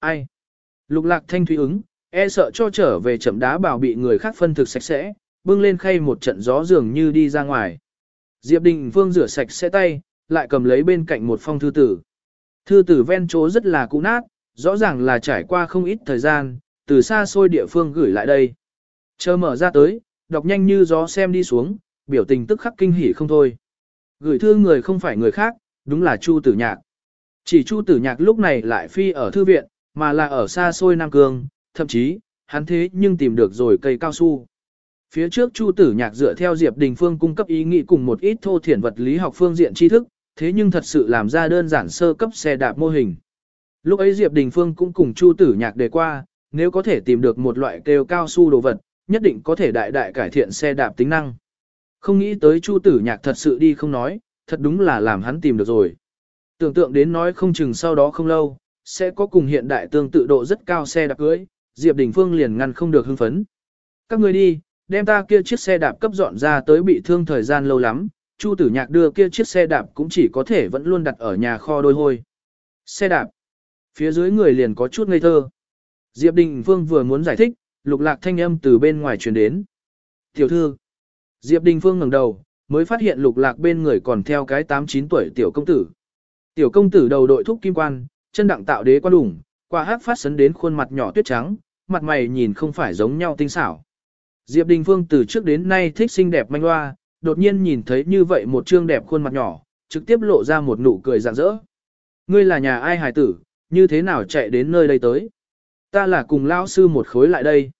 Ai? Lục lạc thanh thủy ứng, e sợ cho trở về chậm đá bảo bị người khác phân thực sạch sẽ, bưng lên khay một trận gió dường như đi ra ngoài. Diệp Đình Phương rửa sạch sẽ tay, lại cầm lấy bên cạnh một phong thư tử. Thư tử ven chỗ rất là cũ nát, rõ ràng là trải qua không ít thời gian, từ xa xôi địa phương gửi lại đây. Chờ mở ra tới, đọc nhanh như gió xem đi xuống, biểu tình tức khắc kinh hỉ không thôi. Gửi thư người không phải người khác, đúng là Chu Tử Nhạc. Chỉ Chu Tử Nhạc lúc này lại phi ở thư viện, mà là ở xa xôi Nam Cương, thậm chí, hắn thế nhưng tìm được rồi cây cao su. Phía trước Chu Tử Nhạc dựa theo Diệp Đình Phương cung cấp ý nghĩ cùng một ít thô thiển vật lý học phương diện tri thức, thế nhưng thật sự làm ra đơn giản sơ cấp xe đạp mô hình. Lúc ấy Diệp Đình Phương cũng cùng Chu Tử Nhạc đề qua, nếu có thể tìm được một loại kêu cao su đồ vật, nhất định có thể đại đại cải thiện xe đạp tính năng. Không nghĩ tới Chu Tử Nhạc thật sự đi không nói, thật đúng là làm hắn tìm được rồi. Tưởng tượng đến nói không chừng sau đó không lâu, sẽ có cùng hiện đại tương tự độ rất cao xe đạp cưới, Diệp Đình Phương liền ngăn không được hưng phấn. Các người đi, đem ta kia chiếc xe đạp cấp dọn ra tới bị thương thời gian lâu lắm, Chu Tử Nhạc đưa kia chiếc xe đạp cũng chỉ có thể vẫn luôn đặt ở nhà kho đôi hôi. Xe đạp. Phía dưới người liền có chút ngây thơ. Diệp Đình Phương vừa muốn giải thích, lục lạc thanh âm từ bên ngoài truyền đến. Tiểu thư. Diệp Đình Phương ngẩng đầu, mới phát hiện lục lạc bên người còn theo cái 8-9 tuổi tiểu công tử. Tiểu công tử đầu đội thúc kim quan, chân đặng tạo đế quan đủng, qua hát phát sấn đến khuôn mặt nhỏ tuyết trắng, mặt mày nhìn không phải giống nhau tinh xảo. Diệp Đình Phương từ trước đến nay thích xinh đẹp manh hoa, đột nhiên nhìn thấy như vậy một trương đẹp khuôn mặt nhỏ, trực tiếp lộ ra một nụ cười rạng rỡ. Ngươi là nhà ai hài tử, như thế nào chạy đến nơi đây tới? Ta là cùng lão sư một khối lại đây.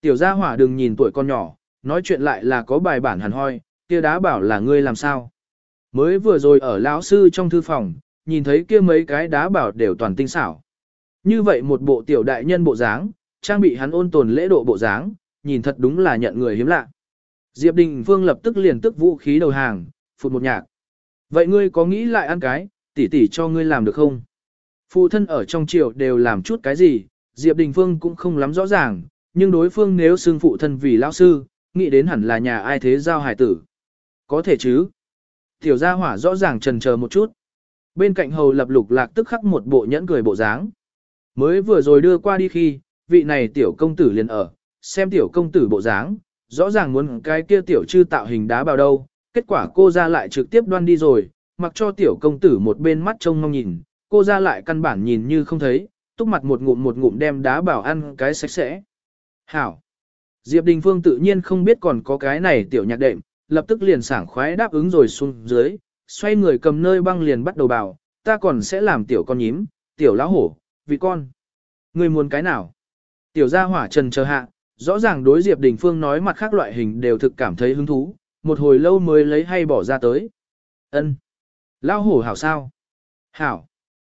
Tiểu gia hỏa đừng nhìn tuổi con nhỏ, nói chuyện lại là có bài bản hẳn hoi, kia đá bảo là ngươi làm sao. Mới vừa rồi ở lão sư trong thư phòng, nhìn thấy kia mấy cái đá bảo đều toàn tinh xảo. Như vậy một bộ tiểu đại nhân bộ dáng, trang bị hắn ôn tồn lễ độ bộ dáng, nhìn thật đúng là nhận người hiếm lạ. Diệp Đình Phương lập tức liền tức vũ khí đầu hàng, phụt một nhạc. Vậy ngươi có nghĩ lại ăn cái, tỷ tỷ cho ngươi làm được không? Phụ thân ở trong triều đều làm chút cái gì, Diệp Đình Phương cũng không lắm rõ ràng, nhưng đối phương nếu xưng phụ thân vì lão sư, nghĩ đến hẳn là nhà ai thế giao hải tử. Có thể chứ. Tiểu gia hỏa rõ ràng trần chờ một chút. Bên cạnh hầu lập lục lạc tức khắc một bộ nhẫn cười bộ dáng. Mới vừa rồi đưa qua đi khi, vị này tiểu công tử liền ở, xem tiểu công tử bộ dáng, rõ ràng muốn cái kia tiểu chư tạo hình đá bao đâu, kết quả cô ra lại trực tiếp đoan đi rồi, mặc cho tiểu công tử một bên mắt trông mong nhìn, cô ra lại căn bản nhìn như không thấy, túc mặt một ngụm một ngụm đem đá bảo ăn cái sạch sẽ. Hảo! Diệp Đình Phương tự nhiên không biết còn có cái này tiểu nhạc đệm, lập tức liền sảng khoái đáp ứng rồi xuống dưới, xoay người cầm nơi băng liền bắt đầu bảo, ta còn sẽ làm tiểu con nhím, tiểu lão hổ, vị con. Người muốn cái nào? Tiểu gia hỏa trần chờ hạ, rõ ràng đối Diệp Đình Phương nói mặt khác loại hình đều thực cảm thấy hứng thú, một hồi lâu mới lấy hay bỏ ra tới. Ân, Lão hổ hảo sao? Hảo.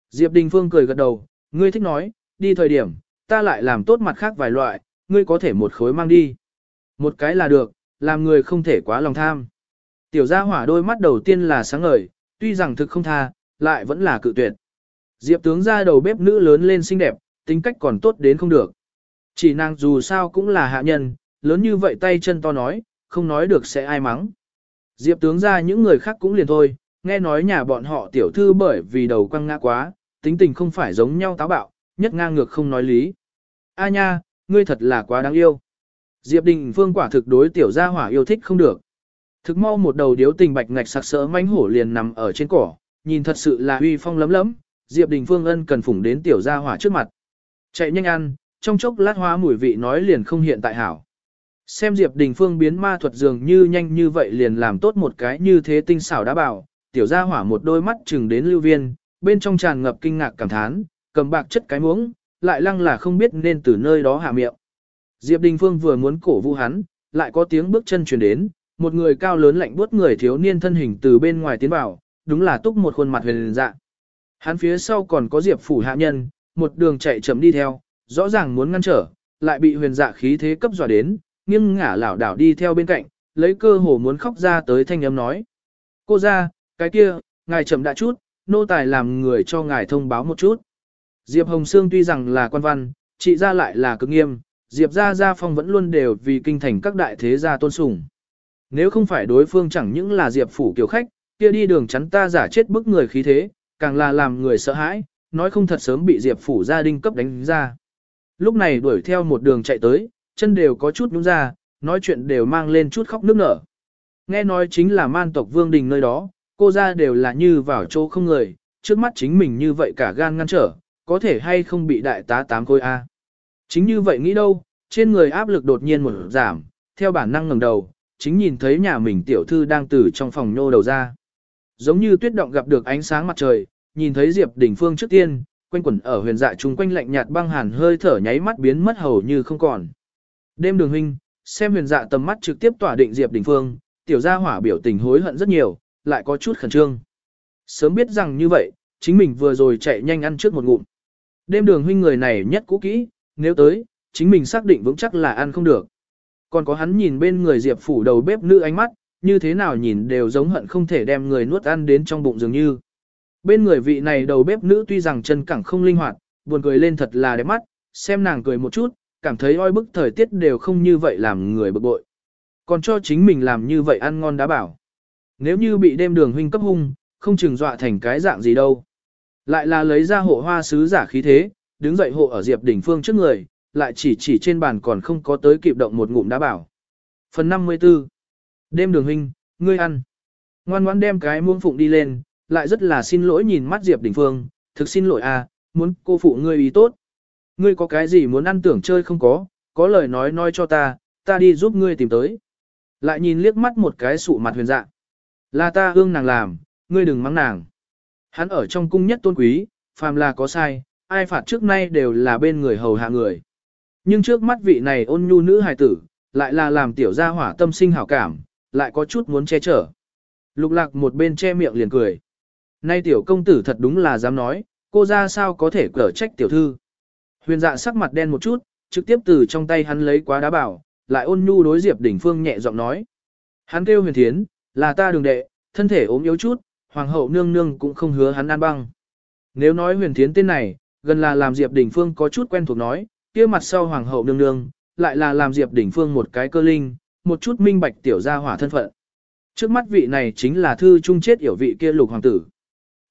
Diệp Đình Phương cười gật đầu, ngươi thích nói, đi thời điểm, ta lại làm tốt mặt khác vài loại, ngươi có thể một khối mang đi. Một cái là được, làm người không thể quá lòng tham. Tiểu gia hỏa đôi mắt đầu tiên là sáng ngời, tuy rằng thực không tha, lại vẫn là cự tuyệt. Diệp tướng ra đầu bếp nữ lớn lên xinh đẹp, tính cách còn tốt đến không được. Chỉ nàng dù sao cũng là hạ nhân, lớn như vậy tay chân to nói, không nói được sẽ ai mắng. Diệp tướng ra những người khác cũng liền thôi, nghe nói nhà bọn họ tiểu thư bởi vì đầu quăng ngã quá, tính tình không phải giống nhau táo bạo, nhất ngang ngược không nói lý. A nha, ngươi thật là quá đáng yêu. Diệp Đình Phương quả thực đối tiểu gia hỏa yêu thích không được. Thực mau một đầu điếu tình bạch ngạch sặc sỡ mánh hổ liền nằm ở trên cỏ, nhìn thật sự là uy phong lấm lấm, Diệp Đình Phương ân cần phủng đến tiểu gia hỏa trước mặt. Chạy nhanh ăn, trong chốc lát hóa mùi vị nói liền không hiện tại hảo. Xem Diệp Đình Phương biến ma thuật dường như nhanh như vậy liền làm tốt một cái như thế tinh xảo đã bảo, tiểu gia hỏa một đôi mắt chừng đến lưu viên, bên trong tràn ngập kinh ngạc cảm thán, cầm bạc chất cái muỗng, lại lăng là không biết nên từ nơi đó hạ miệng. Diệp Đình Phương vừa muốn cổ vũ hắn, lại có tiếng bước chân truyền đến, một người cao lớn lạnh buốt người thiếu niên thân hình từ bên ngoài tiến vào, đúng là túc một khuôn mặt huyền dạ. Hắn phía sau còn có Diệp phủ hạ nhân, một đường chạy chậm đi theo, rõ ràng muốn ngăn trở, lại bị huyền dạ khí thế cấp dọa đến, nghiêng ngả lảo đảo đi theo bên cạnh, lấy cơ hồ muốn khóc ra tới thanh âm nói. Cô ra, cái kia, ngài chậm đã chút, nô tài làm người cho ngài thông báo một chút. Diệp Hồng Sương tuy rằng là quan văn, trị ra lại là cực nghiêm, Diệp gia gia phong vẫn luôn đều vì kinh thành các đại thế gia tôn sủng nếu không phải đối phương chẳng những là Diệp phủ kiều khách, kia đi đường chắn ta giả chết bức người khí thế, càng là làm người sợ hãi, nói không thật sớm bị Diệp phủ gia đình cấp đánh ra. Lúc này đuổi theo một đường chạy tới, chân đều có chút nhúng ra, nói chuyện đều mang lên chút khóc nước nở. Nghe nói chính là man tộc vương đình nơi đó, cô ra đều là như vào chỗ không người, trước mắt chính mình như vậy cả gan ngăn trở, có thể hay không bị đại tá tám khôi A. Chính như vậy nghĩ đâu, trên người áp lực đột nhiên một giảm, theo bản năng ngẩng đầu, chính nhìn thấy nhà mình tiểu thư đang từ trong phòng nhô đầu ra. Giống như tuyết động gặp được ánh sáng mặt trời, nhìn thấy Diệp Đình Phương trước tiên, quanh quẩn ở huyền dạ chung quanh lạnh nhạt băng hàn hơi thở nháy mắt biến mất hầu như không còn. Đêm đường huynh, xem huyền dạ tầm mắt trực tiếp tỏa định Diệp Đình Phương, tiểu gia hỏa biểu tình hối hận rất nhiều, lại có chút khẩn trương. Sớm biết rằng như vậy, chính mình vừa rồi chạy nhanh ăn trước một ngụm. Đêm đường huynh người này nhất cũ kỹ, nếu tới, chính mình xác định vững chắc là ăn không được. Còn có hắn nhìn bên người Diệp phủ đầu bếp nữ ánh mắt, như thế nào nhìn đều giống hận không thể đem người nuốt ăn đến trong bụng dường như. Bên người vị này đầu bếp nữ tuy rằng chân cẳng không linh hoạt, buồn cười lên thật là đẹp mắt, xem nàng cười một chút, cảm thấy oi bức thời tiết đều không như vậy làm người bực bội. Còn cho chính mình làm như vậy ăn ngon đã bảo. Nếu như bị đêm đường huynh cấp hung, không chừng dọa thành cái dạng gì đâu. Lại là lấy ra hộ hoa sứ giả khí thế, đứng dậy hộ ở Diệp Đỉnh Phương trước người, lại chỉ chỉ trên bàn còn không có tới kịp động một ngụm đá bảo. Phần 54 Đêm đường huynh, ngươi ăn. Ngoan ngoãn đem cái muông phụng đi lên, lại rất là xin lỗi nhìn mắt Diệp Đình Phương, thực xin lỗi à, muốn cô phụ ngươi ý tốt. Ngươi có cái gì muốn ăn tưởng chơi không có, có lời nói nói cho ta, ta đi giúp ngươi tìm tới. Lại nhìn liếc mắt một cái sụ mặt huyền dạ. Là ta ương nàng làm, ngươi đừng mắng nàng. Hắn ở trong cung nhất tôn quý, phàm là có sai, ai phạt trước nay đều là bên người hầu hạ người. Nhưng trước mắt vị này ôn nhu nữ hài tử, lại là làm tiểu gia hỏa tâm sinh hảo cảm, lại có chút muốn che chở. Lục lạc một bên che miệng liền cười. Nay tiểu công tử thật đúng là dám nói, cô ra sao có thể cở trách tiểu thư. Huyền dạ sắc mặt đen một chút, trực tiếp từ trong tay hắn lấy quá đá bảo, lại ôn nhu đối Diệp Đỉnh Phương nhẹ giọng nói. Hắn kêu huyền thiến, là ta đường đệ, thân thể ốm yếu chút, hoàng hậu nương nương cũng không hứa hắn an băng. Nếu nói huyền thiến tên này, gần là làm Diệp Đỉnh Phương có chút quen thuộc nói, kia mặt sau hoàng hậu nương nương, lại là làm Diệp Đỉnh Phương một cái cơ linh, một chút minh bạch tiểu gia hỏa thân phận. Trước mắt vị này chính là thư trung chết yểu vị kia lục hoàng tử.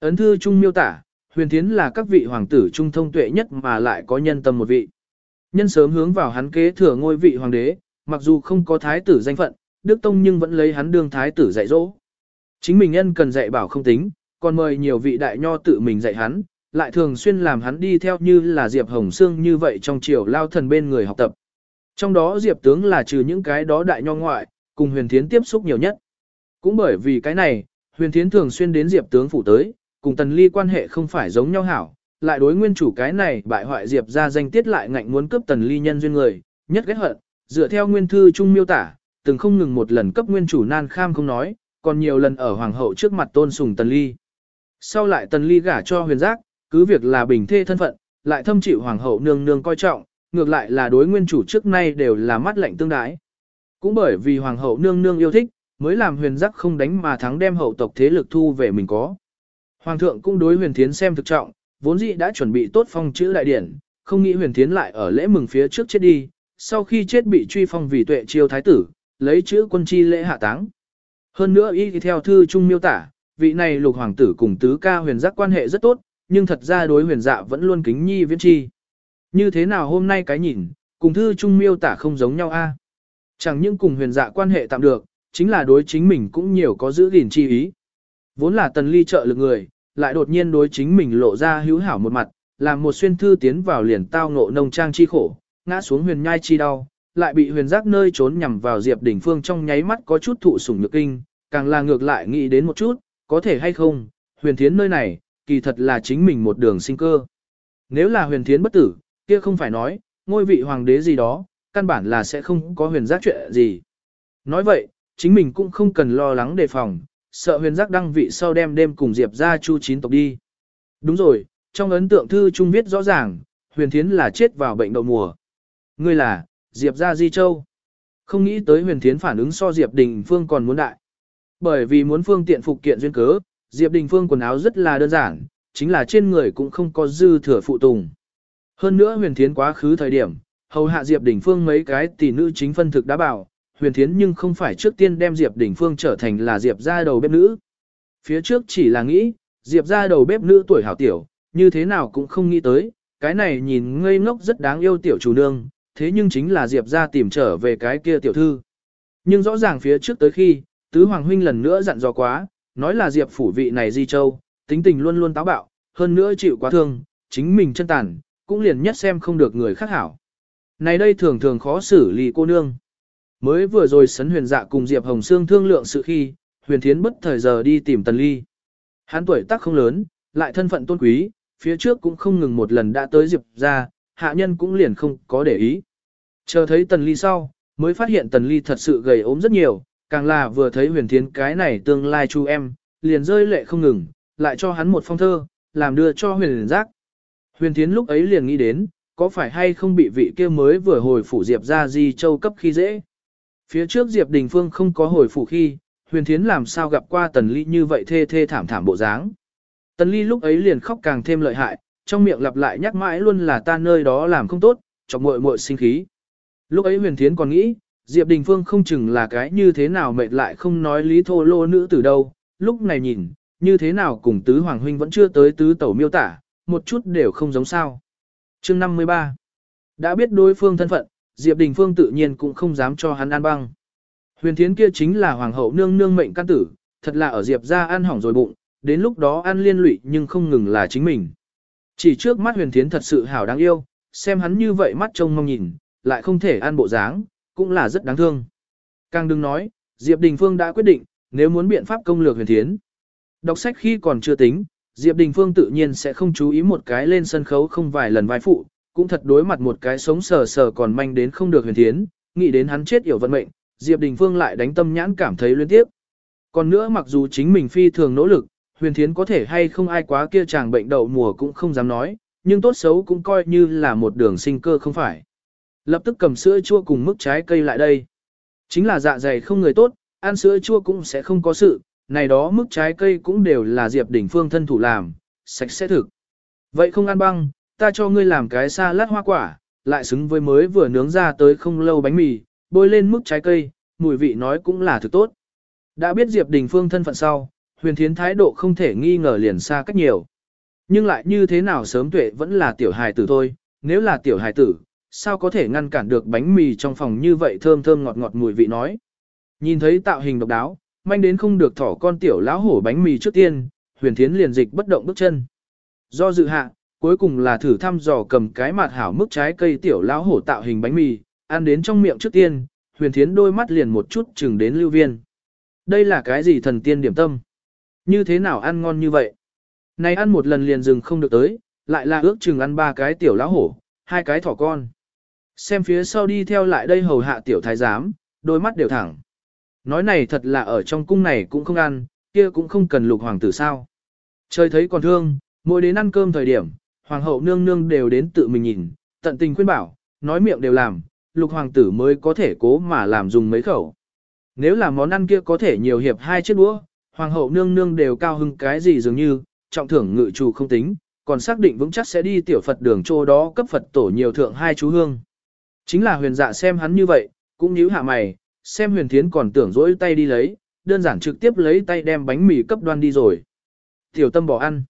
Ấn thư trung miêu tả, huyền thiến là các vị hoàng tử trung thông tuệ nhất mà lại có nhân tâm một vị. Nhân sớm hướng vào hắn kế thừa ngôi vị hoàng đế, mặc dù không có thái tử danh phận, Đức Tông nhưng vẫn lấy hắn đương thái tử dạy dỗ. Chính mình nhân cần dạy bảo không tính, còn mời nhiều vị đại nho tự mình dạy hắn, lại thường xuyên làm hắn đi theo như là Diệp Hồng Sương như vậy trong triều lao thần bên người học tập. Trong đó Diệp tướng là trừ những cái đó đại nho ngoại, cùng huyền thiến tiếp xúc nhiều nhất. Cũng bởi vì cái này, huyền thiến thường xuyên đến Diệp tướng phủ tới, cùng tần ly quan hệ không phải giống nhau hảo, lại đối nguyên chủ cái này bại hoại Diệp ra danh tiết lại ngạnh muốn cướp tần ly nhân duyên người, nhất ghét hận, dựa theo nguyên thư trung miêu tả, từng không ngừng một lần cấp nguyên chủ nan kham không nói, còn nhiều lần ở hoàng hậu trước mặt tôn sùng tần ly. Sau lại tần ly gả cho huyền giác, cứ việc là bình thê thân phận, lại thâm chịu hoàng hậu nương nương coi trọng, ngược lại là đối nguyên chủ trước nay đều là mắt lạnh tương đái. Cũng bởi vì hoàng hậu nương nương yêu thích, mới làm huyền giác không đánh mà thắng đem hậu tộc thế lực thu về mình có. Hoàng thượng cũng đối huyền thiến xem thực trọng, vốn dĩ đã chuẩn bị tốt phong chữ đại điển, không nghĩ huyền thiến lại ở lễ mừng phía trước chết đi, sau khi chết bị truy phong vì tuệ chiêu thái tử, lấy chữ quân chi lễ hạ táng. Hơn nữa y theo thư trung miêu tả, vị này lục hoàng tử cùng tứ ca huyền giác quan hệ rất tốt, nhưng thật ra đối huyền dạ vẫn luôn kính nhi viễn chi. Như thế nào hôm nay cái nhìn, cùng thư trung miêu tả không giống nhau a Chẳng những cùng huyền dạ quan hệ tạm được, chính là đối chính mình cũng nhiều có giữ gìn chi ý. Vốn là tần ly trợ lực người, lại đột nhiên đối chính mình lộ ra hữu hảo một mặt, làm một xuyên thư tiến vào liền tao ngộ nông trang chi khổ, ngã xuống huyền nhai chi đau, lại bị huyền giác nơi trốn nhằm vào Diệp Đỉnh Phương trong nháy mắt có chút thụ sủng nhược kinh, càng là ngược lại nghĩ đến một chút, có thể hay không, huyền thiến nơi này, kỳ thật là chính mình một đường sinh cơ. Nếu là huyền thiến bất tử, kia không phải nói, ngôi vị hoàng đế gì đó, căn bản là sẽ không có huyền giác chuyện gì. Nói vậy, chính mình cũng không cần lo lắng đề phòng, sợ huyền giác đăng vị sau đem đêm cùng Diệp ra chu chín tộc đi. Đúng rồi, trong ấn tượng thư trung viết rõ ràng, huyền thiến là chết vào bệnh đậu mùa. Ngươi là, Diệp ra Di Châu. Không nghĩ tới huyền thiến phản ứng so Diệp Đình Phương còn muốn đại. Bởi vì muốn phương tiện phục kiện duyên cớ, Diệp Đình Phương quần áo rất là đơn giản, chính là trên người cũng không có dư thừa phụ tùng. Hơn nữa huyền thiến quá khứ thời điểm, hầu hạ Diệp Đình Phương mấy cái tỷ nữ chính phân thực đã bảo, huyền thiến nhưng không phải trước tiên đem Diệp Đình Phương trở thành là Diệp ra đầu bếp nữ. Phía trước chỉ là nghĩ, Diệp ra đầu bếp nữ tuổi hảo tiểu, như thế nào cũng không nghĩ tới, cái này nhìn ngây ngốc rất đáng yêu tiểu chủ nương, thế nhưng chính là Diệp ra tìm trở về cái kia tiểu thư. Nhưng rõ ràng phía trước tới khi, Tứ Hoàng Huynh lần nữa dặn dò quá, nói là Diệp phủ vị này di châu, tính tình luôn luôn táo bạo, hơn nữa chịu quá thương, chính mình chân tàn, cũng liền nhất xem không được người khác hảo. Này đây thường thường khó xử lý cô nương. Mới vừa rồi sấn huyền dạ cùng Diệp Hồng Sương thương lượng sự khi, huyền thiến bất thời giờ đi tìm tần ly. Hắn tuổi tác không lớn, lại thân phận tôn quý, phía trước cũng không ngừng một lần đã tới Diệp ra, hạ nhân cũng liền không có để ý. Chờ thấy tần ly sau, mới phát hiện tần ly thật sự gầy ốm rất nhiều, càng là vừa thấy huyền thiến cái này tương lai chu em, liền rơi lệ không ngừng, lại cho hắn một phong thơ, làm đưa cho huyền giác. Huyền thiến lúc ấy liền nghĩ đến, có phải hay không bị vị kia mới vừa hồi phủ Diệp ra di châu cấp khi dễ. Phía trước Diệp Đình Phương không có hồi phủ khi, huyền thiến làm sao gặp qua tần ly như vậy thê thê thảm thảm bộ dáng. Tần ly lúc ấy liền khóc càng thêm lợi hại, trong miệng lặp lại nhắc mãi luôn là ta nơi đó làm không tốt, chọc muội muội sinh khí. Lúc ấy huyền thiến còn nghĩ, Diệp Đình Phương không chừng là cái như thế nào mệt lại không nói lý thô lô nữ từ đâu, lúc này nhìn, như thế nào cùng tứ hoàng huynh vẫn chưa tới tứ tẩu miêu tả, một chút đều không giống sao. Chương 53 Đã biết đối phương thân phận, Diệp Đình Phương tự nhiên cũng không dám cho hắn an băng. Huyền thiến kia chính là hoàng hậu nương nương mệnh căn tử, thật là ở Diệp ra ăn hỏng rồi bụng, đến lúc đó ăn liên lụy nhưng không ngừng là chính mình. Chỉ trước mắt huyền thiến thật sự hảo đáng yêu, xem hắn như vậy mắt trông mong nhìn, lại không thể ăn bộ dáng, cũng là rất đáng thương. Càng đừng nói, Diệp Đình Phương đã quyết định, nếu muốn biện pháp công lược huyền thiến. Đọc sách khi còn chưa tính, Diệp Đình Phương tự nhiên sẽ không chú ý một cái lên sân khấu không vài lần vai phụ, cũng thật đối mặt một cái sống sờ sờ còn manh đến không được huyền thiến, nghĩ đến hắn chết yểu vận mệnh, Diệp Đình Phương lại đánh tâm nhãn cảm thấy liên tiếp. Còn nữa mặc dù chính mình phi thường nỗ lực, huyền thiến có thể hay không ai quá kia chàng bệnh đậu mùa cũng không dám nói, nhưng tốt xấu cũng coi như là một đường sinh cơ không phải. Lập tức cầm sữa chua cùng mức trái cây lại đây. Chính là dạ dày không người tốt, ăn sữa chua cũng sẽ không có sự, này đó mức trái cây cũng đều là Diệp Đình Phương thân thủ làm, sạch sẽ thực. Vậy không ăn băng, ta cho ngươi làm cái salad hoa quả, lại xứng với mới vừa nướng ra tới không lâu bánh mì, bôi lên mức trái cây, mùi vị nói cũng là thực tốt. Đã biết Diệp Đình Phương thân phận sau, huyền thiến thái độ không thể nghi ngờ liền xa cách nhiều. Nhưng lại như thế nào sớm tuệ vẫn là tiểu hài tử thôi, nếu là tiểu hài tử, sao có thể ngăn cản được bánh mì trong phòng như vậy thơm thơm ngọt ngọt mùi vị nói. Nhìn thấy tạo hình độc đáo, manh đến không được thỏ con tiểu lão hổ bánh mì trước tiên, huyền thiến liền dịch bất động bước chân. Do dự hạ, cuối cùng là thử thăm dò cầm cái mặt hảo mức trái cây tiểu lão hổ tạo hình bánh mì, ăn đến trong miệng trước tiên, huyền thiến đôi mắt liền một chút chừng đến lưu viên. Đây là cái gì thần tiên điểm tâm? Như thế nào ăn ngon như vậy? Này ăn một lần liền dừng không được tới, lại là ước chừng ăn ba cái tiểu lão hổ, hai cái thỏ con. Xem phía sau đi theo lại đây hầu hạ tiểu thái giám, đôi mắt đều thẳng. Nói này thật là ở trong cung này cũng không ăn, kia cũng không cần lục hoàng tử sao. Trời thấy còn thương, mỗi đến ăn cơm thời điểm, hoàng hậu nương nương đều đến tự mình nhìn, tận tình khuyên bảo, nói miệng đều làm, lục hoàng tử mới có thể cố mà làm dùng mấy khẩu. Nếu là món ăn kia có thể nhiều hiệp hai chiếc đũa, hoàng hậu nương nương đều cao hưng cái gì dường như, trọng thưởng ngự chủ không tính, còn xác định vững chắc sẽ đi tiểu Phật đường chỗ đó cấp Phật tổ nhiều thượng hai chú hương. Chính là huyền dạ xem hắn như vậy, cũng nhíu hạ mày, xem huyền thiến còn tưởng dỗi tay đi lấy, đơn giản trực tiếp lấy tay đem bánh mì cấp đoan đi rồi. Tiểu tâm bỏ ăn.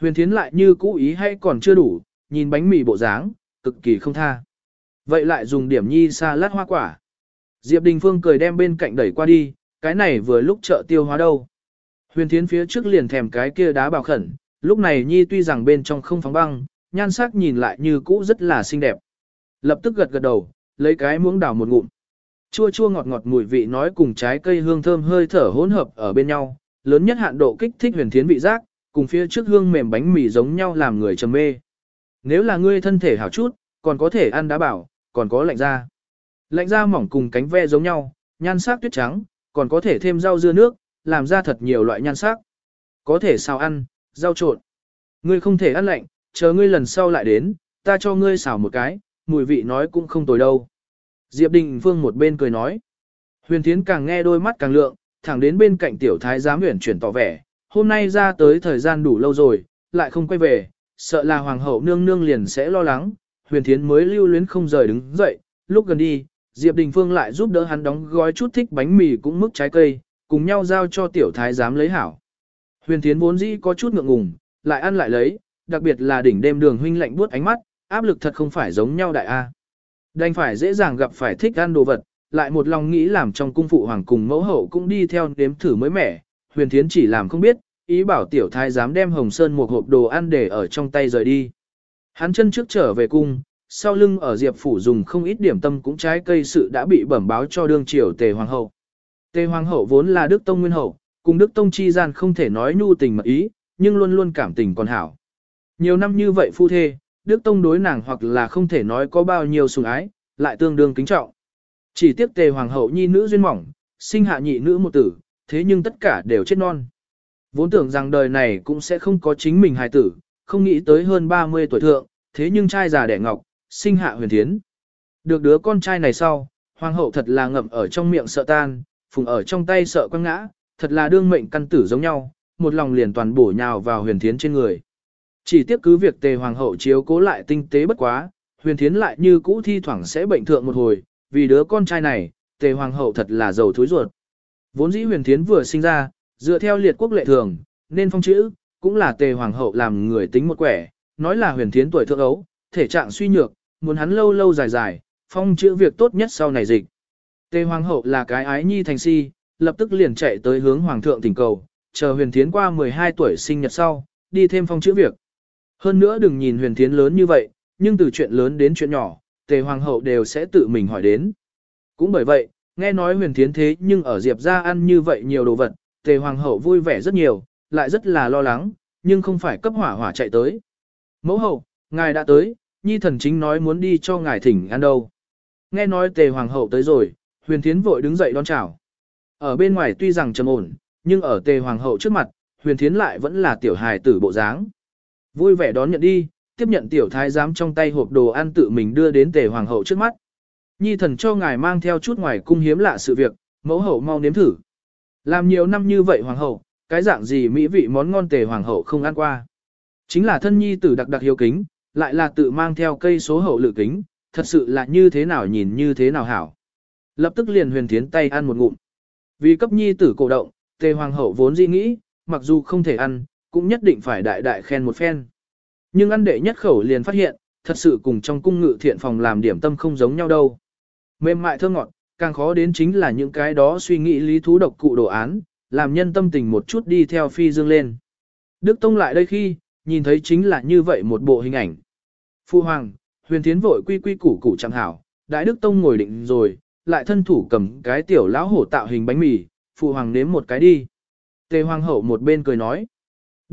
Huyền thiến lại như cũ ý hay còn chưa đủ, nhìn bánh mì bộ dáng, cực kỳ không tha. Vậy lại dùng điểm nhi xa lát hoa quả. Diệp Đình Phương cười đem bên cạnh đẩy qua đi, cái này vừa lúc chợ tiêu hóa đâu. Huyền thiến phía trước liền thèm cái kia đá bào khẩn, lúc này nhi tuy rằng bên trong không phóng băng, nhan sắc nhìn lại như cũ rất là xinh đẹp. Lập tức gật gật đầu, lấy cái muỗng đào một ngụm. Chua chua ngọt ngọt mùi vị nói cùng trái cây hương thơm hơi thở hỗn hợp ở bên nhau, lớn nhất hạn độ kích thích huyền thiến vị giác, cùng phía trước hương mềm bánh mì giống nhau làm người trầm mê. Nếu là ngươi thân thể hảo chút, còn có thể ăn đá bảo, còn có lạnh da. Lạnh da mỏng cùng cánh ve giống nhau, nhan sắc tuyết trắng, còn có thể thêm rau dưa nước, làm ra thật nhiều loại nhan sắc. Có thể xào ăn, rau trộn. Ngươi không thể ăn lạnh, chờ ngươi lần sau lại đến, ta cho ngươi xào một cái, mùi vị nói cũng không tồi đâu. Diệp Đình Phương một bên cười nói. Huyền Thiến càng nghe đôi mắt càng lượng, thẳng đến bên cạnh tiểu thái giám huyền chuyển tỏ vẻ, hôm nay ra tới thời gian đủ lâu rồi, lại không quay về, sợ là hoàng hậu nương nương liền sẽ lo lắng, huyền thiến mới lưu luyến không rời đứng dậy, lúc gần đi, Diệp Đình Phương lại giúp đỡ hắn đóng gói chút thích bánh mì cũng mức trái cây, cùng nhau giao cho tiểu thái giám lấy hảo. Huyền thiến vốn dĩ có chút ngượng ngùng, lại ăn lại lấy, đặc biệt là đỉnh đêm đường huynh lạnh buốt ánh mắt, áp lực thật không phải giống nhau đại A. Đành phải dễ dàng gặp phải thích ăn đồ vật, lại một lòng nghĩ làm trong cung phụ hoàng cùng mẫu hậu cũng đi theo nếm thử mới mẻ, huyền thiến chỉ làm không biết, ý bảo tiểu thái dám đem hồng sơn một hộp đồ ăn để ở trong tay rời đi. Hắn chân trước trở về cung, sau lưng ở diệp phủ dùng không ít điểm tâm cũng trái cây sự đã bị bẩm báo cho đương triều tề hoàng hậu. Tề hoàng hậu vốn là đức tông nguyên hậu, cùng đức tông chi gian không thể nói nhu tình mật ý, nhưng luôn luôn cảm tình còn hảo. Nhiều năm như vậy phu thê, đức tông đối nàng hoặc là không thể nói có bao nhiêu sủng ái, lại tương đương kính trọng. Chỉ tiếc tề hoàng hậu nhi nữ duyên mỏng, sinh hạ nhị nữ một tử, thế nhưng tất cả đều chết non. Vốn tưởng rằng đời này cũng sẽ không có chính mình hài tử, không nghĩ tới hơn 30 tuổi thượng, thế nhưng trai già đẻ ngọc, sinh hạ huyền thiến. Được đứa con trai này sau, hoàng hậu thật là ngậm ở trong miệng sợ tan, phùng ở trong tay sợ quăng ngã, thật là đương mệnh căn tử giống nhau, một lòng liền toàn bổ nhào vào huyền thiến trên người. Chỉ tiếc cứ việc tề hoàng hậu chiếu cố lại tinh tế bất quá, huyền thiến lại như cũ thi thoảng sẽ bệnh thượng một hồi, vì đứa con trai này, tề hoàng hậu thật là giàu thối ruột. Vốn dĩ huyền thiến vừa sinh ra, dựa theo liệt quốc lệ thường, nên phong chữ, cũng là tề hoàng hậu làm người tính một quẻ, nói là huyền thiến tuổi thượng ấu, thể trạng suy nhược, muốn hắn lâu lâu dài dài, phong chữ việc tốt nhất sau này dịch. Tề hoàng hậu là cái ái nhi thành si, lập tức liền chạy tới hướng hoàng thượng tỉnh cầu, chờ huyền thiến qua 12 tuổi sinh nhật sau, đi thêm phong chữ việc. Hơn nữa đừng nhìn huyền thiến lớn như vậy, nhưng từ chuyện lớn đến chuyện nhỏ, tề hoàng hậu đều sẽ tự mình hỏi đến. Cũng bởi vậy, nghe nói huyền thiến thế nhưng ở Diệp ra ăn như vậy nhiều đồ vật, tề hoàng hậu vui vẻ rất nhiều, lại rất là lo lắng, nhưng không phải cấp hỏa hỏa chạy tới. Mẫu hậu, ngài đã tới, nhi thần chính nói muốn đi cho ngài thỉnh ăn đâu. Nghe nói tề hoàng hậu tới rồi, huyền thiến vội đứng dậy đón chào. Ở bên ngoài tuy rằng trầm ổn, nhưng ở tề hoàng hậu trước mặt, huyền thiến lại vẫn là tiểu hài tử bộ dáng. Vui vẻ đón nhận đi, tiếp nhận tiểu thái giám trong tay hộp đồ ăn tự mình đưa đến tề hoàng hậu trước mắt. Nhi thần cho ngài mang theo chút ngoài cung hiếm lạ sự việc, mẫu hậu mau nếm thử. Làm nhiều năm như vậy hoàng hậu, cái dạng gì mỹ vị món ngon tề hoàng hậu không ăn qua. Chính là thân nhi tử đặc đặc hiếu kính, lại là tự mang theo cây số hậu lự kính, thật sự là như thế nào nhìn như thế nào hảo. Lập tức liền huyền thiến tay ăn một ngụm. Vì cấp nhi tử cổ động, tề hoàng hậu vốn dĩ nghĩ, mặc dù không thể ăn, cũng nhất định phải đại đại khen một phen. Nhưng ăn đệ nhất khẩu liền phát hiện, thật sự cùng trong cung ngự thiện phòng làm điểm tâm không giống nhau đâu. Mềm mại thơ ngọt, càng khó đến chính là những cái đó suy nghĩ lý thú độc cụ đồ án, làm nhân tâm tình một chút đi theo phi dương lên. Đức Tông lại đây khi, nhìn thấy chính là như vậy một bộ hình ảnh. Phu Hoàng, huyền thiến vội quy quy củ củ chẳng hảo, đại Đức Tông ngồi định rồi, lại thân thủ cầm cái tiểu lão hổ tạo hình bánh mì, Phu Hoàng nếm một cái đi. Tề Hoàng hậu một bên cười nói.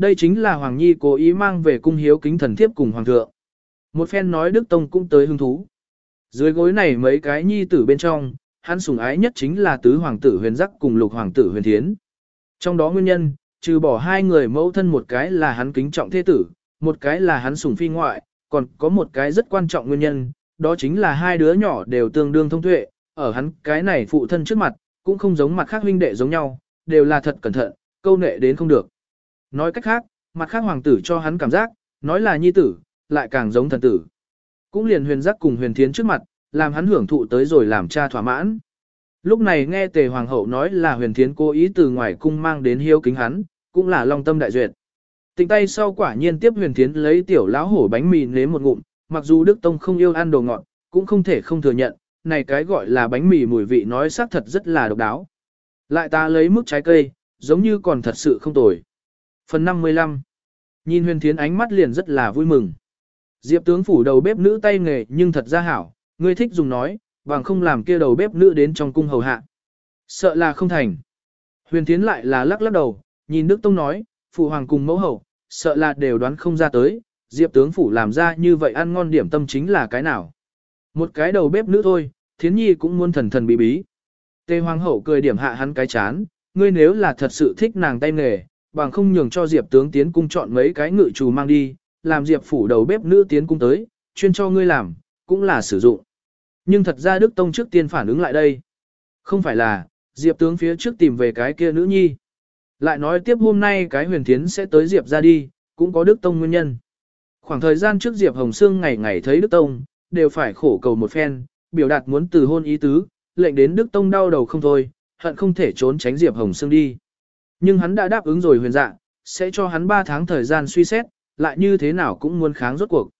Đây chính là Hoàng Nhi cố ý mang về cung hiếu kính thần thiếp cùng Hoàng thượng. Một phen nói Đức Tông cũng tới hứng thú. Dưới gối này mấy cái nhi tử bên trong, hắn sủng ái nhất chính là tứ hoàng tử huyền giác cùng lục hoàng tử huyền thiến. Trong đó nguyên nhân, trừ bỏ hai người mẫu thân một cái là hắn kính trọng thế tử, một cái là hắn sủng phi ngoại, còn có một cái rất quan trọng nguyên nhân, đó chính là hai đứa nhỏ đều tương đương thông tuệ, ở hắn cái này phụ thân trước mặt, cũng không giống mặt khác huynh đệ giống nhau, đều là thật cẩn thận, câu nệ đến không được. Nói cách khác, mặt khác hoàng tử cho hắn cảm giác, nói là nhi tử, lại càng giống thần tử. Cũng liền huyền giác cùng huyền thiến trước mặt, làm hắn hưởng thụ tới rồi làm cha thỏa mãn. Lúc này nghe tề hoàng hậu nói là huyền thiến cố ý từ ngoài cung mang đến hiếu kính hắn, cũng là long tâm đại duyệt. Tình tay sau quả nhiên tiếp huyền thiến lấy tiểu lão hổ bánh mì nếm một ngụm, mặc dù Đức Tông không yêu ăn đồ ngọt, cũng không thể không thừa nhận, này cái gọi là bánh mì mùi vị nói xác thật rất là độc đáo. Lại ta lấy mức trái cây, giống như còn thật sự không tồi. Phần 55 Nhìn huyền thiến ánh mắt liền rất là vui mừng. Diệp tướng phủ đầu bếp nữ tay nghề nhưng thật ra hảo, ngươi thích dùng nói, bằng không làm kia đầu bếp nữ đến trong cung hầu hạ. Sợ là không thành. Huyền Thiến lại là lắc lắc đầu, nhìn Đức Tông nói, phụ hoàng cùng mẫu hậu, sợ là đều đoán không ra tới, Diệp tướng phủ làm ra như vậy ăn ngon điểm tâm chính là cái nào. Một cái đầu bếp nữ thôi, Thiến Nhi cũng muốn thần thần bí bí. Tề hoàng hậu cười điểm hạ hắn cái chán, ngươi nếu là thật sự thích nàng tay nghề, bằng không nhường cho Diệp tướng tiến cung chọn mấy cái ngự trù mang đi, làm Diệp phủ đầu bếp nữ tiến cung tới, chuyên cho ngươi làm, cũng là sử dụng. Nhưng thật ra Đức Tông trước tiên phản ứng lại đây. Không phải là, Diệp tướng phía trước tìm về cái kia nữ nhi. Lại nói tiếp hôm nay cái huyền thiến sẽ tới Diệp ra đi, cũng có Đức Tông nguyên nhân. Khoảng thời gian trước Diệp Hồng Sương ngày ngày thấy Đức Tông, đều phải khổ cầu một phen, biểu đạt muốn từ hôn ý tứ, lệnh đến Đức Tông đau đầu không thôi, hận không thể trốn tránh Diệp Hồng Sương đi. Nhưng hắn đã đáp ứng rồi huyền dạ, sẽ cho hắn 3 tháng thời gian suy xét, lại như thế nào cũng muốn kháng rốt cuộc.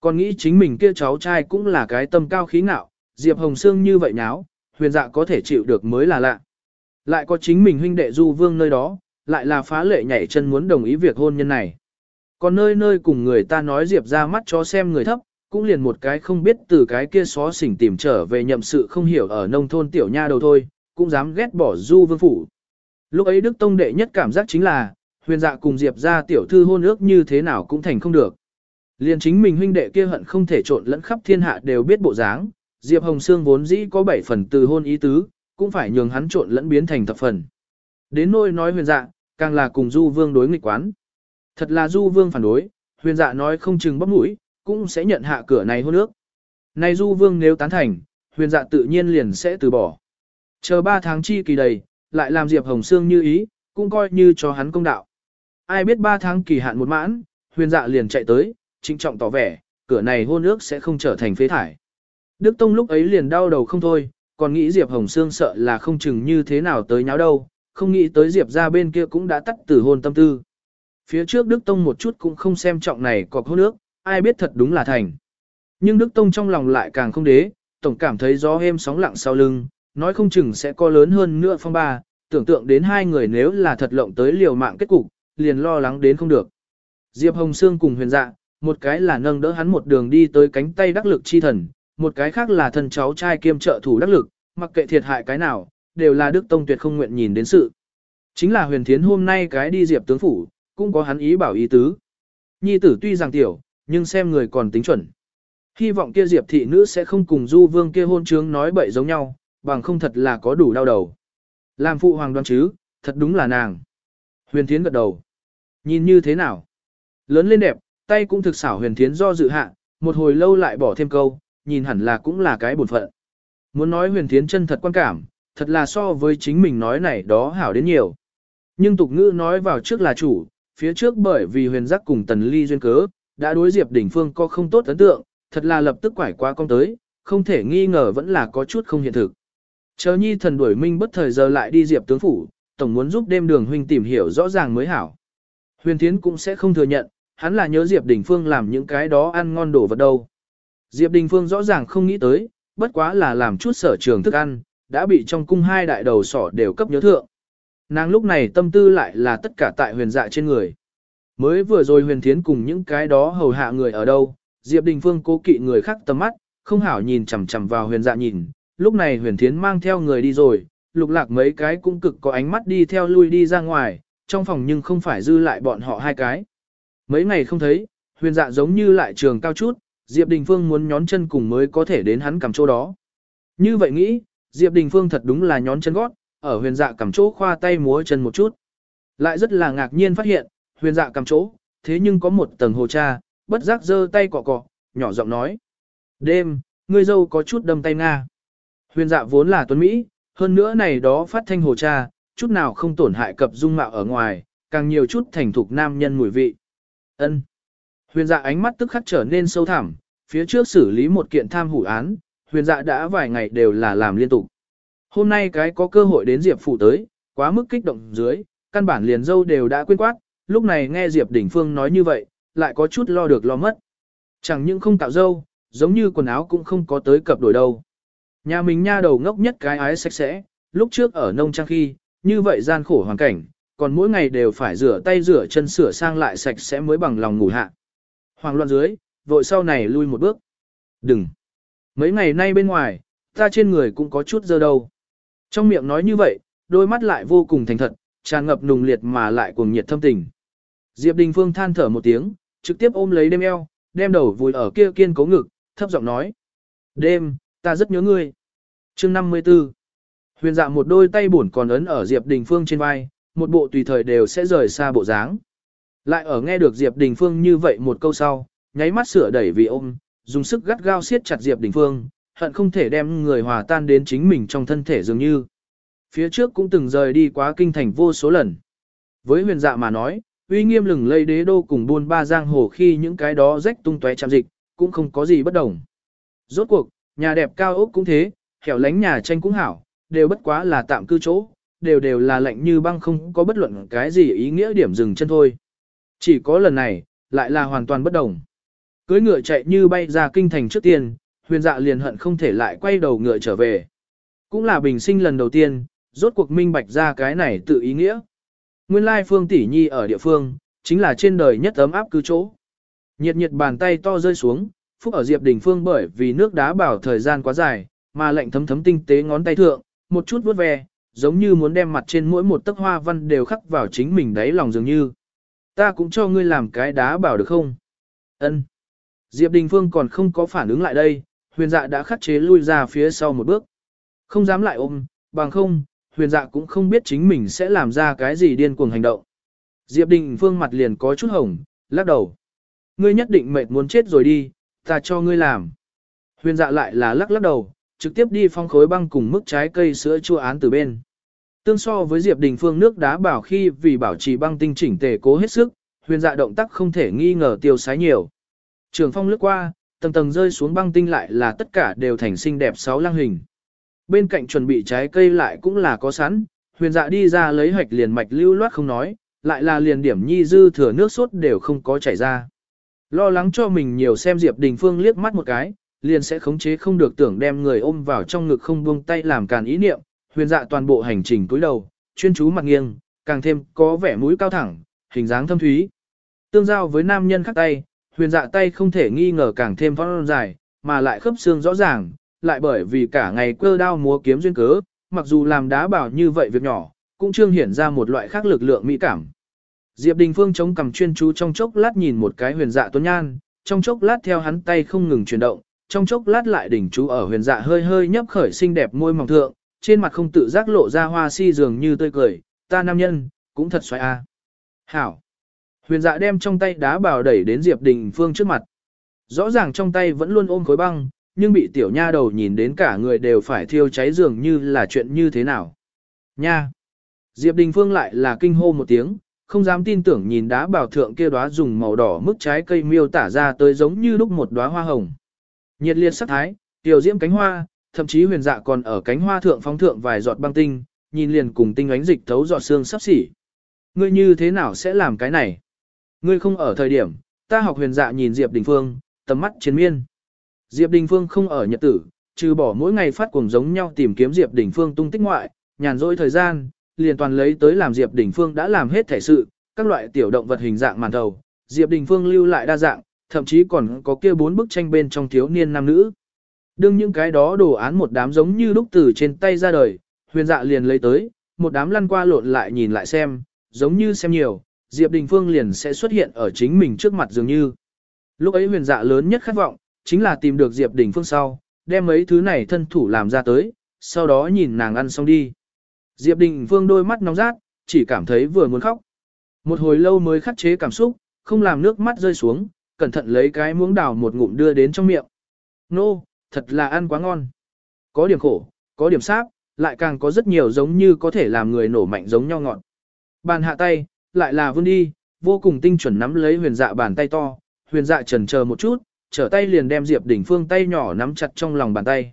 Còn nghĩ chính mình kia cháu trai cũng là cái tâm cao khí ngạo, Diệp Hồng Sương như vậy nháo, huyền dạ có thể chịu được mới là lạ. Lại có chính mình huynh đệ du vương nơi đó, lại là phá lệ nhảy chân muốn đồng ý việc hôn nhân này. Còn nơi nơi cùng người ta nói Diệp ra mắt cho xem người thấp, cũng liền một cái không biết từ cái kia xó xỉnh tìm trở về nhậm sự không hiểu ở nông thôn tiểu nha đầu thôi, cũng dám ghét bỏ du vương phủ. Lúc ấy Đức Tông đệ nhất cảm giác chính là, huyền dạ cùng Diệp ra tiểu thư hôn ước như thế nào cũng thành không được. Liền chính mình huynh đệ kia hận không thể trộn lẫn khắp thiên hạ đều biết bộ dáng, Diệp Hồng Sương vốn dĩ có bảy phần từ hôn ý tứ, cũng phải nhường hắn trộn lẫn biến thành thập phần. Đến nôi nói huyền dạ, càng là cùng Du Vương đối nghịch quán. Thật là Du Vương phản đối, huyền dạ nói không chừng bắp mũi, cũng sẽ nhận hạ cửa này hôn ước. Này Du Vương nếu tán thành, huyền dạ tự nhiên liền sẽ từ bỏ. Chờ 3 tháng chi kỳ đầy, lại làm Diệp Hồng Sương như ý, cũng coi như cho hắn công đạo. Ai biết 3 tháng kỳ hạn một mãn, huyền dạ liền chạy tới, trinh trọng tỏ vẻ, cửa này hôn ước sẽ không trở thành phế thải. Đức Tông lúc ấy liền đau đầu không thôi, còn nghĩ Diệp Hồng Sương sợ là không chừng như thế nào tới nháo đâu, không nghĩ tới Diệp ra bên kia cũng đã tắt từ hôn tâm tư. Phía trước Đức Tông một chút cũng không xem trọng này cọc hôn ước, ai biết thật đúng là thành. Nhưng Đức Tông trong lòng lại càng không đế, tổng cảm thấy gió êm sóng lặng sau lưng, nói không chừng sẽ có lớn hơn nữa phong ba, tưởng tượng đến hai người nếu là thật lộng tới liều mạng kết cục, liền lo lắng đến không được. Diệp Hồng Sương cùng huyền dạ, một cái là nâng đỡ hắn một đường đi tới cánh tay đắc lực chi thần, một cái khác là thân cháu trai kiêm trợ thủ đắc lực, mặc kệ thiệt hại cái nào, đều là Đức Tông tuyệt không nguyện nhìn đến sự. Chính là huyền thiến hôm nay cái đi diệp tướng phủ, cũng có hắn ý bảo ý tứ. Nhi tử tuy rằng tiểu, nhưng xem người còn tính chuẩn. Hy vọng kia diệp thị nữ sẽ không cùng du vương kia hôn trướng nói bậy giống nhau, bằng không thật là có đủ đau đầu. Làm phụ hoàng đoan chứ, thật đúng là nàng. Huyền thiến gật đầu. Nhìn như thế nào? Lớn lên đẹp, tay cũng thực xảo huyền thiến do dự hạ, một hồi lâu lại bỏ thêm câu, nhìn hẳn là cũng là cái bổn phận. Muốn nói huyền thiến chân thật quan cảm, thật là so với chính mình nói này đó hảo đến nhiều. Nhưng tục ngữ nói vào trước là chủ, phía trước bởi vì huyền giác cùng tần ly duyên cớ, đã đối diệp đỉnh phương có không tốt ấn tượng, thật là lập tức quải qua con tới, không thể nghi ngờ vẫn là có chút không hiện thực. Chờ nhi thần đuổi minh bất thời giờ lại đi diệp tướng phủ, tổng muốn giúp đêm đường huynh tìm hiểu rõ ràng mới hảo. Huyền thiến cũng sẽ không thừa nhận, hắn là nhớ diệp Đình phương làm những cái đó ăn ngon đồ vật đâu. Diệp Đình Phương rõ ràng không nghĩ tới, bất quá là làm chút sở trường thức ăn, đã bị trong cung hai đại đầu sỏ đều cấp nhớ thượng. Nàng lúc này tâm tư lại là tất cả tại huyền dạ trên người. Mới vừa rồi huyền thiến cùng những cái đó hầu hạ người ở đâu, Diệp Đình Phương cố kỵ người khác tầm mắt, không hảo nhìn chằm chằm vào huyền dạ nhìn. Lúc này huyền thiến mang theo người đi rồi, lục lạc mấy cái cũng cực có ánh mắt đi theo lui đi ra ngoài, trong phòng nhưng không phải dư lại bọn họ hai cái. Mấy ngày không thấy, huyền dạ giống như lại trường cao chút, Diệp Đình Phương muốn nhón chân cùng mới có thể đến hắn cầm chỗ đó. Như vậy nghĩ, Diệp Đình Phương thật đúng là nhón chân gót, ở huyền dạ cầm chỗ khoa tay múa chân một chút. Lại rất là ngạc nhiên phát hiện, huyền dạ cầm chỗ, thế nhưng có một tầng hồ cha, bất giác giơ tay cọ cọ, nhỏ giọng nói. Đêm, ngươi dâu có chút đâm tay Nga. Huyền dạ vốn là tuấn Mỹ, hơn nữa này đó phát thanh hồ cha, chút nào không tổn hại cập dung mạo ở ngoài, càng nhiều chút thành thục nam nhân mùi vị. Ân. Huyền dạ ánh mắt tức khắc trở nên sâu thẳm, phía trước xử lý một kiện tham hủ án, huyền dạ đã vài ngày đều là làm liên tục. Hôm nay cái có cơ hội đến Diệp phủ tới, quá mức kích động dưới, căn bản liền dâu đều đã quên quát, lúc này nghe Diệp Đỉnh Phương nói như vậy, lại có chút lo được lo mất. Chẳng những không tạo dâu, giống như quần áo cũng không có tới cập đổi đâu. Nhà mình nha đầu ngốc nhất cái ái sạch sẽ, lúc trước ở nông trang khi, như vậy gian khổ hoàn cảnh, còn mỗi ngày đều phải rửa tay rửa chân sửa sang lại sạch sẽ mới bằng lòng ngủ hạ. Hoàng loạn dưới, vội sau này lui một bước. Đừng! Mấy ngày nay bên ngoài, ta trên người cũng có chút dơ đâu. Trong miệng nói như vậy, đôi mắt lại vô cùng thành thật, tràn ngập nùng liệt mà lại cuồng nhiệt thâm tình. Diệp Đình Phương than thở một tiếng, trực tiếp ôm lấy đêm eo, đem đầu vùi ở kia kiên cố ngực, thấp giọng nói. Đêm, ta rất nhớ ngươi. chương 54 Huyền dạ một đôi tay buồn còn ấn ở Diệp Đình Phương trên vai, một bộ tùy thời đều sẽ rời xa bộ dáng. Lại ở nghe được Diệp Đình Phương như vậy một câu sau, nháy mắt sửa đẩy vì ôm, dùng sức gắt gao siết chặt Diệp Đình Phương, hận không thể đem người hòa tan đến chính mình trong thân thể dường như. Phía trước cũng từng rời đi quá kinh thành vô số lần. Với huyền dạ mà nói, uy nghiêm lừng lây đế đô cùng buôn ba giang hồ khi những cái đó rách tung tóe chạm dịch, cũng không có gì bất đồng. Rốt cuộc, nhà đẹp cao ốc cũng thế, hẻo lánh nhà tranh cũng hảo, đều bất quá là tạm cư chỗ, đều đều là lạnh như băng không có bất luận cái gì ý nghĩa điểm dừng chân thôi. Chỉ có lần này, lại là hoàn toàn bất đồng. Cưới ngựa chạy như bay ra kinh thành trước tiên, huyền dạ liền hận không thể lại quay đầu ngựa trở về. Cũng là bình sinh lần đầu tiên, rốt cuộc minh bạch ra cái này tự ý nghĩa. Nguyên lai phương tỷ nhi ở địa phương, chính là trên đời nhất ấm áp cư chỗ. Nhiệt nhiệt bàn tay to rơi xuống, phúc ở Diệp Đình Phương bởi vì nước đá bảo thời gian quá dài, mà lạnh thấm thấm tinh tế ngón tay thượng, một chút vuốt ve, giống như muốn đem mặt trên mỗi một tấc hoa văn đều khắc vào chính mình đáy lòng dường như. Ta cũng cho ngươi làm cái đá bảo được không? Ân. Diệp Đình Phương còn không có phản ứng lại đây, huyền dạ đã khắc chế lui ra phía sau một bước. Không dám lại ôm, bằng không, huyền dạ cũng không biết chính mình sẽ làm ra cái gì điên cuồng hành động. Diệp Đình Phương mặt liền có chút hồng, lắc đầu. Ngươi nhất định mệt muốn chết rồi đi, ta cho ngươi làm. Huyền dạ lại là lắc lắc đầu, trực tiếp đi phong khối băng cùng mức trái cây sữa chua án từ bên. Tương so với Diệp Đình Phương nước đá bảo khi vì bảo trì băng tinh chỉnh tề cố hết sức, huyền dạ động tác không thể nghi ngờ tiêu sái nhiều. Trường phong lướt qua, tầng tầng rơi xuống băng tinh lại là tất cả đều thành xinh đẹp sáu lăng hình. Bên cạnh chuẩn bị trái cây lại cũng là có sẵn, huyền dạ đi ra lấy hoạch liền mạch lưu loát không nói, lại là liền điểm nhi dư thừa nước sốt đều không có chảy ra. Lo lắng cho mình nhiều xem Diệp Đình Phương liếc mắt một cái, liền sẽ khống chế không được tưởng đem người ôm vào trong ngực không buông tay làm càn ý niệm, huyền dạ toàn bộ hành trình cúi đầu, chuyên chú mặt nghiêng, càng thêm có vẻ mũi cao thẳng, hình dáng thâm thúy. Tương giao với nam nhân khác tay, huyền dạ tay không thể nghi ngờ càng thêm phong dài, mà lại khớp xương rõ ràng, lại bởi vì cả ngày cơ đao múa kiếm duyên cớ, mặc dù làm đá bảo như vậy việc nhỏ, cũng trương hiển ra một loại khác lực lượng mỹ cảm. Diệp Đình Phương chống cằm chuyên chú trong chốc lát nhìn một cái huyền dạ tuấn nhan, trong chốc lát theo hắn tay không ngừng chuyển động, trong chốc lát lại đỉnh chú ở huyền dạ hơi hơi nhấp khởi xinh đẹp môi mỏng thượng, trên mặt không tự giác lộ ra hoa si dường như tươi cười, ta nam nhân, cũng thật xoay a. Hảo. Huyền dạ đem trong tay đá bào đẩy đến Diệp Đình Phương trước mặt. Rõ ràng trong tay vẫn luôn ôm khối băng, nhưng bị tiểu nha đầu nhìn đến cả người đều phải thiêu cháy dường như là chuyện như thế nào. Nha! Diệp Đình Phương lại là kinh hô một tiếng, không dám tin tưởng nhìn đá bảo thượng kia đóa dùng màu đỏ mức trái cây miêu tả ra tới giống như lúc một đóa hoa hồng. Nhiệt liệt sắc thái, tiểu diễm cánh hoa, thậm chí huyền dạ còn ở cánh hoa thượng phóng thượng vài giọt băng tinh, nhìn liền cùng tinh ánh dịch thấu giọt xương sắp xỉ. Ngươi như thế nào sẽ làm cái này? Ngươi không ở thời điểm, ta học huyền dạ nhìn Diệp Đình Phương, tầm mắt chiến miên. Diệp Đình Phương không ở nhật tử, trừ bỏ mỗi ngày phát cuồng giống nhau tìm kiếm Diệp Đình Phương tung tích ngoại, nhàn rỗi thời gian, liền toàn lấy tới làm Diệp Đình Phương đã làm hết thể sự, các loại tiểu động vật hình dạng màn đầu Diệp Đình Phương lưu lại đa dạng, thậm chí còn có kia bốn bức tranh bên trong thiếu niên nam nữ. Đương những cái đó đồ án một đám giống như lúc từ trên tay ra đời, huyền dạ liền lấy tới, một đám lăn qua lộn lại nhìn lại xem, giống như xem nhiều, Diệp Đình Phương liền sẽ xuất hiện ở chính mình trước mặt dường như. Lúc ấy huyền dạ lớn nhất khát vọng, chính là tìm được Diệp Đình Phương sau, đem mấy thứ này thân thủ làm ra tới, sau đó nhìn nàng ăn xong đi. Diệp Đình Phương đôi mắt nóng rát, chỉ cảm thấy vừa muốn khóc. Một hồi lâu mới khắc chế cảm xúc, không làm nước mắt rơi xuống, cẩn thận lấy cái muỗng đào một ngụm đưa đến trong miệng. Nô, thật là ăn quá ngon. Có điểm khổ, có điểm sáp, lại càng có rất nhiều giống như có thể làm người nổ mạnh giống nhau ngọt. Bàn hạ tay, lại là vươn đi, vô cùng tinh chuẩn nắm lấy huyền dạ bàn tay to, huyền dạ trần chờ một chút, trở tay liền đem Diệp Đình Phương tay nhỏ nắm chặt trong lòng bàn tay.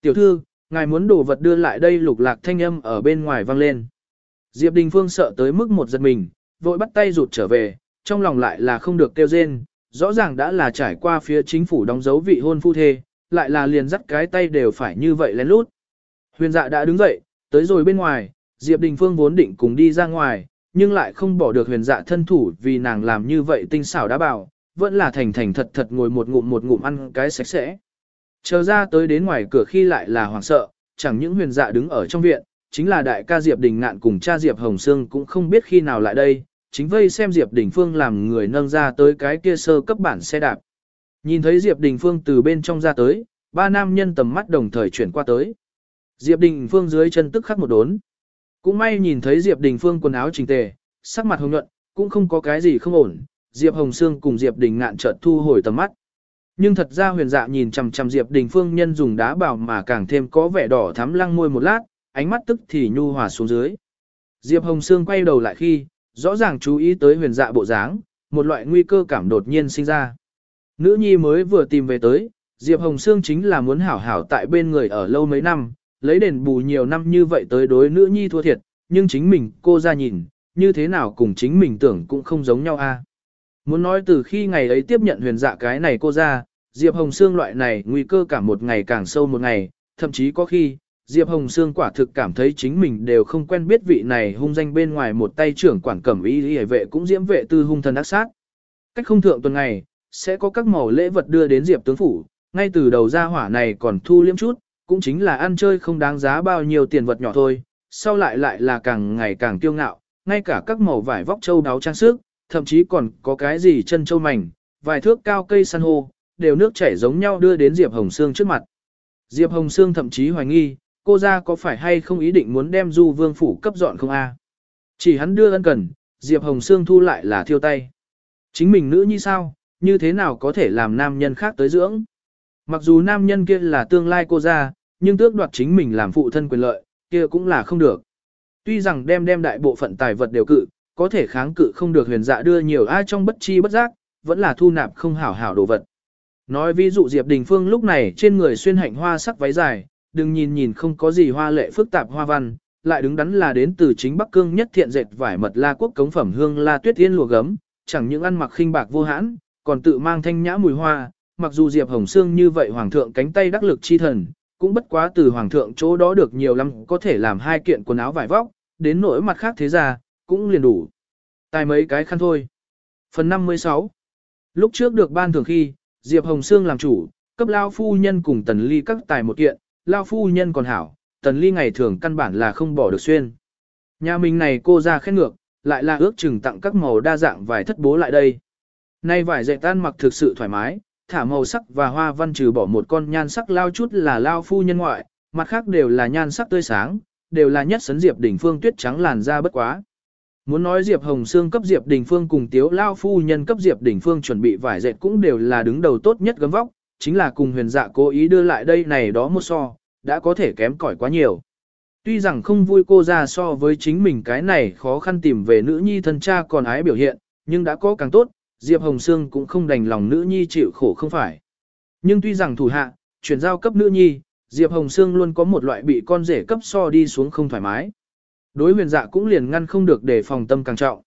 Tiểu thư, ngài muốn đồ vật đưa lại đây lục lạc thanh âm ở bên ngoài vang lên. Diệp Đình Phương sợ tới mức một giật mình, vội bắt tay rụt trở về, trong lòng lại là không được kêu rên, rõ ràng đã là trải qua phía chính phủ đóng dấu vị hôn phu thê, lại là liền dắt cái tay đều phải như vậy lén lút. Huyền dạ đã đứng dậy, tới rồi bên ngoài, Diệp Đình Phương vốn định cùng đi ra ngoài, nhưng lại không bỏ được huyền dạ thân thủ vì nàng làm như vậy tinh xảo đã bảo, vẫn là thành thành thật thật ngồi một ngụm một ngụm ăn cái sạch sẽ. Chờ ra tới đến ngoài cửa khi lại là hoảng sợ, chẳng những huyền dạ đứng ở trong viện, chính là đại ca Diệp Đình Ngạn cùng cha Diệp Hồng Sương cũng không biết khi nào lại đây, chính vây xem Diệp Đình Phương làm người nâng ra tới cái kia sơ cấp bản xe đạp. Nhìn thấy Diệp Đình Phương từ bên trong ra tới, ba nam nhân tầm mắt đồng thời chuyển qua tới. Diệp Đình Phương dưới chân tức khắc một đốn. Cũng may nhìn thấy Diệp Đình Phương quần áo chỉnh tề, sắc mặt hồng nhuận, cũng không có cái gì không ổn, Diệp Hồng Sương cùng Diệp Đình ngạn chợt thu hồi tầm mắt. Nhưng thật ra huyền dạ nhìn chằm chằm Diệp Đình Phương nhân dùng đá bảo mà càng thêm có vẻ đỏ thắm lăng môi một lát, ánh mắt tức thì nhu hòa xuống dưới. Diệp Hồng Sương quay đầu lại khi, rõ ràng chú ý tới huyền dạ bộ dáng, một loại nguy cơ cảm đột nhiên sinh ra. Nữ nhi mới vừa tìm về tới, Diệp Hồng Sương chính là muốn hảo hảo tại bên người ở lâu mấy năm, lấy đền bù nhiều năm như vậy tới đối nữ nhi thua thiệt, nhưng chính mình cô ra nhìn, như thế nào cùng chính mình tưởng cũng không giống nhau a. Muốn nói từ khi ngày ấy tiếp nhận huyền dạ cái này cô ra, Diệp Hồng Sương loại này nguy cơ cả một ngày càng sâu một ngày, thậm chí có khi, Diệp Hồng Sương quả thực cảm thấy chính mình đều không quen biết vị này hung danh bên ngoài một tay trưởng quản cẩm y hề vệ cũng diễm vệ tư hung thần ác sát. Cách không thượng tuần ngày, sẽ có các màu lễ vật đưa đến Diệp tướng phủ, ngay từ đầu ra hỏa này còn thu liếm chút, cũng chính là ăn chơi không đáng giá bao nhiêu tiền vật nhỏ thôi, sau lại lại là càng ngày càng kiêu ngạo, ngay cả các màu vải vóc châu đáo trang sức, thậm chí còn có cái gì chân châu mảnh, vài thước cao cây san hô, đều nước chảy giống nhau đưa đến Diệp Hồng Sương trước mặt. Diệp Hồng Sương thậm chí hoài nghi, cô ra có phải hay không ý định muốn đem du vương phủ cấp dọn không a? Chỉ hắn đưa ân cần, Diệp Hồng Sương thu lại là thiêu tay. Chính mình nữ như sao, như thế nào có thể làm nam nhân khác tới dưỡng? Mặc dù nam nhân kia là tương lai cô ra, nhưng tước đoạt chính mình làm phụ thân quyền lợi, kia cũng là không được. Tuy rằng đem đem đại bộ phận tài vật đều cự, có thể kháng cự không được huyền dạ đưa nhiều ai trong bất chi bất giác, vẫn là thu nạp không hảo hảo đồ vật. Nói ví dụ Diệp Đình Phương lúc này trên người xuyên hạnh hoa sắc váy dài, đừng nhìn nhìn không có gì hoa lệ phức tạp hoa văn, lại đứng đắn là đến từ chính Bắc Cương nhất thiện dệt vải mật la quốc cống phẩm hương la tuyết tiên lùa gấm, chẳng những ăn mặc khinh bạc vô hãn, còn tự mang thanh nhã mùi hoa, mặc dù Diệp Hồng Sương như vậy hoàng thượng cánh tay đắc lực chi thần, cũng bất quá từ hoàng thượng chỗ đó được nhiều lắm có thể làm hai kiện quần áo vải vóc, đến nỗi mặt khác thế ra, cũng liền đủ. Tài mấy cái khăn thôi. Phần 56 Lúc trước được ban thường khi, Diệp Hồng Sương làm chủ, cấp Lao Phu Nhân cùng Tần Ly các tài một kiện, Lao Phu Nhân còn hảo, Tần Ly ngày thường căn bản là không bỏ được xuyên. Nhà mình này cô ra khen ngược, lại là ước chừng tặng các màu đa dạng vải thất bố lại đây. Nay vải dệt tan mặc thực sự thoải mái, thả màu sắc và hoa văn trừ bỏ một con nhan sắc lao chút là lao phu nhân ngoại, mặt khác đều là nhan sắc tươi sáng, đều là nhất sấn Diệp đỉnh Phương tuyết trắng làn da bất quá. Muốn nói Diệp Hồng Sương cấp Diệp Đình Phương cùng Tiếu Lao Phu Nhân cấp Diệp Đình Phương chuẩn bị vải dệt cũng đều là đứng đầu tốt nhất gấm vóc, chính là cùng huyền dạ cố ý đưa lại đây này đó một so, đã có thể kém cỏi quá nhiều. Tuy rằng không vui cô ra so với chính mình cái này khó khăn tìm về nữ nhi thân cha còn ái biểu hiện, nhưng đã có càng tốt, Diệp Hồng Sương cũng không đành lòng nữ nhi chịu khổ không phải. Nhưng tuy rằng thủ hạ, chuyển giao cấp nữ nhi, Diệp Hồng Sương luôn có một loại bị con rể cấp so đi xuống không thoải mái. Đối huyền dạ cũng liền ngăn không được để phòng tâm càng trọng.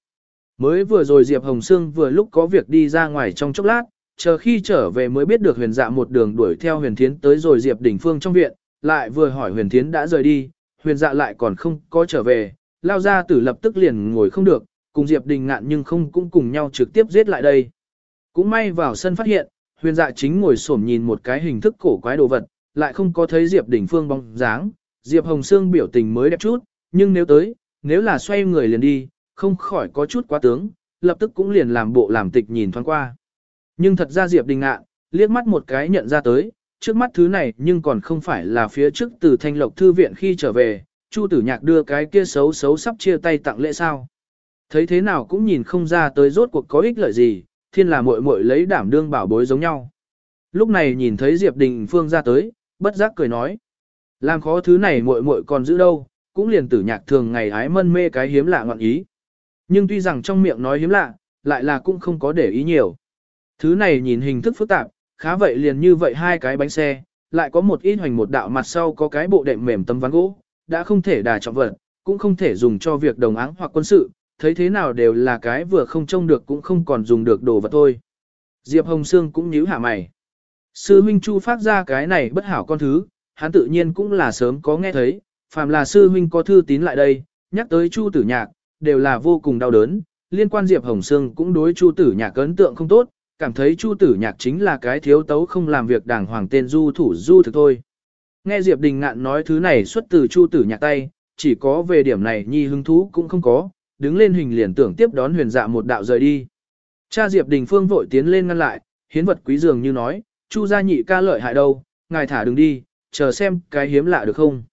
Mới vừa rồi Diệp Hồng Sương vừa lúc có việc đi ra ngoài trong chốc lát, chờ khi trở về mới biết được huyền dạ một đường đuổi theo huyền thiến tới rồi Diệp Đình Phương trong viện, lại vừa hỏi huyền thiến đã rời đi, huyền dạ lại còn không có trở về, lao ra tử lập tức liền ngồi không được, cùng Diệp Đình ngạn nhưng không cũng cùng nhau trực tiếp giết lại đây. Cũng may vào sân phát hiện, huyền dạ chính ngồi xổm nhìn một cái hình thức cổ quái đồ vật, lại không có thấy Diệp Đình Phương bóng dáng, Diệp Hồng Sương biểu tình mới đẹp chút, nhưng nếu tới, nếu là xoay người liền đi, không khỏi có chút quá tướng, lập tức cũng liền làm bộ làm tịch nhìn thoáng qua. Nhưng thật ra Diệp Đình ngạn, liếc mắt một cái nhận ra tới, trước mắt thứ này nhưng còn không phải là phía trước từ thanh lộc thư viện khi trở về, Chu tử nhạc đưa cái kia xấu xấu sắp chia tay tặng lễ sao. Thấy thế nào cũng nhìn không ra tới rốt cuộc có ích lợi gì, thiên là muội muội lấy đảm đương bảo bối giống nhau. Lúc này nhìn thấy Diệp Đình Phương ra tới, bất giác cười nói. Làm khó thứ này muội muội còn giữ đâu, cũng liền tử nhạc thường ngày hái mân mê cái hiếm lạ ngọn ý. Nhưng tuy rằng trong miệng nói hiếm lạ, lại là cũng không có để ý nhiều. Thứ này nhìn hình thức phức tạp, khá vậy liền như vậy hai cái bánh xe, lại có một ít hoành một đạo mặt sau có cái bộ đệm mềm tấm ván gỗ, đã không thể đà trọng vật, cũng không thể dùng cho việc đồng áng hoặc quân sự, thấy thế nào đều là cái vừa không trông được cũng không còn dùng được đồ vật thôi. Diệp Hồng Sương cũng nhíu hạ mày. Sư Minh Chu phát ra cái này bất hảo con thứ, hắn tự nhiên cũng là sớm có nghe thấy, phàm là sư huynh có thư tín lại đây, nhắc tới Chu Tử Nhạc, đều là vô cùng đau đớn, liên quan Diệp Hồng Sương cũng đối Chu Tử Nhạc ấn tượng không tốt, cảm thấy Chu Tử Nhạc chính là cái thiếu tấu không làm việc đàng hoàng tên du thủ du thực thôi. Nghe Diệp Đình Ngạn nói thứ này xuất từ Chu Tử Nhạc tay, chỉ có về điểm này nhi hứng thú cũng không có, đứng lên hình liền tưởng tiếp đón huyền dạ một đạo rời đi. Cha Diệp Đình Phương vội tiến lên ngăn lại, hiến vật quý dường như nói, Chu gia nhị ca lợi hại đâu, ngài thả đừng đi, chờ xem cái hiếm lạ được không.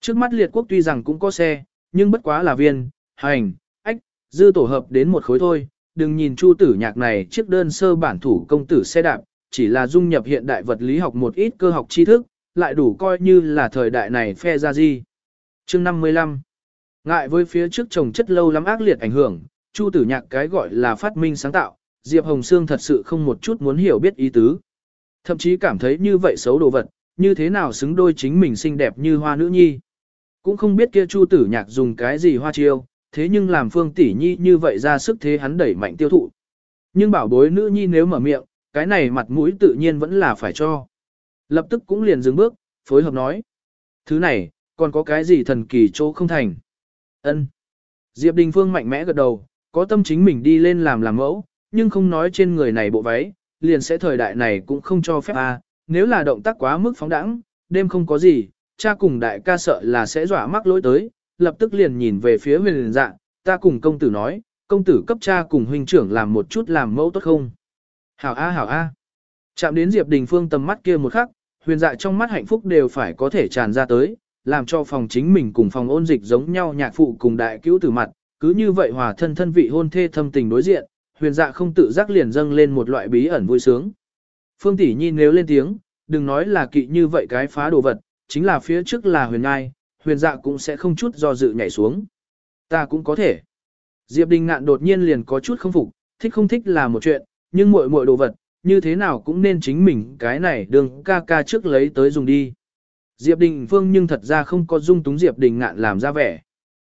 Trước mắt liệt quốc tuy rằng cũng có xe, nhưng bất quá là viên, hành, ách, dư tổ hợp đến một khối thôi, đừng nhìn chu tử nhạc này chiếc đơn sơ bản thủ công tử xe đạp, chỉ là dung nhập hiện đại vật lý học một ít cơ học tri thức, lại đủ coi như là thời đại này phe ra gì. Chương 55 Ngại với phía trước trồng chất lâu lắm ác liệt ảnh hưởng, chu tử nhạc cái gọi là phát minh sáng tạo, Diệp Hồng Sương thật sự không một chút muốn hiểu biết ý tứ. Thậm chí cảm thấy như vậy xấu đồ vật, như thế nào xứng đôi chính mình xinh đẹp như hoa nữ nhi. Cũng không biết kia Chu Tử Nhạc dùng cái gì hoa chiêu, thế nhưng làm Phương Tỷ Nhi như vậy ra sức thế hắn đẩy mạnh tiêu thụ. Nhưng bảo bối nữ nhi nếu mở miệng, cái này mặt mũi tự nhiên vẫn là phải cho. Lập tức cũng liền dừng bước, phối hợp nói. Thứ này, còn có cái gì thần kỳ chỗ không thành. ân Diệp Đình Phương mạnh mẽ gật đầu, có tâm chính mình đi lên làm làm mẫu, nhưng không nói trên người này bộ váy, liền sẽ thời đại này cũng không cho phép a. nếu là động tác quá mức phóng đẳng, đêm không có gì, cha cùng đại ca sợ là sẽ dọa mắc lỗi tới, lập tức liền nhìn về phía huyền dạ, ta cùng công tử nói, công tử cấp cha cùng huynh trưởng làm một chút làm mẫu tốt không? Hảo A hảo A. Chạm đến Diệp Đình Phương tầm mắt kia một khắc, huyền dạ trong mắt hạnh phúc đều phải có thể tràn ra tới, làm cho phòng chính mình cùng phòng ôn dịch giống nhau nhạc phụ cùng đại cứu tử mặt, cứ như vậy hòa thân thân vị hôn thê thâm tình đối diện, huyền dạ không tự giác liền dâng lên một loại bí ẩn vui sướng. Phương tỷ nhi nếu lên tiếng, đừng nói là kỵ như vậy cái phá đồ vật, chính là phía trước là huyền ngai, huyền dạ cũng sẽ không chút do dự nhảy xuống. Ta cũng có thể. Diệp Đình ngạn đột nhiên liền có chút không phục, thích không thích là một chuyện, nhưng muội muội đồ vật, như thế nào cũng nên chính mình cái này đường ca ca trước lấy tới dùng đi. Diệp Đình Phương nhưng thật ra không có dung túng Diệp Đình ngạn làm ra vẻ.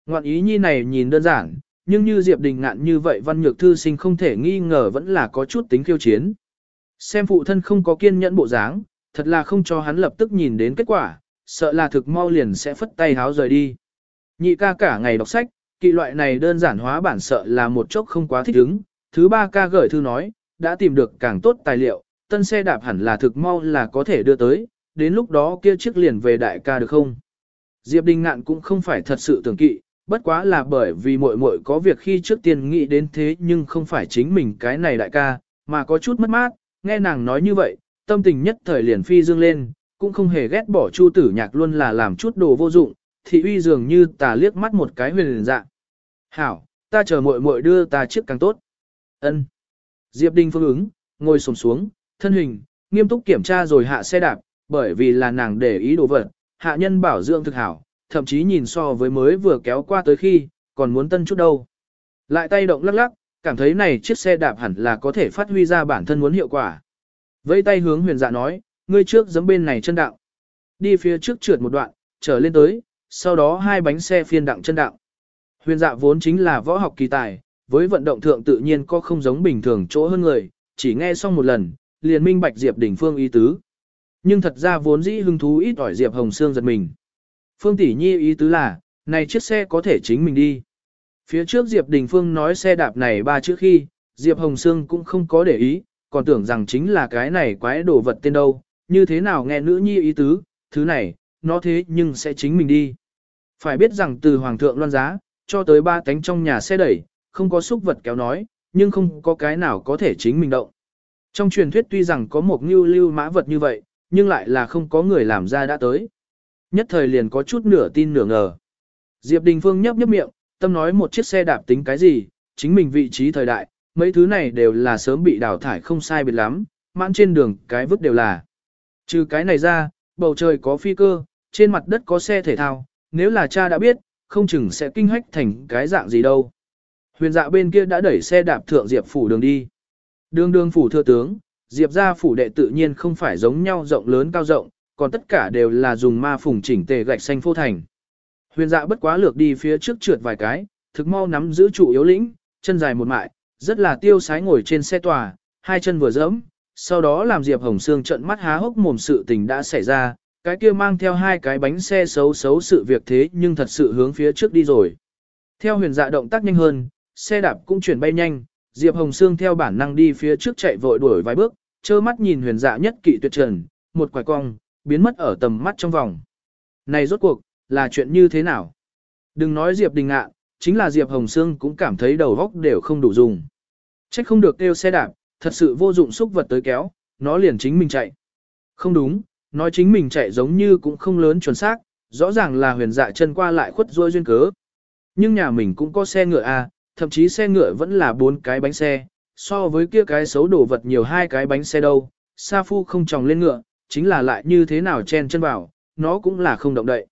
Ngoạn ý nhi này nhìn đơn giản, nhưng như Diệp Đình ngạn như vậy văn nhược thư sinh không thể nghi ngờ vẫn là có chút tính khiêu chiến. Xem phụ thân không có kiên nhẫn bộ dáng, thật là không cho hắn lập tức nhìn đến kết quả, sợ là thực mau liền sẽ phất tay háo rời đi. Nhị ca cả ngày đọc sách, kỵ loại này đơn giản hóa bản sợ là một chốc không quá thích ứng. Thứ ba ca gửi thư nói, đã tìm được càng tốt tài liệu, tân xe đạp hẳn là thực mau là có thể đưa tới, đến lúc đó kia chiếc liền về đại ca được không? Diệp Đình Ngạn cũng không phải thật sự tưởng kỵ, bất quá là bởi vì muội muội có việc khi trước tiên nghĩ đến thế nhưng không phải chính mình cái này đại ca, mà có chút mất mát, nghe nàng nói như vậy, tâm tình nhất thời liền phi dương lên, cũng không hề ghét bỏ Chu Tử Nhạc luôn là làm chút đồ vô dụng, thị uy dường như tà liếc mắt một cái huyền dạng. Hảo, ta chờ muội muội đưa ta chiếc càng tốt. Ân. Diệp Đinh phương ứng, ngồi xổm xuống, thân hình, nghiêm túc kiểm tra rồi hạ xe đạp, bởi vì là nàng để ý đồ vật, hạ nhân bảo dưỡng thực hảo, thậm chí nhìn so với mới vừa kéo qua tới khi, còn muốn tân chút đâu. Lại tay động lắc lắc, cảm thấy này chiếc xe đạp hẳn là có thể phát huy ra bản thân muốn hiệu quả. Vẫy tay hướng huyền dạ nói, ngươi trước giẫm bên này chân đạo. Đi phía trước trượt một đoạn, trở lên tới, sau đó hai bánh xe phiên đặng chân đạo. Huyền dạ vốn chính là võ học kỳ tài, với vận động thượng tự nhiên có không giống bình thường chỗ hơn người, chỉ nghe xong một lần, liền minh bạch Diệp Đỉnh Phương ý tứ. Nhưng thật ra vốn dĩ hứng thú ít ỏi Diệp Hồng Sương giật mình. Phương tỷ nhi ý tứ là, này chiếc xe có thể chính mình đi. Phía trước Diệp Đình Phương nói xe đạp này ba chữ khi, Diệp Hồng Sương cũng không có để ý, còn tưởng rằng chính là cái này quái đồ vật tên đâu, như thế nào nghe nữ nhi ý tứ, thứ này, nó thế nhưng sẽ chính mình đi. Phải biết rằng từ Hoàng thượng loan giá, cho tới ba tánh trong nhà xe đẩy, không có xúc vật kéo nói, nhưng không có cái nào có thể chính mình động. Trong truyền thuyết tuy rằng có một ngưu lưu mã vật như vậy, nhưng lại là không có người làm ra đã tới. Nhất thời liền có chút nửa tin nửa ngờ. Diệp Đình Phương nhấp nhấp miệng, tâm nói một chiếc xe đạp tính cái gì, chính mình vị trí thời đại, mấy thứ này đều là sớm bị đào thải không sai biệt lắm, mãn trên đường cái vứt đều là. Trừ cái này ra, bầu trời có phi cơ, trên mặt đất có xe thể thao, nếu là cha đã biết, không chừng sẽ kinh hách thành cái dạng gì đâu. Huyền dạ bên kia đã đẩy xe đạp thượng Diệp phủ đường đi. Đường đường phủ thưa tướng, Diệp gia phủ đệ tự nhiên không phải giống nhau rộng lớn cao rộng, còn tất cả đều là dùng ma phùng chỉnh tề gạch xanh phô thành. Huyền dạ bất quá lược đi phía trước trượt vài cái, thực mau nắm giữ trụ yếu lĩnh, chân dài một mại, rất là tiêu sái ngồi trên xe tòa, hai chân vừa dẫm, sau đó làm Diệp Hồng Sương trận mắt há hốc mồm sự tình đã xảy ra, cái kia mang theo hai cái bánh xe xấu xấu sự việc thế nhưng thật sự hướng phía trước đi rồi. Theo huyền dạ động tác nhanh hơn, xe đạp cũng chuyển bay nhanh, Diệp Hồng Sương theo bản năng đi phía trước chạy vội đuổi vài bước, trơ mắt nhìn huyền dạ nhất kỵ tuyệt trần, một quải cong, biến mất ở tầm mắt trong vòng. Này rốt cuộc, là chuyện như thế nào? Đừng nói Diệp Đình Ngạn, chính là Diệp Hồng Sương cũng cảm thấy đầu góc đều không đủ dùng. Trách không được kêu xe đạp, thật sự vô dụng xúc vật tới kéo, nó liền chính mình chạy. Không đúng, nói chính mình chạy giống như cũng không lớn chuẩn xác, rõ ràng là huyền dạ chân qua lại khuất rôi duyên cớ. Nhưng nhà mình cũng có xe ngựa à, thậm chí xe ngựa vẫn là bốn cái bánh xe, so với kia cái xấu đổ vật nhiều hai cái bánh xe đâu, Sa Phu không tròng lên ngựa, chính là lại như thế nào chen chân vào, nó cũng là không động đậy.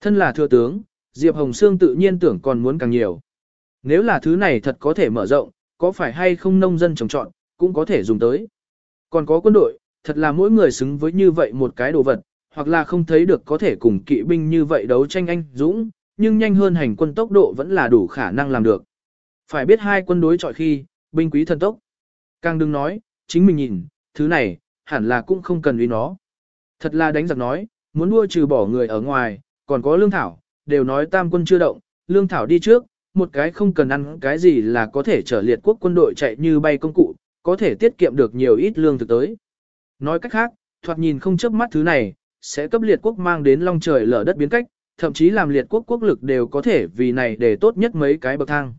Thân là thừa tướng, Diệp Hồng Sương tự nhiên tưởng còn muốn càng nhiều. Nếu là thứ này thật có thể mở rộng, có phải hay không nông dân trồng trọn, cũng có thể dùng tới. Còn có quân đội, thật là mỗi người xứng với như vậy một cái đồ vật, hoặc là không thấy được có thể cùng kỵ binh như vậy đấu tranh anh dũng, nhưng nhanh hơn hành quân tốc độ vẫn là đủ khả năng làm được. Phải biết hai quân đối chọi khi, binh quý thần tốc. Càng đừng nói, chính mình nhìn, thứ này, hẳn là cũng không cần uy nó. Thật là đánh giặc nói, muốn đua trừ bỏ người ở ngoài, còn có lương thảo, đều nói tam quân chưa động, lương thảo đi trước, một cái không cần ăn cái gì là có thể trở liệt quốc quân đội chạy như bay công cụ, có thể tiết kiệm được nhiều ít lương thực tới. Nói cách khác, thoạt nhìn không chớp mắt thứ này, sẽ cấp liệt quốc mang đến long trời lở đất biến cách, thậm chí làm liệt quốc quốc lực đều có thể vì này để tốt nhất mấy cái bậc thang.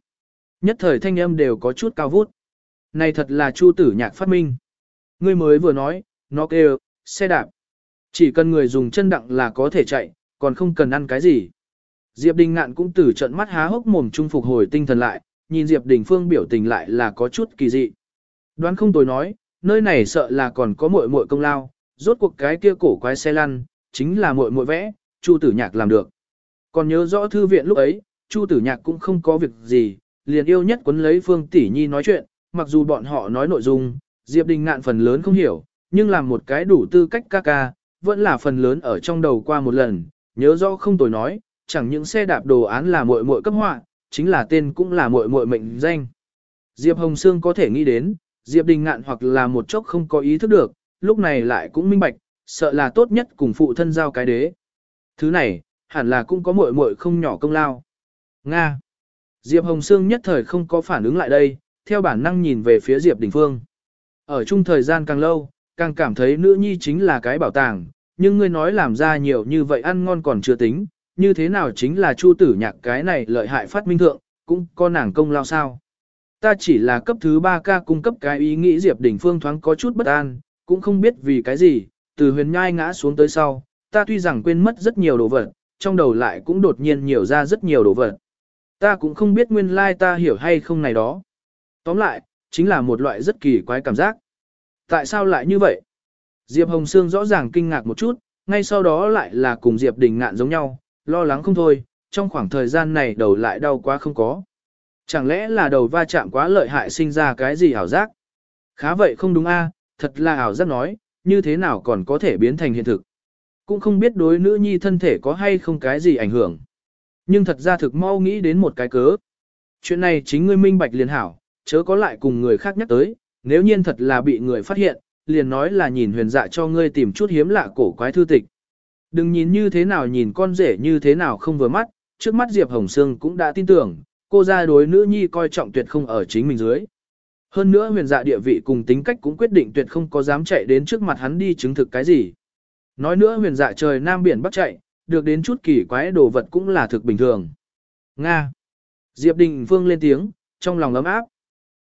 Nhất thời thanh âm đều có chút cao vút. Này thật là chu tử nhạc phát minh. Ngươi mới vừa nói, nó kêu, xe đạp. Chỉ cần người dùng chân đặng là có thể chạy, còn không cần ăn cái gì. Diệp Đình ngạn cũng từ trận mắt há hốc mồm trung phục hồi tinh thần lại, nhìn Diệp Đình Phương biểu tình lại là có chút kỳ dị. Đoán không tồi nói, nơi này sợ là còn có muội muội công lao, rốt cuộc cái kia cổ quái xe lăn, chính là muội muội vẽ, Chu Tử Nhạc làm được. Còn nhớ rõ thư viện lúc ấy, Chu Tử Nhạc cũng không có việc gì, liền yêu nhất quấn lấy Phương Tỷ Nhi nói chuyện, mặc dù bọn họ nói nội dung, Diệp Đình ngạn phần lớn không hiểu, nhưng làm một cái đủ tư cách ca ca, vẫn là phần lớn ở trong đầu qua một lần, nhớ rõ không tồi nói, chẳng những xe đạp đồ án là muội muội cấp họa, chính là tên cũng là muội muội mệnh danh. Diệp Hồng Sương có thể nghĩ đến, Diệp Đình Ngạn hoặc là một chốc không có ý thức được, lúc này lại cũng minh bạch, sợ là tốt nhất cùng phụ thân giao cái đế. Thứ này, hẳn là cũng có muội muội không nhỏ công lao. Nga. Diệp Hồng Sương nhất thời không có phản ứng lại đây, theo bản năng nhìn về phía Diệp Đình Phương. Ở chung thời gian càng lâu, càng cảm thấy nữ nhi chính là cái bảo tàng, nhưng ngươi nói làm ra nhiều như vậy ăn ngon còn chưa tính, như thế nào chính là chu tử nhạc cái này lợi hại phát minh thượng, cũng có nàng công lao sao. Ta chỉ là cấp thứ ba ca cung cấp cái ý nghĩ Diệp Đình Phương thoáng có chút bất an, cũng không biết vì cái gì, từ huyền nhai ngã xuống tới sau, ta tuy rằng quên mất rất nhiều đồ vật, trong đầu lại cũng đột nhiên nhiều ra rất nhiều đồ vật. Ta cũng không biết nguyên lai ta hiểu hay không này đó. Tóm lại, chính là một loại rất kỳ quái cảm giác. Tại sao lại như vậy? Diệp Hồng Sương rõ ràng kinh ngạc một chút, ngay sau đó lại là cùng Diệp Đình ngạn giống nhau, lo lắng không thôi, trong khoảng thời gian này đầu lại đau quá không có. Chẳng lẽ là đầu va chạm quá lợi hại sinh ra cái gì ảo giác? Khá vậy không đúng a, thật là ảo giác nói, như thế nào còn có thể biến thành hiện thực. Cũng không biết đối nữ nhi thân thể có hay không cái gì ảnh hưởng. Nhưng thật ra thực mau nghĩ đến một cái cớ. Chuyện này chính ngươi minh bạch liền hảo, chớ có lại cùng người khác nhắc tới, nếu nhiên thật là bị người phát hiện, liền nói là nhìn huyền dạ cho ngươi tìm chút hiếm lạ cổ quái thư tịch. Đừng nhìn như thế nào nhìn con rể như thế nào không vừa mắt, trước mắt Diệp Hồng Sương cũng đã tin tưởng, cô ra đối nữ nhi coi trọng tuyệt không ở chính mình dưới. Hơn nữa huyền dạ địa vị cùng tính cách cũng quyết định tuyệt không có dám chạy đến trước mặt hắn đi chứng thực cái gì. Nói nữa huyền dạ trời nam biển bắc chạy, được đến chút kỳ quái đồ vật cũng là thực bình thường. Nga. Diệp Đình Phương lên tiếng, trong lòng ấm áp.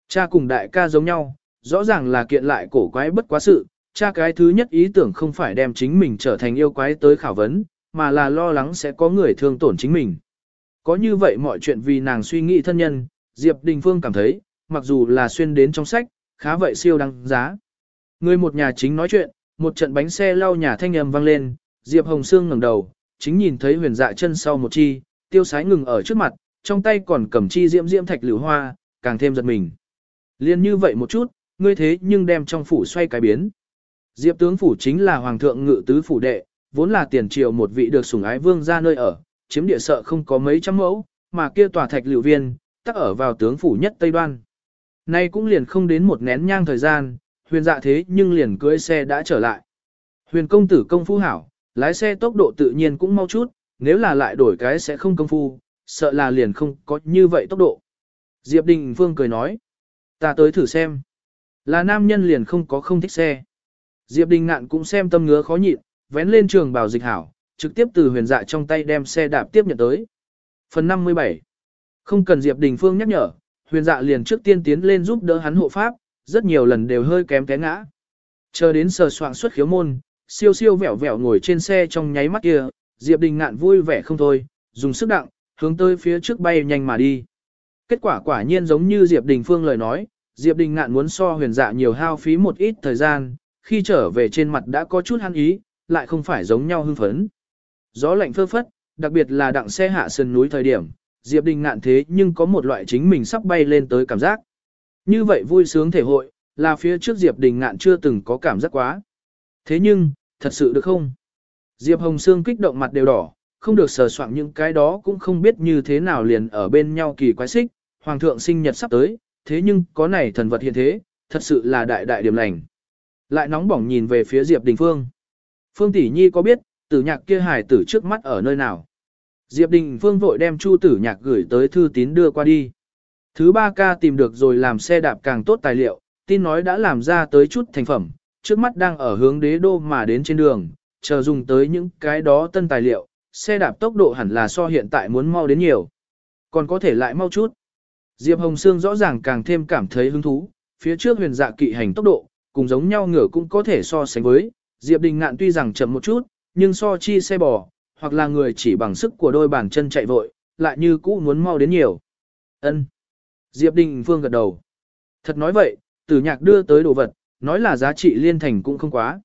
Cha cùng đại ca giống nhau, rõ ràng là kiện lại cổ quái bất quá sự, cha cái thứ nhất ý tưởng không phải đem chính mình trở thành yêu quái tới khảo vấn, mà là lo lắng sẽ có người thương tổn chính mình. Có như vậy mọi chuyện vì nàng suy nghĩ thân nhân, Diệp Đình Phương cảm thấy, mặc dù là xuyên đến trong sách, khá vậy siêu đăng giá. Người một nhà chính nói chuyện, một trận bánh xe lau nhà thanh âm vang lên, Diệp Hồng Sương ngẩng đầu, chính nhìn thấy huyền dạ chân sau một chi, tiêu sái ngừng ở trước mặt, trong tay còn cầm chi diễm diễm thạch liễu hoa, càng thêm giật mình. Liên như vậy một chút, ngươi thế nhưng đem trong phủ xoay cái biến. Diệp tướng phủ chính là hoàng thượng ngự tứ phủ đệ, vốn là tiền triều một vị được sủng ái vương ra nơi ở, chiếm địa sợ không có mấy trăm mẫu, mà kia tòa thạch liệu viên, tắc ở vào tướng phủ nhất Tây Đoan. Nay cũng liền không đến một nén nhang thời gian, huyền dạ thế nhưng liền cưới xe đã trở lại. Huyền công tử công phu hảo, lái xe tốc độ tự nhiên cũng mau chút, nếu là lại đổi cái sẽ không công phu, sợ là liền không có như vậy tốc độ. Diệp Đình Phương cười nói, ta tới thử xem. Là nam nhân liền không có không thích xe. Diệp Đình Ngạn cũng xem tâm ngứa khó nhịn, vén lên trường bảo dịch hảo, trực tiếp từ huyền dạ trong tay đem xe đạp tiếp nhận tới. Phần 57 Không cần Diệp Đình Phương nhắc nhở, huyền dạ liền trước tiên tiến lên giúp đỡ hắn hộ pháp, rất nhiều lần đều hơi kém té ngã. Chờ đến sờ soạn xuất khiếu môn, siêu siêu vẻo vẻo ngồi trên xe trong nháy mắt kia, Diệp Đình Ngạn vui vẻ không thôi, dùng sức đặng, hướng tới phía trước bay nhanh mà đi. Kết quả quả nhiên giống như Diệp Đình Phương lời nói, Diệp Đình Ngạn muốn so huyền dạ nhiều hao phí một ít thời gian, khi trở về trên mặt đã có chút hăng ý, lại không phải giống nhau hưng phấn. Gió lạnh phơ phất, đặc biệt là đặng xe hạ sườn núi thời điểm, Diệp Đình ngạn thế nhưng có một loại chính mình sắp bay lên tới cảm giác. Như vậy vui sướng thể hội, là phía trước Diệp Đình ngạn chưa từng có cảm giác quá. Thế nhưng, thật sự được không? Diệp Hồng Sương kích động mặt đều đỏ, không được sờ soạn những cái đó cũng không biết như thế nào liền ở bên nhau kỳ quái xích, Hoàng thượng sinh nhật sắp tới, thế nhưng có này thần vật hiện thế, thật sự là đại đại điểm lành. Lại nóng bỏng nhìn về phía Diệp Đình Phương. Phương Tỷ Nhi có biết, tử nhạc kia hài tử trước mắt ở nơi nào? Diệp Đình Phương vội đem Chu tử nhạc gửi tới thư tín đưa qua đi. Thứ ba ca tìm được rồi làm xe đạp càng tốt tài liệu, tin nói đã làm ra tới chút thành phẩm, trước mắt đang ở hướng đế đô mà đến trên đường, chờ dùng tới những cái đó tân tài liệu, xe đạp tốc độ hẳn là so hiện tại muốn mau đến nhiều. Còn có thể lại mau chút. Diệp Hồng Sương rõ ràng càng thêm cảm thấy hứng thú, phía trước huyền dạ kỵ hành tốc độ, cùng giống nhau ngựa cũng có thể so sánh với, Diệp Đình Ngạn tuy rằng chậm một chút, nhưng so chi xe bò, hoặc là người chỉ bằng sức của đôi bàn chân chạy vội, lại như cũ muốn mau đến nhiều. Ân. Diệp Đình Phương gật đầu. Thật nói vậy, tử nhạc đưa tới đồ vật, nói là giá trị liên thành cũng không quá.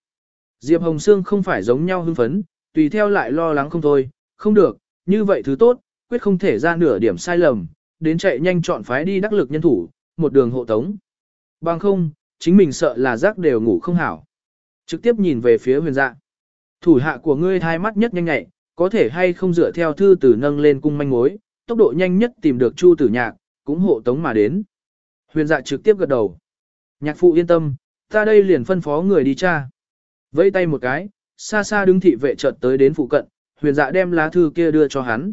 Diệp Hồng Sương không phải giống nhau hưng phấn, tùy theo lại lo lắng không thôi, không được, như vậy thứ tốt, quyết không thể ra nửa điểm sai lầm, đến chạy nhanh chọn phái đi đắc lực nhân thủ, một đường hộ tống. Bằng không, chính mình sợ là giác đều ngủ không hảo. Trực tiếp nhìn về phía huyền dạ. Thủ hạ của ngươi thai mắt nhất nhanh nhạy, có thể hay không dựa theo thư tử nâng lên cung manh mối, tốc độ nhanh nhất tìm được chu tử nhạc, cũng hộ tống mà đến. Huyền dạ trực tiếp gật đầu. Nhạc phụ yên tâm, ta đây liền phân phó người đi tra. Vẫy tay một cái, xa xa đứng thị vệ chợt tới đến phụ cận, huyền dạ đem lá thư kia đưa cho hắn.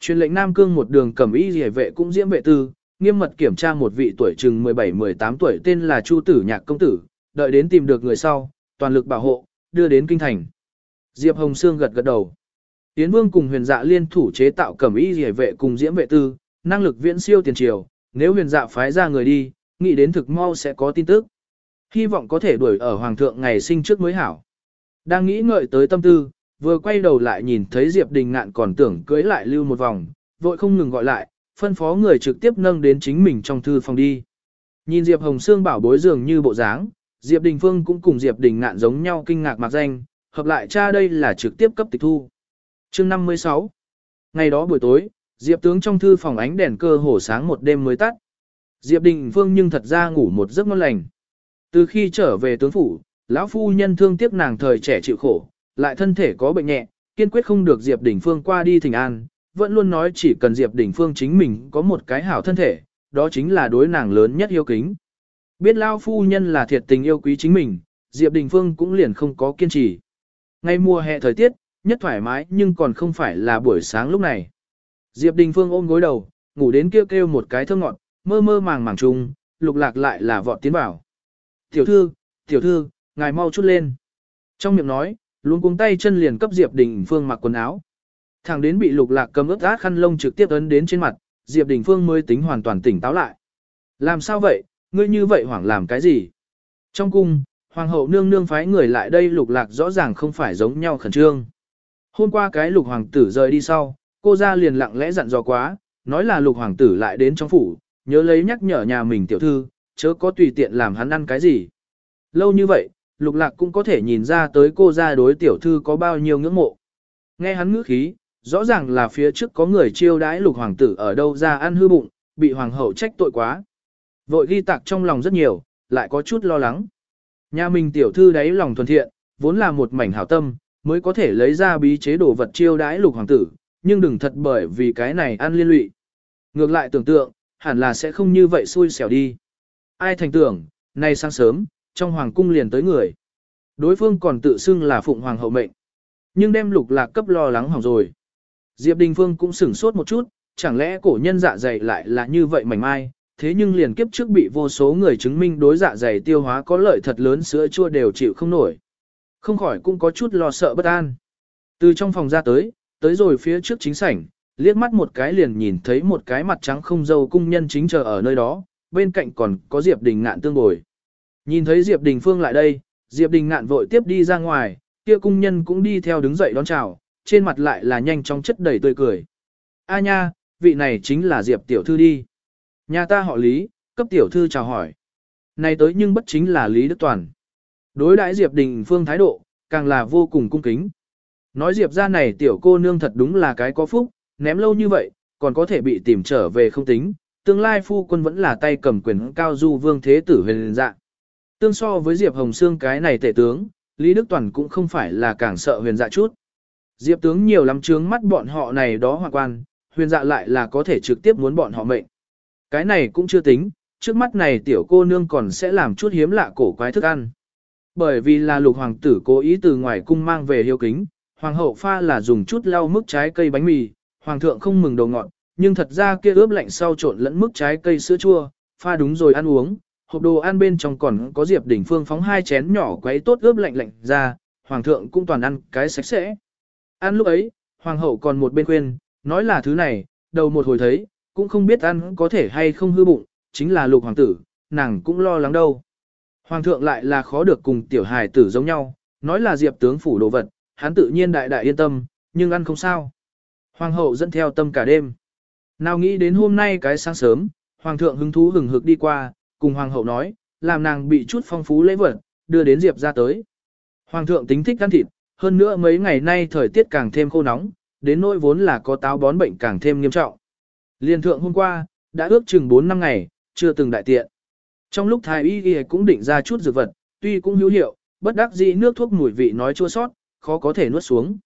Truyền lệnh Nam Cương một đường cẩm y rỉa vệ cũng diễm vệ tư, nghiêm mật kiểm tra một vị tuổi chừng 17-18 tuổi tên là Chu Tử Nhạc Công Tử, đợi đến tìm được người sau, toàn lực bảo hộ, đưa đến kinh thành. Diệp Hồng Sương gật gật đầu. Yến Vương cùng huyền dạ liên thủ chế tạo cẩm y rỉa vệ cùng diễm vệ tư, năng lực viễn siêu tiền triều, nếu huyền dạ phái ra người đi, nghĩ đến thực mau sẽ có tin tức. Hy vọng có thể đuổi ở hoàng thượng ngày sinh trước mới hảo. Đang nghĩ ngợi tới tâm tư, vừa quay đầu lại nhìn thấy Diệp Đình Ngạn còn tưởng cưới lại lưu một vòng, vội không ngừng gọi lại, phân phó người trực tiếp nâng đến chính mình trong thư phòng đi. Nhìn Diệp Hồng Sương bảo bối dường như bộ dáng, Diệp Đình Phương cũng cùng Diệp Đình Ngạn giống nhau kinh ngạc mặc danh, hợp lại cha đây là trực tiếp cấp tịch thu. Chương 56 Ngày đó buổi tối, Diệp tướng trong thư phòng ánh đèn cơ hồ sáng một đêm mới tắt. Diệp Đình Phương nhưng thật ra ngủ một giấc ngon lành. Từ khi trở về tướng phủ, lão phu nhân thương tiếc nàng thời trẻ chịu khổ, lại thân thể có bệnh nhẹ, kiên quyết không được Diệp Đình Phương qua đi thỉnh an, vẫn luôn nói chỉ cần Diệp Đình Phương chính mình có một cái hảo thân thể, đó chính là đối nàng lớn nhất yêu kính. Biết lão phu nhân là thiệt tình yêu quý chính mình, Diệp Đình Phương cũng liền không có kiên trì. Ngay mùa hè thời tiết, nhất thoải mái nhưng còn không phải là buổi sáng lúc này. Diệp Đình Phương ôm gối đầu, ngủ đến kêu kêu một cái thơ ngọn, mơ mơ màng màng trùng, lục lạc lại là vọt tiến vào. Tiểu thư, tiểu thư, ngài mau chút lên. Trong miệng nói, luôn cuống tay chân liền cấp Diệp Đình Phương mặc quần áo. Thẳng đến bị lục lạc cầm ướt át khăn lông trực tiếp ấn đến trên mặt, Diệp Đình Phương mới tính hoàn toàn tỉnh táo lại. Làm sao vậy, ngươi như vậy hoảng làm cái gì? Trong cung, hoàng hậu nương nương phái người lại đây lục lạc rõ ràng không phải giống nhau khẩn trương. Hôm qua cái lục hoàng tử rời đi sau, cô ra liền lặng lẽ dặn dò quá, nói là lục hoàng tử lại đến trong phủ, nhớ lấy nhắc nhở nhà mình tiểu thư, chớ có tùy tiện làm hắn ăn cái gì. Lâu như vậy, lục lạc cũng có thể nhìn ra tới cô ra đối tiểu thư có bao nhiêu ngưỡng mộ. Nghe hắn ngữ khí, rõ ràng là phía trước có người chiêu đãi lục hoàng tử ở đâu ra ăn hư bụng, bị hoàng hậu trách tội quá. Vội ghi tạc trong lòng rất nhiều, lại có chút lo lắng. Nhà mình tiểu thư đáy lòng thuần thiện, vốn là một mảnh hảo tâm, mới có thể lấy ra bí chế đồ vật chiêu đãi lục hoàng tử, nhưng đừng thật bởi vì cái này ăn liên lụy. Ngược lại tưởng tượng, hẳn là sẽ không như vậy xui xẻo đi. Ai thành tưởng, nay sáng sớm, trong hoàng cung liền tới người. Đối phương còn tự xưng là phụng hoàng hậu mệnh. Nhưng đem lục lạc cấp lo lắng hỏng rồi. Diệp Đình Phương cũng sửng sốt một chút, chẳng lẽ cổ nhân dạ dày lại là như vậy mảnh mai, thế nhưng liền kiếp trước bị vô số người chứng minh đối dạ dày tiêu hóa có lợi thật lớn sữa chua đều chịu không nổi. Không khỏi cũng có chút lo sợ bất an. Từ trong phòng ra tới, tới rồi phía trước chính sảnh, liếc mắt một cái liền nhìn thấy một cái mặt trắng không dâu cung nhân chính chờ ở nơi đó, bên cạnh còn có Diệp Đình ngạn tương bồi. Nhìn thấy Diệp Đình Phương lại đây, Diệp Đình ngạn vội tiếp đi ra ngoài, kia cung nhân cũng đi theo đứng dậy đón chào, trên mặt lại là nhanh chóng chất đầy tươi cười. A nha, vị này chính là Diệp tiểu thư đi. Nhà ta họ Lý, cấp tiểu thư chào hỏi. Này tới nhưng bất chính là Lý Đức Toàn. Đối đãi Diệp Đình Phương thái độ, càng là vô cùng cung kính. Nói Diệp ra này tiểu cô nương thật đúng là cái có phúc, ném lâu như vậy, còn có thể bị tìm trở về không tính, tương lai phu quân vẫn là tay cầm quyền cao du vương thế tử huyền dạ. Tương so với Diệp Hồng Sương cái này tể tướng, Lý Đức Toàn cũng không phải là càng sợ huyền dạ chút. Diệp tướng nhiều lắm trướng mắt bọn họ này đó hoặc quan, huyền dạ lại là có thể trực tiếp muốn bọn họ mệnh. Cái này cũng chưa tính, trước mắt này tiểu cô nương còn sẽ làm chút hiếm lạ cổ quái thức ăn. Bởi vì là lục hoàng tử cố ý từ ngoài cung mang về hiếu kính, hoàng hậu pha là dùng chút lau mức trái cây bánh mì, hoàng thượng không mừng đồ ngọt, nhưng thật ra kia ướp lạnh sau trộn lẫn mức trái cây sữa chua, pha đúng rồi ăn uống, hộp đồ ăn bên trong còn có Diệp Đỉnh Phương phóng hai chén nhỏ quấy tốt ướp lạnh lạnh ra, hoàng thượng cũng toàn ăn cái sạch sẽ. Ăn lúc ấy, hoàng hậu còn một bên khuyên, nói là thứ này, đầu một hồi thấy, cũng không biết ăn có thể hay không hư bụng, chính là lục hoàng tử, nàng cũng lo lắng đâu. Hoàng thượng lại là khó được cùng tiểu hài tử giống nhau, nói là diệp tướng phủ đồ vật, hắn tự nhiên đại đại yên tâm, nhưng ăn không sao. Hoàng hậu dẫn theo tâm cả đêm. Nào nghĩ đến hôm nay cái sáng sớm, hoàng thượng hứng thú hừng hực đi qua, cùng hoàng hậu nói, làm nàng bị chút phong phú lễ vật, đưa đến diệp ra tới. Hoàng thượng tính thích ăn thịt, hơn nữa mấy ngày nay thời tiết càng thêm khô nóng, đến nỗi vốn là có táo bón bệnh càng thêm nghiêm trọng. Liên thượng hôm qua, đã ước chừng 4 năm ngày, chưa từng đại tiện. Trong lúc thái y y cũng định ra chút dược vật, tuy cũng hữu hiệu, bất đắc dĩ nước thuốc mùi vị nói chua sót, khó có thể nuốt xuống.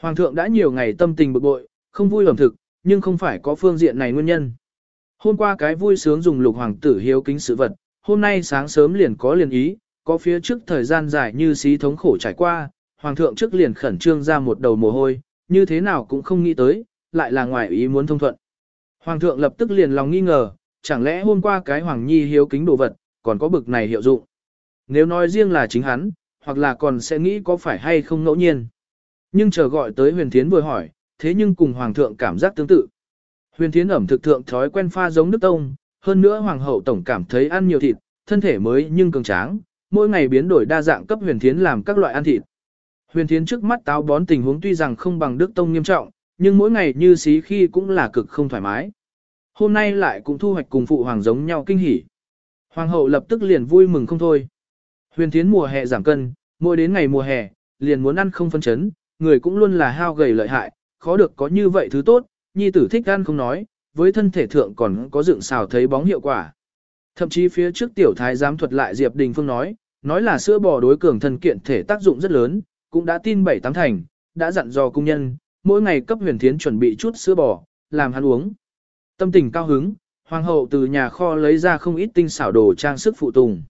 Hoàng thượng đã nhiều ngày tâm tình bực bội, không vui ẩm thực, nhưng không phải có phương diện này nguyên nhân. Hôm qua cái vui sướng dùng lục hoàng tử hiếu kính sự vật, hôm nay sáng sớm liền có liền ý, có phía trước thời gian dài như xí thống khổ trải qua, hoàng thượng trước liền khẩn trương ra một đầu mồ hôi, như thế nào cũng không nghĩ tới, lại là ngoài ý muốn thông thuận. Hoàng thượng lập tức liền lòng nghi ngờ, chẳng lẽ hôm qua cái hoàng nhi hiếu kính đồ vật, còn có bực này hiệu dụng. Nếu nói riêng là chính hắn, hoặc là còn sẽ nghĩ có phải hay không ngẫu nhiên. Nhưng chờ gọi tới huyền thiến vừa hỏi, thế nhưng cùng hoàng thượng cảm giác tương tự. Huyền thiến ẩm thực thượng thói quen pha giống nước tông, hơn nữa hoàng hậu tổng cảm thấy ăn nhiều thịt, thân thể mới nhưng cường tráng, mỗi ngày biến đổi đa dạng cấp huyền thiến làm các loại ăn thịt. Huyền thiến trước mắt táo bón tình huống tuy rằng không bằng đức tông nghiêm trọng, nhưng mỗi ngày như xí khi cũng là cực không thoải mái. Hôm nay lại cũng thu hoạch cùng phụ hoàng giống nhau kinh hỉ. Hoàng hậu lập tức liền vui mừng không thôi. Huyền thiến mùa hè giảm cân, mỗi đến ngày mùa hè, liền muốn ăn không phân chấn, người cũng luôn là hao gầy lợi hại, khó được có như vậy thứ tốt, nhi tử thích ăn không nói, với thân thể thượng còn có dựng xào thấy bóng hiệu quả. Thậm chí phía trước tiểu thái giám thuật lại Diệp Đình Phương nói, nói là sữa bò đối cường thân kiện thể tác dụng rất lớn, cũng đã tin bảy tám thành, đã dặn dò cung nhân, mỗi ngày cấp huyền thiến chuẩn bị chút sữa bò, làm hắn uống. Tâm tình cao hứng, hoàng hậu từ nhà kho lấy ra không ít tinh xảo đồ trang sức phụ tùng.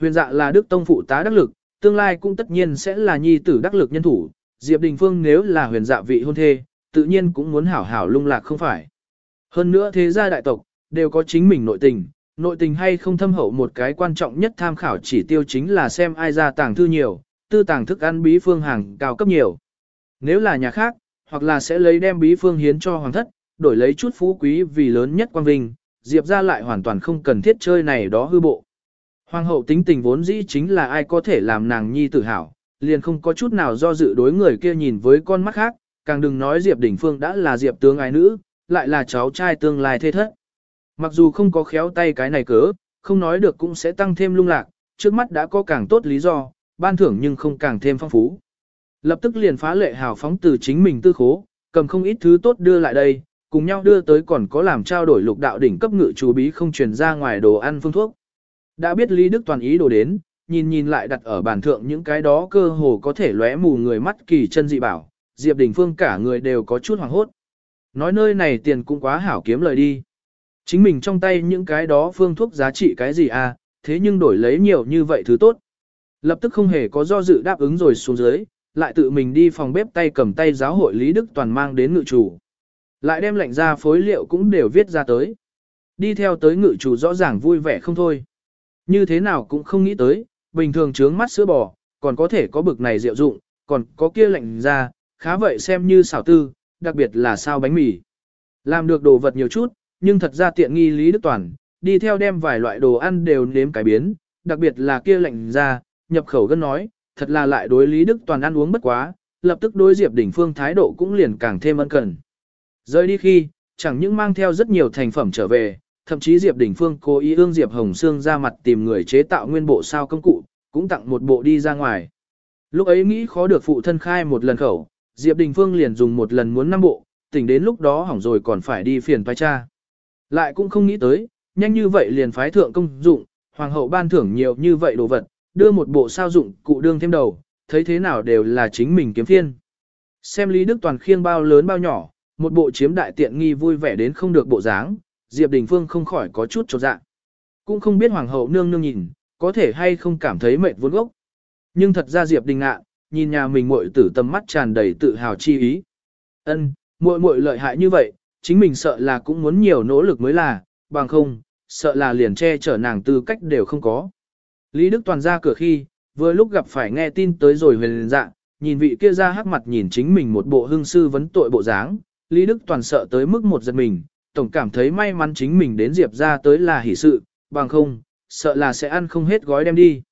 Huyền dạ là đức tông phụ tá đắc lực, tương lai cũng tất nhiên sẽ là nhi tử đắc lực nhân thủ, Diệp Đình Phương nếu là huyền dạ vị hôn thê, tự nhiên cũng muốn hảo hảo lung lạc không phải. Hơn nữa thế gia đại tộc, đều có chính mình nội tình, nội tình hay không thâm hậu một cái quan trọng nhất tham khảo chỉ tiêu chính là xem ai ra tàng thư nhiều, tư tàng thức ăn bí phương hàng cao cấp nhiều. Nếu là nhà khác, hoặc là sẽ lấy đem bí phương hiến cho hoàng thất, đổi lấy chút phú quý vì lớn nhất quan vinh, Diệp ra lại hoàn toàn không cần thiết chơi này đó hư bộ. Hoàng hậu tính tình vốn dĩ chính là ai có thể làm nàng nhi tự hào, liền không có chút nào do dự đối người kia nhìn với con mắt khác, càng đừng nói Diệp Đình Phương đã là Diệp tướng ái nữ, lại là cháu trai tương lai thế thất. Mặc dù không có khéo tay cái này cớ, không nói được cũng sẽ tăng thêm lung lạc, trước mắt đã có càng tốt lý do, ban thưởng nhưng không càng thêm phong phú. Lập tức liền phá lệ hào phóng từ chính mình tư khố, cầm không ít thứ tốt đưa lại đây, cùng nhau đưa tới còn có làm trao đổi lục đạo đỉnh cấp ngự chú bí không truyền ra ngoài đồ ăn phương thuốc. Đã biết Lý Đức Toàn ý đồ đến, nhìn nhìn lại đặt ở bàn thượng những cái đó cơ hồ có thể lóe mù người mắt kỳ chân dị bảo, Diệp Đình Phương cả người đều có chút hoảng hốt. Nói nơi này tiền cũng quá hảo kiếm lời đi. Chính mình trong tay những cái đó phương thuốc giá trị cái gì à, thế nhưng đổi lấy nhiều như vậy thứ tốt. Lập tức không hề có do dự đáp ứng rồi xuống dưới, lại tự mình đi phòng bếp tay cầm tay giáo hội Lý Đức Toàn mang đến ngự chủ. Lại đem lệnh ra phối liệu cũng đều viết ra tới. Đi theo tới ngự chủ rõ ràng vui vẻ không thôi. Như thế nào cũng không nghĩ tới, bình thường trướng mắt sữa bò, còn có thể có bực này rượu dụng, còn có kia lệnh ra, khá vậy xem như xảo tư, đặc biệt là sao bánh mì. Làm được đồ vật nhiều chút, nhưng thật ra tiện nghi Lý Đức Toàn, đi theo đem vài loại đồ ăn đều nếm cái biến, đặc biệt là kia lệnh ra, nhập khẩu gân nói, thật là lại đối Lý Đức Toàn ăn uống bất quá, lập tức đối Diệp Đỉnh Phương thái độ cũng liền càng thêm ân cần. Rời đi khi, chẳng những mang theo rất nhiều thành phẩm trở về, thậm chí Diệp Đỉnh Phương cố ý ương Diệp Hồng Sương ra mặt tìm người chế tạo nguyên bộ sao công cụ, cũng tặng một bộ đi ra ngoài. Lúc ấy nghĩ khó được phụ thân khai một lần khẩu, Diệp Đình Phương liền dùng một lần muốn năm bộ, tỉnh đến lúc đó hỏng rồi còn phải đi phiền phái cha. Lại cũng không nghĩ tới, nhanh như vậy liền phái thượng công dụng, hoàng hậu ban thưởng nhiều như vậy đồ vật, đưa một bộ sao dụng cụ đương thêm đầu, thấy thế nào đều là chính mình kiếm phiên. Xem Lý Đức Toàn khiêng bao lớn bao nhỏ, một bộ chiếm đại tiện nghi vui vẻ đến không được bộ dáng, Diệp Đình Phương không khỏi có chút chột dạ. Cũng không biết hoàng hậu nương nương nhìn, có thể hay không cảm thấy mệt vốn gốc. Nhưng thật ra Diệp Đình ngạ, nhìn nhà mình muội tử tầm mắt tràn đầy tự hào chi ý. Ân, muội muội lợi hại như vậy, chính mình sợ là cũng muốn nhiều nỗ lực mới là, bằng không, sợ là liền che chở nàng tư cách đều không có. Lý Đức Toàn ra cửa khi, vừa lúc gặp phải nghe tin tới rồi huyền dạ, nhìn vị kia ra hắc mặt nhìn chính mình một bộ hưng sư vấn tội bộ dáng, Lý Đức Toàn sợ tới mức một giật mình, tổng cảm thấy may mắn chính mình đến Diệp ra tới là hỷ sự, bằng không, sợ là sẽ ăn không hết gói đem đi.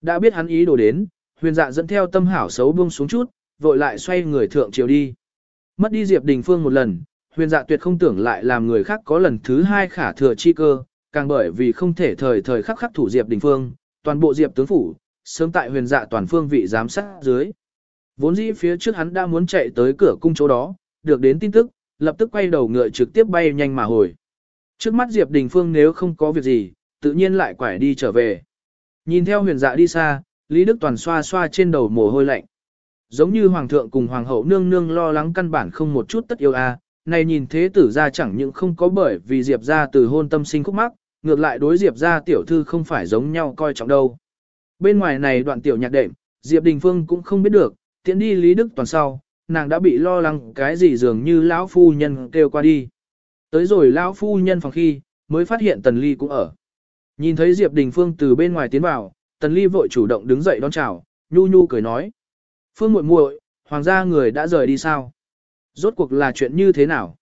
Đã biết hắn ý đồ đến, huyền dạ dẫn theo tâm hảo xấu buông xuống chút, vội lại xoay người thượng chiều đi. Mất đi Diệp Đình Phương một lần, huyền dạ tuyệt không tưởng lại làm người khác có lần thứ hai khả thừa chi cơ, càng bởi vì không thể thời thời khắc khắc thủ Diệp Đình Phương, toàn bộ Diệp tướng phủ, sớm tại huyền dạ toàn phương vị giám sát dưới. Vốn dĩ phía trước hắn đã muốn chạy tới cửa cung chỗ đó, được đến tin tức, lập tức quay đầu ngựa trực tiếp bay nhanh mà hồi. Trước mắt Diệp Đình Phương nếu không có việc gì, tự nhiên lại quải đi trở về. Nhìn theo huyền dạ đi xa, Lý Đức Toàn xoa xoa trên đầu mồ hôi lạnh. Giống như Hoàng thượng cùng Hoàng hậu nương nương lo lắng căn bản không một chút tất yêu a à, này nhìn thế tử ra chẳng những không có bởi vì Diệp ra từ hôn tâm sinh khúc mắc, ngược lại đối Diệp ra tiểu thư không phải giống nhau coi trọng đâu. Bên ngoài này đoạn tiểu nhạc đệm, Diệp Đình Phương cũng không biết được, tiện đi Lý Đức toàn sau, nàng đã bị lo lắng cái gì dường như lão phu nhân kêu qua đi. Tới rồi lão phu nhân phòng khi, mới phát hiện Tần Ly cũng ở. Nhìn thấy Diệp Đình Phương từ bên ngoài tiến vào, Tần Ly vội chủ động đứng dậy đón chào, nhu nhu cười nói. Phương muội muội, hoàng gia người đã rời đi sao? Rốt cuộc là chuyện như thế nào?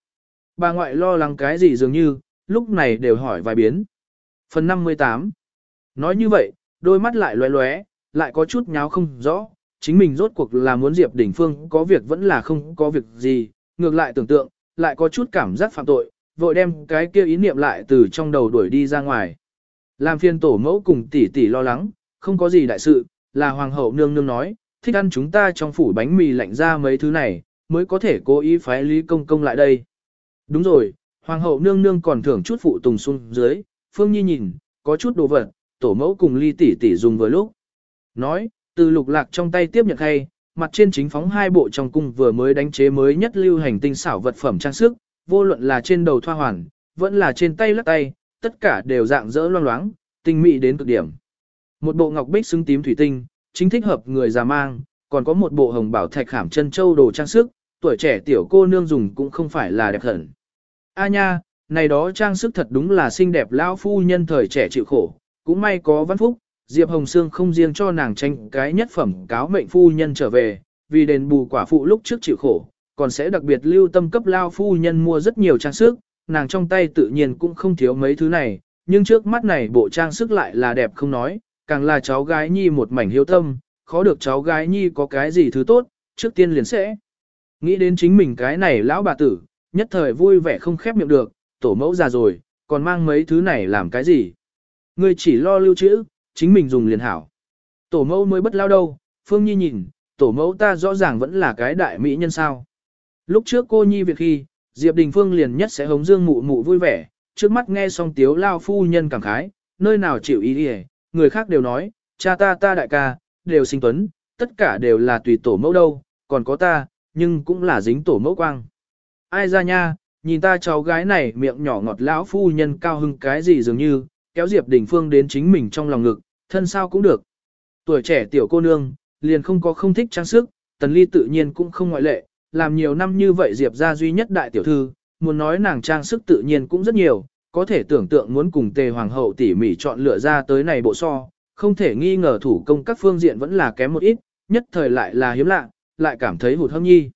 Bà ngoại lo lắng cái gì dường như, lúc này đều hỏi vài biến. Phần 58 Nói như vậy, đôi mắt lại lóe lóe, lại có chút nháo không rõ, chính mình rốt cuộc là muốn Diệp Đình Phương có việc vẫn là không có việc gì, ngược lại tưởng tượng, lại có chút cảm giác phạm tội, vội đem cái kia ý niệm lại từ trong đầu đuổi đi ra ngoài. Làm phiên tổ mẫu cùng tỷ tỷ lo lắng, không có gì đại sự, là hoàng hậu nương nương nói, thích ăn chúng ta trong phủ bánh mì lạnh ra mấy thứ này, mới có thể cố ý phái Lý Công Công lại đây. Đúng rồi, Hoàng hậu nương nương còn thưởng chút phụ tùng xuống dưới, Phương Nhi nhìn, có chút đồ vật, tổ mẫu cùng ly tỷ tỷ dùng vừa lúc. Nói, từ lục lạc trong tay tiếp nhận hay, mặt trên chính phóng hai bộ trong cung vừa mới đánh chế mới nhất lưu hành tinh xảo vật phẩm trang sức, vô luận là trên đầu thoa hoàn, vẫn là trên tay lắc tay, tất cả đều dạng dỡ loang loáng, tinh mỹ đến cực điểm. Một bộ ngọc bích xứng tím thủy tinh, chính thích hợp người già mang, còn có một bộ hồng bảo thạch khảm chân châu đồ trang sức, tuổi trẻ tiểu cô nương dùng cũng không phải là đẹp hẳn. A nha, này đó trang sức thật đúng là xinh đẹp lão phu nhân thời trẻ chịu khổ, cũng may có văn phúc, Diệp Hồng Sương không riêng cho nàng tranh cái nhất phẩm cáo mệnh phu nhân trở về, vì đền bù quả phụ lúc trước chịu khổ, còn sẽ đặc biệt lưu tâm cấp lao phu nhân mua rất nhiều trang sức, nàng trong tay tự nhiên cũng không thiếu mấy thứ này, nhưng trước mắt này bộ trang sức lại là đẹp không nói, càng là cháu gái nhi một mảnh hiếu tâm, khó được cháu gái nhi có cái gì thứ tốt, trước tiên liền sẽ. Nghĩ đến chính mình cái này lão bà tử, nhất thời vui vẻ không khép miệng được, tổ mẫu già rồi, còn mang mấy thứ này làm cái gì. Ngươi chỉ lo lưu trữ, chính mình dùng liền hảo. Tổ mẫu mới bất lao đâu, Phương Nhi nhìn, tổ mẫu ta rõ ràng vẫn là cái đại mỹ nhân sao. Lúc trước cô Nhi việc khi, Diệp Đình Phương liền nhất sẽ hống dương mụ mụ vui vẻ, trước mắt nghe xong tiếu lao phu nhân cảm khái, nơi nào chịu ý đi người khác đều nói, cha ta ta đại ca, đều sinh tuấn, tất cả đều là tùy tổ mẫu đâu, còn có ta, nhưng cũng là dính tổ mẫu quang. Ai ra nha, nhìn ta cháu gái này miệng nhỏ ngọt lão phu nhân cao hưng cái gì dường như, kéo Diệp Đình Phương đến chính mình trong lòng ngực, thân sao cũng được. Tuổi trẻ tiểu cô nương, liền không có không thích trang sức, tần ly tự nhiên cũng không ngoại lệ, làm nhiều năm như vậy Diệp ra duy nhất đại tiểu thư, muốn nói nàng trang sức tự nhiên cũng rất nhiều, có thể tưởng tượng muốn cùng tề hoàng hậu tỉ mỉ chọn lựa ra tới này bộ so, không thể nghi ngờ thủ công các phương diện vẫn là kém một ít, nhất thời lại là hiếm lạ, lại cảm thấy hụt hâm nhi.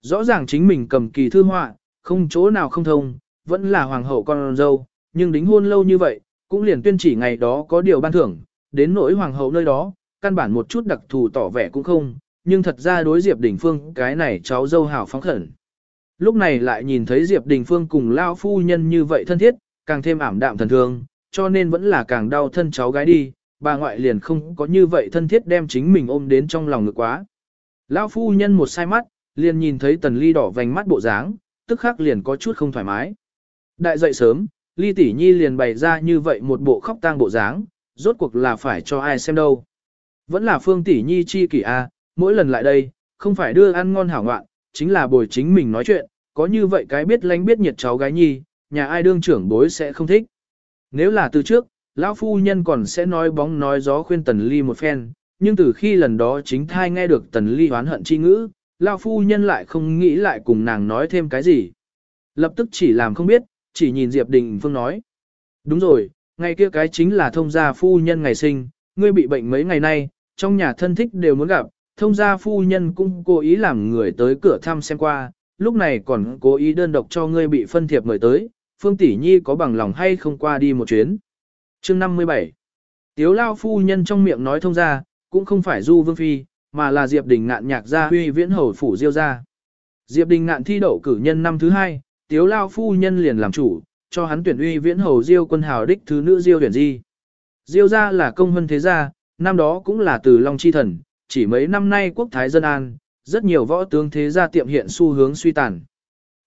Rõ ràng chính mình cầm kỳ thư họa, không chỗ nào không thông, vẫn là hoàng hậu con dâu, nhưng đính hôn lâu như vậy, cũng liền tuyên chỉ ngày đó có điều ban thưởng, đến nỗi hoàng hậu nơi đó, căn bản một chút đặc thù tỏ vẻ cũng không, nhưng thật ra đối Diệp Đình Phương cái này cháu dâu hào phóng khẩn. Lúc này lại nhìn thấy Diệp Đình Phương cùng lao phu nhân như vậy thân thiết, càng thêm ảm đạm thần thương, cho nên vẫn là càng đau thân cháu gái đi, bà ngoại liền không có như vậy thân thiết đem chính mình ôm đến trong lòng ngực quá. Lão phu nhân một sai mắt, liền nhìn thấy tần ly đỏ vành mắt bộ dáng, tức khắc liền có chút không thoải mái. Đại dậy sớm, ly tỷ nhi liền bày ra như vậy một bộ khóc tang bộ dáng, rốt cuộc là phải cho ai xem đâu. Vẫn là phương tỷ nhi chi kỷ a, mỗi lần lại đây, không phải đưa ăn ngon hảo ngoạn, chính là bồi chính mình nói chuyện, có như vậy cái biết lánh biết nhiệt cháu gái nhi, nhà ai đương trưởng bối sẽ không thích. Nếu là từ trước, lão phu nhân còn sẽ nói bóng nói gió khuyên Tần Ly một phen, nhưng từ khi lần đó chính thai nghe được Tần Ly oán hận chi ngữ, lão phu nhân lại không nghĩ lại cùng nàng nói thêm cái gì. Lập tức chỉ làm không biết, chỉ nhìn Diệp Đình Phương nói. Đúng rồi, ngày kia cái chính là thông gia phu nhân ngày sinh, ngươi bị bệnh mấy ngày nay, trong nhà thân thích đều muốn gặp, thông gia phu nhân cũng cố ý làm người tới cửa thăm xem qua, lúc này còn cố ý đơn độc cho ngươi bị phân thiệp mời tới, Phương Tỷ Nhi có bằng lòng hay không qua đi một chuyến. Chương 57 Tiếu lao phu nhân trong miệng nói thông ra, cũng không phải du vương phi, mà là Diệp Đình ngạn nhạc gia huy viễn hầu phủ diêu gia. Diệp Đình ngạn thi đậu cử nhân năm thứ hai, tiếu lao phu nhân liền làm chủ, cho hắn tuyển uy viễn hầu diêu quân hào đích thứ nữ diêu tuyển di. Diêu gia là công hân thế gia, năm đó cũng là từ Long Chi Thần, chỉ mấy năm nay quốc thái dân an, rất nhiều võ tướng thế gia tiệm hiện xu hướng suy tàn.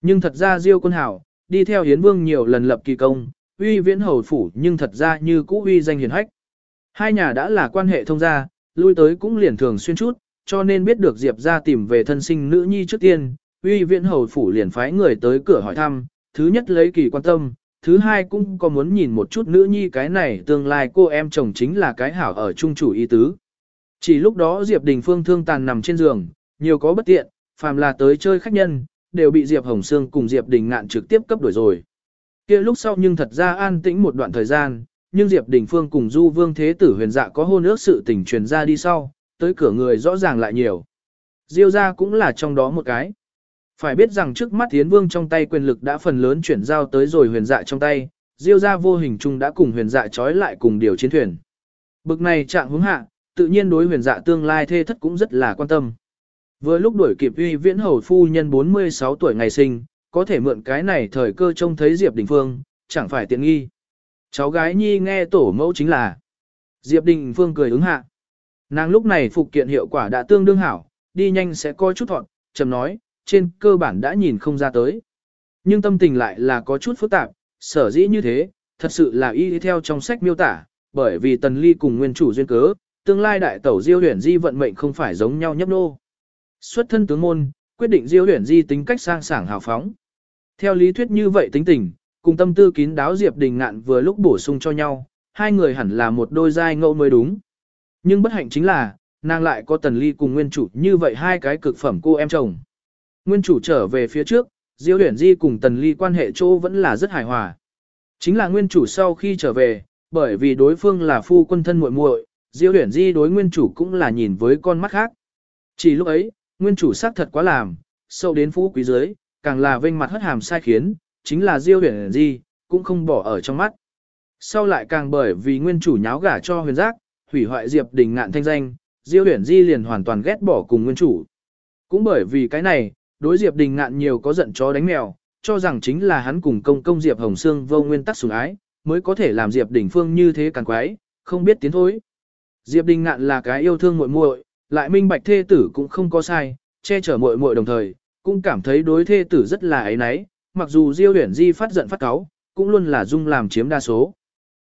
Nhưng thật ra diêu quân hào, đi theo hiến vương nhiều lần lập kỳ công, uy viễn hầu phủ nhưng thật ra như cũ uy danh hiền hách. Hai nhà đã là quan hệ thông gia, lui tới cũng liền thường xuyên chút, cho nên biết được Diệp ra tìm về thân sinh nữ nhi trước tiên, uy viện hầu phủ liền phái người tới cửa hỏi thăm, thứ nhất lấy kỳ quan tâm, thứ hai cũng có muốn nhìn một chút nữ nhi cái này tương lai cô em chồng chính là cái hảo ở trung chủ y tứ. Chỉ lúc đó Diệp Đình Phương thương tàn nằm trên giường, nhiều có bất tiện, phàm là tới chơi khách nhân, đều bị Diệp Hồng Sương cùng Diệp Đình ngạn trực tiếp cấp đuổi rồi. kia lúc sau nhưng thật ra an tĩnh một đoạn thời gian, nhưng Diệp Đình Phương cùng Du Vương Thế Tử huyền dạ có hôn ước sự tình truyền ra đi sau, tới cửa người rõ ràng lại nhiều. Diêu gia cũng là trong đó một cái. Phải biết rằng trước mắt Tiến Vương trong tay quyền lực đã phần lớn chuyển giao tới rồi huyền dạ trong tay, Diêu gia vô hình chung đã cùng huyền dạ trói lại cùng điều chiến thuyền. Bực này trạng hướng hạ, tự nhiên đối huyền dạ tương lai thê thất cũng rất là quan tâm. Vừa lúc đuổi kịp uy viễn hầu phu nhân 46 tuổi ngày sinh, có thể mượn cái này thời cơ trông thấy Diệp Đình Phương, chẳng phải tiện nghi. Cháu gái nhi nghe tổ mẫu chính là. Diệp Đình Phương cười ứng hạ. Nàng lúc này phục kiện hiệu quả đã tương đương hảo, đi nhanh sẽ coi chút thọn, chầm nói, trên cơ bản đã nhìn không ra tới. Nhưng tâm tình lại là có chút phức tạp, sở dĩ như thế, thật sự là y theo trong sách miêu tả, bởi vì tần ly cùng nguyên chủ duyên cớ, tương lai đại tẩu diêu huyền di vận mệnh không phải giống nhau nhấp nô. Xuất thân tướng môn, quyết định diêu huyền di tính cách sang sảng hào phóng. Theo lý thuyết như vậy tính tình, cùng tâm tư kín đáo Diệp Đình Ngạn vừa lúc bổ sung cho nhau, hai người hẳn là một đôi giai ngẫu mới đúng. Nhưng bất hạnh chính là, nàng lại có tần ly cùng nguyên chủ như vậy hai cái cực phẩm cô em chồng. Nguyên chủ trở về phía trước, Diêu Huyền Di cùng tần ly quan hệ chỗ vẫn là rất hài hòa. Chính là nguyên chủ sau khi trở về, bởi vì đối phương là phu quân thân muội muội, Diêu Huyền Di đối nguyên chủ cũng là nhìn với con mắt khác. Chỉ lúc ấy, nguyên chủ xác thật quá làm, sâu đến phú quý giới, càng là vênh mặt hất hàm sai khiến, chính là Diêu Huyền Di, cũng không bỏ ở trong mắt. Sau lại càng bởi vì nguyên chủ nháo gả cho huyền giác, hủy hoại Diệp Đình ngạn thanh danh, Diêu Huyền Di liền hoàn toàn ghét bỏ cùng nguyên chủ. Cũng bởi vì cái này, đối Diệp Đình ngạn nhiều có giận chó đánh mèo, cho rằng chính là hắn cùng công công Diệp Hồng Sương vô nguyên tắc sủng ái, mới có thể làm Diệp Đình Phương như thế càng quái, không biết tiến thối. Diệp Đình ngạn là cái yêu thương muội muội, lại minh bạch thê tử cũng không có sai, che chở muội muội đồng thời, cũng cảm thấy đối thê tử rất là ấy nấy, mặc dù Diêu Huyền Di phát giận phát cáu, cũng luôn là dung làm chiếm đa số.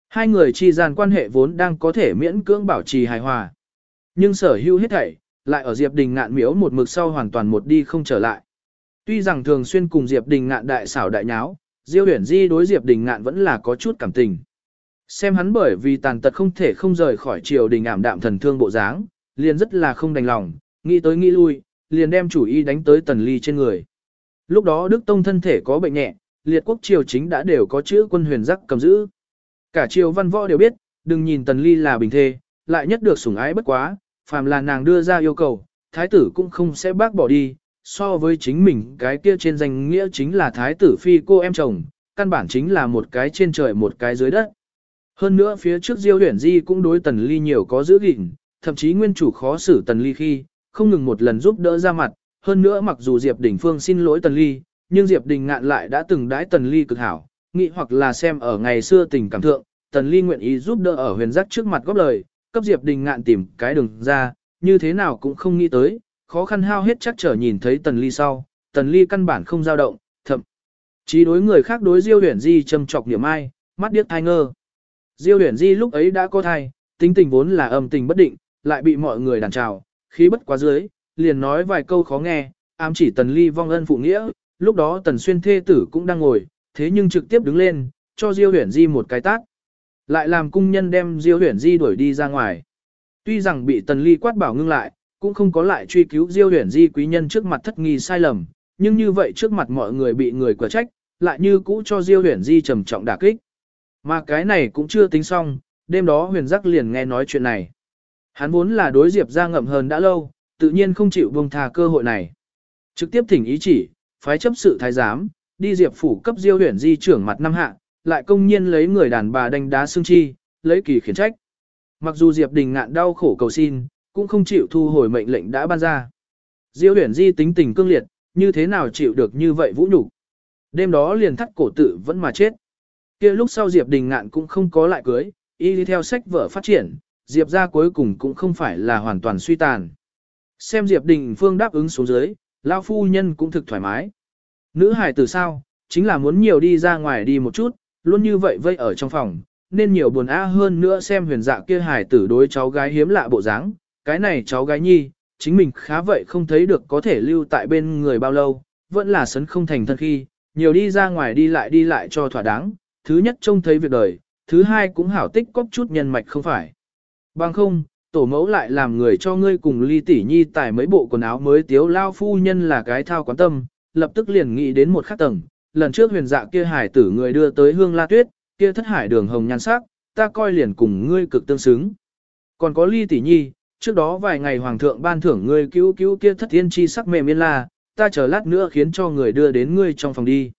Hai người chi gian quan hệ vốn đang có thể miễn cưỡng bảo trì hài hòa. Nhưng sở hữu hết thảy, lại ở Diệp Đình ngạn miếu một mực sau hoàn toàn một đi không trở lại. Tuy rằng thường xuyên cùng Diệp Đình ngạn đại xảo đại nháo, Diêu Huyền Di đối Diệp Đình ngạn vẫn là có chút cảm tình. Xem hắn bởi vì tàn tật không thể không rời khỏi triều đình ảm đạm thần thương bộ dáng, liền rất là không đành lòng, nghĩ tới nghĩ lui, liền đem chủ ý đánh tới tần ly trên người. Lúc đó Đức Tông thân thể có bệnh nhẹ, liệt quốc triều chính đã đều có chữ quân huyền giác cầm giữ. Cả triều văn võ đều biết, đừng nhìn tần ly là bình thê, lại nhất được sủng ái bất quá, phàm là nàng đưa ra yêu cầu, thái tử cũng không sẽ bác bỏ đi, so với chính mình cái kia trên danh nghĩa chính là thái tử phi cô em chồng, căn bản chính là một cái trên trời một cái dưới đất. Hơn nữa phía trước Diêu Huyền Di cũng đối Tần Ly nhiều có giữ gìn, thậm chí nguyên chủ khó xử Tần Ly khi, không ngừng một lần giúp đỡ ra mặt, hơn nữa mặc dù Diệp Đình Phương xin lỗi Tần Ly, nhưng Diệp Đình ngạn lại đã từng đái Tần Ly cực hảo, nghĩ hoặc là xem ở ngày xưa tình cảm thượng, Tần Ly nguyện ý giúp đỡ ở huyền giác trước mặt góp lời, cấp Diệp Đình ngạn tìm cái đường ra, như thế nào cũng không nghĩ tới, khó khăn hao hết chắc trở nhìn thấy Tần Ly sau, Tần Ly căn bản không dao động, thậm chí đối người khác đối Diêu Huyền Di châm chọc niệm ai, mắt điếc thai ngơ. Diêu Huyền Di lúc ấy đã có thai, tính tình vốn là âm tình bất định, lại bị mọi người đàn trào, khí bất quá dưới, liền nói vài câu khó nghe, ám chỉ Tần Ly vong ân phụ nghĩa, lúc đó Tần Xuyên thê tử cũng đang ngồi, thế nhưng trực tiếp đứng lên, cho Diêu Huyền Di một cái tát. lại làm cung nhân đem Diêu Huyền Di đuổi đi ra ngoài. Tuy rằng bị Tần Ly quát bảo ngưng lại, cũng không có lại truy cứu Diêu Huyền Di quý nhân trước mặt thất nghi sai lầm, nhưng như vậy trước mặt mọi người bị người quả trách, lại như cũ cho Diêu Huyền Di trầm trọng đả kích. Mà cái này cũng chưa tính xong, đêm đó Huyền Giác liền nghe nói chuyện này. Hắn vốn là đối Diệp ra ngậm hờn đã lâu, tự nhiên không chịu buông tha cơ hội này. Trực tiếp thỉnh ý chỉ, phái chấp sự thái giám, đi Diệp phủ cấp Diêu huyển Di trưởng mặt năm hạ, lại công nhiên lấy người đàn bà đánh đá xương chi, lấy kỳ khiển trách. Mặc dù Diệp Đình ngạn đau khổ cầu xin, cũng không chịu thu hồi mệnh lệnh đã ban ra. Diêu huyển di tính tình cương liệt, như thế nào chịu được như vậy vũ nhục Đêm đó liền thắt cổ tự vẫn mà chết. kia lúc sau Diệp Đình ngạn cũng không có lại cưới, y đi theo sách vở phát triển, Diệp ra cuối cùng cũng không phải là hoàn toàn suy tàn. Xem Diệp Đình Phương đáp ứng xuống dưới, lão phu nhân cũng thực thoải mái. Nữ hài từ sao, chính là muốn nhiều đi ra ngoài đi một chút, luôn như vậy vây ở trong phòng, nên nhiều buồn á hơn nữa xem huyền dạ kia hài tử đối cháu gái hiếm lạ bộ dáng, cái này cháu gái nhi, chính mình khá vậy không thấy được có thể lưu tại bên người bao lâu, vẫn là sấn không thành thân khi, nhiều đi ra ngoài đi lại đi lại cho thỏa đáng, thứ nhất trông thấy việc đời, thứ hai cũng hảo tích cóp chút nhân mạch không phải. Bằng không, tổ mẫu lại làm người cho ngươi cùng ly tỷ nhi tải mấy bộ quần áo mới tiếu lao phu nhân là cái thao quán tâm, lập tức liền nghĩ đến một khắc tầng, lần trước huyền dạ kia hải tử người đưa tới hương la tuyết, kia thất hải đường hồng nhan sắc, ta coi liền cùng ngươi cực tương xứng. Còn có ly tỷ nhi, trước đó vài ngày hoàng thượng ban thưởng ngươi cứu cứu kia thất thiên chi sắc mềm yên la, ta chờ lát nữa khiến cho người đưa đến ngươi trong phòng đi.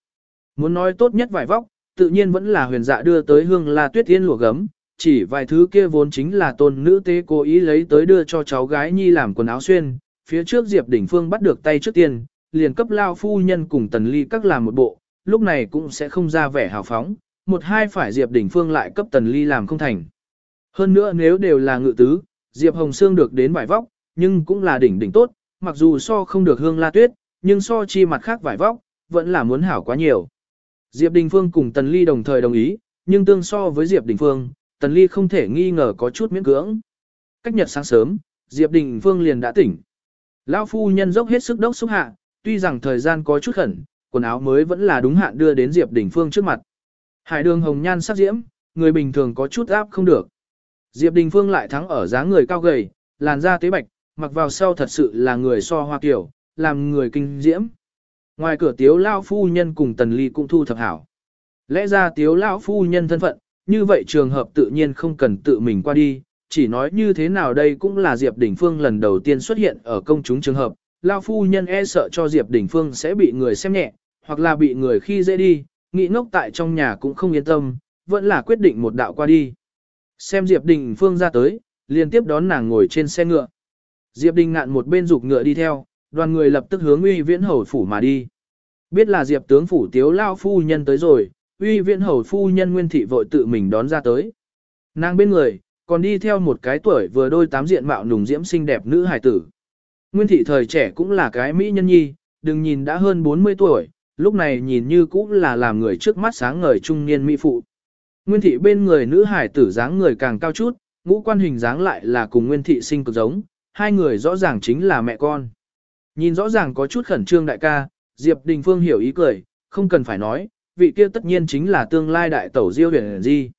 Muốn nói tốt nhất vải vóc, tự nhiên vẫn là huyền dạ đưa tới hương la tuyết tiên lụa gấm, chỉ vài thứ kia vốn chính là tôn nữ tế cố ý lấy tới đưa cho cháu gái nhi làm quần áo xuyên, phía trước Diệp Đỉnh Phương bắt được tay trước tiên, liền cấp lao phu nhân cùng tần ly các làm một bộ, lúc này cũng sẽ không ra vẻ hào phóng, một hai phải Diệp Đỉnh Phương lại cấp tần ly làm không thành. Hơn nữa nếu đều là ngự tứ, Diệp Hồng Sương được đến vải vóc, nhưng cũng là đỉnh đỉnh tốt, mặc dù so không được hương la tuyết, nhưng so chi mặt khác vải vóc, vẫn là muốn hảo quá nhiều. Diệp Đình Phương cùng Tần Ly đồng thời đồng ý, nhưng tương so với Diệp Đình Phương, Tần Ly không thể nghi ngờ có chút miễn cưỡng. Cách nhật sáng sớm, Diệp Đình Phương liền đã tỉnh. Lão phu nhân dốc hết sức đốc xúc hạ, tuy rằng thời gian có chút khẩn, quần áo mới vẫn là đúng hạn đưa đến Diệp Đình Phương trước mặt. Hải đường hồng nhan sắc diễm, người bình thường có chút áp không được. Diệp Đình Phương lại thắng ở dáng người cao gầy, làn da tế bạch, mặc vào sau thật sự là người so hoa kiểu, làm người kinh diễm. Ngoài cửa tiếu lao phu nhân cùng tần ly cũng thu thập hảo. Lẽ ra tiếu lao phu nhân thân phận, như vậy trường hợp tự nhiên không cần tự mình qua đi, chỉ nói như thế nào đây cũng là Diệp Đình Phương lần đầu tiên xuất hiện ở công chúng trường hợp, lao phu nhân e sợ cho Diệp Đình Phương sẽ bị người xem nhẹ, hoặc là bị người khi dễ đi, nghĩ ngốc tại trong nhà cũng không yên tâm, vẫn là quyết định một đạo qua đi. Xem Diệp Đình Phương ra tới, liên tiếp đón nàng ngồi trên xe ngựa. Diệp Đình ngạn một bên rục ngựa đi theo, đoàn người lập tức hướng uy viễn hầu phủ mà đi. Biết là Diệp tướng phủ tiếu lao phu nhân tới rồi, uy viễn hầu phu nhân nguyên thị vội tự mình đón ra tới. Nàng bên người, còn đi theo một cái tuổi vừa đôi tám diện mạo nùng diễm xinh đẹp nữ hài tử. Nguyên thị thời trẻ cũng là cái mỹ nhân nhi, đừng nhìn đã hơn 40 tuổi, lúc này nhìn như cũng là làm người trước mắt sáng ngời trung niên mỹ phụ. Nguyên thị bên người nữ hải tử dáng người càng cao chút, ngũ quan hình dáng lại là cùng nguyên thị sinh cực giống, hai người rõ ràng chính là mẹ con. Nhìn rõ ràng có chút khẩn trương đại ca, Diệp Đình Phương hiểu ý cười, không cần phải nói, vị kia tất nhiên chính là tương lai đại tẩu Diêu Huyền Di.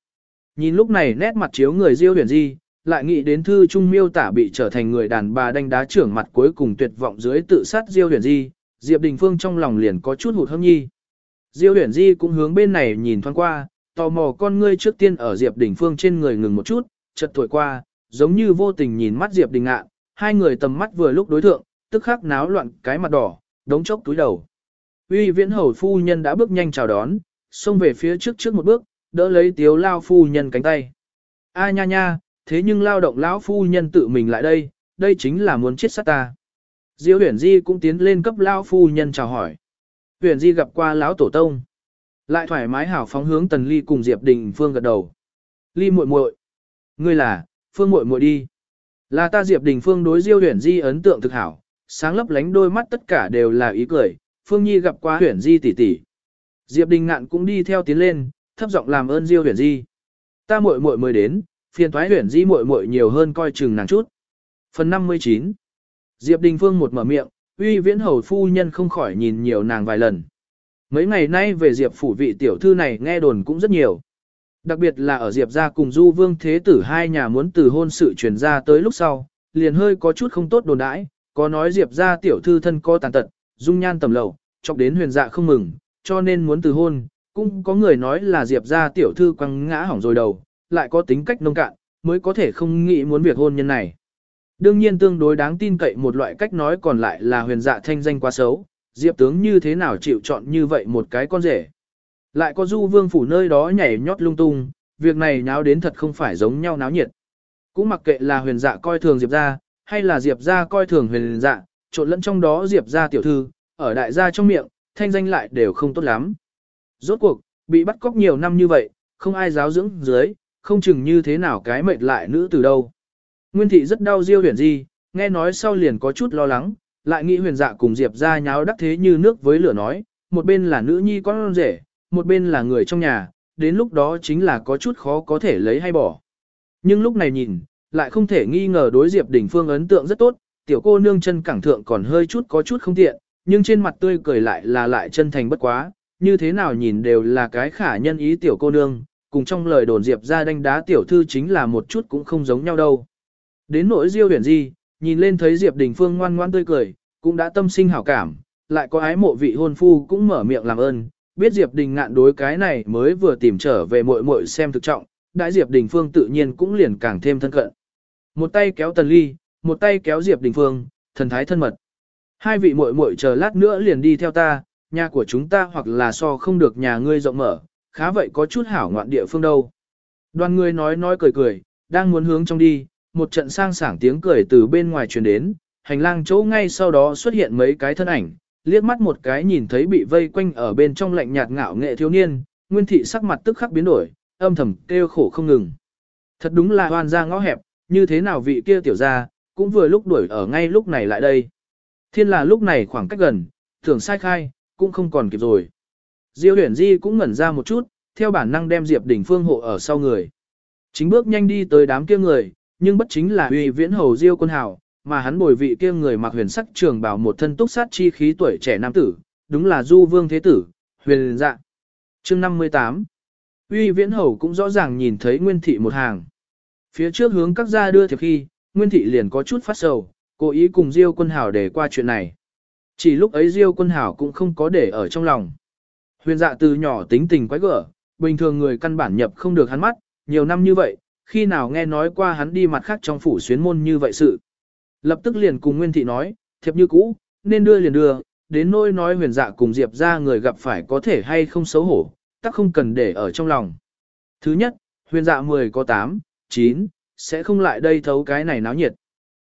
Nhìn lúc này nét mặt chiếu người Diêu Huyền Di, lại nghĩ đến thư trung miêu tả bị trở thành người đàn bà đánh đá trưởng mặt cuối cùng tuyệt vọng dưới tự sát Diêu Huyền Di, Diệp Đình Phương trong lòng liền có chút hụt hẫng nhi. Diêu Huyền Di cũng hướng bên này nhìn thoáng qua, tò mò con ngươi trước tiên ở Diệp Đình Phương trên người ngừng một chút, chợt tuổi qua, giống như vô tình nhìn mắt Diệp Đình Ngạn, hai người tầm mắt vừa lúc đối thượng, tức khắc náo loạn cái mặt đỏ, đống chốc túi đầu. Uy Viễn Hầu phu nhân đã bước nhanh chào đón, xông về phía trước trước một bước, đỡ lấy Tiếu lao phu nhân cánh tay. A nha nha, thế nhưng lao động lão phu nhân tự mình lại đây, đây chính là muốn chết sát ta. Diêu Huyền Di cũng tiến lên cấp lão phu nhân chào hỏi. Huyền Di gặp qua lão tổ tông. Lại thoải mái hảo phóng hướng Tần Ly cùng Diệp Đình Phương gật đầu. Ly muội muội, ngươi là Phương muội muội đi. Là ta Diệp Đình Phương đối Diêu Huyền Di ấn tượng thực hảo, sáng lấp lánh đôi mắt tất cả đều là ý cười, Phương Nhi gặp qua Huyền Di tỷ tỷ. Diệp Đình Ngạn cũng đi theo tiến lên, thấp giọng làm ơn Diêu Huyền Di. Ta muội muội mới đến, phiền thoái Huyền Di muội muội nhiều hơn coi chừng nàng chút. Phần 59. Diệp Đình Phương một mở miệng, uy viễn hầu phu nhân không khỏi nhìn nhiều nàng vài lần. Mấy ngày nay về Diệp phủ vị tiểu thư này nghe đồn cũng rất nhiều. Đặc biệt là ở Diệp gia cùng Du Vương Thế Tử hai nhà muốn từ hôn sự truyền ra tới lúc sau, liền hơi có chút không tốt đồn đãi, có nói Diệp gia tiểu thư thân có tàn tật, dung nhan tầm lầu, chọc đến huyền dạ không mừng, cho nên muốn từ hôn, cũng có người nói là Diệp gia tiểu thư quăng ngã hỏng rồi đầu, lại có tính cách nông cạn, mới có thể không nghĩ muốn việc hôn nhân này. Đương nhiên tương đối đáng tin cậy một loại cách nói còn lại là huyền dạ thanh danh quá xấu, Diệp tướng như thế nào chịu chọn như vậy một cái con rể. Lại có du vương phủ nơi đó nhảy nhót lung tung, việc này nháo đến thật không phải giống nhau náo nhiệt. Cũng mặc kệ là huyền dạ coi thường Diệp ra, hay là Diệp ra coi thường huyền dạ, trộn lẫn trong đó Diệp ra tiểu thư, ở đại gia trong miệng, thanh danh lại đều không tốt lắm. Rốt cuộc, bị bắt cóc nhiều năm như vậy, không ai giáo dưỡng dưới, không chừng như thế nào cái mệt lại nữ từ đâu. Nguyên thị rất đau diêu huyền di, nghe nói sau liền có chút lo lắng, lại nghĩ huyền dạ cùng Diệp ra nháo đắc thế như nước với lửa nói, một bên là nữ nhi con rể, một bên là người trong nhà, đến lúc đó chính là có chút khó có thể lấy hay bỏ. Nhưng lúc này nhìn, lại không thể nghi ngờ đối Diệp Đình Phương ấn tượng rất tốt, tiểu cô nương chân cẳng thượng còn hơi chút có chút không tiện, nhưng trên mặt tươi cười lại là lại chân thành bất quá, như thế nào nhìn đều là cái khả nhân ý tiểu cô nương, cùng trong lời đồn Diệp ra đánh đá tiểu thư chính là một chút cũng không giống nhau đâu. Đến nỗi Diêu huyền di, nhìn lên thấy Diệp Đình Phương ngoan ngoan tươi cười, cũng đã tâm sinh hảo cảm, lại có ái mộ vị hôn phu cũng mở miệng làm ơn, biết Diệp Đình ngạn đối cái này mới vừa tìm trở về muội muội xem thực trọng, đại Diệp Đình Phương tự nhiên cũng liền càng thêm thân cận. Một tay kéo Tần Ly, một tay kéo Diệp Đình Phương, thần thái thân mật. Hai vị muội muội chờ lát nữa liền đi theo ta, nhà của chúng ta hoặc là so không được nhà ngươi rộng mở, khá vậy có chút hảo ngoạn địa phương đâu. Đoàn người nói nói cười cười, đang muốn hướng trong đi, một trận sang sảng tiếng cười từ bên ngoài truyền đến, hành lang chỗ ngay sau đó xuất hiện mấy cái thân ảnh, liếc mắt một cái nhìn thấy bị vây quanh ở bên trong lạnh nhạt ngạo nghệ thiếu niên, Nguyên thị sắc mặt tức khắc biến đổi, âm thầm kêu khổ không ngừng. Thật đúng là hoan ra ngõ hẹp, như thế nào vị kia tiểu ra, cũng vừa lúc đuổi ở ngay lúc này lại đây. Thiên là lúc này khoảng cách gần, tưởng sai khai, cũng không còn kịp rồi. Diêu huyền di cũng ngẩn ra một chút, theo bản năng đem Diệp Đình Phương hộ ở sau người. Chính bước nhanh đi tới đám kia người, nhưng bất chính là uy viễn hầu Diêu quân hào, mà hắn bồi vị kia người mặc huyền sắc trường bảo một thân túc sát chi khí tuổi trẻ nam tử, đúng là Du Vương Thế Tử, huyền dạ. chương 58 Uy viễn hầu cũng rõ ràng nhìn thấy Nguyên Thị một hàng. Phía trước hướng các gia đưa thiệp khi, Nguyên Thị liền có chút phát sầu, cố ý cùng Diêu quân hảo để qua chuyện này. Chỉ lúc ấy Diêu quân hảo cũng không có để ở trong lòng. Huyền dạ từ nhỏ tính tình quái gở, bình thường người căn bản nhập không được hắn mắt, nhiều năm như vậy, khi nào nghe nói qua hắn đi mặt khác trong phủ xuyến môn như vậy sự. Lập tức liền cùng Nguyên Thị nói, thiệp như cũ, nên đưa liền đưa, đến nỗi nói huyền dạ cùng Diệp ra người gặp phải có thể hay không xấu hổ, tắc không cần để ở trong lòng. Thứ nhất, huyền dạ 10 có 8, 9, sẽ không lại đây thấu cái này náo nhiệt.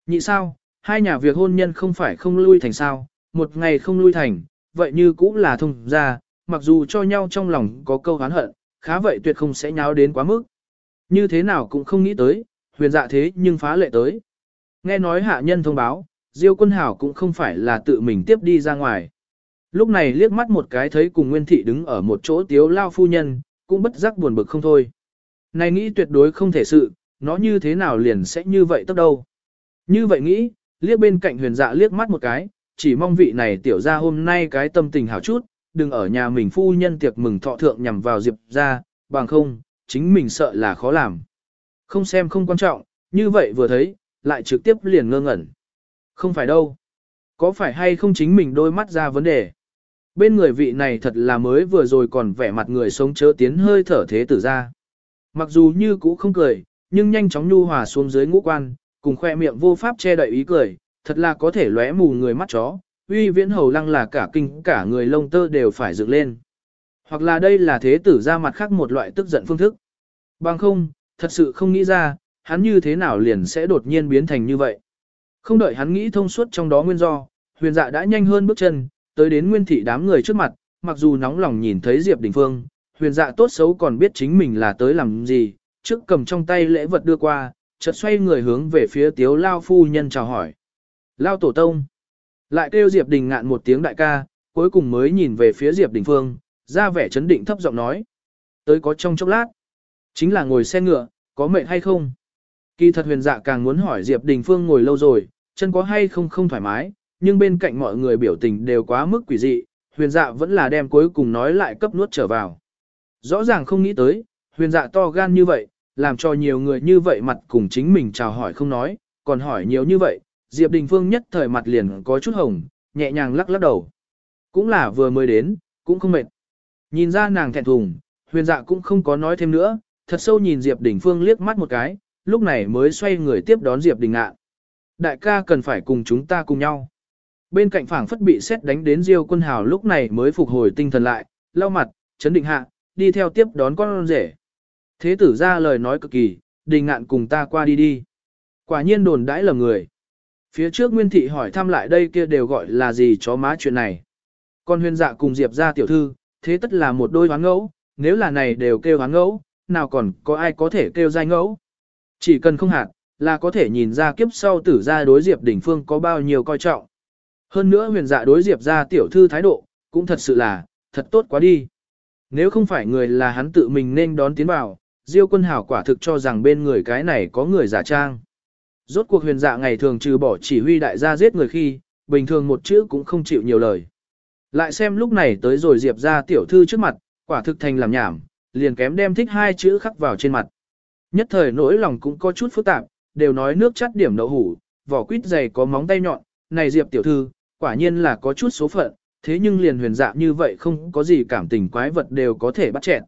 Nhị sao, hai nhà việc hôn nhân không phải không lui thành sao, một ngày không lui thành, vậy như cũng là thông ra, mặc dù cho nhau trong lòng có câu hán hận, khá vậy tuyệt không sẽ nháo đến quá mức. Như thế nào cũng không nghĩ tới, huyền dạ thế nhưng phá lệ tới. Nghe nói hạ nhân thông báo, Diêu quân hảo cũng không phải là tự mình tiếp đi ra ngoài. Lúc này liếc mắt một cái thấy cùng Nguyên Thị đứng ở một chỗ tiếu lao phu nhân, cũng bất giác buồn bực không thôi. Này nghĩ tuyệt đối không thể sự, nó như thế nào liền sẽ như vậy tức đâu. Như vậy nghĩ, liếc bên cạnh huyền dạ liếc mắt một cái, chỉ mong vị này tiểu ra hôm nay cái tâm tình hảo chút, đừng ở nhà mình phu nhân tiệc mừng thọ thượng nhằm vào diệp ra, bằng không, chính mình sợ là khó làm. Không xem không quan trọng, như vậy vừa thấy, lại trực tiếp liền ngơ ngẩn. Không phải đâu. Có phải hay không chính mình đôi mắt ra vấn đề? Bên người vị này thật là mới vừa rồi còn vẻ mặt người sống chớ tiến hơi thở thế tử ra. Mặc dù như cũ không cười, nhưng nhanh chóng nhu hòa xuống dưới ngũ quan, cùng khoe miệng vô pháp che đậy ý cười, thật là có thể lóe mù người mắt chó, uy viễn hầu lăng là cả kinh cả người lông tơ đều phải dựng lên. Hoặc là đây là thế tử ra mặt khác một loại tức giận phương thức. Bằng không, thật sự không nghĩ ra, hắn như thế nào liền sẽ đột nhiên biến thành như vậy. Không đợi hắn nghĩ thông suốt trong đó nguyên do, huyền dạ đã nhanh hơn bước chân, tới đến nguyên thị đám người trước mặt, mặc dù nóng lòng nhìn thấy Diệp Đình Phương, huyền dạ tốt xấu còn biết chính mình là tới làm gì, trước cầm trong tay lễ vật đưa qua, chợt xoay người hướng về phía tiếu lao phu nhân chào hỏi. Lao tổ tông. Lại kêu Diệp Đình ngạn một tiếng đại ca, cuối cùng mới nhìn về phía Diệp Đình Phương, ra vẻ chấn định thấp giọng nói. Tới có trong chốc lát. Chính là ngồi xe ngựa, có mệt hay không? Kỳ thật huyền dạ càng muốn hỏi Diệp Đình Phương ngồi lâu rồi, chân có hay không không thoải mái, nhưng bên cạnh mọi người biểu tình đều quá mức quỷ dị, huyền dạ vẫn là đem cuối cùng nói lại cấp nuốt trở vào. Rõ ràng không nghĩ tới, Huyền dạ to gan như vậy, làm cho nhiều người như vậy mặt cùng chính mình chào hỏi không nói, còn hỏi nhiều như vậy, Diệp Đình Phương nhất thời mặt liền có chút hồng, nhẹ nhàng lắc lắc đầu. Cũng là vừa mới đến, cũng không mệt. Nhìn ra nàng thẹn thùng, huyền dạ cũng không có nói thêm nữa, thật sâu nhìn Diệp Đình Phương liếc mắt một cái, lúc này mới xoay người tiếp đón Diệp Đình Ngạn. Đại ca cần phải cùng chúng ta cùng nhau. Bên cạnh phảng phất bị xét đánh đến Diêu Quân Hào lúc này mới phục hồi tinh thần lại, lau mặt, chấn định hạ, đi theo tiếp đón con rể. Thế tử ra lời nói cực kỳ, Đình Ngạn cùng ta qua đi đi. Quả nhiên đồn đãi lầm người. Phía trước Nguyên Thị hỏi thăm lại đây kia đều gọi là gì chó má chuyện này. Con huyền dạ cùng Diệp ra tiểu thư, thế tất là một đôi hoán ngẫu, nếu là này đều kêu hoán ngẫu, nào còn có ai có thể kêu dai ngẫu. Chỉ cần không hạt, là có thể nhìn ra kiếp sau tử ra đối Diệp đỉnh phương có bao nhiêu coi trọng. Hơn nữa huyền dạ đối Diệp ra tiểu thư thái độ, cũng thật sự là, thật tốt quá đi. Nếu không phải người là hắn tự mình nên đón tiến vào, Diêu quân hảo quả thực cho rằng bên người cái này có người giả trang. Rốt cuộc huyền dạ ngày thường trừ bỏ chỉ huy đại gia giết người khi, bình thường một chữ cũng không chịu nhiều lời. Lại xem lúc này tới rồi Diệp ra tiểu thư trước mặt, quả thực thành làm nhảm, liền kém đem thích hai chữ khắc vào trên mặt. Nhất thời nỗi lòng cũng có chút phức tạp, đều nói nước chắt điểm đậu hủ, vỏ quýt dày có móng tay nhọn, này Diệp tiểu thư, quả nhiên là có chút số phận, thế nhưng liền huyền dạ như vậy không có gì cảm tình quái vật đều có thể bắt chẹn.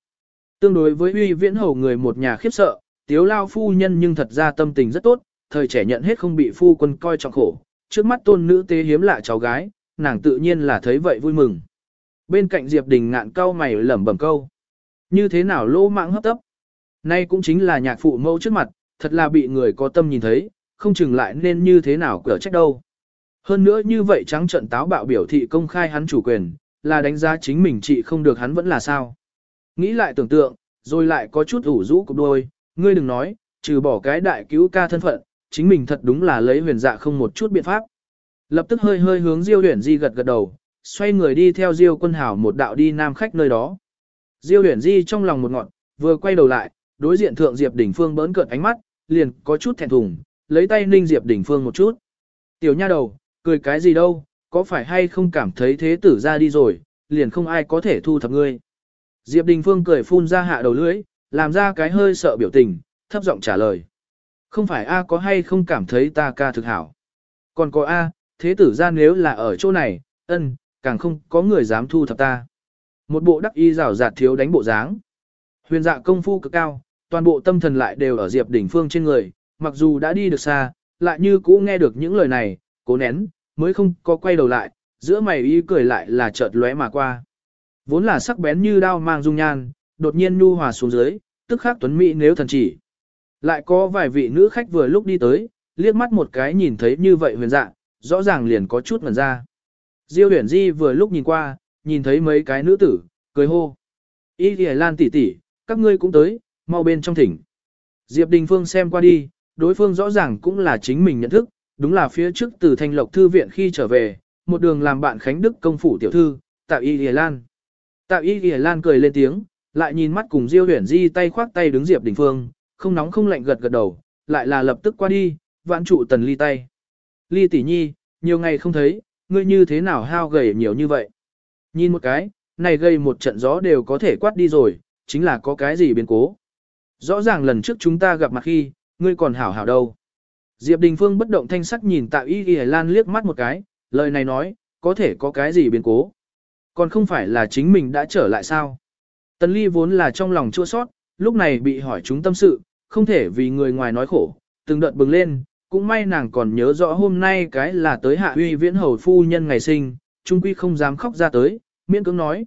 Tương đối với uy viễn hầu người một nhà khiếp sợ, tiếu lao phu nhân nhưng thật ra tâm tình rất tốt, thời trẻ nhận hết không bị phu quân coi trọng khổ, trước mắt tôn nữ tế hiếm lạ cháu gái, nàng tự nhiên là thấy vậy vui mừng. Bên cạnh Diệp Đình ngạn cau mày lẩm bẩm câu. Như thế nào lỗ mạng hấp tấp? Nay cũng chính là nhạc phụ mẫu trước mặt, thật là bị người có tâm nhìn thấy, không chừng lại nên như thế nào cửa trách đâu. Hơn nữa như vậy trắng trận táo bạo biểu thị công khai hắn chủ quyền, là đánh giá chính mình trị không được hắn vẫn là sao. Nghĩ lại tưởng tượng, rồi lại có chút ủ rũ cục đôi, ngươi đừng nói, trừ bỏ cái đại cứu ca thân phận, chính mình thật đúng là lấy huyền dạ không một chút biện pháp. Lập tức hơi hơi hướng Diêu Huyền Di gật gật đầu, xoay người đi theo Diêu Quân Hảo một đạo đi nam khách nơi đó. Diêu Huyền Di trong lòng một ngọn, vừa quay đầu lại, đối diện thượng Diệp Đỉnh Phương bỡn cợt ánh mắt, liền có chút thẹn thùng, lấy tay ninh Diệp Đỉnh Phương một chút. Tiểu nha đầu, cười cái gì đâu, có phải hay không cảm thấy thế tử ra đi rồi, liền không ai có thể thu thập ngươi. Diệp Đình Phương cười phun ra hạ đầu lưỡi, làm ra cái hơi sợ biểu tình, thấp giọng trả lời. Không phải A có hay không cảm thấy ta ca thực hảo. Còn có A, thế tử ra nếu là ở chỗ này, ân, càng không có người dám thu thập ta. Một bộ đắc y rào rạt thiếu đánh bộ dáng. Huyền dạ công phu cực cao, toàn bộ tâm thần lại đều ở Diệp Đình Phương trên người, mặc dù đã đi được xa, lại như cũ nghe được những lời này, cố nén, mới không có quay đầu lại, giữa mày y cười lại là chợt lóe mà qua. Vốn là sắc bén như đao mang dung nhan, đột nhiên nhu hòa xuống dưới, tức khắc tuấn mỹ nếu thần chỉ. Lại có vài vị nữ khách vừa lúc đi tới, liếc mắt một cái nhìn thấy như vậy huyền dạng rõ ràng liền có chút mẩn ra. Diêu huyền di vừa lúc nhìn qua, nhìn thấy mấy cái nữ tử, cười hô. Y thì lan tỷ tỷ, các ngươi cũng tới, mau bên trong thỉnh. Diệp Đình Phương xem qua đi, đối phương rõ ràng cũng là chính mình nhận thức, đúng là phía trước từ thanh lộc thư viện khi trở về, một đường làm bạn Khánh Đức công phủ tiểu thư, tạo Y Lìa Lan. Tạ Y Lìa Lan cười lên tiếng, lại nhìn mắt cùng Diêu huyền di tay khoác tay đứng Diệp Đình Phương, không nóng không lạnh gật gật đầu, lại là lập tức qua đi, vãn trụ tần ly tay. Ly tỷ nhi, nhiều ngày không thấy, ngươi như thế nào hao gầy nhiều như vậy. Nhìn một cái, này gây một trận gió đều có thể quát đi rồi, chính là có cái gì biến cố. Rõ ràng lần trước chúng ta gặp mặt khi, ngươi còn hảo hảo đâu. Diệp Đình Phương bất động thanh sắc nhìn Tạ Y Y Lan liếc mắt một cái, lời này nói, có thể có cái gì biến cố. Còn không phải là chính mình đã trở lại sao. Tần Ly vốn là trong lòng chua sót, lúc này bị hỏi chúng tâm sự, không thể vì người ngoài nói khổ, từng đợt bừng lên, cũng may nàng còn nhớ rõ hôm nay cái là tới hạ uy viễn hầu phu nhân ngày sinh, trung quy không dám khóc ra tới, miễn cưỡng nói.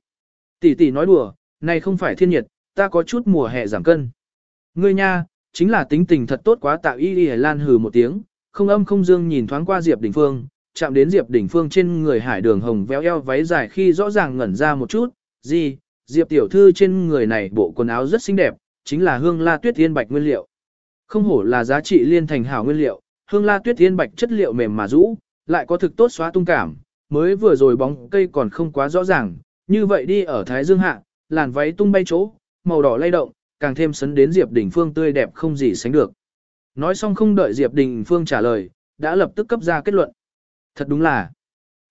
Tỷ tỷ nói đùa, này không phải thiên nhiệt, ta có chút mùa hè giảm cân. Ngươi nha, chính là tính tình thật tốt quá tạo y y lan hừ một tiếng, không âm không dương nhìn thoáng qua Diệp Đình Phương, chạm đến Diệp Đỉnh Phương trên người hải đường hồng véo eo váy dài khi rõ ràng ngẩn ra một chút, gì, Diệp tiểu thư trên người này bộ quần áo rất xinh đẹp, chính là hương la tuyết thiên bạch nguyên liệu. Không hổ là giá trị liên thành hảo nguyên liệu, hương la tuyết thiên bạch chất liệu mềm mà rũ, lại có thực tốt xóa tung cảm, mới vừa rồi bóng cây còn không quá rõ ràng, như vậy đi ở Thái Dương hạ, làn váy tung bay chỗ, màu đỏ lay động, càng thêm sấn đến Diệp Đình Phương tươi đẹp không gì sánh được. Nói xong không đợi Diệp Đình Phương trả lời, đã lập tức cấp ra kết luận. Thật đúng là,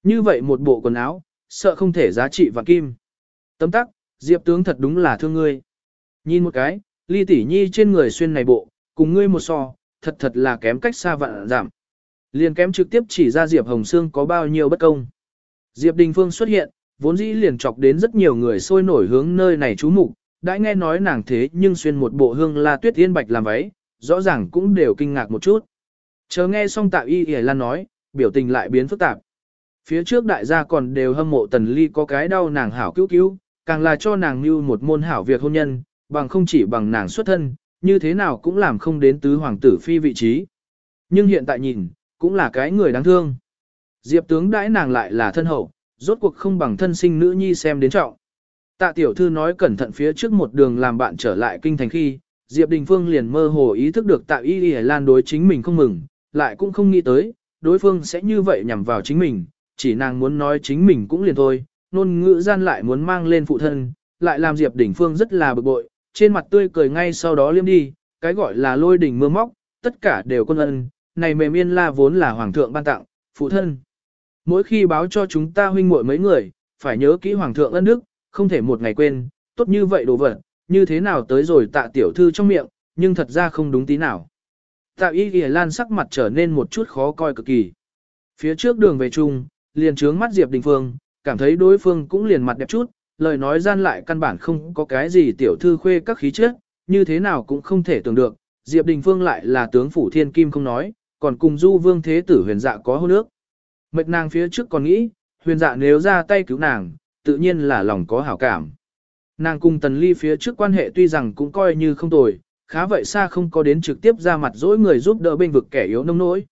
như vậy một bộ quần áo, sợ không thể giá trị vạn kim. Tấm tắc, Diệp tướng thật đúng là thương ngươi. Nhìn một cái, ly tỷ nhi trên người xuyên này bộ, cùng ngươi một so, thật thật là kém cách xa vạn giảm. Liền kém trực tiếp chỉ ra Diệp Hồng Sương có bao nhiêu bất công. Diệp Đình Phương xuất hiện, vốn dĩ liền chọc đến rất nhiều người sôi nổi hướng nơi này chú mục, đã nghe nói nàng thế nhưng xuyên một bộ hương la tuyết yên bạch làm váy, rõ ràng cũng đều kinh ngạc một chút. Chờ nghe xong tạ y y lan nói, biểu tình lại biến phức tạp. Phía trước đại gia còn đều hâm mộ tần ly có cái đau nàng hảo cứu cứu, càng là cho nàng như một môn hảo việc hôn nhân, bằng không chỉ bằng nàng xuất thân, như thế nào cũng làm không đến tứ hoàng tử phi vị trí. Nhưng hiện tại nhìn, cũng là cái người đáng thương. Diệp tướng đãi nàng lại là thân hậu, rốt cuộc không bằng thân sinh nữ nhi xem đến trọng. Tạ tiểu thư nói cẩn thận phía trước một đường làm bạn trở lại kinh thành khi, Diệp Đình Phương liền mơ hồ ý thức được tạ y y lan đối chính mình không mừng, lại cũng không nghĩ tới, đối phương sẽ như vậy nhằm vào chính mình, chỉ nàng muốn nói chính mình cũng liền thôi, nôn ngữ gian lại muốn mang lên phụ thân, lại làm Diệp Đình Phương rất là bực bội, trên mặt tươi cười ngay sau đó liêm đi, cái gọi là lôi đỉnh mưa móc, tất cả đều quân ân, này mềm yên la vốn là hoàng thượng ban tặng, phụ thân. Mỗi khi báo cho chúng ta huynh muội mấy người, phải nhớ kỹ hoàng thượng ân đức, không thể một ngày quên, tốt như vậy đồ vật, như thế nào tới rồi tạ tiểu thư trong miệng, nhưng thật ra không đúng tí nào. Tạ y ghi lan sắc mặt trở nên một chút khó coi cực kỳ. Phía trước đường về chung, liền trướng mắt Diệp Đình Phương, cảm thấy đối phương cũng liền mặt đẹp chút, lời nói gian lại căn bản không có cái gì tiểu thư khuê các khí chất, như thế nào cũng không thể tưởng được, Diệp Đình Phương lại là tướng phủ thiên kim không nói, còn cùng du vương thế tử huyền dạ có hôn nước. Mệt nàng phía trước còn nghĩ, huyền dạ nếu ra tay cứu nàng, tự nhiên là lòng có hảo cảm. Nàng cùng tần ly phía trước quan hệ tuy rằng cũng coi như không tồi, khá vậy xa không có đến trực tiếp ra mặt dỗi người giúp đỡ bên vực kẻ yếu nông nỗi.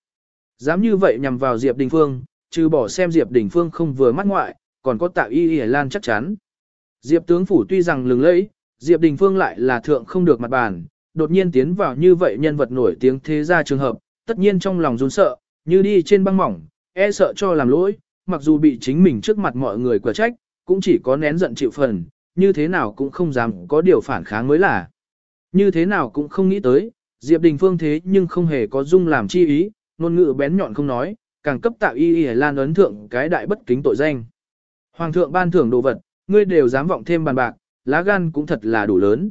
Dám như vậy nhằm vào Diệp Đình Phương, trừ bỏ xem Diệp Đình Phương không vừa mắt ngoại, còn có tạo y y lan chắc chắn. Diệp tướng phủ tuy rằng lừng lẫy, Diệp Đình Phương lại là thượng không được mặt bàn, đột nhiên tiến vào như vậy nhân vật nổi tiếng thế gia trường hợp, tất nhiên trong lòng run sợ, như đi trên băng mỏng, e sợ cho làm lỗi, mặc dù bị chính mình trước mặt mọi người quả trách, cũng chỉ có nén giận chịu phần, như thế nào cũng không dám có điều phản kháng mới là. Như thế nào cũng không nghĩ tới, Diệp Đình Phương thế nhưng không hề có dung làm chi ý, ngôn ngữ bén nhọn không nói, càng cấp tạo y y lan ấn thượng cái đại bất kính tội danh. Hoàng thượng ban thưởng đồ vật, ngươi đều dám vọng thêm bàn bạc, lá gan cũng thật là đủ lớn.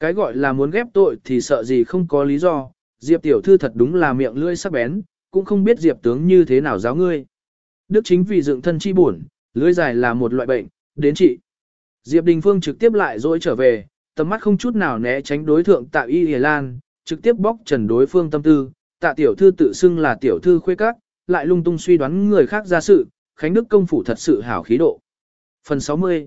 Cái gọi là muốn ghép tội thì sợ gì không có lý do, Diệp tiểu thư thật đúng là miệng lưỡi sắc bén, cũng không biết Diệp tướng như thế nào giáo ngươi. Đức chính vì dựng thân chi buồn, lưỡi dài là một loại bệnh, đến trị. Diệp Đình Phương trực tiếp lại dỗi trở về, tầm mắt không chút nào né tránh đối thượng tạ y hề lan, trực tiếp bóc trần đối phương tâm tư, tạ tiểu thư tự xưng là tiểu thư khuê các, lại lung tung suy đoán người khác ra sự, Khánh Đức công phủ thật sự hảo khí độ. Phần 60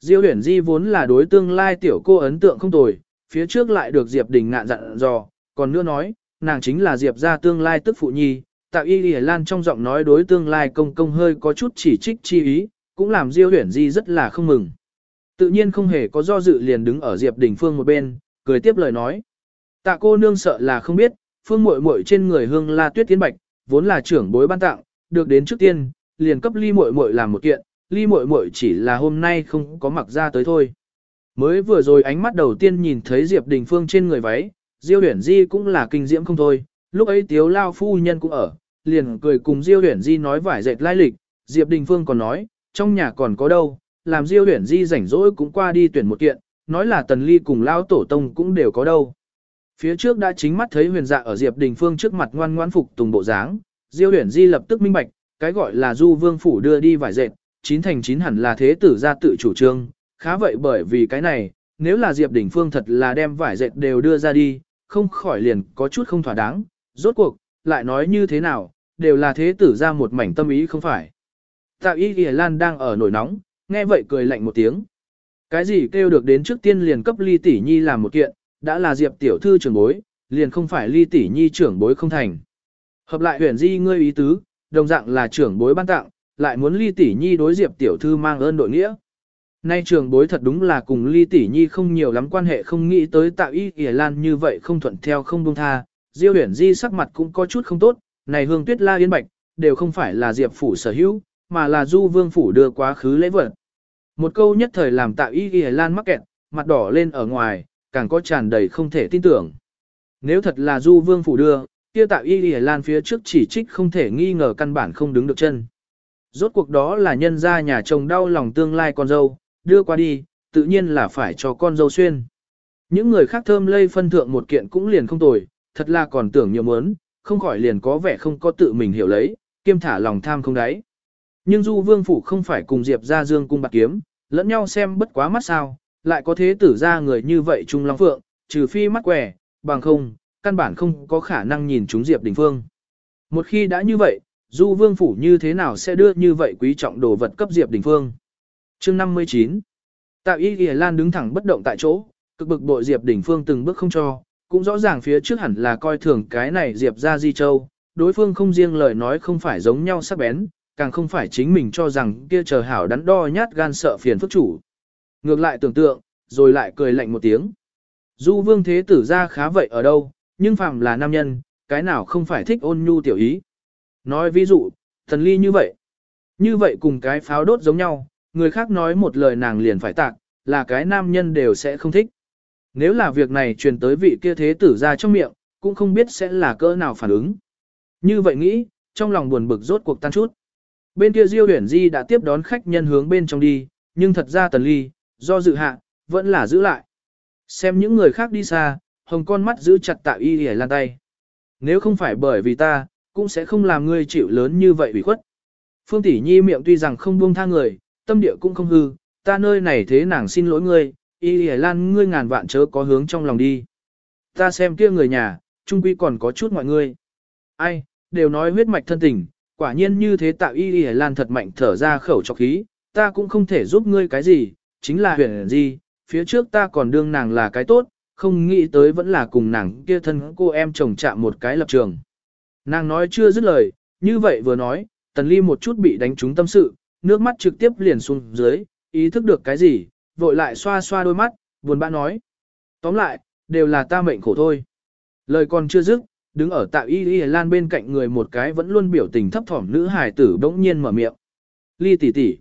Diêu huyền di vốn là đối tương lai tiểu cô ấn tượng không tồi, phía trước lại được Diệp Đình ngạn dặn dò, còn nữa nói, nàng chính là Diệp ra tương lai tức phụ nhi, Tạ y Lì lan trong giọng nói đối tương lai công công hơi có chút chỉ trích chi ý, cũng làm Diêu huyền di rất là không mừng. Tự nhiên không hề có do dự liền đứng ở Diệp Đình Phương một bên, cười tiếp lời nói. Tạ cô nương sợ là không biết, Phương muội muội trên người hương la tuyết tiến bạch, vốn là trưởng bối ban tặng, được đến trước tiên, liền cấp ly muội muội làm một kiện, ly muội muội chỉ là hôm nay không có mặc ra tới thôi. Mới vừa rồi ánh mắt đầu tiên nhìn thấy Diệp Đình Phương trên người váy, Diêu Huyền Di cũng là kinh diễm không thôi, lúc ấy Tiếu Lao phu nhân cũng ở, liền cười cùng Diêu Huyền Di nói vải dệt lai lịch, Diệp Đình Phương còn nói, trong nhà còn có đâu, làm Diêu Huyền Di rảnh rỗi cũng qua đi tuyển một kiện, nói là Tần Ly cùng Lão Tổ Tông cũng đều có đâu. Phía trước đã chính mắt thấy huyền dạ ở Diệp Đình Phương trước mặt ngoan ngoãn phục tùng bộ dáng, Diêu Huyền Di lập tức minh bạch, cái gọi là Du Vương phủ đưa đi vải dệt, chín thành chín hẳn là thế tử gia tự chủ trương, khá vậy bởi vì cái này, nếu là Diệp Đình Phương thật là đem vải dệt đều đưa ra đi, không khỏi liền có chút không thỏa đáng, rốt cuộc, lại nói như thế nào, đều là thế tử ra một mảnh tâm ý không phải. Tạo Y Ghi Lan đang ở nổi nóng, nghe vậy cười lạnh một tiếng. Cái gì kêu được đến trước tiên liền cấp ly tỷ nhi làm một kiện, đã là Diệp tiểu thư trưởng bối, liền không phải ly tỷ nhi trưởng bối không thành. Hợp lại huyền di ngươi ý tứ, đồng dạng là trưởng bối ban tặng, lại muốn ly tỷ nhi đối diệp tiểu thư mang ơn đội nghĩa. Nay trưởng bối thật đúng là cùng ly tỷ nhi không nhiều lắm quan hệ không nghĩ tới tạo y kìa lan như vậy không thuận theo không buông tha, diêu huyền di sắc mặt cũng có chút không tốt, này hương tuyết la yên bạch, đều không phải là diệp phủ sở hữu, mà là du vương phủ đưa quá khứ lễ vật. Một câu nhất thời làm Tạ y ghi lan mắc kẹt, mặt đỏ lên ở ngoài, càng có tràn đầy không thể tin tưởng. Nếu thật là du vương phủ đưa, kia Tạ y ghi lan phía trước chỉ trích không thể nghi ngờ căn bản không đứng được chân. Rốt cuộc đó là nhân gia nhà chồng đau lòng tương lai con dâu, đưa qua đi, tự nhiên là phải cho con dâu xuyên. Những người khác thơm lây phân thượng một kiện cũng liền không tồi, thật là còn tưởng nhiều mớn, không khỏi liền có vẻ không có tự mình hiểu lấy, kiêm thả lòng tham không đáy. Nhưng Du Vương Phủ không phải cùng Diệp ra dương cung bạc kiếm, lẫn nhau xem bất quá mắt sao, lại có thế tử ra người như vậy Trung Long Phượng, trừ phi mắt quẻ, bằng không, căn bản không có khả năng nhìn chúng Diệp Đình Phương. Một khi đã như vậy, Du Vương Phủ như thế nào sẽ đưa như vậy quý trọng đồ vật cấp Diệp Đình Phương? chương 59 Tạo Y Ghi Lan đứng thẳng bất động tại chỗ, cực bực bội Diệp Đình Phương từng bước không cho, cũng rõ ràng phía trước hẳn là coi thường cái này Diệp ra Di Châu, đối phương không riêng lời nói không phải giống nhau sắc bén, càng không phải chính mình cho rằng kia chờ hảo đắn đo nhát gan sợ phiền phức chủ. Ngược lại tưởng tượng, rồi lại cười lạnh một tiếng. Du vương thế tử ra khá vậy ở đâu, nhưng phàm là nam nhân, cái nào không phải thích ôn nhu tiểu ý. Nói ví dụ, thần ly như vậy. Như vậy cùng cái pháo đốt giống nhau, người khác nói một lời nàng liền phải tạc, là cái nam nhân đều sẽ không thích. Nếu là việc này truyền tới vị kia thế tử ra trong miệng, cũng không biết sẽ là cỡ nào phản ứng. Như vậy nghĩ, trong lòng buồn bực rốt cuộc tan chút. Bên kia Diêu Huyền Di đã tiếp đón khách nhân hướng bên trong đi, nhưng thật ra Tần Ly, do dự hạ, vẫn là giữ lại. Xem những người khác đi xa, hồng con mắt giữ chặt tạ y y lan tay. Nếu không phải bởi vì ta, cũng sẽ không làm ngươi chịu lớn như vậy ủy khuất. Phương Tỷ Nhi miệng tuy rằng không buông tha người, tâm địa cũng không hư, ta nơi này thế nàng xin lỗi ngươi, y y lan ngươi ngàn vạn chớ có hướng trong lòng đi. Ta xem kia người nhà, trung quy còn có chút mọi người. Ai, đều nói huyết mạch thân tình, quả nhiên như thế tạo y y lan thật mạnh thở ra khẩu cho khí, ta cũng không thể giúp ngươi cái gì, chính là huyền gì, phía trước ta còn đương nàng là cái tốt, không nghĩ tới vẫn là cùng nàng kia thân cô em chồng chạm một cái lập trường. Nàng nói chưa dứt lời, như vậy vừa nói, tần ly một chút bị đánh trúng tâm sự, nước mắt trực tiếp liền xuống dưới, ý thức được cái gì, vội lại xoa xoa đôi mắt, buồn bã nói. Tóm lại, đều là ta mệnh khổ thôi. Lời còn chưa dứt, đứng ở tạ y y lan bên cạnh người một cái vẫn luôn biểu tình thấp thỏm nữ hài tử bỗng nhiên mở miệng. Ly tỷ tỷ.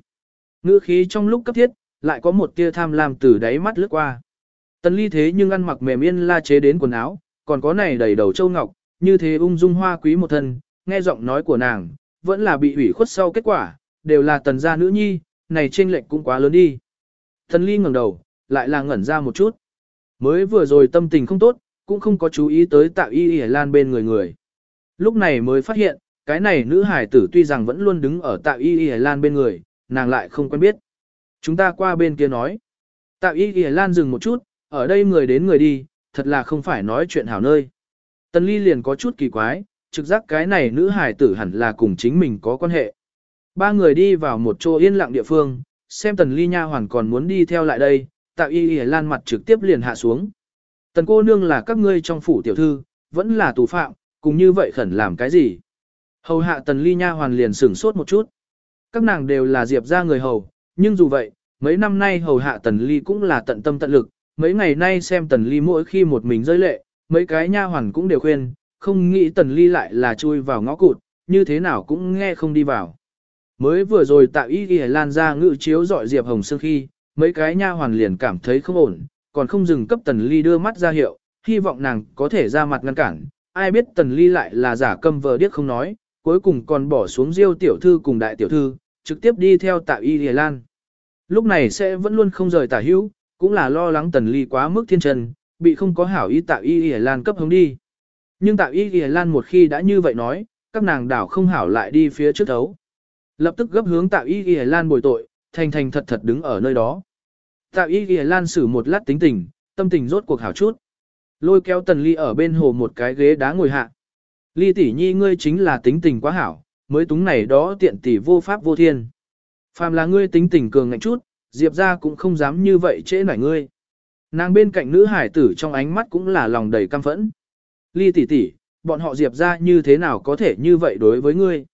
Ngữ khí trong lúc cấp thiết, lại có một tia tham lam từ đáy mắt lướt qua. Tần ly thế nhưng ăn mặc mềm yên la chế đến quần áo, còn có này đầy đầu châu ngọc, như thế ung dung hoa quý một thân, nghe giọng nói của nàng, vẫn là bị ủy khuất sau kết quả, đều là tần gia nữ nhi, này chênh lệch cũng quá lớn đi. Tần ly ngẩng đầu, lại là ngẩn ra một chút. Mới vừa rồi tâm tình không tốt, cũng không có chú ý tới Tạ y y lan bên người người. Lúc này mới phát hiện, cái này nữ hải tử tuy rằng vẫn luôn đứng ở Tạ y y lan bên người, nàng lại không quen biết. Chúng ta qua bên kia nói. Tạ y y lan dừng một chút, ở đây người đến người đi, thật là không phải nói chuyện hảo nơi. Tần ly liền có chút kỳ quái, trực giác cái này nữ hải tử hẳn là cùng chính mình có quan hệ. Ba người đi vào một chỗ yên lặng địa phương, xem tần ly nha hoàn còn muốn đi theo lại đây, tạo y y lan mặt trực tiếp liền hạ xuống. Tần cô nương là các ngươi trong phủ tiểu thư, vẫn là tù phạm, cùng như vậy khẩn làm cái gì? Hầu hạ tần ly nha hoàn liền sửng sốt một chút. Các nàng đều là diệp ra người hầu, nhưng dù vậy, mấy năm nay hầu hạ tần ly cũng là tận tâm tận lực, mấy ngày nay xem tần ly mỗi khi một mình rơi lệ, mấy cái nha hoàn cũng đều khuyên, không nghĩ tần ly lại là chui vào ngõ cụt, như thế nào cũng nghe không đi vào. Mới vừa rồi tạo ý ghi lan ra ngự chiếu dọi diệp hồng sương khi, mấy cái nha hoàn liền cảm thấy không ổn, còn không dừng cấp Tần Ly đưa mắt ra hiệu, hy vọng nàng có thể ra mặt ngăn cản. Ai biết Tần Ly lại là giả câm vờ điếc không nói, cuối cùng còn bỏ xuống diêu tiểu thư cùng đại tiểu thư, trực tiếp đi theo tạ y Lìa Lan. Lúc này sẽ vẫn luôn không rời tả hữu, cũng là lo lắng Tần Ly quá mức thiên trần, bị không có hảo ý tạ y Lìa Lan cấp hướng đi. Nhưng tạ y Lìa Lan một khi đã như vậy nói, các nàng đảo không hảo lại đi phía trước thấu. Lập tức gấp hướng tạ y Lìa Lan bồi tội, thành thành thật thật đứng ở nơi đó. Tạ y ghi lan xử một lát tính tình, tâm tình rốt cuộc hảo chút. Lôi kéo tần ly ở bên hồ một cái ghế đá ngồi hạ. Ly tỷ nhi ngươi chính là tính tình quá hảo, mới túng này đó tiện tỷ vô pháp vô thiên. Phàm là ngươi tính tình cường ngạnh chút, Diệp ra cũng không dám như vậy trễ nải ngươi. Nàng bên cạnh nữ hải tử trong ánh mắt cũng là lòng đầy căm phẫn. Ly tỷ tỷ, bọn họ Diệp ra như thế nào có thể như vậy đối với ngươi?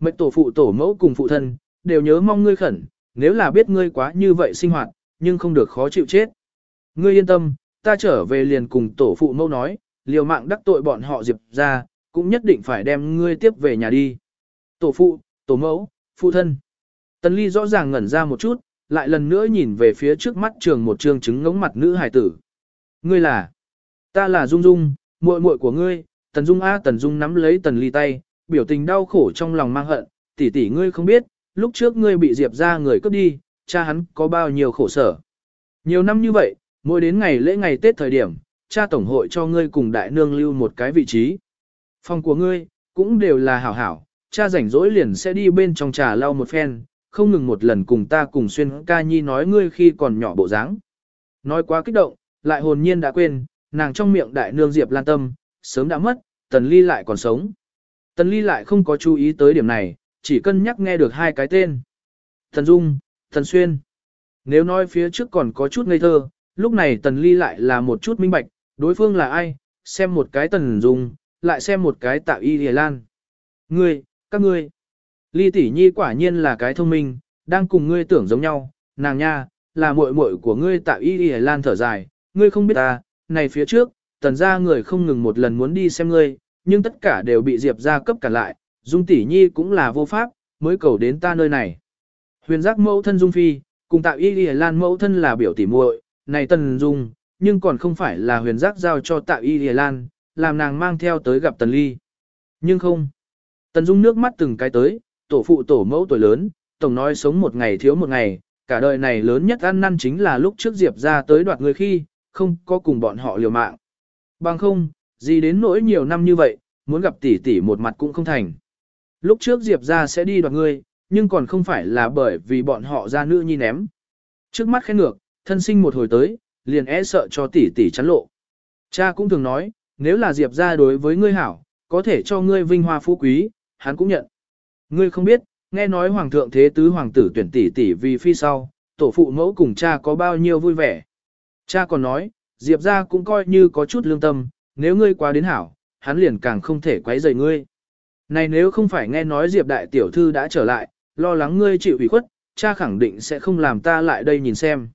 Mệnh tổ phụ tổ mẫu cùng phụ thân, đều nhớ mong ngươi khẩn, nếu là biết ngươi quá như vậy sinh hoạt, nhưng không được khó chịu chết. Ngươi yên tâm, ta trở về liền cùng tổ phụ mâu nói, liều mạng đắc tội bọn họ diệp ra, cũng nhất định phải đem ngươi tiếp về nhà đi. Tổ phụ, tổ mẫu, phụ thân. Tần ly rõ ràng ngẩn ra một chút, lại lần nữa nhìn về phía trước mắt trường một trường chứng ngống mặt nữ hài tử. Ngươi là, ta là Dung Dung, muội muội của ngươi, Tần Dung A Tần Dung nắm lấy Tần ly tay, biểu tình đau khổ trong lòng mang hận, tỷ tỷ ngươi không biết, lúc trước ngươi bị diệp ra người cướp đi, cha hắn có bao nhiêu khổ sở. Nhiều năm như vậy, mỗi đến ngày lễ ngày Tết thời điểm, cha tổng hội cho ngươi cùng đại nương lưu một cái vị trí. Phòng của ngươi, cũng đều là hảo hảo, cha rảnh rỗi liền sẽ đi bên trong trà lau một phen, không ngừng một lần cùng ta cùng xuyên ca nhi nói ngươi khi còn nhỏ bộ dáng. Nói quá kích động, lại hồn nhiên đã quên, nàng trong miệng đại nương Diệp Lan Tâm, sớm đã mất, Tần Ly lại còn sống. Tần Ly lại không có chú ý tới điểm này, chỉ cân nhắc nghe được hai cái tên. Tần Dung, Thần Xuyên. Nếu nói phía trước còn có chút ngây thơ, lúc này Tần Ly lại là một chút minh bạch, đối phương là ai, xem một cái Tần Dung, lại xem một cái tạo y hề lan. Ngươi, các ngươi. Ly tỷ nhi quả nhiên là cái thông minh, đang cùng ngươi tưởng giống nhau, nàng nha, là muội muội của ngươi tạo y hề lan thở dài, ngươi không biết ta, này phía trước, tần gia người không ngừng một lần muốn đi xem ngươi, nhưng tất cả đều bị Diệp gia cấp cả lại, Dung tỷ nhi cũng là vô pháp, mới cầu đến ta nơi này. Huyền giác mẫu thân Dung Phi, cùng tạo y lìa lan mẫu thân là biểu tỷ muội, này tần Dung, nhưng còn không phải là huyền giác giao cho tạo y lìa lan, làm nàng mang theo tới gặp tần ly. Nhưng không. Tần Dung nước mắt từng cái tới, tổ phụ tổ mẫu tuổi lớn, tổng nói sống một ngày thiếu một ngày, cả đời này lớn nhất ăn năn chính là lúc trước Diệp ra tới đoạt người khi, không có cùng bọn họ liều mạng. Bằng không, gì đến nỗi nhiều năm như vậy, muốn gặp tỷ tỷ một mặt cũng không thành. Lúc trước Diệp ra sẽ đi đoạt ngươi, nhưng còn không phải là bởi vì bọn họ ra nữ nhi ném. Trước mắt khen ngược, thân sinh một hồi tới, liền e sợ cho tỷ tỷ chắn lộ. Cha cũng thường nói, nếu là Diệp ra đối với ngươi hảo, có thể cho ngươi vinh hoa phú quý, hắn cũng nhận. Ngươi không biết, nghe nói hoàng thượng thế tứ hoàng tử tuyển tỷ tỷ vì phi sau, tổ phụ mẫu cùng cha có bao nhiêu vui vẻ. Cha còn nói, Diệp ra cũng coi như có chút lương tâm, nếu ngươi quá đến hảo, hắn liền càng không thể quấy rầy ngươi. Này nếu không phải nghe nói Diệp đại tiểu thư đã trở lại, lo lắng ngươi chịu ủy khuất, cha khẳng định sẽ không làm ta lại đây nhìn xem.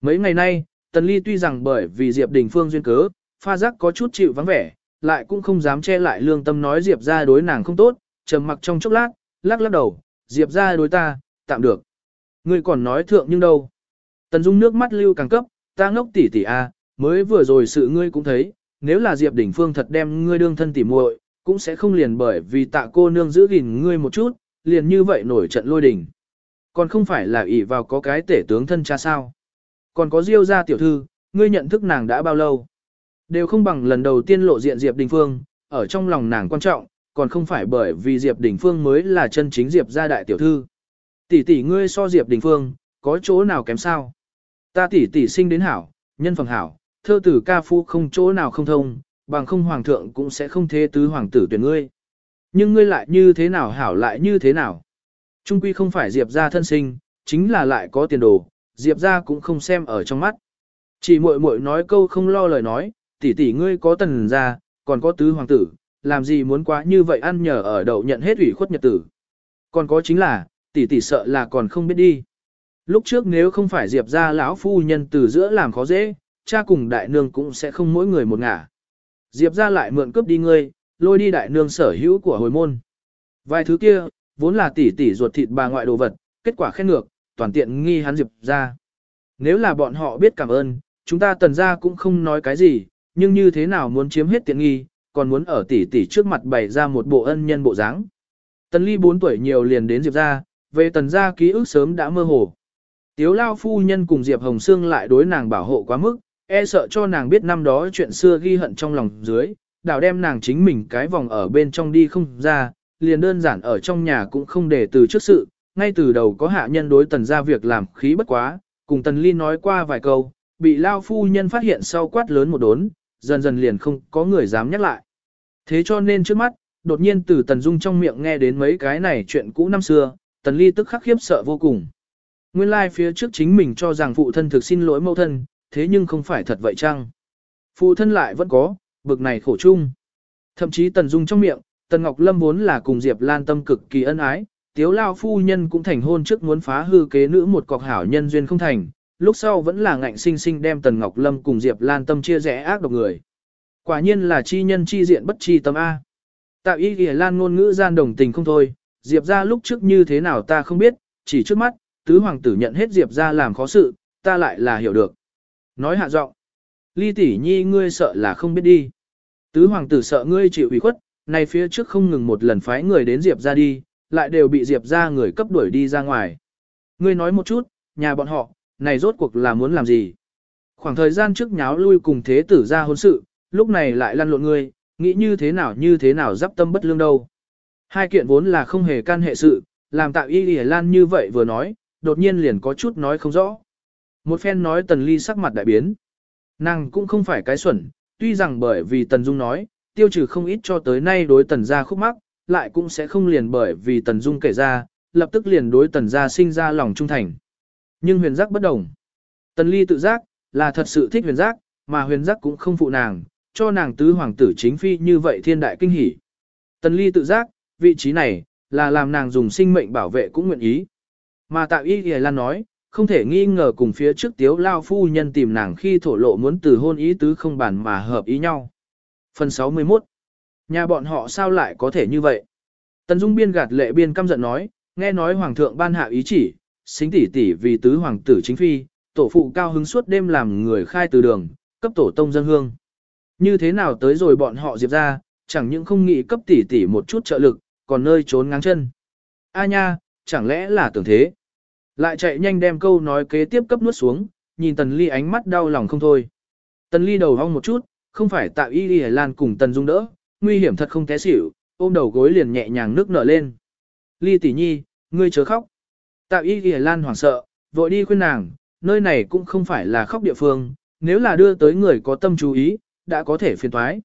Mấy ngày nay, Tần Ly tuy rằng bởi vì Diệp Đình Phương duyên cớ, pha giác có chút chịu vắng vẻ, lại cũng không dám che lại lương tâm nói Diệp ra đối nàng không tốt, trầm mặc trong chốc lát, lắc lắc đầu, Diệp ra đối ta, tạm được. Ngươi còn nói thượng nhưng đâu. Tần Dung nước mắt lưu càng cấp, ta ngốc tỷ tỷ a, à, mới vừa rồi sự ngươi cũng thấy, nếu là Diệp Đình Phương thật đem ngươi đương thân tỉ muội, cũng sẽ không liền bởi vì tạ cô nương giữ gìn ngươi một chút, liền như vậy nổi trận lôi đình. Còn không phải là ỷ vào có cái tể tướng thân cha sao. Còn có diêu gia tiểu thư, ngươi nhận thức nàng đã bao lâu. Đều không bằng lần đầu tiên lộ diện Diệp Đình Phương, ở trong lòng nàng quan trọng, còn không phải bởi vì Diệp Đình Phương mới là chân chính Diệp gia đại tiểu thư. Tỷ tỷ ngươi so Diệp Đình Phương, có chỗ nào kém sao? Ta tỷ tỷ sinh đến hảo, nhân phẩm hảo, thơ tử ca phu không chỗ nào không thông, bằng không hoàng thượng cũng sẽ không thế tứ hoàng tử tuyển ngươi. Nhưng ngươi lại như thế nào hảo lại như thế nào? Trung quy không phải Diệp gia thân sinh, chính là lại có tiền đồ, Diệp gia cũng không xem ở trong mắt. Chỉ muội muội nói câu không lo lời nói, tỷ tỷ ngươi có tần gia, còn có tứ hoàng tử, làm gì muốn quá như vậy ăn nhờ ở đậu nhận hết ủy khuất nhật tử. Còn có chính là, tỷ tỷ sợ là còn không biết đi. Lúc trước nếu không phải Diệp gia lão phu nhân từ giữa làm khó dễ, cha cùng đại nương cũng sẽ không mỗi người một ngả. Diệp gia lại mượn cướp đi ngươi, lôi đi đại nương sở hữu của hồi môn. Vài thứ kia, vốn là tỷ tỷ ruột thịt bà ngoại đồ vật, kết quả khen ngược, toàn tiện nghi hắn Diệp gia. Nếu là bọn họ biết cảm ơn, chúng ta tần gia cũng không nói cái gì, nhưng như thế nào muốn chiếm hết tiện nghi, còn muốn ở tỷ tỷ trước mặt bày ra một bộ ân nhân bộ dáng. Tần ly 4 tuổi nhiều liền đến Diệp gia, về tần gia ký ức sớm đã mơ hồ. Tiếu lao phu nhân cùng Diệp Hồng Sương lại đối nàng bảo hộ quá mức, e sợ cho nàng biết năm đó chuyện xưa ghi hận trong lòng dưới, đảo đem nàng chính mình cái vòng ở bên trong đi không ra, liền đơn giản ở trong nhà cũng không để từ trước sự, ngay từ đầu có hạ nhân đối tần ra việc làm khí bất quá, cùng tần ly nói qua vài câu, bị lao phu nhân phát hiện sau quát lớn một đốn, dần dần liền không có người dám nhắc lại. Thế cho nên trước mắt, đột nhiên từ tần dung trong miệng nghe đến mấy cái này chuyện cũ năm xưa, tần ly tức khắc khiếp sợ vô cùng. Nguyên lai like phía trước chính mình cho rằng phụ thân thực xin lỗi mẫu thân, thế nhưng không phải thật vậy chăng? Phụ thân lại vẫn có, bực này khổ chung. Thậm chí Tần Dung trong miệng, Tần Ngọc Lâm vốn là cùng Diệp Lan tâm cực kỳ ân ái, tiếu lao phu nhân cũng thành hôn trước muốn phá hư kế nữ một cọc hảo nhân duyên không thành, lúc sau vẫn là ngạnh sinh sinh đem Tần Ngọc Lâm cùng Diệp Lan tâm chia rẽ ác độc người. Quả nhiên là chi nhân chi diện bất chi tâm A. Tạo ý kìa lan ngôn ngữ gian đồng tình không thôi, Diệp ra lúc trước như thế nào ta không biết, chỉ trước mắt, tứ hoàng tử nhận hết Diệp ra làm khó sự, ta lại là hiểu được. Nói hạ giọng, ly tỷ nhi ngươi sợ là không biết đi. Tứ hoàng tử sợ ngươi chịu ủy khuất, này phía trước không ngừng một lần phái người đến Diệp ra đi, lại đều bị Diệp ra người cấp đuổi đi ra ngoài. Ngươi nói một chút, nhà bọn họ, này rốt cuộc là muốn làm gì? Khoảng thời gian trước nháo lui cùng thế tử ra hôn sự, lúc này lại lăn lộn ngươi, nghĩ như thế nào như thế nào dắp tâm bất lương đâu. Hai kiện vốn là không hề can hệ sự, làm tạo y y lan như vậy vừa nói, đột nhiên liền có chút nói không rõ. Một phen nói tần ly sắc mặt đại biến. Nàng cũng không phải cái xuẩn, tuy rằng bởi vì tần dung nói, tiêu trừ không ít cho tới nay đối tần gia khúc mắc, lại cũng sẽ không liền bởi vì tần dung kể ra, lập tức liền đối tần gia sinh ra lòng trung thành. Nhưng huyền giác bất đồng. Tần ly tự giác, là thật sự thích huyền giác, mà huyền giác cũng không phụ nàng, cho nàng tứ hoàng tử chính phi như vậy thiên đại kinh hỉ. Tần ly tự giác, vị trí này, là làm nàng dùng sinh mệnh bảo vệ cũng nguyện ý. Mà tạo y ghi lan nói, không thể nghi ngờ cùng phía trước tiếu lao phu nhân tìm nàng khi thổ lộ muốn từ hôn ý tứ không bản mà hợp ý nhau. Phần 61 Nhà bọn họ sao lại có thể như vậy? Tần Dung biên gạt lệ biên căm giận nói, nghe nói hoàng thượng ban hạ ý chỉ, xính tỷ tỷ vì tứ hoàng tử chính phi, tổ phụ cao hứng suốt đêm làm người khai từ đường, cấp tổ tông dân hương. Như thế nào tới rồi bọn họ diệp ra, chẳng những không nghĩ cấp tỷ tỷ một chút trợ lực, còn nơi trốn ngang chân. A nha, chẳng lẽ là tưởng thế? Lại chạy nhanh đem câu nói kế tiếp cấp nuốt xuống, nhìn tần ly ánh mắt đau lòng không thôi. Tần ly đầu hong một chút, không phải tạo y đi lan cùng tần dung đỡ, nguy hiểm thật không té xỉu, ôm đầu gối liền nhẹ nhàng nước nở lên. Ly tỷ nhi, ngươi chớ khóc. Tạo y đi lan hoảng sợ, vội đi khuyên nàng, nơi này cũng không phải là khóc địa phương, nếu là đưa tới người có tâm chú ý, đã có thể phiền thoái.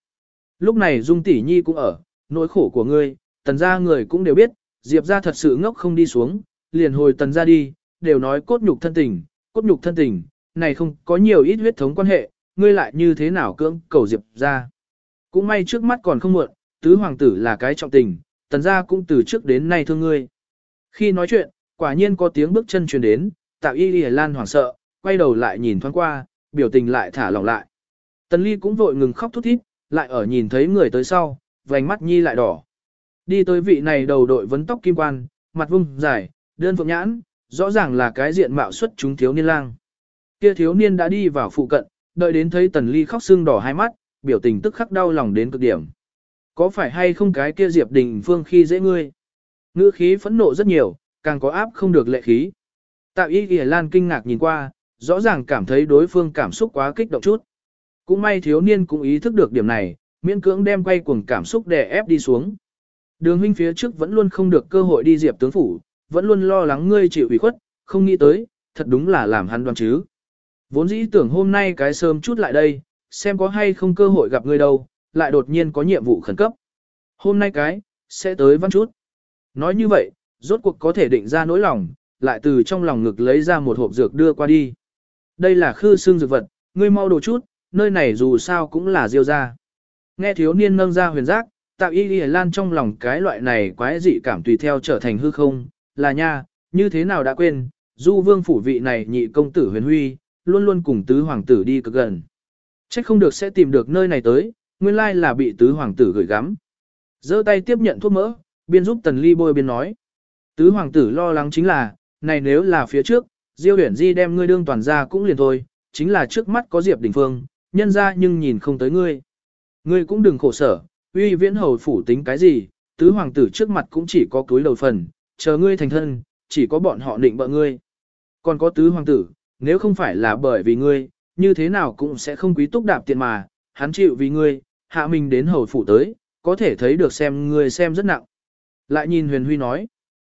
Lúc này Dung tỷ nhi cũng ở, nỗi khổ của ngươi, tần gia người cũng đều biết, Diệp gia thật sự ngốc không đi xuống, liền hồi tần gia đi, đều nói cốt nhục thân tình, cốt nhục thân tình, này không có nhiều ít huyết thống quan hệ, ngươi lại như thế nào cưỡng cầu Diệp gia. Cũng may trước mắt còn không muộn, tứ hoàng tử là cái trọng tình, tần gia cũng từ trước đến nay thương ngươi. Khi nói chuyện, quả nhiên có tiếng bước chân truyền đến, tạo y y lan hoảng sợ, quay đầu lại nhìn thoáng qua, biểu tình lại thả lỏng lại. Tần ly cũng vội ngừng khóc thút thít, lại ở nhìn thấy người tới sau, vành mắt nhi lại đỏ. Đi tới vị này đầu đội vấn tóc kim quan, mặt vung dài, đơn phượng nhãn, rõ ràng là cái diện mạo xuất chúng thiếu niên lang. Kia thiếu niên đã đi vào phụ cận, đợi đến thấy tần ly khóc sưng đỏ hai mắt, biểu tình tức khắc đau lòng đến cực điểm. Có phải hay không cái kia diệp đình phương khi dễ ngươi? Ngữ khí phẫn nộ rất nhiều, càng có áp không được lệ khí. Tạ y Y lan kinh ngạc nhìn qua, rõ ràng cảm thấy đối phương cảm xúc quá kích động chút. Cũng may thiếu niên cũng ý thức được điểm này, miễn cưỡng đem quay cuồng cảm xúc đè ép đi xuống. Đường huynh phía trước vẫn luôn không được cơ hội đi diệp tướng phủ, vẫn luôn lo lắng ngươi chịu ủy khuất, không nghĩ tới, thật đúng là làm hắn đoán chứ. Vốn dĩ tưởng hôm nay cái sớm chút lại đây, xem có hay không cơ hội gặp ngươi đâu, lại đột nhiên có nhiệm vụ khẩn cấp. Hôm nay cái, sẽ tới văn chút. Nói như vậy, rốt cuộc có thể định ra nỗi lòng, lại từ trong lòng ngực lấy ra một hộp dược đưa qua đi. Đây là khư xương dược vật, ngươi mau đồ chút, nơi này dù sao cũng là diêu ra. Nghe thiếu niên nâng ra huyền giác, tạo y y lan trong lòng cái loại này quái dị cảm tùy theo trở thành hư không, là nha, như thế nào đã quên, du vương phủ vị này nhị công tử huyền huy, luôn luôn cùng tứ hoàng tử đi cực gần. Chắc không được sẽ tìm được nơi này tới, nguyên lai là bị tứ hoàng tử gửi gắm. giơ tay tiếp nhận thuốc mỡ, biên giúp tần ly bôi biên nói. Tứ hoàng tử lo lắng chính là, này nếu là phía trước, diêu huyển di đem ngươi đương toàn ra cũng liền thôi, chính là trước mắt có diệp đình phương, nhân ra nhưng nhìn không tới ngươi. Ngươi cũng đừng khổ sở, uy viễn hầu phủ tính cái gì, tứ hoàng tử trước mặt cũng chỉ có túi đầu phần, chờ ngươi thành thân, chỉ có bọn họ định bợ ngươi. Còn có tứ hoàng tử, nếu không phải là bởi vì ngươi, như thế nào cũng sẽ không quý túc đạp tiền mà, hắn chịu vì ngươi, hạ mình đến hầu phủ tới, có thể thấy được xem ngươi xem rất nặng. Lại nhìn huyền huy nói,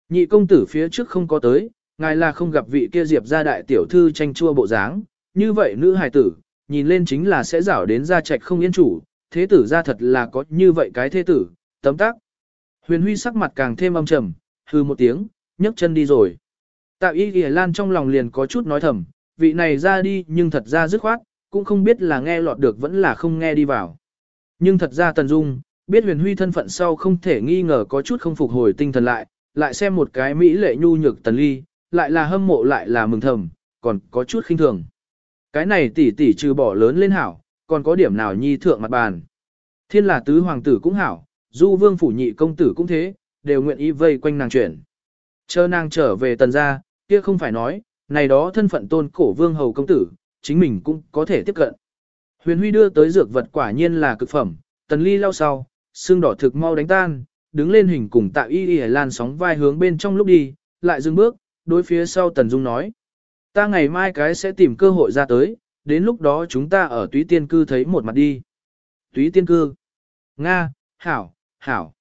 nhị công tử phía trước không có tới, ngài là không gặp vị kia diệp gia đại tiểu thư tranh chua bộ dáng, như vậy nữ hài tử, nhìn lên chính là sẽ rảo đến gia trạch không yên chủ, thế tử ra thật là có như vậy cái thế tử, tấm tắc. Huyền Huy sắc mặt càng thêm âm trầm, hư một tiếng, nhấc chân đi rồi. Tạ y ghi lan trong lòng liền có chút nói thầm, vị này ra đi nhưng thật ra dứt khoát, cũng không biết là nghe lọt được vẫn là không nghe đi vào. Nhưng thật ra Tần Dung, biết huyền huy thân phận sau không thể nghi ngờ có chút không phục hồi tinh thần lại, lại xem một cái mỹ lệ nhu nhược Tần Ly, lại là hâm mộ lại là mừng thầm, còn có chút khinh thường. Cái này tỷ tỷ trừ bỏ lớn lên hảo, còn có điểm nào nhi thượng mặt bàn. Thiên là tứ hoàng tử cũng hảo, du vương phủ nhị công tử cũng thế, đều nguyện ý vây quanh nàng chuyển. Chờ nàng trở về tần gia, kia không phải nói, này đó thân phận tôn cổ vương hầu công tử, chính mình cũng có thể tiếp cận. Huyền Huy đưa tới dược vật quả nhiên là cực phẩm, tần ly lau sau, xương đỏ thực mau đánh tan, đứng lên hình cùng tạo y y lan sóng vai hướng bên trong lúc đi, lại dừng bước, đối phía sau tần dung nói. Ta ngày mai cái sẽ tìm cơ hội ra tới, đến lúc đó chúng ta ở túy tiên cư thấy một mặt đi. Túy tiên cư. Nga, Hảo, Hảo.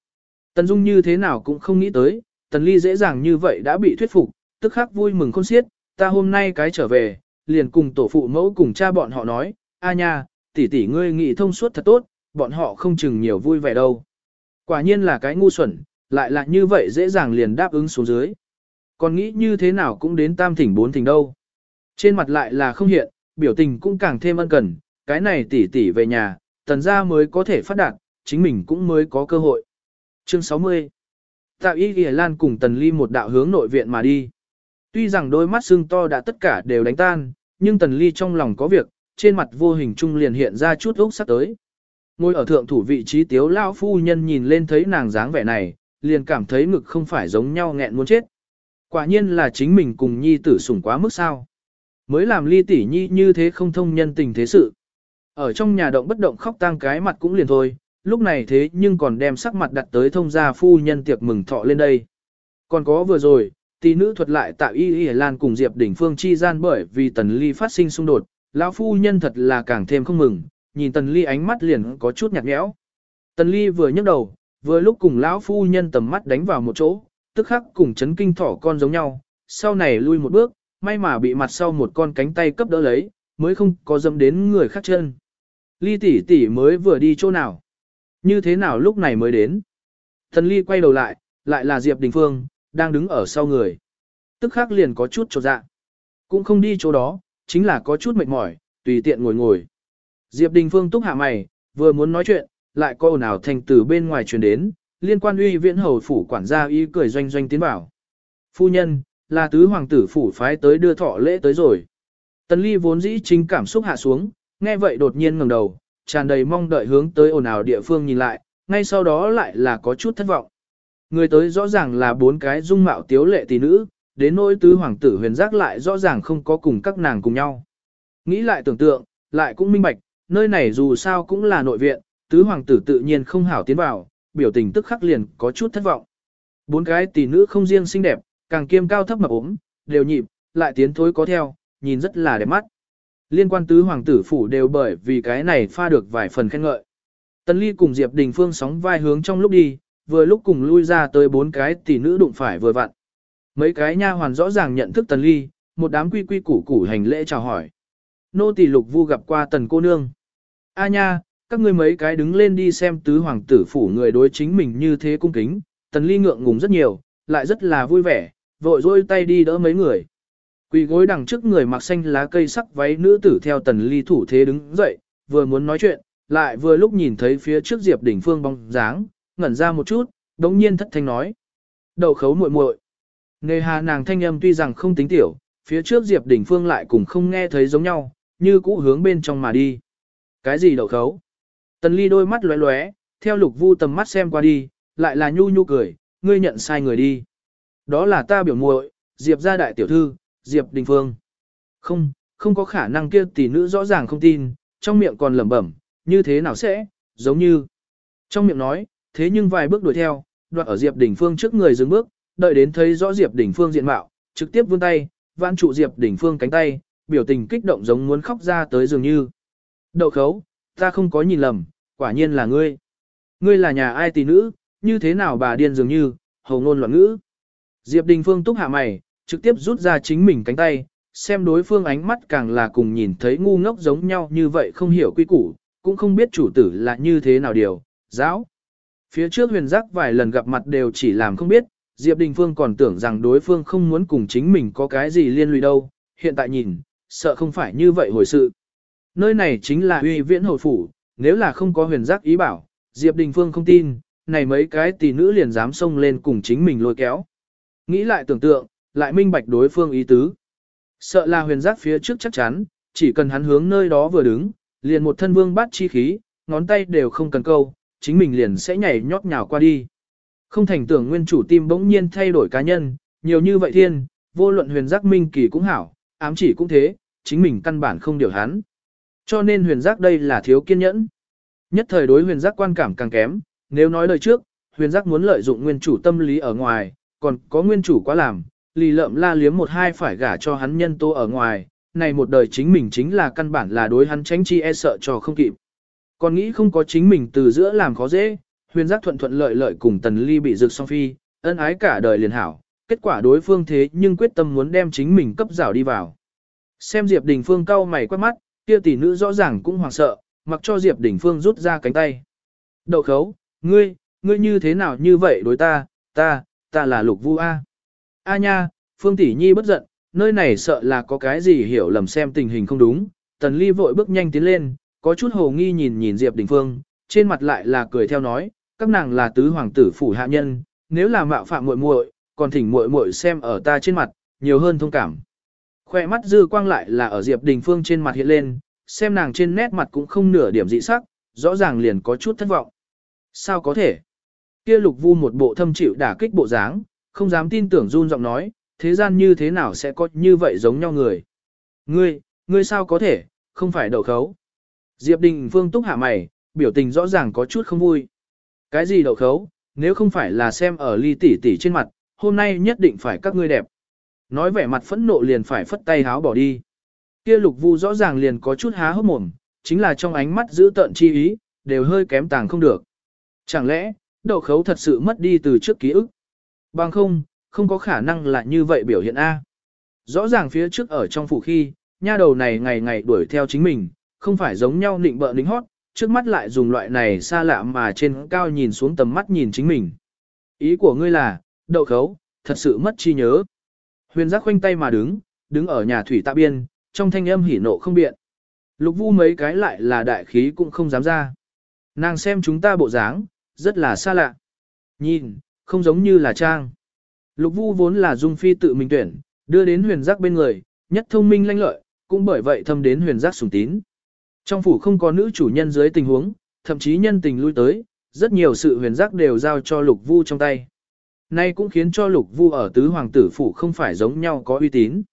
Tần Dung như thế nào cũng không nghĩ tới, Tần Ly dễ dàng như vậy đã bị thuyết phục, tức khắc vui mừng khôn xiết, ta hôm nay cái trở về, liền cùng tổ phụ mẫu cùng cha bọn họ nói, a nha, tỷ tỷ ngươi nghĩ thông suốt thật tốt, bọn họ không chừng nhiều vui vẻ đâu. Quả nhiên là cái ngu xuẩn, lại là như vậy dễ dàng liền đáp ứng xuống dưới. Còn nghĩ như thế nào cũng đến tam thỉnh bốn thỉnh đâu. Trên mặt lại là không hiện, biểu tình cũng càng thêm ân cần, cái này tỷ tỷ về nhà, tần gia mới có thể phát đạt, chính mình cũng mới có cơ hội. Chương 60 Tạo Y Ghi Lan cùng Tần Ly một đạo hướng nội viện mà đi. Tuy rằng đôi mắt xương to đã tất cả đều đánh tan, nhưng Tần Ly trong lòng có việc, trên mặt vô hình trung liền hiện ra chút ốc sắc tới. Ngồi ở thượng thủ vị trí tiếu lao phu nhân nhìn lên thấy nàng dáng vẻ này, liền cảm thấy ngực không phải giống nhau nghẹn muốn chết. Quả nhiên là chính mình cùng nhi tử sủng quá mức sao. Mới làm ly tỷ nhi như thế không thông nhân tình thế sự. Ở trong nhà động bất động khóc tang cái mặt cũng liền thôi, lúc này thế nhưng còn đem sắc mặt đặt tới thông gia phu nhân tiệc mừng thọ lên đây. Còn có vừa rồi, tỷ nữ thuật lại tạo y y lan cùng Diệp đỉnh phương chi gian bởi vì tần ly phát sinh xung đột, lão phu nhân thật là càng thêm không mừng, nhìn tần ly ánh mắt liền có chút nhạt nhẽo. Tần ly vừa nhấc đầu, vừa lúc cùng lão phu nhân tầm mắt đánh vào một chỗ, tức khắc cùng chấn kinh thỏ con giống nhau, sau này lui một bước, may mà bị mặt sau một con cánh tay cấp đỡ lấy, mới không có dâm đến người khác chân. Ly tỷ tỷ mới vừa đi chỗ nào? Như thế nào lúc này mới đến? Thần Ly quay đầu lại, lại là Diệp Đình Phương, đang đứng ở sau người. Tức khắc liền có chút trột dạ. Cũng không đi chỗ đó, chính là có chút mệt mỏi, tùy tiện ngồi ngồi. Diệp Đình Phương túc hạ mày, vừa muốn nói chuyện, lại có ồn ào thành từ bên ngoài truyền đến, liên quan uy viễn hầu phủ quản gia y cười doanh doanh tiến bảo. Phu nhân, là tứ hoàng tử phủ phái tới đưa thọ lễ tới rồi. Tần ly vốn dĩ chính cảm xúc hạ xuống, nghe vậy đột nhiên ngẩng đầu, tràn đầy mong đợi hướng tới ồn ào địa phương nhìn lại, ngay sau đó lại là có chút thất vọng. Người tới rõ ràng là bốn cái dung mạo tiếu lệ tỷ nữ, đến nỗi tứ hoàng tử huyền giác lại rõ ràng không có cùng các nàng cùng nhau. Nghĩ lại tưởng tượng, lại cũng minh bạch, nơi này dù sao cũng là nội viện, tứ hoàng tử tự nhiên không hảo tiến vào, biểu tình tức khắc liền có chút thất vọng. Bốn cái tỷ nữ không riêng xinh đẹp, càng kiêm cao thấp mập ốm, đều nhịp, lại tiến thối có theo, nhìn rất là đẹp mắt. Liên quan tứ hoàng tử phủ đều bởi vì cái này pha được vài phần khen ngợi. Tần Ly cùng Diệp Đình Phương sóng vai hướng trong lúc đi, vừa lúc cùng lui ra tới bốn cái tỷ nữ đụng phải vừa vặn. Mấy cái nha hoàn rõ ràng nhận thức Tần Ly, một đám quy quy củ củ hành lễ chào hỏi. Nô tỳ lục vu gặp qua Tần cô nương. A nha, các ngươi mấy cái đứng lên đi xem tứ hoàng tử phủ người đối chính mình như thế cung kính. Tần Ly ngượng ngùng rất nhiều, lại rất là vui vẻ, vội dôi tay đi đỡ mấy người. Quỳ gối đằng trước người mặc xanh lá cây sắc váy nữ tử theo tần ly thủ thế đứng dậy, vừa muốn nói chuyện, lại vừa lúc nhìn thấy phía trước Diệp Đỉnh Phương bóng dáng, ngẩn ra một chút, đống nhiên thất thanh nói. Đầu khấu muội muội. Nề hà nàng thanh âm tuy rằng không tính tiểu, phía trước Diệp Đỉnh Phương lại cũng không nghe thấy giống nhau, như cũ hướng bên trong mà đi. Cái gì đầu khấu? Tần ly đôi mắt lóe lóe, theo lục vu tầm mắt xem qua đi, lại là nhu nhu cười, ngươi nhận sai người đi. Đó là ta biểu muội, Diệp gia đại tiểu thư, Diệp Đình Phương. Không, không có khả năng kia tỷ nữ rõ ràng không tin, trong miệng còn lẩm bẩm, như thế nào sẽ, giống như. Trong miệng nói, thế nhưng vài bước đuổi theo, đoạt ở Diệp Đình Phương trước người dừng bước, đợi đến thấy rõ Diệp Đình Phương diện mạo, trực tiếp vươn tay, vãn trụ Diệp Đình Phương cánh tay, biểu tình kích động giống muốn khóc ra tới dường như. Đậu khấu, ta không có nhìn lầm, quả nhiên là ngươi. Ngươi là nhà ai tỷ nữ, như thế nào bà điên dường như, hầu ngôn loạn ngữ. Diệp Đình Phương túc hạ mày, trực tiếp rút ra chính mình cánh tay, xem đối phương ánh mắt càng là cùng nhìn thấy ngu ngốc giống nhau như vậy không hiểu quy củ, cũng không biết chủ tử là như thế nào điều, giáo. Phía trước huyền giác vài lần gặp mặt đều chỉ làm không biết, Diệp Đình Phương còn tưởng rằng đối phương không muốn cùng chính mình có cái gì liên lụy đâu, hiện tại nhìn, sợ không phải như vậy hồi sự. Nơi này chính là uy viễn hồi phủ, nếu là không có huyền giác ý bảo, Diệp Đình Phương không tin, này mấy cái tỷ nữ liền dám xông lên cùng chính mình lôi kéo. Nghĩ lại tưởng tượng, lại minh bạch đối phương ý tứ. Sợ là huyền giác phía trước chắc chắn, chỉ cần hắn hướng nơi đó vừa đứng, liền một thân vương bát chi khí, ngón tay đều không cần câu, chính mình liền sẽ nhảy nhót nhào qua đi. Không thành tưởng nguyên chủ tim bỗng nhiên thay đổi cá nhân, nhiều như vậy thiên, vô luận huyền giác minh kỳ cũng hảo, ám chỉ cũng thế, chính mình căn bản không điều hắn. Cho nên huyền giác đây là thiếu kiên nhẫn. Nhất thời đối huyền giác quan cảm càng kém, nếu nói lời trước, huyền giác muốn lợi dụng nguyên chủ tâm lý ở ngoài, còn có nguyên chủ quá làm, lì lợm la liếm một hai phải gả cho hắn nhân tố ở ngoài, này một đời chính mình chính là căn bản là đối hắn tránh chi e sợ cho không kịp. Còn nghĩ không có chính mình từ giữa làm khó dễ, huyền giác thuận thuận lợi lợi cùng tần ly bị rực song phi, ân ái cả đời liền hảo, kết quả đối phương thế nhưng quyết tâm muốn đem chính mình cấp rào đi vào. Xem Diệp Đình Phương cau mày quát mắt, kia tỷ nữ rõ ràng cũng hoảng sợ, mặc cho Diệp Đình Phương rút ra cánh tay. Đậu khấu, ngươi, ngươi như thế nào như vậy đối ta, ta, ta là lục vu A. A nha, Phương tỷ nhi bất giận, nơi này sợ là có cái gì hiểu lầm xem tình hình không đúng. Tần ly vội bước nhanh tiến lên, có chút hồ nghi nhìn nhìn Diệp Đình Phương, trên mặt lại là cười theo nói, các nàng là tứ hoàng tử phủ hạ nhân, nếu là mạo phạm muội muội, còn thỉnh muội muội xem ở ta trên mặt, nhiều hơn thông cảm. Khoe mắt dư quang lại là ở Diệp Đình Phương trên mặt hiện lên, xem nàng trên nét mặt cũng không nửa điểm dị sắc, rõ ràng liền có chút thất vọng. Sao có thể? Kia lục vu một bộ thâm chịu đả kích bộ dáng, không dám tin tưởng run giọng nói, thế gian như thế nào sẽ có như vậy giống nhau người? Ngươi, ngươi sao có thể, không phải đậu khấu. Diệp Đình Phương túc hạ mày, biểu tình rõ ràng có chút không vui. Cái gì đậu khấu, nếu không phải là xem ở ly tỷ tỷ trên mặt, hôm nay nhất định phải các ngươi đẹp. Nói vẻ mặt phẫn nộ liền phải phất tay háo bỏ đi. Kia lục vu rõ ràng liền có chút há hốc mồm, chính là trong ánh mắt giữ tợn chi ý, đều hơi kém tàng không được. Chẳng lẽ, đậu khấu thật sự mất đi từ trước ký ức? Bằng không, không có khả năng là như vậy biểu hiện A. Rõ ràng phía trước ở trong phủ khi, nha đầu này ngày ngày đuổi theo chính mình, không phải giống nhau nịnh bợ nịnh hót, trước mắt lại dùng loại này xa lạ mà trên cao nhìn xuống tầm mắt nhìn chính mình. Ý của ngươi là, đậu khấu, thật sự mất chi nhớ. Huyền giác khoanh tay mà đứng, đứng ở nhà thủy tạ biên, trong thanh âm hỉ nộ không biện. Lục vu mấy cái lại là đại khí cũng không dám ra. Nàng xem chúng ta bộ dáng, rất là xa lạ. Nhìn, không giống như là trang. Lục vu vốn là dung phi tự mình tuyển, đưa đến huyền giác bên người, nhất thông minh lanh lợi, cũng bởi vậy thâm đến huyền giác sùng tín. Trong phủ không có nữ chủ nhân dưới tình huống, thậm chí nhân tình lui tới, rất nhiều sự huyền giác đều giao cho lục vu trong tay. Nay cũng khiến cho lục vu ở tứ hoàng tử phủ không phải giống nhau có uy tín.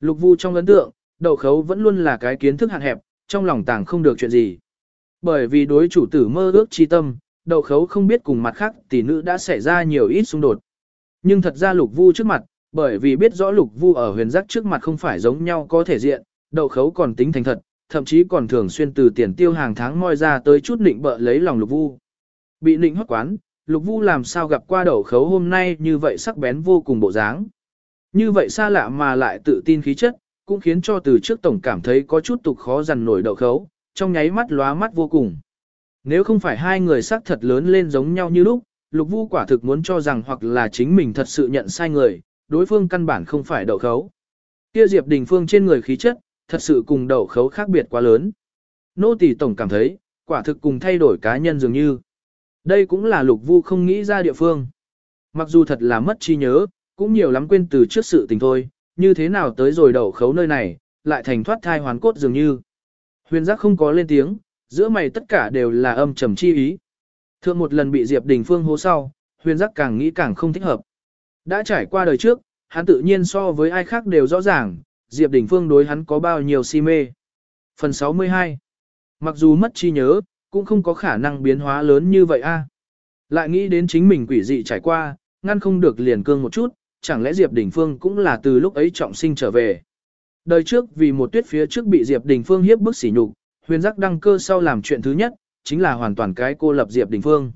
Lục vu trong ấn tượng, đậu khấu vẫn luôn là cái kiến thức hạn hẹp, trong lòng tàng không được chuyện gì. Bởi vì đối chủ tử mơ ước chi tâm, đậu khấu không biết cùng mặt khác tỷ nữ đã xảy ra nhiều ít xung đột. Nhưng thật ra lục vu trước mặt, bởi vì biết rõ lục vu ở huyền giác trước mặt không phải giống nhau có thể diện, đậu khấu còn tính thành thật, thậm chí còn thường xuyên từ tiền tiêu hàng tháng moi ra tới chút định bợ lấy lòng lục vu. Bị nịnh hót quán, lục vu làm sao gặp qua đậu khấu hôm nay như vậy sắc bén vô cùng bộ dáng. Như vậy xa lạ mà lại tự tin khí chất, cũng khiến cho từ trước tổng cảm thấy có chút tục khó dằn nổi đậu khấu, trong nháy mắt lóa mắt vô cùng. Nếu không phải hai người sắc thật lớn lên giống nhau như lúc, lục vu quả thực muốn cho rằng hoặc là chính mình thật sự nhận sai người, đối phương căn bản không phải đậu khấu. Kia Diệp Đình Phương trên người khí chất, thật sự cùng đậu khấu khác biệt quá lớn. Nô tỳ tổng cảm thấy, quả thực cùng thay đổi cá nhân dường như. Đây cũng là lục vu không nghĩ ra địa phương. Mặc dù thật là mất trí nhớ, cũng nhiều lắm quên từ trước sự tình thôi, như thế nào tới rồi đậu khấu nơi này, lại thành thoát thai hoàn cốt dường như. Huyền giác không có lên tiếng, giữa mày tất cả đều là âm trầm chi ý. Thượng một lần bị Diệp Đình Phương hố sau, huyền giác càng nghĩ càng không thích hợp. Đã trải qua đời trước, hắn tự nhiên so với ai khác đều rõ ràng, Diệp Đình Phương đối hắn có bao nhiêu si mê. Phần 62 Mặc dù mất chi nhớ, cũng không có khả năng biến hóa lớn như vậy a. Lại nghĩ đến chính mình quỷ dị trải qua, ngăn không được liền cương một chút, chẳng lẽ Diệp Đình Phương cũng là từ lúc ấy trọng sinh trở về. Đời trước vì một tuyết phía trước bị Diệp Đình Phương hiếp bức sỉ nhục, huyền giác đăng cơ sau làm chuyện thứ nhất, chính là hoàn toàn cái cô lập Diệp Đình Phương.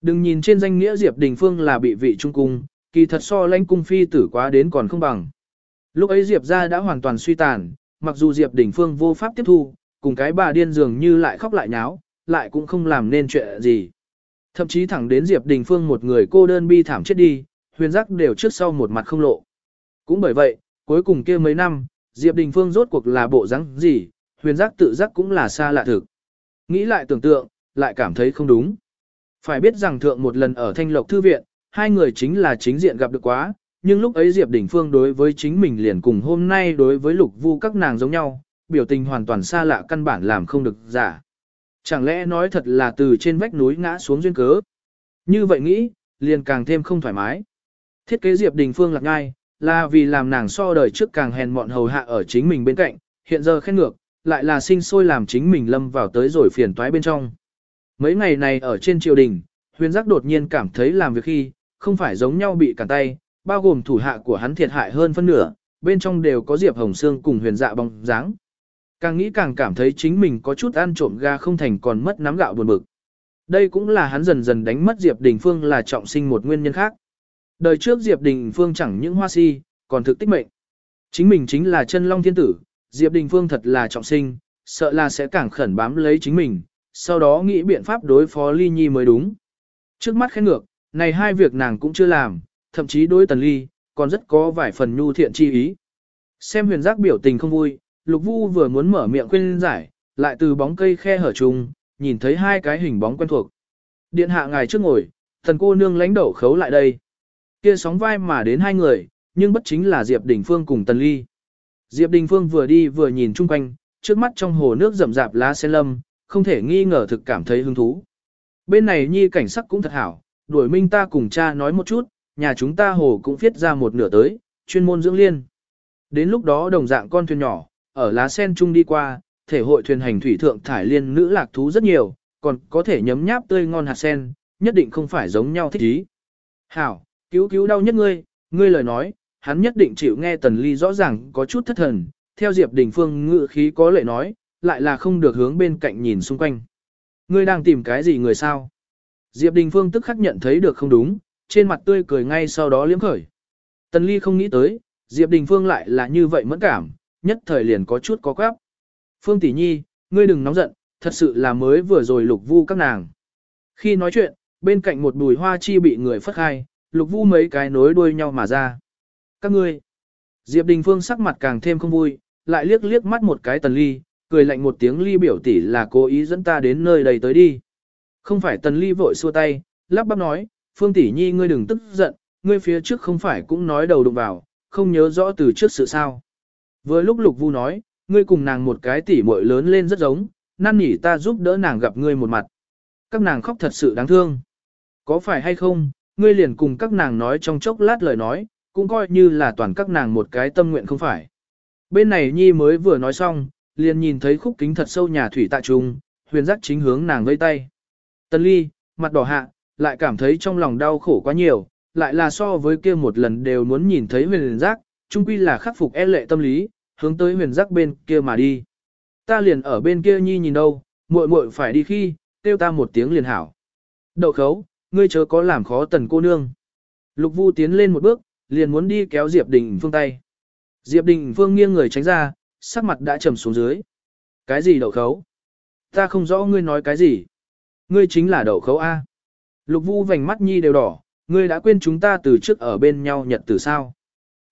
Đừng nhìn trên danh nghĩa Diệp Đình Phương là bị vị trung cung, kỳ thật so lãnh cung phi tử quá đến còn không bằng. Lúc ấy Diệp ra đã hoàn toàn suy tàn, mặc dù Diệp Đình Phương vô pháp tiếp thu, cùng cái bà điên dường như lại khóc lại nháo, lại cũng không làm nên chuyện gì. Thậm chí thẳng đến Diệp Đình Phương một người cô đơn bi thảm chết đi, huyền giác đều trước sau một mặt không lộ. Cũng bởi vậy, cuối cùng kia mấy năm, Diệp Đình Phương rốt cuộc là bộ rắn gì, huyền giác tự giác cũng là xa lạ thực. Nghĩ lại tưởng tượng, lại cảm thấy không đúng. Phải biết rằng thượng một lần ở Thanh Lộc Thư Viện, hai người chính là chính diện gặp được quá, nhưng lúc ấy Diệp Đình Phương đối với chính mình liền cùng hôm nay đối với lục vu các nàng giống nhau, biểu tình hoàn toàn xa lạ căn bản làm không được giả. Chẳng lẽ nói thật là từ trên vách núi ngã xuống duyên cớ? Như vậy nghĩ, liền càng thêm không thoải mái. Thiết kế Diệp Đình Phương lạc ngay, là vì làm nàng so đời trước càng hèn mọn hầu hạ ở chính mình bên cạnh, hiện giờ khen ngược, lại là sinh sôi làm chính mình lâm vào tới rồi phiền toái bên trong. Mấy ngày này ở trên triều đình, huyền giác đột nhiên cảm thấy làm việc khi, không phải giống nhau bị cản tay, bao gồm thủ hạ của hắn thiệt hại hơn phân nửa, bên trong đều có Diệp Hồng Sương cùng huyền dạ bóng dáng. Càng nghĩ càng cảm thấy chính mình có chút ăn trộm ga không thành còn mất nắm gạo buồn bực. Đây cũng là hắn dần dần đánh mất Diệp Đình Phương là trọng sinh một nguyên nhân khác. Đời trước Diệp Đình Phương chẳng những hoa si, còn thực tích mệnh. Chính mình chính là chân long thiên tử, Diệp Đình Phương thật là trọng sinh, sợ là sẽ càng khẩn bám lấy chính mình, sau đó nghĩ biện pháp đối phó Ly Nhi mới đúng. Trước mắt khen ngược, này hai việc nàng cũng chưa làm, thậm chí đối tần ly, còn rất có vài phần nhu thiện chi ý. Xem huyền giác biểu tình không vui, lục vu vừa muốn mở miệng khuyên giải, lại từ bóng cây khe hở trùng, nhìn thấy hai cái hình bóng quen thuộc. Điện hạ ngài trước ngồi, thần cô nương lãnh đậu khấu lại đây. Kia sóng vai mà đến hai người, nhưng bất chính là Diệp Đình Phương cùng Tần Ly. Diệp Đình Phương vừa đi vừa nhìn chung quanh, trước mắt trong hồ nước rậm rạp lá sen lâm, không thể nghi ngờ thực cảm thấy hứng thú. Bên này nhi cảnh sắc cũng thật hảo, đuổi minh ta cùng cha nói một chút, nhà chúng ta hồ cũng viết ra một nửa tới, chuyên môn dưỡng liên. Đến lúc đó đồng dạng con thuyền nhỏ, ở lá sen chung đi qua, thể hội thuyền hành thủy thượng thải liên nữ lạc thú rất nhiều, còn có thể nhấm nháp tươi ngon hạt sen, nhất định không phải giống nhau thích ý. Hảo, cứu cứu đau nhất ngươi, ngươi lời nói, hắn nhất định chịu nghe tần ly rõ ràng có chút thất thần, theo Diệp Đình Phương ngự khí có lệ nói, lại là không được hướng bên cạnh nhìn xung quanh. Ngươi đang tìm cái gì người sao? Diệp Đình Phương tức khắc nhận thấy được không đúng, trên mặt tươi cười ngay sau đó liếm khởi. Tần Ly không nghĩ tới, Diệp Đình Phương lại là như vậy mẫn cảm, nhất thời liền có chút có quáp. Phương Tỷ Nhi, ngươi đừng nóng giận, thật sự là mới vừa rồi lục vu các nàng. Khi nói chuyện, bên cạnh một bùi hoa chi bị người phất khai, lục vu mấy cái nối đuôi nhau mà ra. Các ngươi, Diệp Đình Phương sắc mặt càng thêm không vui, lại liếc liếc mắt một cái tần ly, cười lạnh một tiếng ly biểu tỷ là cố ý dẫn ta đến nơi đây tới đi. Không phải tần ly vội xua tay, lắp bắp nói, Phương tỷ nhi ngươi đừng tức giận, ngươi phía trước không phải cũng nói đầu đụng vào, không nhớ rõ từ trước sự sao. Vừa lúc lục vu nói, ngươi cùng nàng một cái tỷ muội lớn lên rất giống, năn nỉ ta giúp đỡ nàng gặp ngươi một mặt. Các nàng khóc thật sự đáng thương. Có phải hay không, ngươi liền cùng các nàng nói trong chốc lát lời nói, cũng coi như là toàn các nàng một cái tâm nguyện không phải. Bên này Nhi mới vừa nói xong, liền nhìn thấy khúc kính thật sâu nhà thủy tại trung, huyền giác chính hướng nàng vây tay. Tân ly, mặt đỏ hạ, lại cảm thấy trong lòng đau khổ quá nhiều, lại là so với kia một lần đều muốn nhìn thấy huyền giác, trung quy là khắc phục e lệ tâm lý, hướng tới huyền giác bên kia mà đi. Ta liền ở bên kia nhi nhìn đâu, muội muội phải đi khi, kêu ta một tiếng liền hảo. Đậu khấu, ngươi chớ có làm khó tần cô nương. Lục vu tiến lên một bước, liền muốn đi kéo Diệp Đình Phương tay. Diệp Đình Phương nghiêng người tránh ra, sắc mặt đã trầm xuống dưới. Cái gì đậu khấu? Ta không rõ ngươi nói cái gì. Ngươi chính là đậu khấu A. Lục vu vành mắt nhi đều đỏ, ngươi đã quên chúng ta từ trước ở bên nhau nhật từ sao.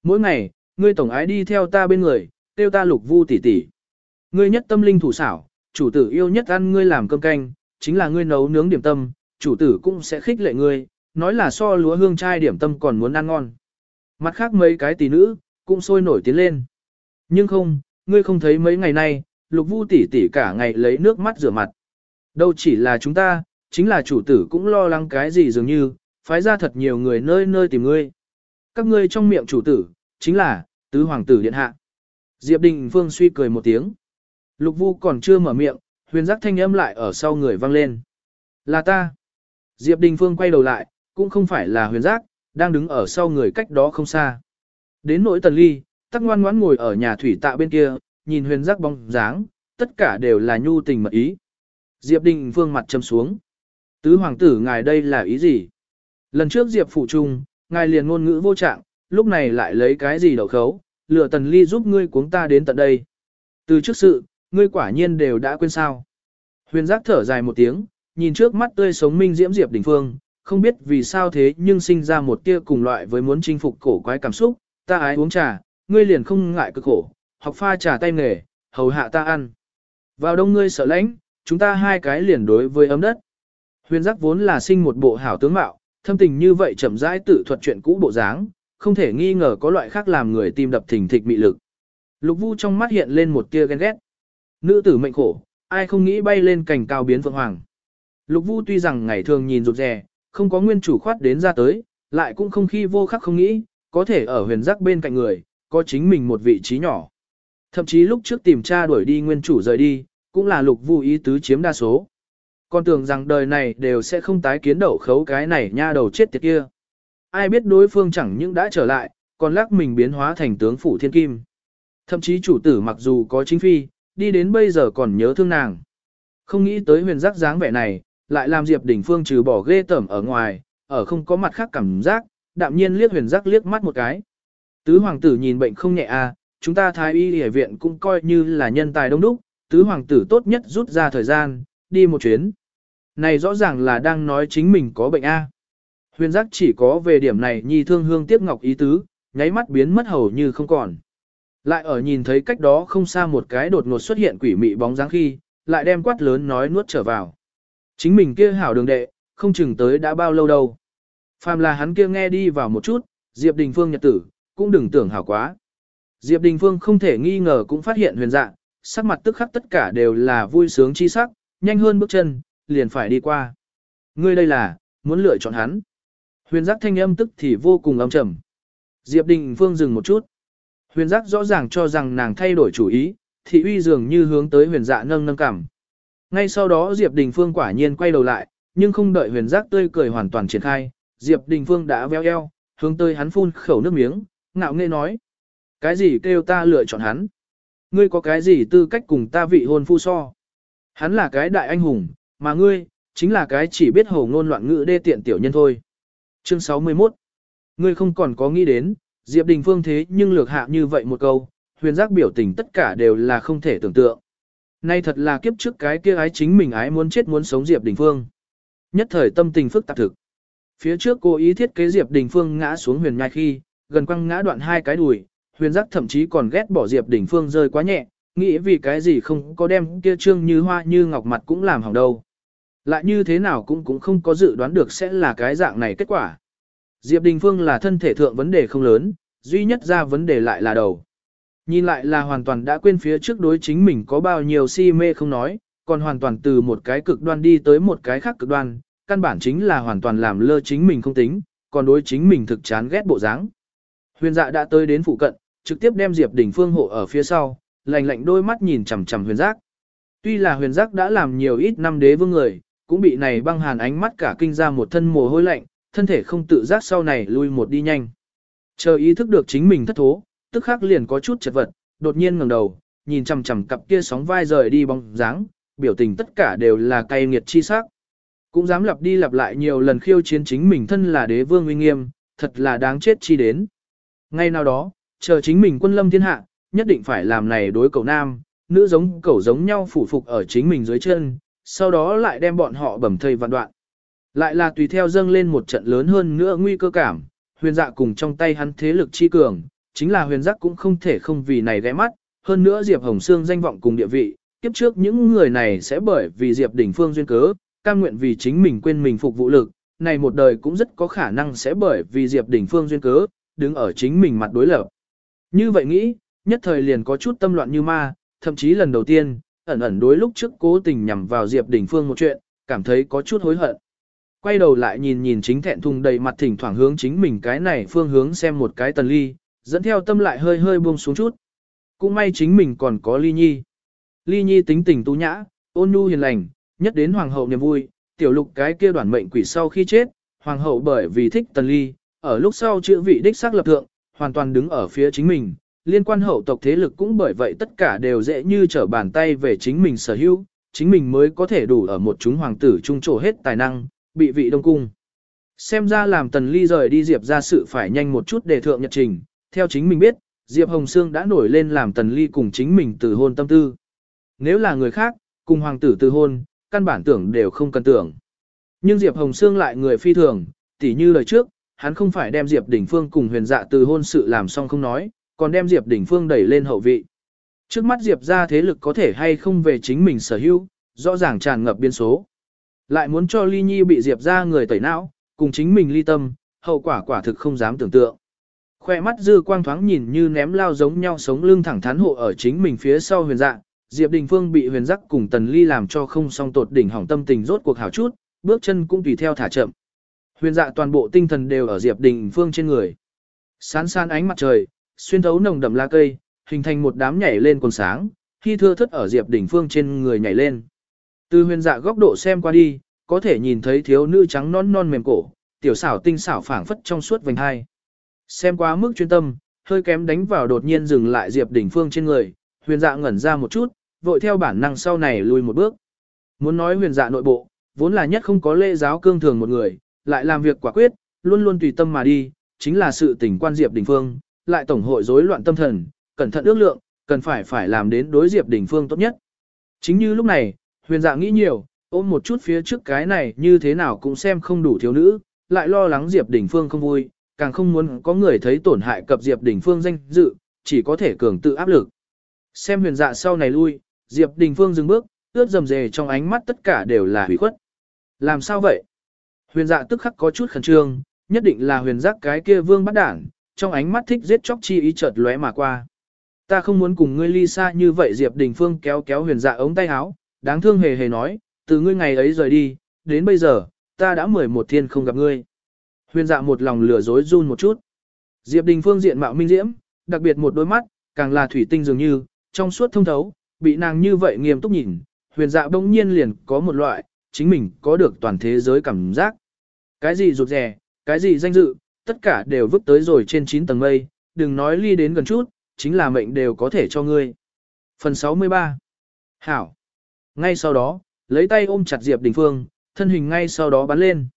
Mỗi ngày, ngươi tổng ái đi theo ta bên người, tiêu ta lục vu tỷ tỷ. Ngươi nhất tâm linh thủ xảo, chủ tử yêu nhất ăn ngươi làm cơm canh, chính là ngươi nấu nướng điểm tâm, chủ tử cũng sẽ khích lệ ngươi, nói là so lúa hương trai điểm tâm còn muốn ăn ngon. Mặt khác mấy cái tỷ nữ, cũng sôi nổi tiến lên. Nhưng không, ngươi không thấy mấy ngày nay, lục vu tỷ tỷ cả ngày lấy nước mắt rửa mặt. Đâu chỉ là chúng ta, chính là chủ tử cũng lo lắng cái gì dường như, phái ra thật nhiều người nơi nơi tìm ngươi. Các ngươi trong miệng chủ tử, chính là, tứ hoàng tử điện hạ. Diệp Đình Phương suy cười một tiếng. Lục vu còn chưa mở miệng, huyền giác thanh âm lại ở sau người vang lên. Là ta. Diệp Đình Phương quay đầu lại, cũng không phải là huyền giác, đang đứng ở sau người cách đó không xa. Đến nỗi tần ly, tắc ngoan ngoãn ngồi ở nhà thủy tạ bên kia, nhìn huyền giác bóng dáng, tất cả đều là nhu tình mật ý. Diệp Đình Phương mặt châm xuống. Tứ hoàng tử ngài đây là ý gì? Lần trước Diệp phụ trung, ngài liền ngôn ngữ vô trạng, lúc này lại lấy cái gì đậu khấu, lựa tần ly giúp ngươi cuống ta đến tận đây. Từ trước sự, ngươi quả nhiên đều đã quên sao. Huyền giác thở dài một tiếng, nhìn trước mắt tươi sống minh diễm Diệp Đình Phương, không biết vì sao thế nhưng sinh ra một tia cùng loại với muốn chinh phục cổ quái cảm xúc, ta ái uống trà, ngươi liền không ngại cực khổ, học pha trà tay nghề, hầu hạ ta ăn. Vào đông ngươi sợ lãnh, chúng ta hai cái liền đối với ấm đất. Huyền giác vốn là sinh một bộ hảo tướng mạo, thâm tình như vậy chậm rãi tự thuật chuyện cũ bộ dáng, không thể nghi ngờ có loại khác làm người tim đập thình thịch mị lực. Lục Vu trong mắt hiện lên một tia ghen ghét. Nữ tử mệnh khổ, ai không nghĩ bay lên cảnh cao biến phượng hoàng. Lục Vu tuy rằng ngày thường nhìn rụt rè, không có nguyên chủ khoát đến ra tới, lại cũng không khi vô khắc không nghĩ, có thể ở huyền giác bên cạnh người, có chính mình một vị trí nhỏ. Thậm chí lúc trước tìm tra đuổi đi nguyên chủ rời đi, cũng là lục vu ý tứ chiếm đa số. Con tưởng rằng đời này đều sẽ không tái kiến đậu khấu cái này nha đầu chết tiệt kia. Ai biết đối phương chẳng những đã trở lại, còn lắc mình biến hóa thành tướng phủ thiên kim. Thậm chí chủ tử mặc dù có chính phi, đi đến bây giờ còn nhớ thương nàng. Không nghĩ tới huyền giác dáng vẻ này, lại làm Diệp Đình Phương trừ bỏ ghê tởm ở ngoài, ở không có mặt khác cảm giác, đạm nhiên liếc huyền giác liếc mắt một cái. Tứ hoàng tử nhìn bệnh không nhẹ à, chúng ta thái y y viện cũng coi như là nhân tài đông đúc, tứ hoàng tử tốt nhất rút ra thời gian, đi một chuyến. Này rõ ràng là đang nói chính mình có bệnh a. Huyền giác chỉ có về điểm này nhi thương hương tiếp ngọc ý tứ, nháy mắt biến mất hầu như không còn. Lại ở nhìn thấy cách đó không xa một cái đột ngột xuất hiện quỷ mị bóng dáng khi, lại đem quát lớn nói nuốt trở vào. Chính mình kia hảo đường đệ, không chừng tới đã bao lâu đâu. Phàm là hắn kia nghe đi vào một chút, Diệp Đình Phương nhật tử, cũng đừng tưởng hảo quá. Diệp Đình Phương không thể nghi ngờ cũng phát hiện huyền dạng, sắc mặt tức khắc tất cả đều là vui sướng chi sắc, nhanh hơn bước chân, liền phải đi qua. Ngươi đây là, muốn lựa chọn hắn. Huyền giác thanh âm tức thì vô cùng âm trầm. Diệp Đình Phương dừng một chút. Huyền giác rõ ràng cho rằng nàng thay đổi chủ ý, thị uy dường như hướng tới huyền dạ nâng nâng cảm. Ngay sau đó Diệp Đình Phương quả nhiên quay đầu lại, nhưng không đợi huyền giác tươi cười hoàn toàn triển khai, Diệp Đình Phương đã véo eo, hướng tới hắn phun khẩu nước miếng, ngạo nghễ nói. Cái gì kêu ta lựa chọn hắn? Ngươi có cái gì tư cách cùng ta vị hôn phu so? Hắn là cái đại anh hùng, mà ngươi, chính là cái chỉ biết hồ ngôn loạn ngữ đê tiện tiểu nhân thôi. Chương 61 Ngươi không còn có nghĩ đến, Diệp Đình Phương thế nhưng lược hạ như vậy một câu, huyền giác biểu tình tất cả đều là không thể tưởng tượng. Nay thật là kiếp trước cái kia ái chính mình ái muốn chết muốn sống Diệp Đình Phương. Nhất thời tâm tình phức tạp thực. Phía trước cô ý thiết kế Diệp Đình Phương ngã xuống huyền nhai khi, gần quăng ngã đoạn hai cái đùi, huyền giác thậm chí còn ghét bỏ Diệp Đình Phương rơi quá nhẹ, nghĩ vì cái gì không có đem kia trương như hoa như ngọc mặt cũng làm hỏng đâu. Lại như thế nào cũng cũng không có dự đoán được sẽ là cái dạng này kết quả. Diệp Đình Phương là thân thể thượng vấn đề không lớn, duy nhất ra vấn đề lại là đầu. Nhìn lại là hoàn toàn đã quên phía trước đối chính mình có bao nhiêu si mê không nói, còn hoàn toàn từ một cái cực đoan đi tới một cái khác cực đoan, căn bản chính là hoàn toàn làm lơ chính mình không tính, còn đối chính mình thực chán ghét bộ dáng. Huyền dạ đã tới đến phụ cận, trực tiếp đem Diệp Đình Phương hộ ở phía sau, lạnh lạnh đôi mắt nhìn chằm chằm huyền giác. Tuy là huyền giác đã làm nhiều ít năm đế vương người, cũng bị này băng hàn ánh mắt cả kinh ra một thân mồ hôi lạnh, thân thể không tự giác sau này lui một đi nhanh. Chờ ý thức được chính mình thất thố, tức khắc liền có chút chật vật, đột nhiên ngẩng đầu, nhìn chằm chằm cặp kia sóng vai rời đi bóng dáng, biểu tình tất cả đều là cay nghiệt chi sắc. Cũng dám lặp đi lặp lại nhiều lần khiêu chiến chính mình thân là đế vương uy nghiêm, thật là đáng chết chi đến. Ngay nào đó, chờ chính mình quân lâm thiên hạ, nhất định phải làm này đối cầu nam, nữ giống cầu giống nhau phủ phục ở chính mình dưới chân, sau đó lại đem bọn họ bầm thây vạn đoạn. Lại là tùy theo dâng lên một trận lớn hơn nữa nguy cơ cảm, huyền dạ cùng trong tay hắn thế lực chi cường, chính là huyền giác cũng không thể không vì này ghé mắt, hơn nữa Diệp Hồng Sương danh vọng cùng địa vị, kiếp trước những người này sẽ bởi vì Diệp Đình Phương duyên cớ, cam nguyện vì chính mình quên mình phục vụ lực, này một đời cũng rất có khả năng sẽ bởi vì Diệp Đình Phương duyên cớ, đứng ở chính mình mặt đối lập. Như vậy nghĩ, nhất thời liền có chút tâm loạn như ma, thậm chí lần đầu tiên, ẩn ẩn đối lúc trước cố tình nhằm vào Diệp Đình Phương một chuyện, cảm thấy có chút hối hận. Quay đầu lại nhìn nhìn chính thẹn thùng đầy mặt thỉnh thoảng hướng chính mình cái này phương hướng xem một cái tần ly, dẫn theo tâm lại hơi hơi buông xuống chút. Cũng may chính mình còn có ly nhi. Ly nhi tính tình tú nhã, ôn nhu hiền lành, nhất đến hoàng hậu niềm vui, tiểu lục cái kia đoàn mệnh quỷ sau khi chết, hoàng hậu bởi vì thích tần ly, ở lúc sau chữ vị đích xác lập thượng, hoàn toàn đứng ở phía chính mình, liên quan hậu tộc thế lực cũng bởi vậy tất cả đều dễ như trở bàn tay về chính mình sở hữu, chính mình mới có thể đủ ở một chúng hoàng tử trung trổ hết tài năng, bị vị đông cung. Xem ra làm tần ly rời đi Diệp ra sự phải nhanh một chút để thượng nhật trình, theo chính mình biết, Diệp Hồng Sương đã nổi lên làm tần ly cùng chính mình từ hôn tâm tư. Nếu là người khác, cùng hoàng tử từ hôn, căn bản tưởng đều không cần tưởng. Nhưng Diệp Hồng Sương lại người phi thường, tỉ như lời trước, hắn không phải đem Diệp Đỉnh Phương cùng huyền dạ từ hôn sự làm xong không nói, còn đem Diệp Đỉnh Phương đẩy lên hậu vị. Trước mắt Diệp ra thế lực có thể hay không về chính mình sở hữu, rõ ràng tràn ngập biên số. Lại muốn cho Ly Nhi bị Diệp ra người tẩy não, cùng chính mình ly tâm, hậu quả quả thực không dám tưởng tượng. Khoe mắt dư quang thoáng nhìn như ném lao giống nhau sống lưng thẳng thắn hộ ở chính mình phía sau huyền dạ, Diệp Đình Phương bị huyền giác cùng Tần Ly làm cho không song tột đỉnh hỏng tâm tình rốt cuộc hảo chút, bước chân cũng tùy theo thả chậm. Huyền dạ toàn bộ tinh thần đều ở Diệp Đình Phương trên người. Sán san ánh mặt trời, xuyên thấu nồng đậm lá cây, hình thành một đám nhảy lên còn sáng, khi thưa thất ở Diệp Đình Phương trên người nhảy lên. Từ huyền dạ góc độ xem qua đi, có thể nhìn thấy thiếu nữ trắng non non mềm cổ, tiểu xảo tinh xảo phảng phất trong suốt vành hai. Xem quá mức chuyên tâm, hơi kém đánh vào đột nhiên dừng lại Diệp Đình Phương trên người, huyền dạ ngẩn ra một chút, vội theo bản năng sau này lùi một bước. Muốn nói huyền dạ nội bộ, vốn là nhất không có lễ giáo cương thường một người, lại làm việc quả quyết, luôn luôn tùy tâm mà đi, chính là sự tình quan Diệp Đình Phương, lại tổng hội rối loạn tâm thần, cẩn thận ước lượng, cần phải phải làm đến đối Diệp Đình Phương tốt nhất. Chính như lúc này, huyền dạ nghĩ nhiều, ôm một chút phía trước cái này như thế nào cũng xem không đủ thiếu nữ, lại lo lắng Diệp Đình Phương không vui, càng không muốn có người thấy tổn hại cập Diệp Đình Phương danh dự, chỉ có thể cường tự áp lực. Xem huyền dạ sau này lui, Diệp Đình Phương dừng bước, ướt dầm dề trong ánh mắt tất cả đều là hủy khuất. Làm sao vậy? Huyền dạ tức khắc có chút khẩn trương, nhất định là huyền giác cái kia vương bắt đảng, trong ánh mắt thích giết chóc chi ý chợt lóe mà qua. Ta không muốn cùng ngươi ly xa như vậy Diệp Đình Phương kéo kéo huyền dạ ống tay áo, đáng thương hề hề nói, từ ngươi ngày ấy rời đi, đến bây giờ, ta đã mười một thiên không gặp ngươi. Huyền dạ một lòng lừa dối run một chút. Diệp Đình Phương diện mạo minh diễm, đặc biệt một đôi mắt, càng là thủy tinh dường như, trong suốt thông thấu, bị nàng như vậy nghiêm túc nhìn, huyền dạ bỗng nhiên liền có một loại, chính mình có được toàn thế giới cảm giác. Cái gì rụt rè, cái gì danh dự, tất cả đều vứt tới rồi trên 9 tầng mây, đừng nói ly đến gần chút, chính là mệnh đều có thể cho ngươi. Phần 63 Hảo Ngay sau đó, lấy tay ôm chặt Diệp Đình Phương, thân hình ngay sau đó bắn lên.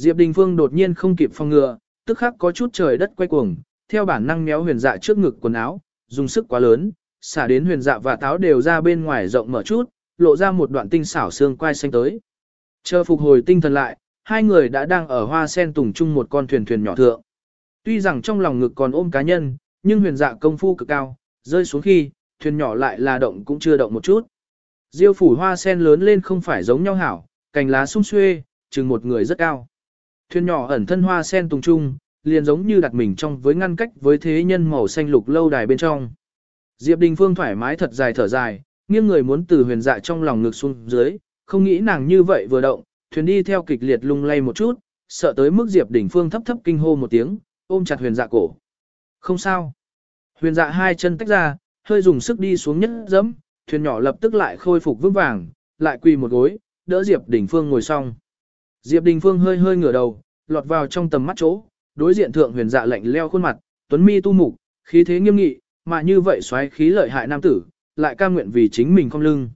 Diệp Đình Phương đột nhiên không kịp phòng ngừa, tức khắc có chút trời đất quay cuồng, theo bản năng méo huyền dạ trước ngực quần áo, dùng sức quá lớn, xả đến huyền dạ và táo đều ra bên ngoài rộng mở chút, lộ ra một đoạn tinh xảo xương quai xanh tới. Chờ phục hồi tinh thần lại, hai người đã đang ở hoa sen tùng chung một con thuyền thuyền nhỏ thượng. Tuy rằng trong lòng ngực còn ôm cá nhân, nhưng huyền dạ công phu cực cao, rơi xuống khi, thuyền nhỏ lại là động cũng chưa động một chút. Diêu phủ hoa sen lớn lên không phải giống nhau hảo, cành lá sung xuê, chừng một người rất cao. Thuyền nhỏ ẩn thân hoa sen tùng trung, liền giống như đặt mình trong với ngăn cách với thế nhân màu xanh lục lâu đài bên trong. Diệp Đình Phương thoải mái thật dài thở dài, nghiêng người muốn từ huyền dạ trong lòng ngực xuống dưới, không nghĩ nàng như vậy vừa động, thuyền đi theo kịch liệt lung lay một chút, sợ tới mức Diệp Đình Phương thấp thấp kinh hô một tiếng, ôm chặt huyền dạ cổ. Không sao. Huyền dạ hai chân tách ra, hơi dùng sức đi xuống nhất dẫm, thuyền nhỏ lập tức lại khôi phục vững vàng, lại quỳ một gối, đỡ Diệp Đình Phương ngồi xong. Diệp Đình Phương hơi hơi ngửa đầu, lọt vào trong tầm mắt chỗ, đối diện thượng huyền dạ lạnh leo khuôn mặt, tuấn mi tu mục, khí thế nghiêm nghị, mà như vậy xoáy khí lợi hại nam tử, lại cam nguyện vì chính mình không lưng.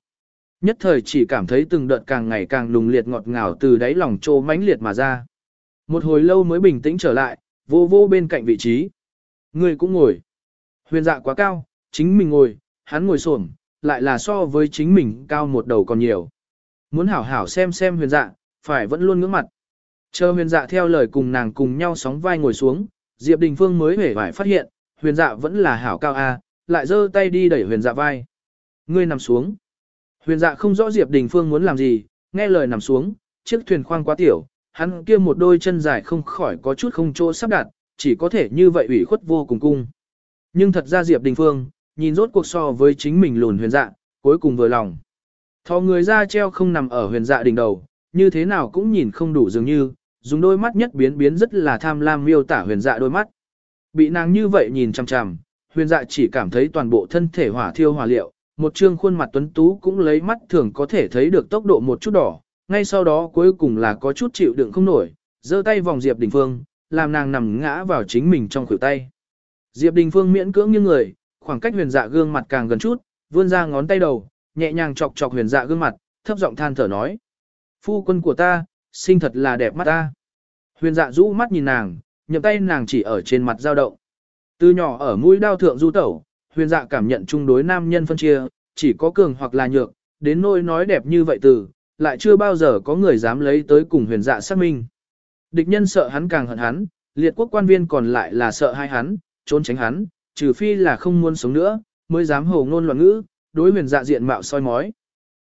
Nhất thời chỉ cảm thấy từng đợt càng ngày càng lùng liệt ngọt ngào từ đáy lòng trô mãnh liệt mà ra. Một hồi lâu mới bình tĩnh trở lại, vô vô bên cạnh vị trí. Người cũng ngồi. Huyền dạ quá cao, chính mình ngồi, hắn ngồi xổm, lại là so với chính mình cao một đầu còn nhiều. Muốn hảo hảo xem xem huyền dạ, phải vẫn luôn ngưỡng mặt. Chờ huyền dạ theo lời cùng nàng cùng nhau sóng vai ngồi xuống, Diệp Đình Phương mới hể vải phát hiện, huyền dạ vẫn là hảo cao A, lại giơ tay đi đẩy huyền dạ vai. Ngươi nằm xuống. Huyền dạ không rõ Diệp Đình Phương muốn làm gì, nghe lời nằm xuống, chiếc thuyền khoang quá tiểu, hắn kia một đôi chân dài không khỏi có chút không chỗ sắp đặt, chỉ có thể như vậy ủy khuất vô cùng cung. Nhưng thật ra Diệp Đình Phương, nhìn rốt cuộc so với chính mình lùn huyền dạ, cuối cùng vừa lòng. Thò người ra treo không nằm ở huyền dạ đỉnh đầu, như thế nào cũng nhìn không đủ dường như, dùng đôi mắt nhất biến biến rất là tham lam miêu tả huyền dạ đôi mắt. Bị nàng như vậy nhìn chằm chằm, huyền dạ chỉ cảm thấy toàn bộ thân thể hỏa thiêu hỏa liệu, một trương khuôn mặt tuấn tú cũng lấy mắt thường có thể thấy được tốc độ một chút đỏ, ngay sau đó cuối cùng là có chút chịu đựng không nổi, giơ tay vòng Diệp Đình Phương, làm nàng nằm ngã vào chính mình trong khuỷu tay. Diệp Đình Phương miễn cưỡng như người, khoảng cách huyền dạ gương mặt càng gần chút, vươn ra ngón tay đầu, nhẹ nhàng chọc chọc huyền dạ gương mặt, thấp giọng than thở nói. Phu quân của ta, sinh thật là đẹp mắt ta. Huyền dạ rũ mắt nhìn nàng, nhậm tay nàng chỉ ở trên mặt dao động. Từ nhỏ ở mũi đao thượng du tẩu, huyền dạ cảm nhận chung đối nam nhân phân chia, chỉ có cường hoặc là nhược, đến nỗi nói đẹp như vậy từ, lại chưa bao giờ có người dám lấy tới cùng huyền dạ xác minh. Địch nhân sợ hắn càng hận hắn, liệt quốc quan viên còn lại là sợ hai hắn, trốn tránh hắn, trừ phi là không muốn sống nữa, mới dám hồ ngôn loạn ngữ, đối huyền dạ diện mạo soi mói.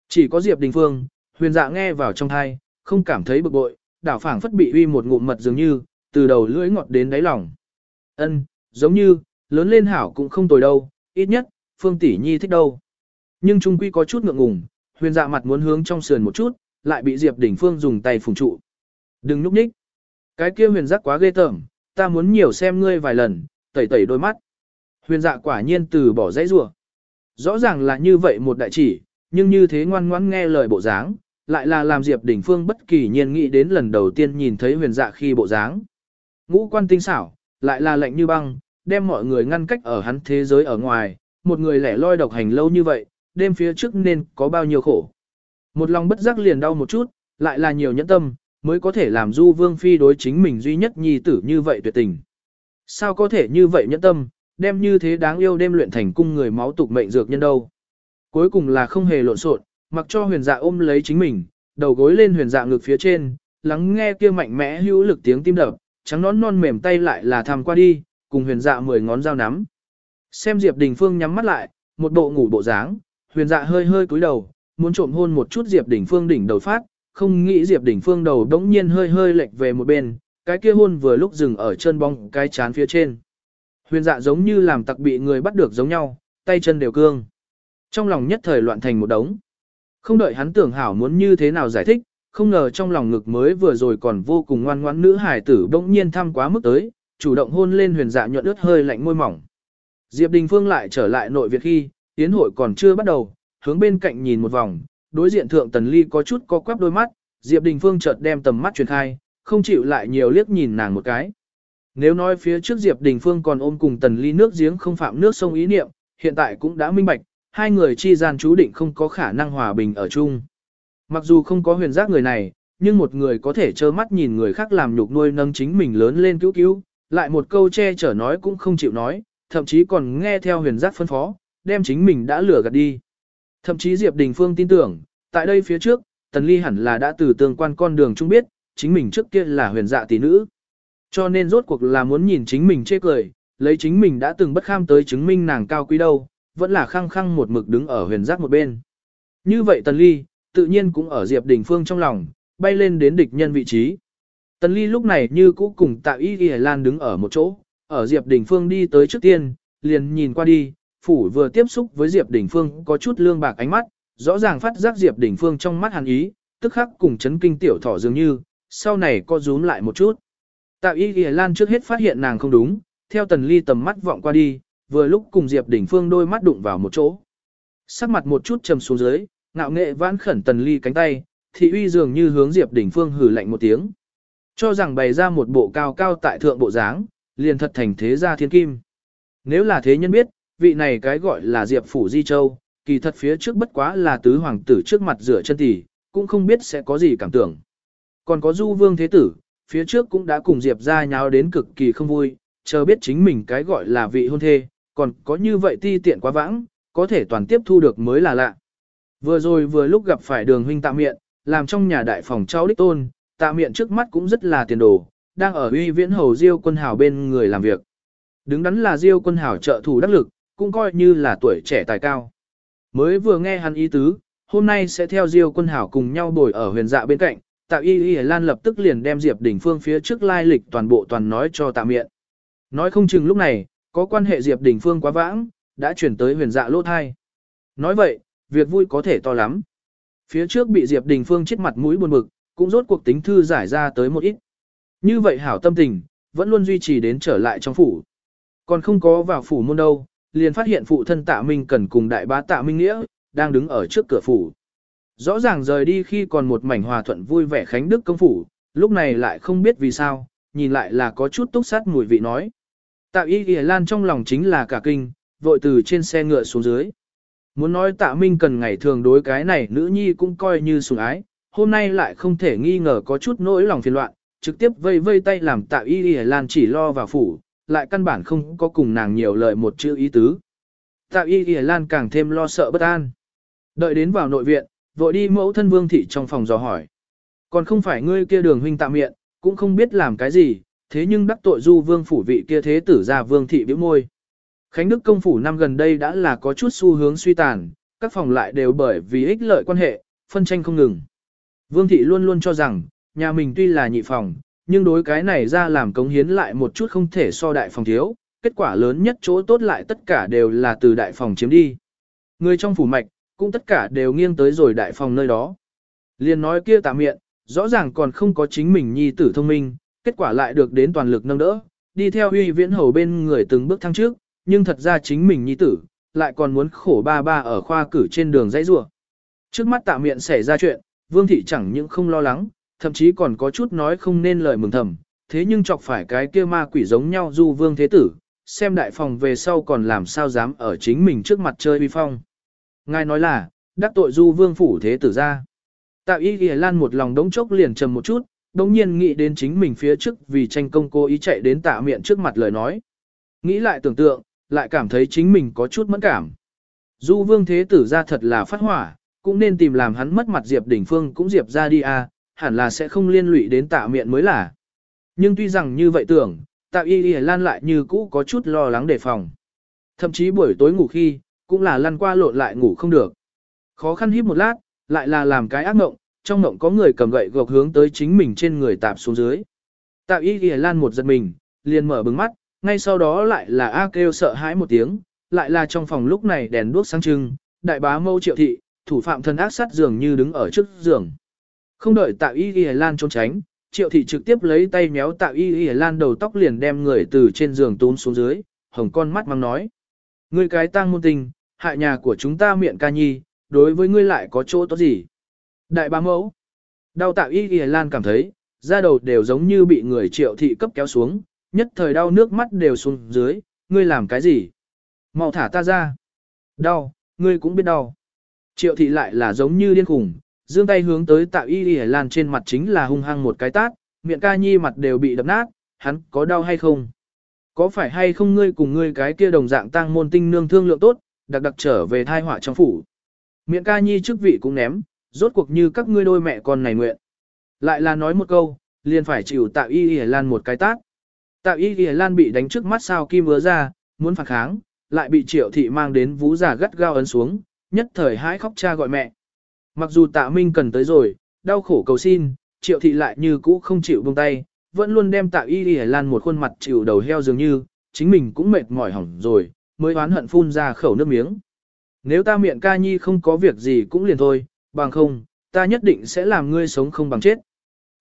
Chỉ có Diệp Đình Phương, huyền dạ nghe vào trong thai, không cảm thấy bực bội, đảo phảng phất bị uy một ngụm mật dường như, từ đầu lưỡi ngọt đến đáy lòng. Ân, giống như, lớn lên hảo cũng không tồi đâu, ít nhất, Phương Tỷ Nhi thích đâu. Nhưng trung quy có chút ngượng ngùng, huyền dạ mặt muốn hướng trong sườn một chút, lại bị Diệp Đỉnh Phương dùng tay phùng trụ. Đừng núp nhích. Cái kia huyền giác quá ghê tởm, ta muốn nhiều xem ngươi vài lần, tẩy tẩy đôi mắt. Huyền dạ quả nhiên từ bỏ dãy rủa. Rõ ràng là như vậy một đại chỉ, nhưng như thế ngoan ngoãn nghe lời bộ dáng, lại là làm Diệp đình Phương bất kỳ nhiên nghĩ đến lần đầu tiên nhìn thấy huyền dạ khi bộ dáng. Ngũ quan tinh xảo, lại là lạnh như băng, đem mọi người ngăn cách ở hắn thế giới ở ngoài, một người lẻ loi độc hành lâu như vậy, đêm phía trước nên có bao nhiêu khổ. Một lòng bất giác liền đau một chút, lại là nhiều nhẫn tâm, mới có thể làm du vương phi đối chính mình duy nhất nhi tử như vậy tuyệt tình. Sao có thể như vậy nhẫn tâm, đem như thế đáng yêu đêm luyện thành cung người máu tục mệnh dược nhân đâu. Cuối cùng là không hề lộn xộn, mặc cho huyền dạ ôm lấy chính mình, đầu gối lên huyền dạ ngực phía trên, lắng nghe kia mạnh mẽ hữu lực tiếng tim đập, trắng nón non mềm tay lại là tham qua đi, cùng huyền dạ mười ngón dao nắm. Xem Diệp Đình Phương nhắm mắt lại, một bộ ngủ bộ dáng, huyền dạ hơi hơi cúi đầu, muốn trộm hôn một chút Diệp Đình Phương đỉnh đầu phát, không nghĩ Diệp Đình Phương đầu đống nhiên hơi hơi lệch về một bên, cái kia hôn vừa lúc dừng ở chân bong cái chán phía trên. Huyền dạ giống như làm tặc bị người bắt được giống nhau, tay chân đều cương. Trong lòng nhất thời loạn thành một đống. Không đợi hắn tưởng hảo muốn như thế nào giải thích, không ngờ trong lòng ngực mới vừa rồi còn vô cùng ngoan ngoãn nữ hải tử bỗng nhiên thăm quá mức tới, chủ động hôn lên huyền dạ nhuận ướt hơi lạnh môi mỏng. Diệp Đình Phương lại trở lại nội viện khi, tiến hội còn chưa bắt đầu, hướng bên cạnh nhìn một vòng, đối diện thượng Tần Ly có chút co quắp đôi mắt, Diệp Đình Phương chợt đem tầm mắt truyền khai, không chịu lại nhiều liếc nhìn nàng một cái. Nếu nói phía trước Diệp Đình Phương còn ôm cùng Tần Ly nước giếng không phạm nước sông ý niệm, hiện tại cũng đã minh bạch, hai người chi gian chú định không có khả năng hòa bình ở chung. Mặc dù không có huyền giác người này, nhưng một người có thể trơ mắt nhìn người khác làm nhục nuôi nâng chính mình lớn lên cứu cứu, lại một câu che chở nói cũng không chịu nói, thậm chí còn nghe theo huyền giác phân phó, đem chính mình đã lừa gạt đi. Thậm chí Diệp Đình Phương tin tưởng, tại đây phía trước, Tần Ly hẳn là đã từ tương quan con đường chung biết, chính mình trước kia là huyền dạ tỷ nữ. Cho nên rốt cuộc là muốn nhìn chính mình chê cười, lấy chính mình đã từng bất kham tới chứng minh nàng cao quý đâu, vẫn là khăng khăng một mực đứng ở huyền giác một bên. Như vậy Tần Ly, tự nhiên cũng ở Diệp Đình Phương trong lòng, bay lên đến địch nhân vị trí. Tần Ly lúc này như cũ cùng Tạ Y Y Lan đứng ở một chỗ, ở Diệp Đình Phương đi tới trước tiên, liền nhìn qua đi, phủ vừa tiếp xúc với Diệp Đình Phương có chút lương bạc ánh mắt, rõ ràng phát giác Diệp Đình Phương trong mắt hàn ý, tức khắc cùng chấn kinh tiểu thỏ dường như, sau này co rúm lại một chút. Tạ Y Y Lan trước hết phát hiện nàng không đúng, theo Tần Ly tầm mắt vọng qua đi, vừa lúc cùng Diệp Đình Phương đôi mắt đụng vào một chỗ. Sắc mặt một chút trầm xuống dưới, ngạo nghệ vãn khẩn Tần Ly cánh tay, thị uy dường như hướng Diệp Đình Phương hử lạnh một tiếng. Cho rằng bày ra một bộ cao cao tại thượng bộ dáng, liền thật thành thế gia thiên kim. Nếu là thế nhân biết, vị này cái gọi là Diệp Phủ Di Châu, kỳ thật phía trước bất quá là tứ hoàng tử trước mặt rửa chân tỷ, cũng không biết sẽ có gì cảm tưởng. Còn có Du Vương Thế Tử, phía trước cũng đã cùng Diệp ra nháo đến cực kỳ không vui, chờ biết chính mình cái gọi là vị hôn thê, còn có như vậy ti tiện quá vãng, có thể toàn tiếp thu được mới là lạ. Vừa rồi vừa lúc gặp phải đường huynh tạ miệng, làm trong nhà đại phòng cháu đích tôn, tạ miệng trước mắt cũng rất là tiền đồ, đang ở uy viễn hầu diêu quân hào bên người làm việc. Đứng đắn là diêu quân hào trợ thủ đắc lực, cũng coi như là tuổi trẻ tài cao. Mới vừa nghe hắn ý tứ, hôm nay sẽ theo diêu quân hào cùng nhau bồi ở huyền dạ bên cạnh, tạ y y lan lập tức liền đem diệp đỉnh phương phía trước lai lịch toàn bộ toàn nói cho tạ miệng. Nói không chừng lúc này, có quan hệ diệp đình phương quá vãng, đã chuyển tới huyền dạ lỗ thai. Nói vậy, việc vui có thể to lắm. Phía trước bị Diệp Đình Phương chết mặt mũi buồn bực, cũng rốt cuộc tính thư giải ra tới một ít. Như vậy hảo tâm tình, vẫn luôn duy trì đến trở lại trong phủ. Còn không có vào phủ môn đâu, liền phát hiện phụ thân tạ Minh cần cùng đại bá tạ Minh Nghĩa, đang đứng ở trước cửa phủ. Rõ ràng rời đi khi còn một mảnh hòa thuận vui vẻ khánh đức công phủ, lúc này lại không biết vì sao, nhìn lại là có chút túc sát mùi vị nói. Tạ y ghi lan trong lòng chính là cả kinh, vội từ trên xe ngựa xuống dưới. Muốn nói tạ minh cần ngày thường đối cái này nữ nhi cũng coi như sủng ái, hôm nay lại không thể nghi ngờ có chút nỗi lòng phiền loạn, trực tiếp vây vây tay làm tạ y y lan chỉ lo vào phủ, lại căn bản không có cùng nàng nhiều lời một chữ ý tứ. Tạ y y lan càng thêm lo sợ bất an. Đợi đến vào nội viện, vội đi mẫu thân vương thị trong phòng dò hỏi. Còn không phải ngươi kia đường huynh tạ miệng, cũng không biết làm cái gì, thế nhưng đắc tội du vương phủ vị kia thế tử ra vương thị biểu môi. Khánh Đức công phủ năm gần đây đã là có chút xu hướng suy tàn, các phòng lại đều bởi vì ích lợi quan hệ, phân tranh không ngừng. Vương thị luôn luôn cho rằng, nhà mình tuy là nhị phòng, nhưng đối cái này ra làm cống hiến lại một chút không thể so đại phòng thiếu, kết quả lớn nhất chỗ tốt lại tất cả đều là từ đại phòng chiếm đi. Người trong phủ mạch, cũng tất cả đều nghiêng tới rồi đại phòng nơi đó. Liên nói kia tạm miệng, rõ ràng còn không có chính mình nhi tử thông minh, kết quả lại được đến toàn lực nâng đỡ, đi theo uy viễn hầu bên người từng bước thăng trước, nhưng thật ra chính mình nhi tử, lại còn muốn khổ ba ba ở khoa cử trên đường dãy rua. Trước mắt tạ miệng xảy ra chuyện, vương thị chẳng những không lo lắng, thậm chí còn có chút nói không nên lời mừng thầm, thế nhưng chọc phải cái kia ma quỷ giống nhau du vương thế tử, xem đại phòng về sau còn làm sao dám ở chính mình trước mặt chơi uy phong. Ngài nói là, đắc tội du vương phủ thế tử ra. Tạo y ghi lan một lòng đống chốc liền trầm một chút, đồng nhiên nghĩ đến chính mình phía trước vì tranh công cố ý chạy đến tạ miệng trước mặt lời nói. Nghĩ lại tưởng tượng, lại cảm thấy chính mình có chút mẫn cảm. Du vương thế tử ra thật là phát hỏa, cũng nên tìm làm hắn mất mặt Diệp Đỉnh Phương cũng Diệp ra đi à, hẳn là sẽ không liên lụy đến tạ miệng mới là. Nhưng tuy rằng như vậy tưởng, tạ y y lan lại như cũ có chút lo lắng đề phòng. Thậm chí buổi tối ngủ khi, cũng là lăn qua lộn lại ngủ không được. Khó khăn hít một lát, lại là làm cái ác mộng, trong mộng có người cầm gậy gộc hướng tới chính mình trên người tạp xuống dưới. Tạ y y lan một giật mình, liền mở bừng mắt, ngay sau đó lại là A kêu sợ hãi một tiếng, lại là trong phòng lúc này đèn đuốc sáng trưng, đại bá mâu triệu thị, thủ phạm thân ác sát dường như đứng ở trước giường. Không đợi tạ y y lan trốn tránh, triệu thị trực tiếp lấy tay méo tạ y y lan đầu tóc liền đem người từ trên giường tún xuống dưới, hồng con mắt mang nói. Ngươi cái tang môn tình, hại nhà của chúng ta miệng ca nhi, đối với ngươi lại có chỗ tốt gì? Đại bá mẫu, đau tạ y y lan cảm thấy, da đầu đều giống như bị người triệu thị cấp kéo xuống, nhất thời đau nước mắt đều xuống dưới, ngươi làm cái gì? Mau thả ta ra. Đau, ngươi cũng biết đau. Triệu thị lại là giống như điên khủng, dương tay hướng tới tạ y y lan trên mặt chính là hung hăng một cái tát, miệng ca nhi mặt đều bị đập nát, hắn có đau hay không? Có phải hay không ngươi cùng ngươi cái kia đồng dạng tang môn tinh nương thương lượng tốt, đặc đặc trở về thai họa trong phủ. Miệng ca nhi chức vị cũng ném, rốt cuộc như các ngươi đôi mẹ con này nguyện. Lại là nói một câu, liền phải chịu tạ y y lan một cái tác. Tạ y y lan bị đánh trước mắt sao kim vứa ra, muốn phản kháng, lại bị triệu thị mang đến vú giả gắt gao ấn xuống, nhất thời hãi khóc cha gọi mẹ. Mặc dù tạ minh cần tới rồi, đau khổ cầu xin, triệu thị lại như cũ không chịu buông tay, vẫn luôn đem tạ y y lan một khuôn mặt chịu đầu heo dường như, chính mình cũng mệt mỏi hỏng rồi, mới oán hận phun ra khẩu nước miếng. Nếu ta miệng ca nhi không có việc gì cũng liền thôi, bằng không, ta nhất định sẽ làm ngươi sống không bằng chết.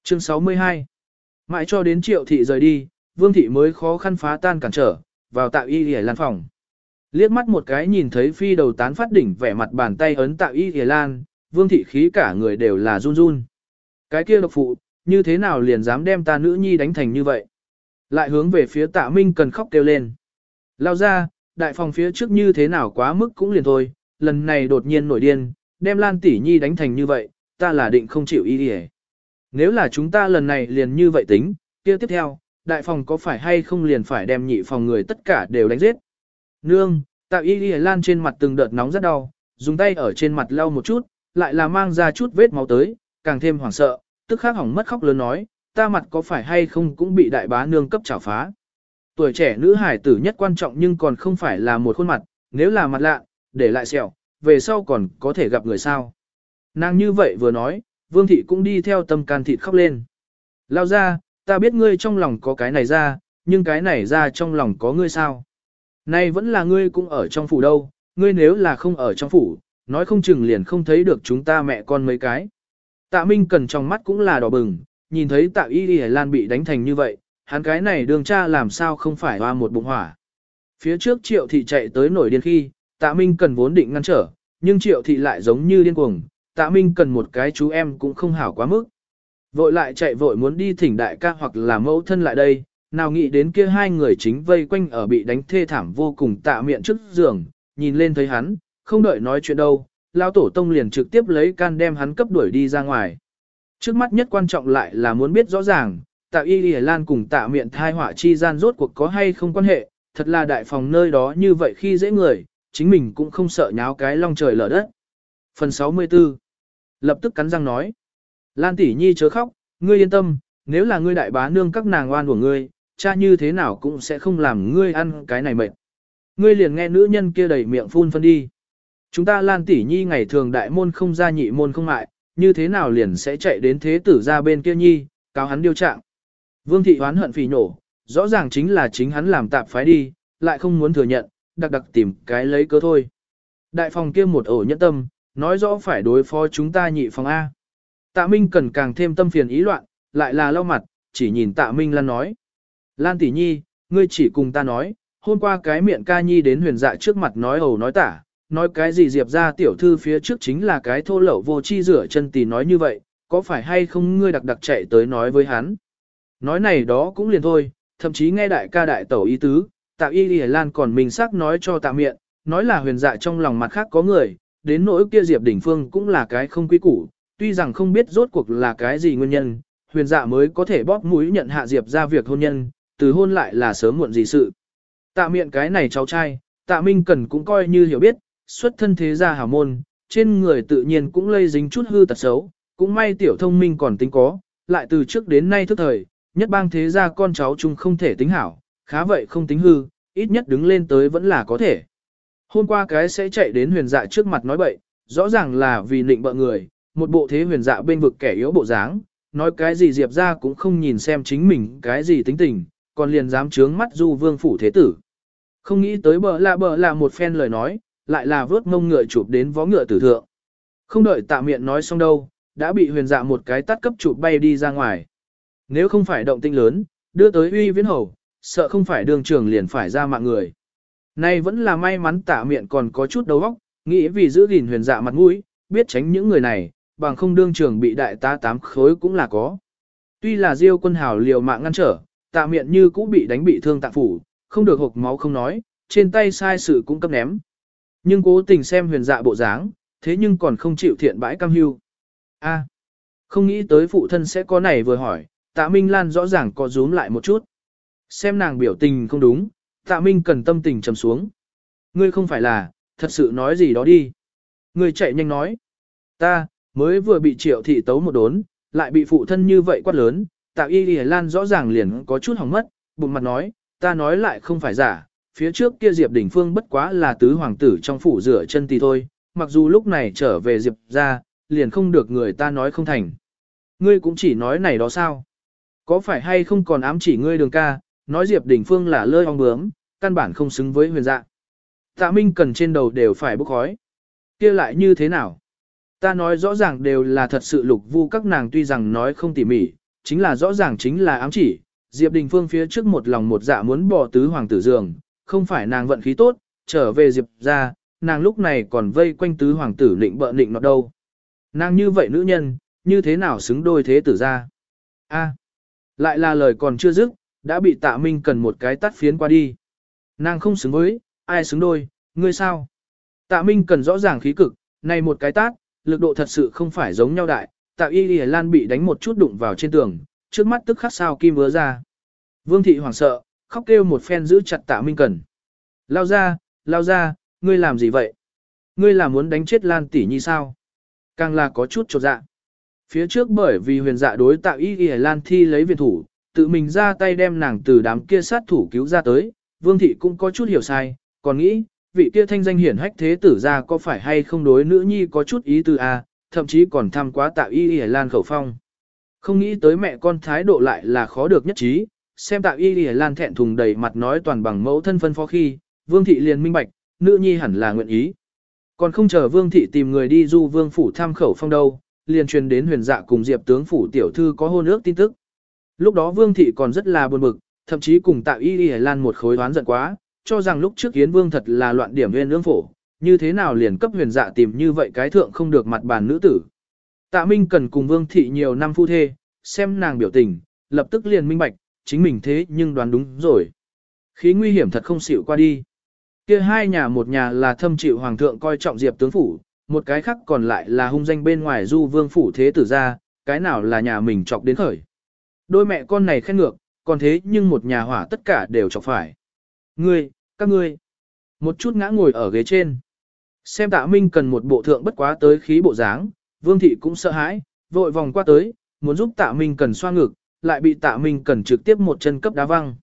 Chương 62 Mãi cho đến triệu thị rời đi, vương thị mới khó khăn phá tan cản trở, vào tạo y hề lan phòng. Liếc mắt một cái nhìn thấy phi đầu tán phát đỉnh vẻ mặt bàn tay ấn tạo y hề lan, vương thị khí cả người đều là run run. Cái kia độc phụ, như thế nào liền dám đem ta nữ nhi đánh thành như vậy? Lại hướng về phía tạ minh cần khóc kêu lên. Lao ra, đại phòng phía trước như thế nào quá mức cũng liền thôi, lần này đột nhiên nổi điên, đem Lan tỷ nhi đánh thành như vậy, ta là định không chịu ý đi Nếu là chúng ta lần này liền như vậy tính, kia tiếp theo, đại phòng có phải hay không liền phải đem nhị phòng người tất cả đều đánh giết. Nương, tạo y đi lan trên mặt từng đợt nóng rất đau, dùng tay ở trên mặt lau một chút, lại là mang ra chút vết máu tới, càng thêm hoảng sợ, tức khắc hỏng mất khóc lớn nói, ta mặt có phải hay không cũng bị đại bá nương cấp trảo phá. Tuổi trẻ nữ hải tử nhất quan trọng nhưng còn không phải là một khuôn mặt, nếu là mặt lạ, để lại sẹo, về sau còn có thể gặp người sao. Nàng như vậy vừa nói, vương thị cũng đi theo tâm can thịt khóc lên. Lao ra, ta biết ngươi trong lòng có cái này ra, nhưng cái này ra trong lòng có ngươi sao. Nay vẫn là ngươi cũng ở trong phủ đâu, ngươi nếu là không ở trong phủ, nói không chừng liền không thấy được chúng ta mẹ con mấy cái. Tạ Minh cần trong mắt cũng là đỏ bừng, nhìn thấy tạ y đi lan bị đánh thành như vậy, hắn cái này đường cha làm sao không phải hoa một bụng hỏa. Phía trước triệu thị chạy tới nổi điên khi, tạ Minh cần vốn định ngăn trở, nhưng triệu thị lại giống như điên cuồng, tạ Minh cần một cái chú em cũng không hảo quá mức. Vội lại chạy vội muốn đi thỉnh đại ca hoặc là mẫu thân lại đây, nào nghĩ đến kia hai người chính vây quanh ở bị đánh thê thảm vô cùng tạ miệng trước giường, nhìn lên thấy hắn, không đợi nói chuyện đâu, lao tổ tông liền trực tiếp lấy can đem hắn cấp đuổi đi ra ngoài. Trước mắt nhất quan trọng lại là muốn biết rõ ràng, tạ y y lan cùng tạ miệng thai họa chi gian rốt cuộc có hay không quan hệ, thật là đại phòng nơi đó như vậy khi dễ người, chính mình cũng không sợ nháo cái long trời lở đất. Phần 64 Lập tức cắn răng nói Lan tỷ nhi chớ khóc, ngươi yên tâm, nếu là ngươi đại bá nương các nàng oan của ngươi, cha như thế nào cũng sẽ không làm ngươi ăn cái này mệt. Ngươi liền nghe nữ nhân kia đầy miệng phun phân đi. Chúng ta Lan tỷ nhi ngày thường đại môn không ra nhị môn không mại, như thế nào liền sẽ chạy đến thế tử ra bên kia nhi, cáo hắn điều trạng. Vương thị hoán hận phỉ nổ, rõ ràng chính là chính hắn làm tạp phái đi, lại không muốn thừa nhận, đặc đặc tìm cái lấy cớ thôi. Đại phòng kia một ổ nhẫn tâm, nói rõ phải đối phó chúng ta nhị phòng A. Tạ Minh cần càng thêm tâm phiền ý loạn, lại là lau mặt, chỉ nhìn Tạ Minh Lan nói. Lan tỷ nhi, ngươi chỉ cùng ta nói, hôm qua cái miệng ca nhi đến huyền dạ trước mặt nói ầu nói tả, nói cái gì diệp ra tiểu thư phía trước chính là cái thô lậu vô chi rửa chân tỷ nói như vậy, có phải hay không ngươi đặc đặc chạy tới nói với hắn. Nói này đó cũng liền thôi, thậm chí nghe đại ca đại tẩu ý tứ, tạ y lìa lan còn mình xác nói cho tạ miệng, nói là huyền dạ trong lòng mặt khác có người, đến nỗi kia Diệp Đỉnh Phương cũng là cái không quý củ, tuy rằng không biết rốt cuộc là cái gì nguyên nhân, huyền dạ mới có thể bóp mũi nhận hạ Diệp ra việc hôn nhân, từ hôn lại là sớm muộn gì sự. Tạ miệng cái này cháu trai, tạ minh cần cũng coi như hiểu biết, xuất thân thế gia hào môn, trên người tự nhiên cũng lây dính chút hư tật xấu, cũng may tiểu thông minh còn tính có, lại từ trước đến nay thức thời, nhất bang thế gia con cháu chung không thể tính hảo, khá vậy không tính hư, ít nhất đứng lên tới vẫn là có thể. Hôm qua cái sẽ chạy đến huyền dạ trước mặt nói bậy, rõ ràng là vì nịnh bợ người, một bộ thế huyền dạ bên vực kẻ yếu bộ dáng, nói cái gì diệp ra cũng không nhìn xem chính mình cái gì tính tình, còn liền dám trướng mắt du vương phủ thế tử. Không nghĩ tới bờ lạ bờ là một phen lời nói, lại là vớt mông ngựa chụp đến vó ngựa tử thượng. Không đợi tạ miệng nói xong đâu, đã bị huyền dạ một cái tắt cấp chụp bay đi ra ngoài. Nếu không phải động tinh lớn, đưa tới uy viễn hầu, sợ không phải đường trường liền phải ra mạng người. Nay vẫn là may mắn tạ miệng còn có chút đầu óc, nghĩ vì giữ gìn huyền dạ mặt mũi, biết tránh những người này, bằng không đương trường bị đại tá tám khối cũng là có. Tuy là diêu quân hào liều mạng ngăn trở, tạ miệng như cũng bị đánh bị thương tạ phủ, không được hộp máu không nói, trên tay sai sự cũng cấp ném. Nhưng cố tình xem huyền dạ bộ dáng, thế nhưng còn không chịu thiện bãi cam hưu. A, không nghĩ tới phụ thân sẽ có này vừa hỏi, tạ Minh Lan rõ ràng có rúm lại một chút. Xem nàng biểu tình không đúng, tạ Minh cần tâm tình trầm xuống. Ngươi không phải là, thật sự nói gì đó đi. Ngươi chạy nhanh nói. Ta, mới vừa bị triệu thị tấu một đốn, lại bị phụ thân như vậy quát lớn, tạ y lì lan rõ ràng liền có chút hỏng mất, bụng mặt nói, ta nói lại không phải giả, phía trước kia Diệp Đỉnh Phương bất quá là tứ hoàng tử trong phủ rửa chân tì thôi, mặc dù lúc này trở về Diệp ra, liền không được người ta nói không thành. Ngươi cũng chỉ nói này đó sao? Có phải hay không còn ám chỉ ngươi đường ca, nói Diệp Đình Phương là lơi ong bướm, căn bản không xứng với huyền dạ. Tạ Minh cần trên đầu đều phải bốc khói. kia lại như thế nào? Ta nói rõ ràng đều là thật sự lục vu các nàng tuy rằng nói không tỉ mỉ, chính là rõ ràng chính là ám chỉ. Diệp Đình Phương phía trước một lòng một dạ muốn bỏ tứ hoàng tử giường, không phải nàng vận khí tốt, trở về Diệp ra, nàng lúc này còn vây quanh tứ hoàng tử định bợ định nó đâu. Nàng như vậy nữ nhân, như thế nào xứng đôi thế tử ra? A, lại là lời còn chưa dứt, đã bị tạ minh cần một cái tắt phiến qua đi. Nàng không xứng với, ai xứng đôi, ngươi sao? Tạ minh cần rõ ràng khí cực, này một cái tát, lực độ thật sự không phải giống nhau đại, tạ y đi lan bị đánh một chút đụng vào trên tường, trước mắt tức khắc sao kim vỡ ra. Vương thị hoảng sợ, khóc kêu một phen giữ chặt tạ minh cần. Lao ra, lao ra, ngươi làm gì vậy? Ngươi là muốn đánh chết lan tỷ nhi sao? Càng là có chút trột dạ. Phía trước bởi vì huyền dạ đối tạo y y lan thi lấy viện thủ, tự mình ra tay đem nàng từ đám kia sát thủ cứu ra tới, vương thị cũng có chút hiểu sai, còn nghĩ, vị kia thanh danh hiển hách thế tử ra có phải hay không đối nữ nhi có chút ý tư a, thậm chí còn tham quá tạo y y lan khẩu phong. Không nghĩ tới mẹ con thái độ lại là khó được nhất trí, xem tạo y y lan thẹn thùng đầy mặt nói toàn bằng mẫu thân phân phó khi, vương thị liền minh bạch, nữ nhi hẳn là nguyện ý. Còn không chờ vương thị tìm người đi du vương phủ tham khẩu phong đâu, liền truyền đến huyền dạ cùng diệp tướng phủ tiểu thư có hôn ước tin tức. Lúc đó vương thị còn rất là buồn bực, thậm chí cùng tạ y y lan một khối đoán giận quá, cho rằng lúc trước kiến vương thật là loạn điểm nguyên ương phổ, như thế nào liền cấp huyền dạ tìm như vậy cái thượng không được mặt bàn nữ tử. Tạ Minh cần cùng vương thị nhiều năm phu thê, xem nàng biểu tình, lập tức liền minh bạch, chính mình thế nhưng đoán đúng rồi. Khí nguy hiểm thật không xịu qua đi. Kia hai nhà một nhà là thâm chịu hoàng thượng coi trọng diệp tướng phủ, một cái khác còn lại là hung danh bên ngoài du vương phủ thế tử ra, cái nào là nhà mình chọc đến khởi. Đôi mẹ con này khen ngược, còn thế nhưng một nhà hỏa tất cả đều chọc phải. Ngươi, các ngươi, một chút ngã ngồi ở ghế trên. Xem tạ minh cần một bộ thượng bất quá tới khí bộ dáng, vương thị cũng sợ hãi, vội vòng qua tới, muốn giúp tạ minh cần xoa ngực, lại bị tạ minh cần trực tiếp một chân cấp đá văng.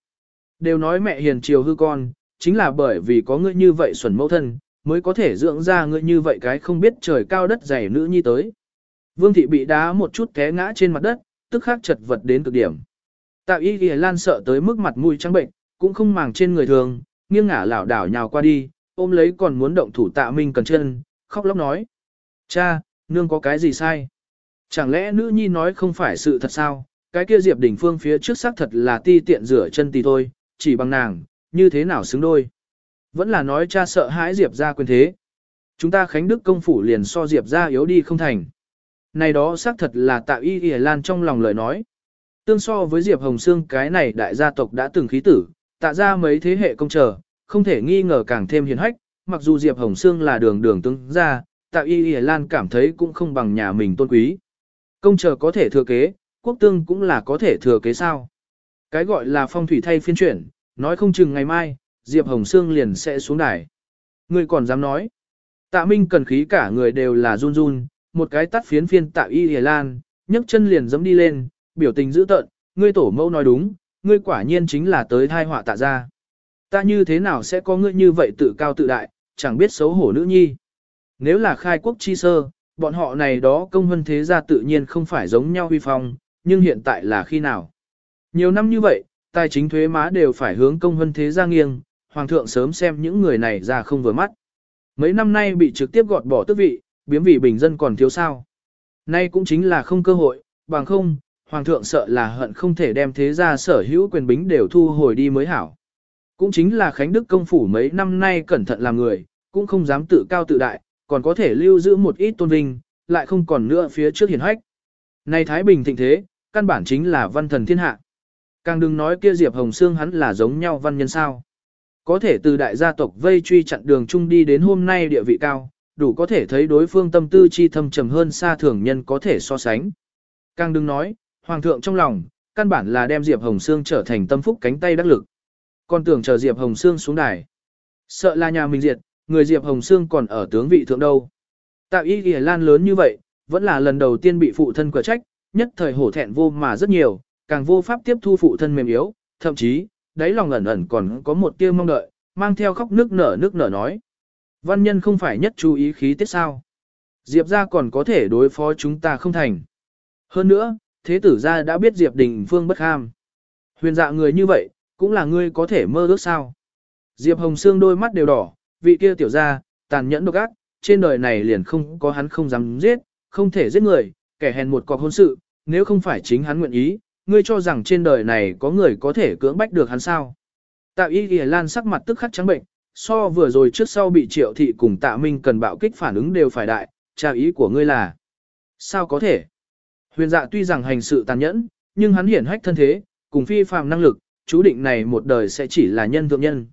Đều nói mẹ hiền chiều hư con, chính là bởi vì có ngươi như vậy xuẩn mẫu thân, mới có thể dưỡng ra ngươi như vậy cái không biết trời cao đất dày nữ nhi tới. Vương thị bị đá một chút té ngã trên mặt đất, tức khắc chật vật đến cực điểm. Tạ y ghi lan sợ tới mức mặt mũi trắng bệnh, cũng không màng trên người thường, nghiêng ngả lảo đảo nhào qua đi, ôm lấy còn muốn động thủ tạ minh cần chân, khóc lóc nói. Cha, nương có cái gì sai? Chẳng lẽ nữ nhi nói không phải sự thật sao? Cái kia Diệp Đình Phương phía trước xác thật là ti tiện rửa chân tì thôi, chỉ bằng nàng, như thế nào xứng đôi? Vẫn là nói cha sợ hãi Diệp ra quyền thế. Chúng ta Khánh Đức công phủ liền so Diệp ra yếu đi không thành. Này đó xác thật là tạo y y lan trong lòng lời nói. Tương so với Diệp Hồng Sương cái này đại gia tộc đã từng khí tử, tạ ra mấy thế hệ công trở, không thể nghi ngờ càng thêm hiền hách, mặc dù Diệp Hồng Sương là đường đường tướng ra, tạ y y lan cảm thấy cũng không bằng nhà mình tôn quý. Công chờ có thể thừa kế, quốc tương cũng là có thể thừa kế sao. Cái gọi là phong thủy thay phiên chuyển, nói không chừng ngày mai, Diệp Hồng Sương liền sẽ xuống đài. Người còn dám nói. Tạ Minh cần khí cả người đều là run run, một cái tắt phiến phiên tạ y hề lan, nhấc chân liền giẫm đi lên, biểu tình dữ tợn, ngươi tổ mẫu nói đúng, ngươi quả nhiên chính là tới thai họa tạ ra. Ta như thế nào sẽ có ngươi như vậy tự cao tự đại, chẳng biết xấu hổ nữ nhi. Nếu là khai quốc chi sơ, bọn họ này đó công hân thế gia tự nhiên không phải giống nhau huy phong, nhưng hiện tại là khi nào. Nhiều năm như vậy, tài chính thuế má đều phải hướng công hân thế gia nghiêng, hoàng thượng sớm xem những người này ra không vừa mắt. Mấy năm nay bị trực tiếp gọt bỏ tước vị, biếm vị bình dân còn thiếu sao. Nay cũng chính là không cơ hội, bằng không, hoàng thượng sợ là hận không thể đem thế gia sở hữu quyền bính đều thu hồi đi mới hảo. Cũng chính là Khánh Đức công phủ mấy năm nay cẩn thận làm người, cũng không dám tự cao tự đại, còn có thể lưu giữ một ít tôn vinh, lại không còn nữa phía trước hiển hách. nay Thái Bình thịnh thế, căn bản chính là văn thần thiên hạ. Càng đừng nói kia Diệp Hồng Sương hắn là giống nhau văn nhân sao. Có thể từ đại gia tộc vây truy chặn đường chung đi đến hôm nay địa vị cao, đủ có thể thấy đối phương tâm tư chi thâm trầm hơn xa thường nhân có thể so sánh. Càng đừng nói, Hoàng thượng trong lòng, căn bản là đem Diệp Hồng Sương trở thành tâm phúc cánh tay đắc lực. Còn tưởng chờ Diệp Hồng Sương xuống đài. Sợ là nhà mình diệt, người Diệp Hồng Sương còn ở tướng vị thượng đâu. Tạo ý ghi lan lớn như vậy, vẫn là lần đầu tiên bị phụ thân quả trách, nhất thời hổ thẹn vô mà rất nhiều, càng vô pháp tiếp thu phụ thân mềm yếu, thậm chí, đáy lòng ẩn ẩn còn có một tia mong đợi, mang theo khóc nước nở nước nở nói. Văn nhân không phải nhất chú ý khí tiết sao. Diệp ra còn có thể đối phó chúng ta không thành. Hơn nữa, thế tử gia đã biết Diệp Đình Phương bất ham. Huyền dạ người như vậy, cũng là ngươi có thể mơ ước sao. Diệp Hồng Sương đôi mắt đều đỏ, vị kia tiểu gia, tàn nhẫn độc ác, trên đời này liền không có hắn không dám giết, không thể giết người, kẻ hèn một cọc hôn sự, nếu không phải chính hắn nguyện ý, ngươi cho rằng trên đời này có người có thể cưỡng bách được hắn sao. Tạ y ghi lan sắc mặt tức khắc trắng bệnh, so vừa rồi trước sau bị triệu thị cùng tạ minh cần bạo kích phản ứng đều phải đại, tra ý của ngươi là. Sao có thể? Huyền dạ tuy rằng hành sự tàn nhẫn, nhưng hắn hiển hách thân thế, cùng phi phàm năng lực, chú định này một đời sẽ chỉ là nhân thượng nhân.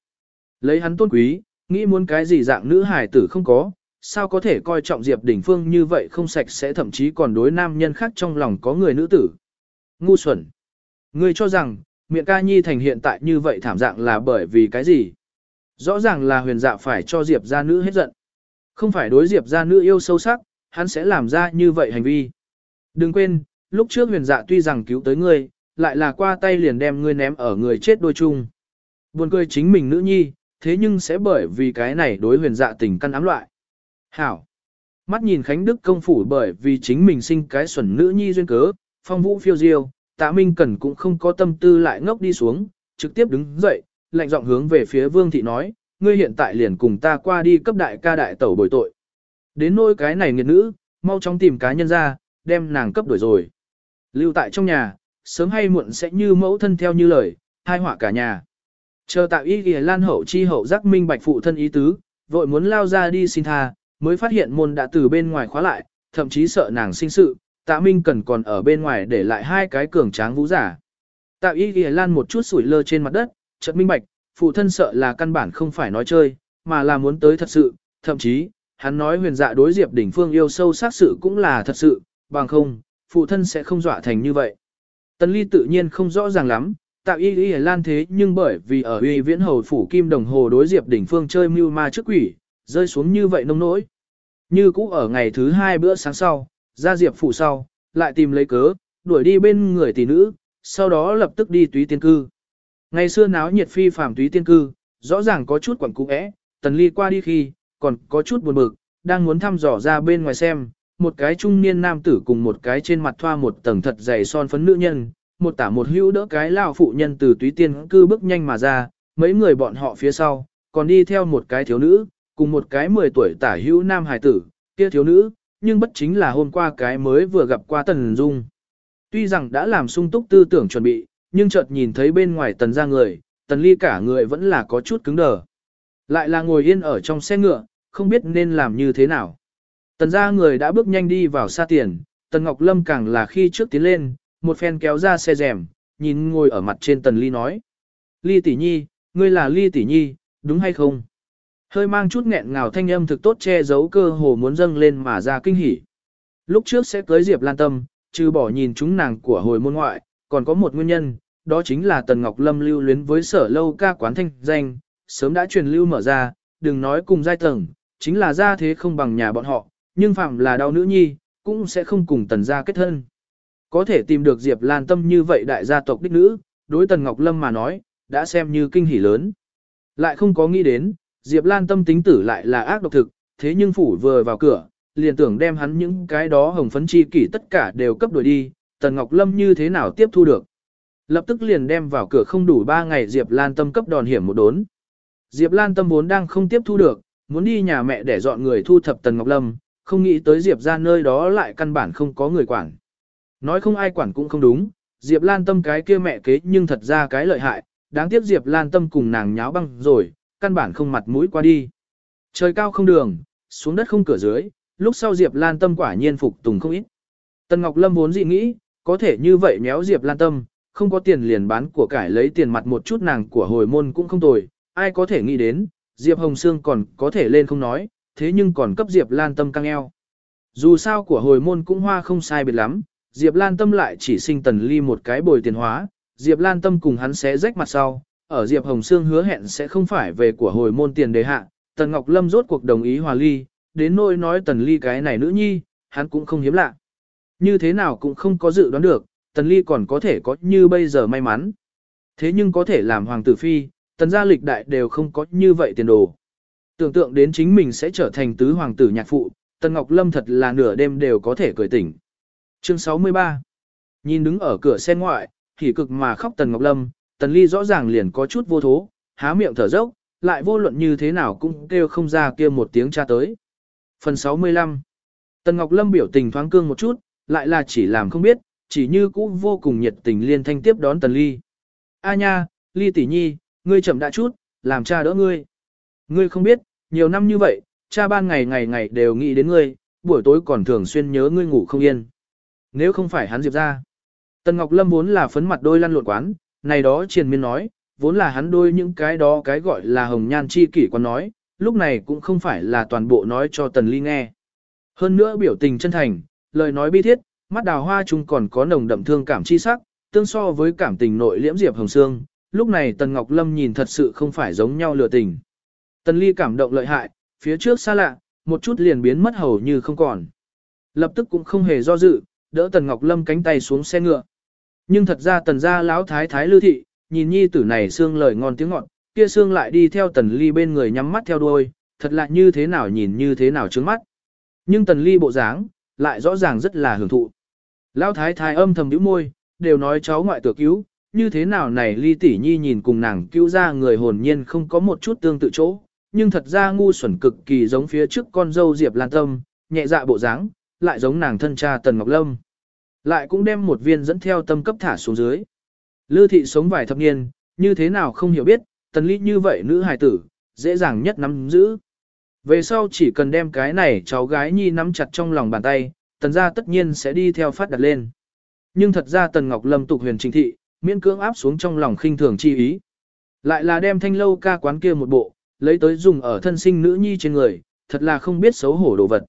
Lấy hắn tôn quý, nghĩ muốn cái gì dạng nữ hài tử không có, sao có thể coi trọng Diệp đình Phương như vậy không sạch sẽ thậm chí còn đối nam nhân khác trong lòng có người nữ tử. Ngu xuẩn. Ngươi cho rằng, miệng ca nhi thành hiện tại như vậy thảm dạng là bởi vì cái gì? Rõ ràng là huyền dạ phải cho Diệp gia nữ hết giận. Không phải đối Diệp gia nữ yêu sâu sắc, hắn sẽ làm ra như vậy hành vi. Đừng quên, lúc trước huyền dạ tuy rằng cứu tới ngươi, lại là qua tay liền đem ngươi ném ở người chết đôi chung. Buồn cười chính mình nữ nhi, thế nhưng sẽ bởi vì cái này đối huyền dạ tình căn ám loại. Hảo! Mắt nhìn Khánh Đức công phủ bởi vì chính mình sinh cái xuẩn nữ nhi duyên cớ, phong vũ phiêu diêu, tạ minh cẩn cũng không có tâm tư lại ngốc đi xuống, trực tiếp đứng dậy, lạnh giọng hướng về phía vương thị nói, ngươi hiện tại liền cùng ta qua đi cấp đại ca đại tẩu bồi tội. Đến nỗi cái này nghiệt nữ, mau chóng tìm cá nhân ra, đem nàng cấp đuổi rồi. Lưu tại trong nhà, sớm hay muộn sẽ như mẫu thân theo như lời, hai họa cả nhà. Chờ tạo ý ghi lan hậu chi hậu giác minh bạch phụ thân ý tứ, vội muốn lao ra đi xin tha, mới phát hiện môn đã từ bên ngoài khóa lại, thậm chí sợ nàng sinh sự, tạ minh cần còn ở bên ngoài để lại hai cái cường tráng vũ giả. Tạo ý ghi lan một chút sủi lơ trên mặt đất, chợt minh bạch, phụ thân sợ là căn bản không phải nói chơi, mà là muốn tới thật sự, thậm chí, hắn nói huyền dạ đối diệp đỉnh phương yêu sâu sắc sự cũng là thật sự, bằng không, phụ thân sẽ không dọa thành như vậy. Tần ly tự nhiên không rõ ràng lắm, tạo y y lan thế nhưng bởi vì ở uy viễn hầu phủ kim đồng hồ đối diệp đỉnh phương chơi mưu ma trước quỷ, rơi xuống như vậy nông nỗi. Như cũ ở ngày thứ hai bữa sáng sau, ra diệp phủ sau, lại tìm lấy cớ, đuổi đi bên người tỷ nữ, sau đó lập tức đi túy tiên cư. Ngày xưa náo nhiệt phi phàm túy tiên cư, rõ ràng có chút quẩn cũ ẽ, tần ly qua đi khi, còn có chút buồn bực, đang muốn thăm dò ra bên ngoài xem, một cái trung niên nam tử cùng một cái trên mặt thoa một tầng thật dày son phấn nữ nhân, một tả một hữu đỡ cái lao phụ nhân từ túy tiên cư bước nhanh mà ra, mấy người bọn họ phía sau, còn đi theo một cái thiếu nữ, cùng một cái 10 tuổi tả hữu nam hài tử, kia thiếu nữ, nhưng bất chính là hôm qua cái mới vừa gặp qua Tần Dung. Tuy rằng đã làm sung túc tư tưởng chuẩn bị, nhưng chợt nhìn thấy bên ngoài Tần ra người, Tần Ly cả người vẫn là có chút cứng đờ. Lại là ngồi yên ở trong xe ngựa, không biết nên làm như thế nào. Tần ra người đã bước nhanh đi vào xa tiền, Tần Ngọc Lâm càng là khi trước tiến lên, một phen kéo ra xe rèm, nhìn ngồi ở mặt trên tần ly nói. Ly tỷ nhi, ngươi là ly tỷ nhi, đúng hay không? Hơi mang chút nghẹn ngào thanh âm thực tốt che giấu cơ hồ muốn dâng lên mà ra kinh hỉ. Lúc trước sẽ cưới Diệp Lan Tâm, trừ bỏ nhìn chúng nàng của hồi môn ngoại, còn có một nguyên nhân, đó chính là Tần Ngọc Lâm lưu luyến với sở lâu ca quán thanh danh, sớm đã truyền lưu mở ra, đừng nói cùng giai tầng, chính là gia thế không bằng nhà bọn họ, nhưng phạm là đau nữ nhi, cũng sẽ không cùng tần gia kết thân. Có thể tìm được Diệp Lan Tâm như vậy đại gia tộc đích nữ, đối Tần Ngọc Lâm mà nói, đã xem như kinh hỉ lớn. Lại không có nghĩ đến, Diệp Lan Tâm tính tử lại là ác độc thực, thế nhưng phủ vừa vào cửa, liền tưởng đem hắn những cái đó hồng phấn chi kỷ tất cả đều cấp đuổi đi, Tần Ngọc Lâm như thế nào tiếp thu được. Lập tức liền đem vào cửa không đủ 3 ngày Diệp Lan Tâm cấp đòn hiểm một đốn. Diệp Lan Tâm vốn đang không tiếp thu được, muốn đi nhà mẹ để dọn người thu thập Tần Ngọc Lâm, không nghĩ tới Diệp ra nơi đó lại căn bản không có người quản. Nói không ai quản cũng không đúng, Diệp Lan Tâm cái kia mẹ kế nhưng thật ra cái lợi hại, đáng tiếc Diệp Lan Tâm cùng nàng nháo băng rồi, căn bản không mặt mũi qua đi. Trời cao không đường, xuống đất không cửa dưới, lúc sau Diệp Lan Tâm quả nhiên phục tùng không ít. Tần Ngọc Lâm vốn dị nghĩ, có thể như vậy méo Diệp Lan Tâm, không có tiền liền bán của cải lấy tiền mặt một chút nàng của hồi môn cũng không tồi, ai có thể nghĩ đến, Diệp Hồng Sương còn có thể lên không nói, thế nhưng còn cấp Diệp Lan Tâm căng eo. Dù sao của hồi môn cũng hoa không sai biệt lắm, Diệp Lan Tâm lại chỉ sinh tần ly một cái bồi tiền hóa, Diệp Lan Tâm cùng hắn sẽ rách mặt sau, ở Diệp Hồng Sương hứa hẹn sẽ không phải về của hồi môn tiền đề hạ, Tần Ngọc Lâm rốt cuộc đồng ý hòa ly, đến nỗi nói tần ly cái này nữ nhi, hắn cũng không hiếm lạ. Như thế nào cũng không có dự đoán được, tần ly còn có thể có như bây giờ may mắn. Thế nhưng có thể làm hoàng tử phi, tần gia lịch đại đều không có như vậy tiền đồ. Tưởng tượng đến chính mình sẽ trở thành tứ hoàng tử nhạc phụ, tần Ngọc Lâm thật là nửa đêm đều có thể cười tỉnh. Chương 63 Nhìn đứng ở cửa xe ngoại, thì cực mà khóc tần Ngọc Lâm, tần ly rõ ràng liền có chút vô thố, há miệng thở dốc, lại vô luận như thế nào cũng kêu không ra kia một tiếng cha tới. Phần 65 Tần Ngọc Lâm biểu tình thoáng cương một chút, lại là chỉ làm không biết, chỉ như cũ vô cùng nhiệt tình liên thanh tiếp đón Tần Ly. A nha, Ly tỷ nhi, ngươi chậm đã chút, làm cha đỡ ngươi. Ngươi không biết, nhiều năm như vậy, cha ban ngày ngày ngày đều nghĩ đến ngươi, buổi tối còn thường xuyên nhớ ngươi ngủ không yên. Nếu không phải hắn diệp ra. Tần Ngọc Lâm vốn là phấn mặt đôi lăn lộn quán, này đó triền miên nói, vốn là hắn đôi những cái đó cái gọi là hồng nhan chi kỷ quan nói, lúc này cũng không phải là toàn bộ nói cho Tần Ly nghe. Hơn nữa biểu tình chân thành, lời nói bi thiết, mắt đào hoa chung còn có nồng đậm thương cảm chi sắc, tương so với cảm tình nội liễm Diệp Hồng Sương, lúc này Tần Ngọc Lâm nhìn thật sự không phải giống nhau lừa tình. Tần Ly cảm động lợi hại, phía trước xa lạ, một chút liền biến mất hầu như không còn. Lập tức cũng không hề do dự, đỡ Tần Ngọc Lâm cánh tay xuống xe ngựa. Nhưng thật ra Tần gia lão thái thái lưu thị, nhìn nhi tử này xương lời ngon tiếng ngọt, kia xương lại đi theo Tần Ly bên người nhắm mắt theo đuôi, thật lạ như thế nào nhìn như thế nào trước mắt. Nhưng Tần Ly bộ dáng, lại rõ ràng rất là hưởng thụ. Lão thái thái âm thầm nhíu môi, đều nói cháu ngoại tự cứu, như thế nào này Ly tỷ nhi nhìn cùng nàng cứu ra người hồn nhiên không có một chút tương tự chỗ, nhưng thật ra ngu xuẩn cực kỳ giống phía trước con dâu Diệp Lan Tâm, nhẹ dạ bộ dáng, lại giống nàng thân cha Tần Ngọc Lâm. Lại cũng đem một viên dẫn theo tâm cấp thả xuống dưới. Lư thị sống vài thập niên, như thế nào không hiểu biết, tần ly như vậy nữ hài tử, dễ dàng nhất nắm giữ. Về sau chỉ cần đem cái này cháu gái nhi nắm chặt trong lòng bàn tay, tần gia tất nhiên sẽ đi theo phát đặt lên. Nhưng thật ra tần Ngọc Lâm tục huyền trình thị, miễn cưỡng áp xuống trong lòng khinh thường chi ý. Lại là đem thanh lâu ca quán kia một bộ, lấy tới dùng ở thân sinh nữ nhi trên người, thật là không biết xấu hổ đồ vật.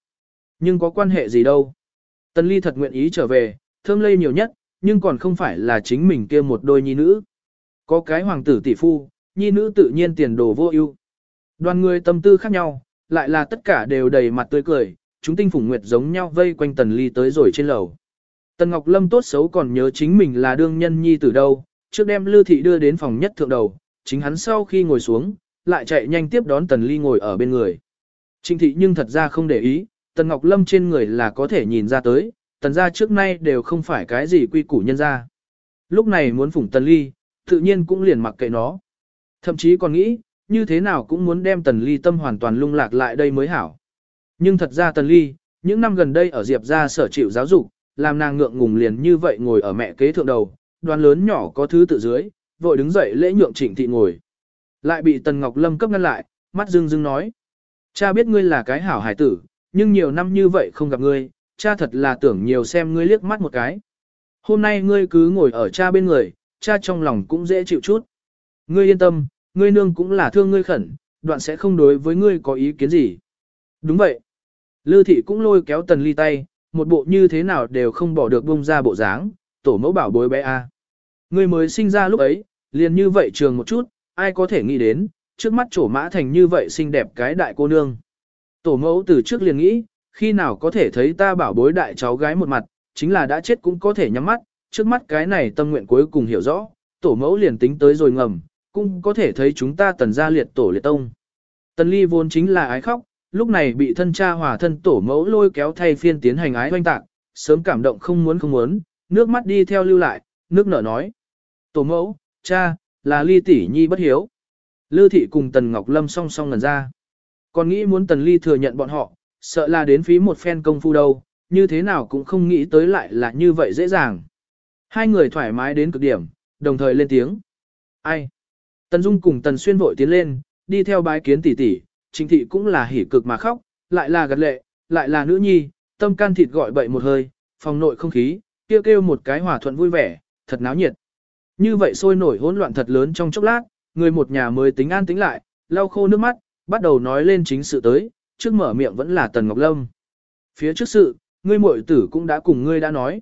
Nhưng có quan hệ gì đâu. Tần ly thật nguyện ý trở về, thơm lây nhiều nhất, nhưng còn không phải là chính mình kia một đôi nhi nữ. Có cái hoàng tử tỷ phu, nhi nữ tự nhiên tiền đồ vô ưu. Đoàn người tâm tư khác nhau, lại là tất cả đều đầy mặt tươi cười, chúng tinh phủng nguyệt giống nhau vây quanh tần ly tới rồi trên lầu. Tần Ngọc Lâm tốt xấu còn nhớ chính mình là đương nhân nhi từ đâu, trước đem Lưu Thị đưa đến phòng nhất thượng đầu, chính hắn sau khi ngồi xuống, lại chạy nhanh tiếp đón Tần Ly ngồi ở bên người. Trinh Thị nhưng thật ra không để ý, Tần Ngọc Lâm trên người là có thể nhìn ra tới, Tần gia trước nay đều không phải cái gì quy củ nhân gia. Lúc này muốn phủng Tần Ly, tự nhiên cũng liền mặc kệ nó. Thậm chí còn nghĩ, như thế nào cũng muốn đem Tần Ly tâm hoàn toàn lung lạc lại đây mới hảo. Nhưng thật ra Tần Ly, những năm gần đây ở Diệp gia sở chịu giáo dục, làm nàng ngượng ngùng liền như vậy ngồi ở mẹ kế thượng đầu, đoàn lớn nhỏ có thứ tự dưới, vội đứng dậy lễ nhượng trịnh thị ngồi. Lại bị Tần Ngọc Lâm cấp ngăn lại, mắt dưng dưng nói. Cha biết ngươi là cái hảo hải tử, nhưng nhiều năm như vậy không gặp ngươi, cha thật là tưởng nhiều xem ngươi liếc mắt một cái. hôm nay ngươi cứ ngồi ở cha bên người, cha trong lòng cũng dễ chịu chút. Ngươi yên tâm, ngươi nương cũng là thương ngươi khẩn, đoạn sẽ không đối với ngươi có ý kiến gì. Đúng vậy. Lư thị cũng lôi kéo tần ly tay, một bộ như thế nào đều không bỏ được bông ra bộ dáng, tổ mẫu bảo bối bé a. Ngươi mới sinh ra lúc ấy, liền như vậy trường một chút, ai có thể nghĩ đến, trước mắt trổ mã thành như vậy xinh đẹp cái đại cô nương. Tổ mẫu từ trước liền nghĩ, khi nào có thể thấy ta bảo bối đại cháu gái một mặt, chính là đã chết cũng có thể nhắm mắt, trước mắt cái này tâm nguyện cuối cùng hiểu rõ, tổ mẫu liền tính tới rồi ngầm, cũng có thể thấy chúng ta tần gia liệt tổ liệt tông. Tần ly vốn chính là ái khóc, lúc này bị thân cha hòa thân tổ mẫu lôi kéo thay phiên tiến hành ái hoanh tạc, sớm cảm động không muốn không muốn, nước mắt đi theo lưu lại, nước nở nói. Tổ mẫu, cha, là ly tỷ nhi bất hiếu. Lư thị cùng Tần Ngọc Lâm song song ngần ra. Còn nghĩ muốn Tần Ly thừa nhận bọn họ, sợ là đến phí một phen công phu đâu, như thế nào cũng không nghĩ tới lại là như vậy dễ dàng. Hai người thoải mái đến cực điểm, đồng thời lên tiếng. Ai? Tần Dung cùng Tần Xuyên vội tiến lên, đi theo bái kiến tỷ tỷ, Trình thị cũng là hỉ cực mà khóc, lại là gật lệ, lại là nữ nhi, tâm can thịt gọi bậy một hơi, phòng nội không khí, kêu kêu một cái hòa thuận vui vẻ, thật náo nhiệt. Như vậy sôi nổi hỗn loạn thật lớn trong chốc lát, người một nhà mới tính an tính lại, lau khô nước mắt, bắt đầu nói lên chính sự tới, trước mở miệng vẫn là Tần Ngọc Lâm. Phía trước sự, ngươi muội tử cũng đã cùng ngươi đã nói.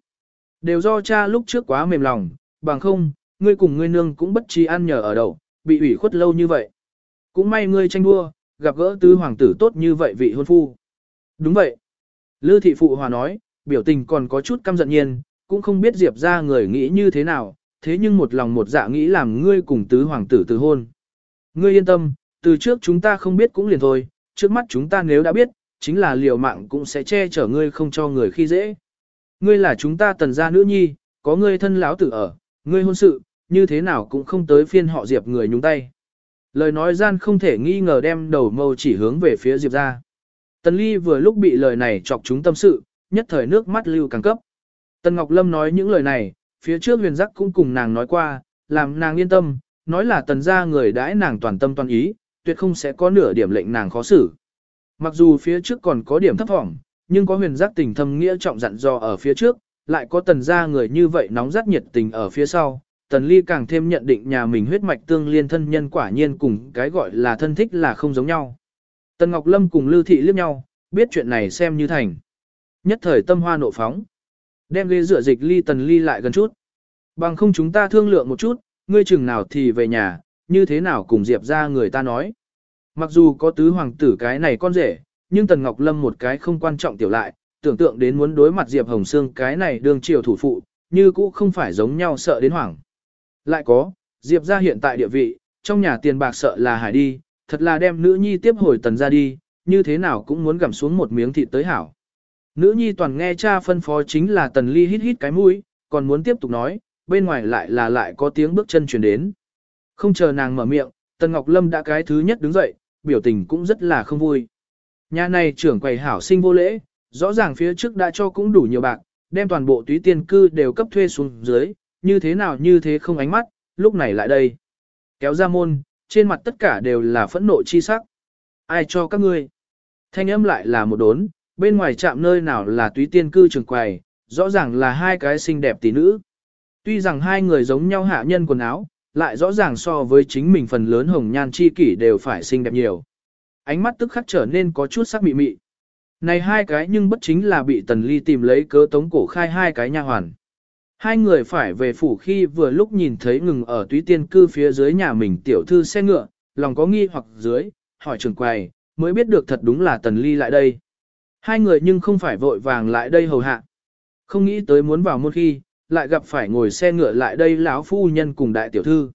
Đều do cha lúc trước quá mềm lòng, bằng không, ngươi cùng ngươi nương cũng bất trí ăn nhờ ở đầu bị ủy khuất lâu như vậy. Cũng may ngươi tranh đua, gặp gỡ tứ hoàng tử tốt như vậy vị hôn phu. Đúng vậy. Lư thị phụ hòa nói, biểu tình còn có chút căm giận nhiên, cũng không biết Diệp ra người nghĩ như thế nào, thế nhưng một lòng một dạ nghĩ làm ngươi cùng tứ hoàng tử từ hôn. Ngươi yên tâm, từ trước chúng ta không biết cũng liền thôi, trước mắt chúng ta nếu đã biết, chính là liều mạng cũng sẽ che chở ngươi không cho người khi dễ. Ngươi là chúng ta tần gia nữ nhi, có ngươi thân lão tử ở, ngươi hôn sự, như thế nào cũng không tới phiên họ Diệp người nhúng tay. Lời nói gian không thể nghi ngờ đem đầu mâu chỉ hướng về phía Diệp ra. Tần Ly vừa lúc bị lời này chọc chúng tâm sự, nhất thời nước mắt lưu càng cấp. Tần Ngọc Lâm nói những lời này, phía trước huyền giác cũng cùng nàng nói qua, làm nàng yên tâm, nói là tần gia người đãi nàng toàn tâm toàn ý, tuyệt không sẽ có nửa điểm lệnh nàng khó xử. Mặc dù phía trước còn có điểm thấp thỏm, nhưng có huyền giác tình thâm nghĩa trọng dặn dò ở phía trước, lại có tần gia người như vậy nóng rất nhiệt tình ở phía sau. Tần Ly càng thêm nhận định nhà mình huyết mạch tương liên thân nhân quả nhiên cùng cái gọi là thân thích là không giống nhau. Tần Ngọc Lâm cùng Lưu Thị liếc nhau, biết chuyện này xem như thành. Nhất thời tâm hoa nộ phóng. Đem ghế rửa dịch ly Tần Ly lại gần chút. Bằng không chúng ta thương lượng một chút, ngươi chừng nào thì về nhà, như thế nào cùng Diệp ra người ta nói. Mặc dù có tứ hoàng tử cái này con rể, nhưng Tần Ngọc Lâm một cái không quan trọng tiểu lại, tưởng tượng đến muốn đối mặt Diệp Hồng Sương cái này đương triều thủ phụ, như cũ không phải giống nhau sợ đến hoảng. Lại có, Diệp ra hiện tại địa vị, trong nhà tiền bạc sợ là hải đi, thật là đem nữ nhi tiếp hồi tần ra đi, như thế nào cũng muốn gặm xuống một miếng thịt tới hảo. Nữ nhi toàn nghe cha phân phó chính là tần ly hít hít cái mũi, còn muốn tiếp tục nói, bên ngoài lại là lại có tiếng bước chân chuyển đến. Không chờ nàng mở miệng, Tần Ngọc Lâm đã cái thứ nhất đứng dậy, biểu tình cũng rất là không vui. Nhà này trưởng quầy hảo sinh vô lễ, rõ ràng phía trước đã cho cũng đủ nhiều bạc, đem toàn bộ túy tiền cư đều cấp thuê xuống dưới, như thế nào như thế không ánh mắt, lúc này lại đây. Kéo ra môn, trên mặt tất cả đều là phẫn nộ chi sắc. Ai cho các ngươi? Thanh âm lại là một đốn, bên ngoài chạm nơi nào là túy tiên cư trường quầy, rõ ràng là hai cái xinh đẹp tỷ nữ. Tuy rằng hai người giống nhau hạ nhân quần áo, lại rõ ràng so với chính mình phần lớn hồng nhan chi kỷ đều phải xinh đẹp nhiều. Ánh mắt tức khắc trở nên có chút sắc mị mị. Này hai cái nhưng bất chính là bị tần ly tìm lấy cớ tống cổ khai hai cái nha hoàn. Hai người phải về phủ khi vừa lúc nhìn thấy ngừng ở túy tiên cư phía dưới nhà mình tiểu thư xe ngựa, lòng có nghi hoặc dưới, hỏi trường quầy, mới biết được thật đúng là tần ly lại đây. Hai người nhưng không phải vội vàng lại đây hầu hạ. Không nghĩ tới muốn vào một khi, lại gặp phải ngồi xe ngựa lại đây lão phu nhân cùng đại tiểu thư.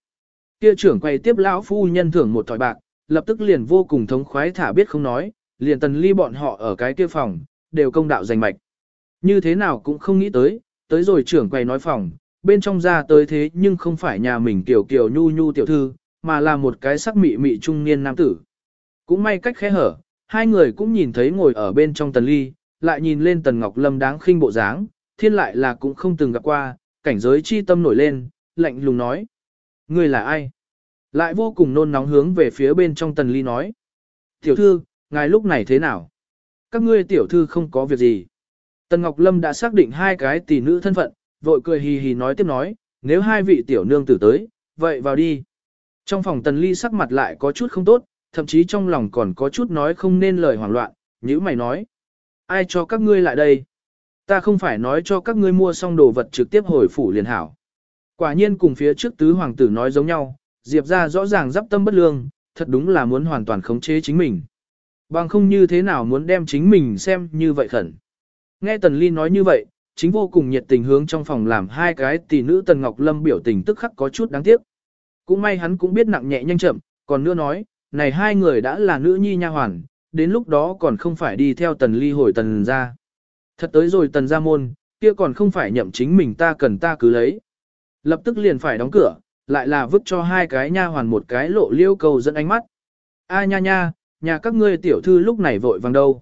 Kia trưởng quay tiếp lão phu nhân thưởng một thỏi bạc, lập tức liền vô cùng thống khoái thả biết không nói, liền tần ly bọn họ ở cái kia phòng, đều công đạo giành mạch. Như thế nào cũng không nghĩ tới, tới rồi trưởng quầy nói phòng, bên trong ra tới thế nhưng không phải nhà mình tiểu kiều nhu nhu tiểu thư, mà là một cái sắc mị mị trung niên nam tử. Cũng may cách khẽ hở, hai người cũng nhìn thấy ngồi ở bên trong tần ly, lại nhìn lên tần ngọc lâm đáng khinh bộ dáng, thiên lại là cũng không từng gặp qua, cảnh giới chi tâm nổi lên, lạnh lùng nói. Người là ai? Lại vô cùng nôn nóng hướng về phía bên trong tần ly nói. Tiểu thư, ngài lúc này thế nào? Các ngươi tiểu thư không có việc gì. Tần Ngọc Lâm đã xác định hai cái tỷ nữ thân phận, vội cười hì hì nói tiếp nói, nếu hai vị tiểu nương tử tới, vậy vào đi. Trong phòng tần ly sắc mặt lại có chút không tốt, thậm chí trong lòng còn có chút nói không nên lời hoảng loạn, như mày nói. Ai cho các ngươi lại đây? Ta không phải nói cho các ngươi mua xong đồ vật trực tiếp hồi phủ liền hảo. Quả nhiên cùng phía trước tứ hoàng tử nói giống nhau, Diệp ra rõ ràng dắp tâm bất lương, thật đúng là muốn hoàn toàn khống chế chính mình. Bằng không như thế nào muốn đem chính mình xem như vậy khẩn. Nghe Tần Ly nói như vậy, chính vô cùng nhiệt tình hướng trong phòng làm hai cái tỷ nữ Tần Ngọc Lâm biểu tình tức khắc có chút đáng tiếc. Cũng may hắn cũng biết nặng nhẹ nhanh chậm, còn nữa nói, này hai người đã là nữ nhi nha hoàn, đến lúc đó còn không phải đi theo Tần Ly hồi Tần ra. Thật tới rồi Tần ra môn, kia còn không phải nhậm chính mình ta cần ta cứ lấy. Lập tức liền phải đóng cửa, lại là vứt cho hai cái nha hoàn một cái lộ liêu cầu dẫn ánh mắt. A nha nha, nhà các ngươi tiểu thư lúc này vội vàng đâu.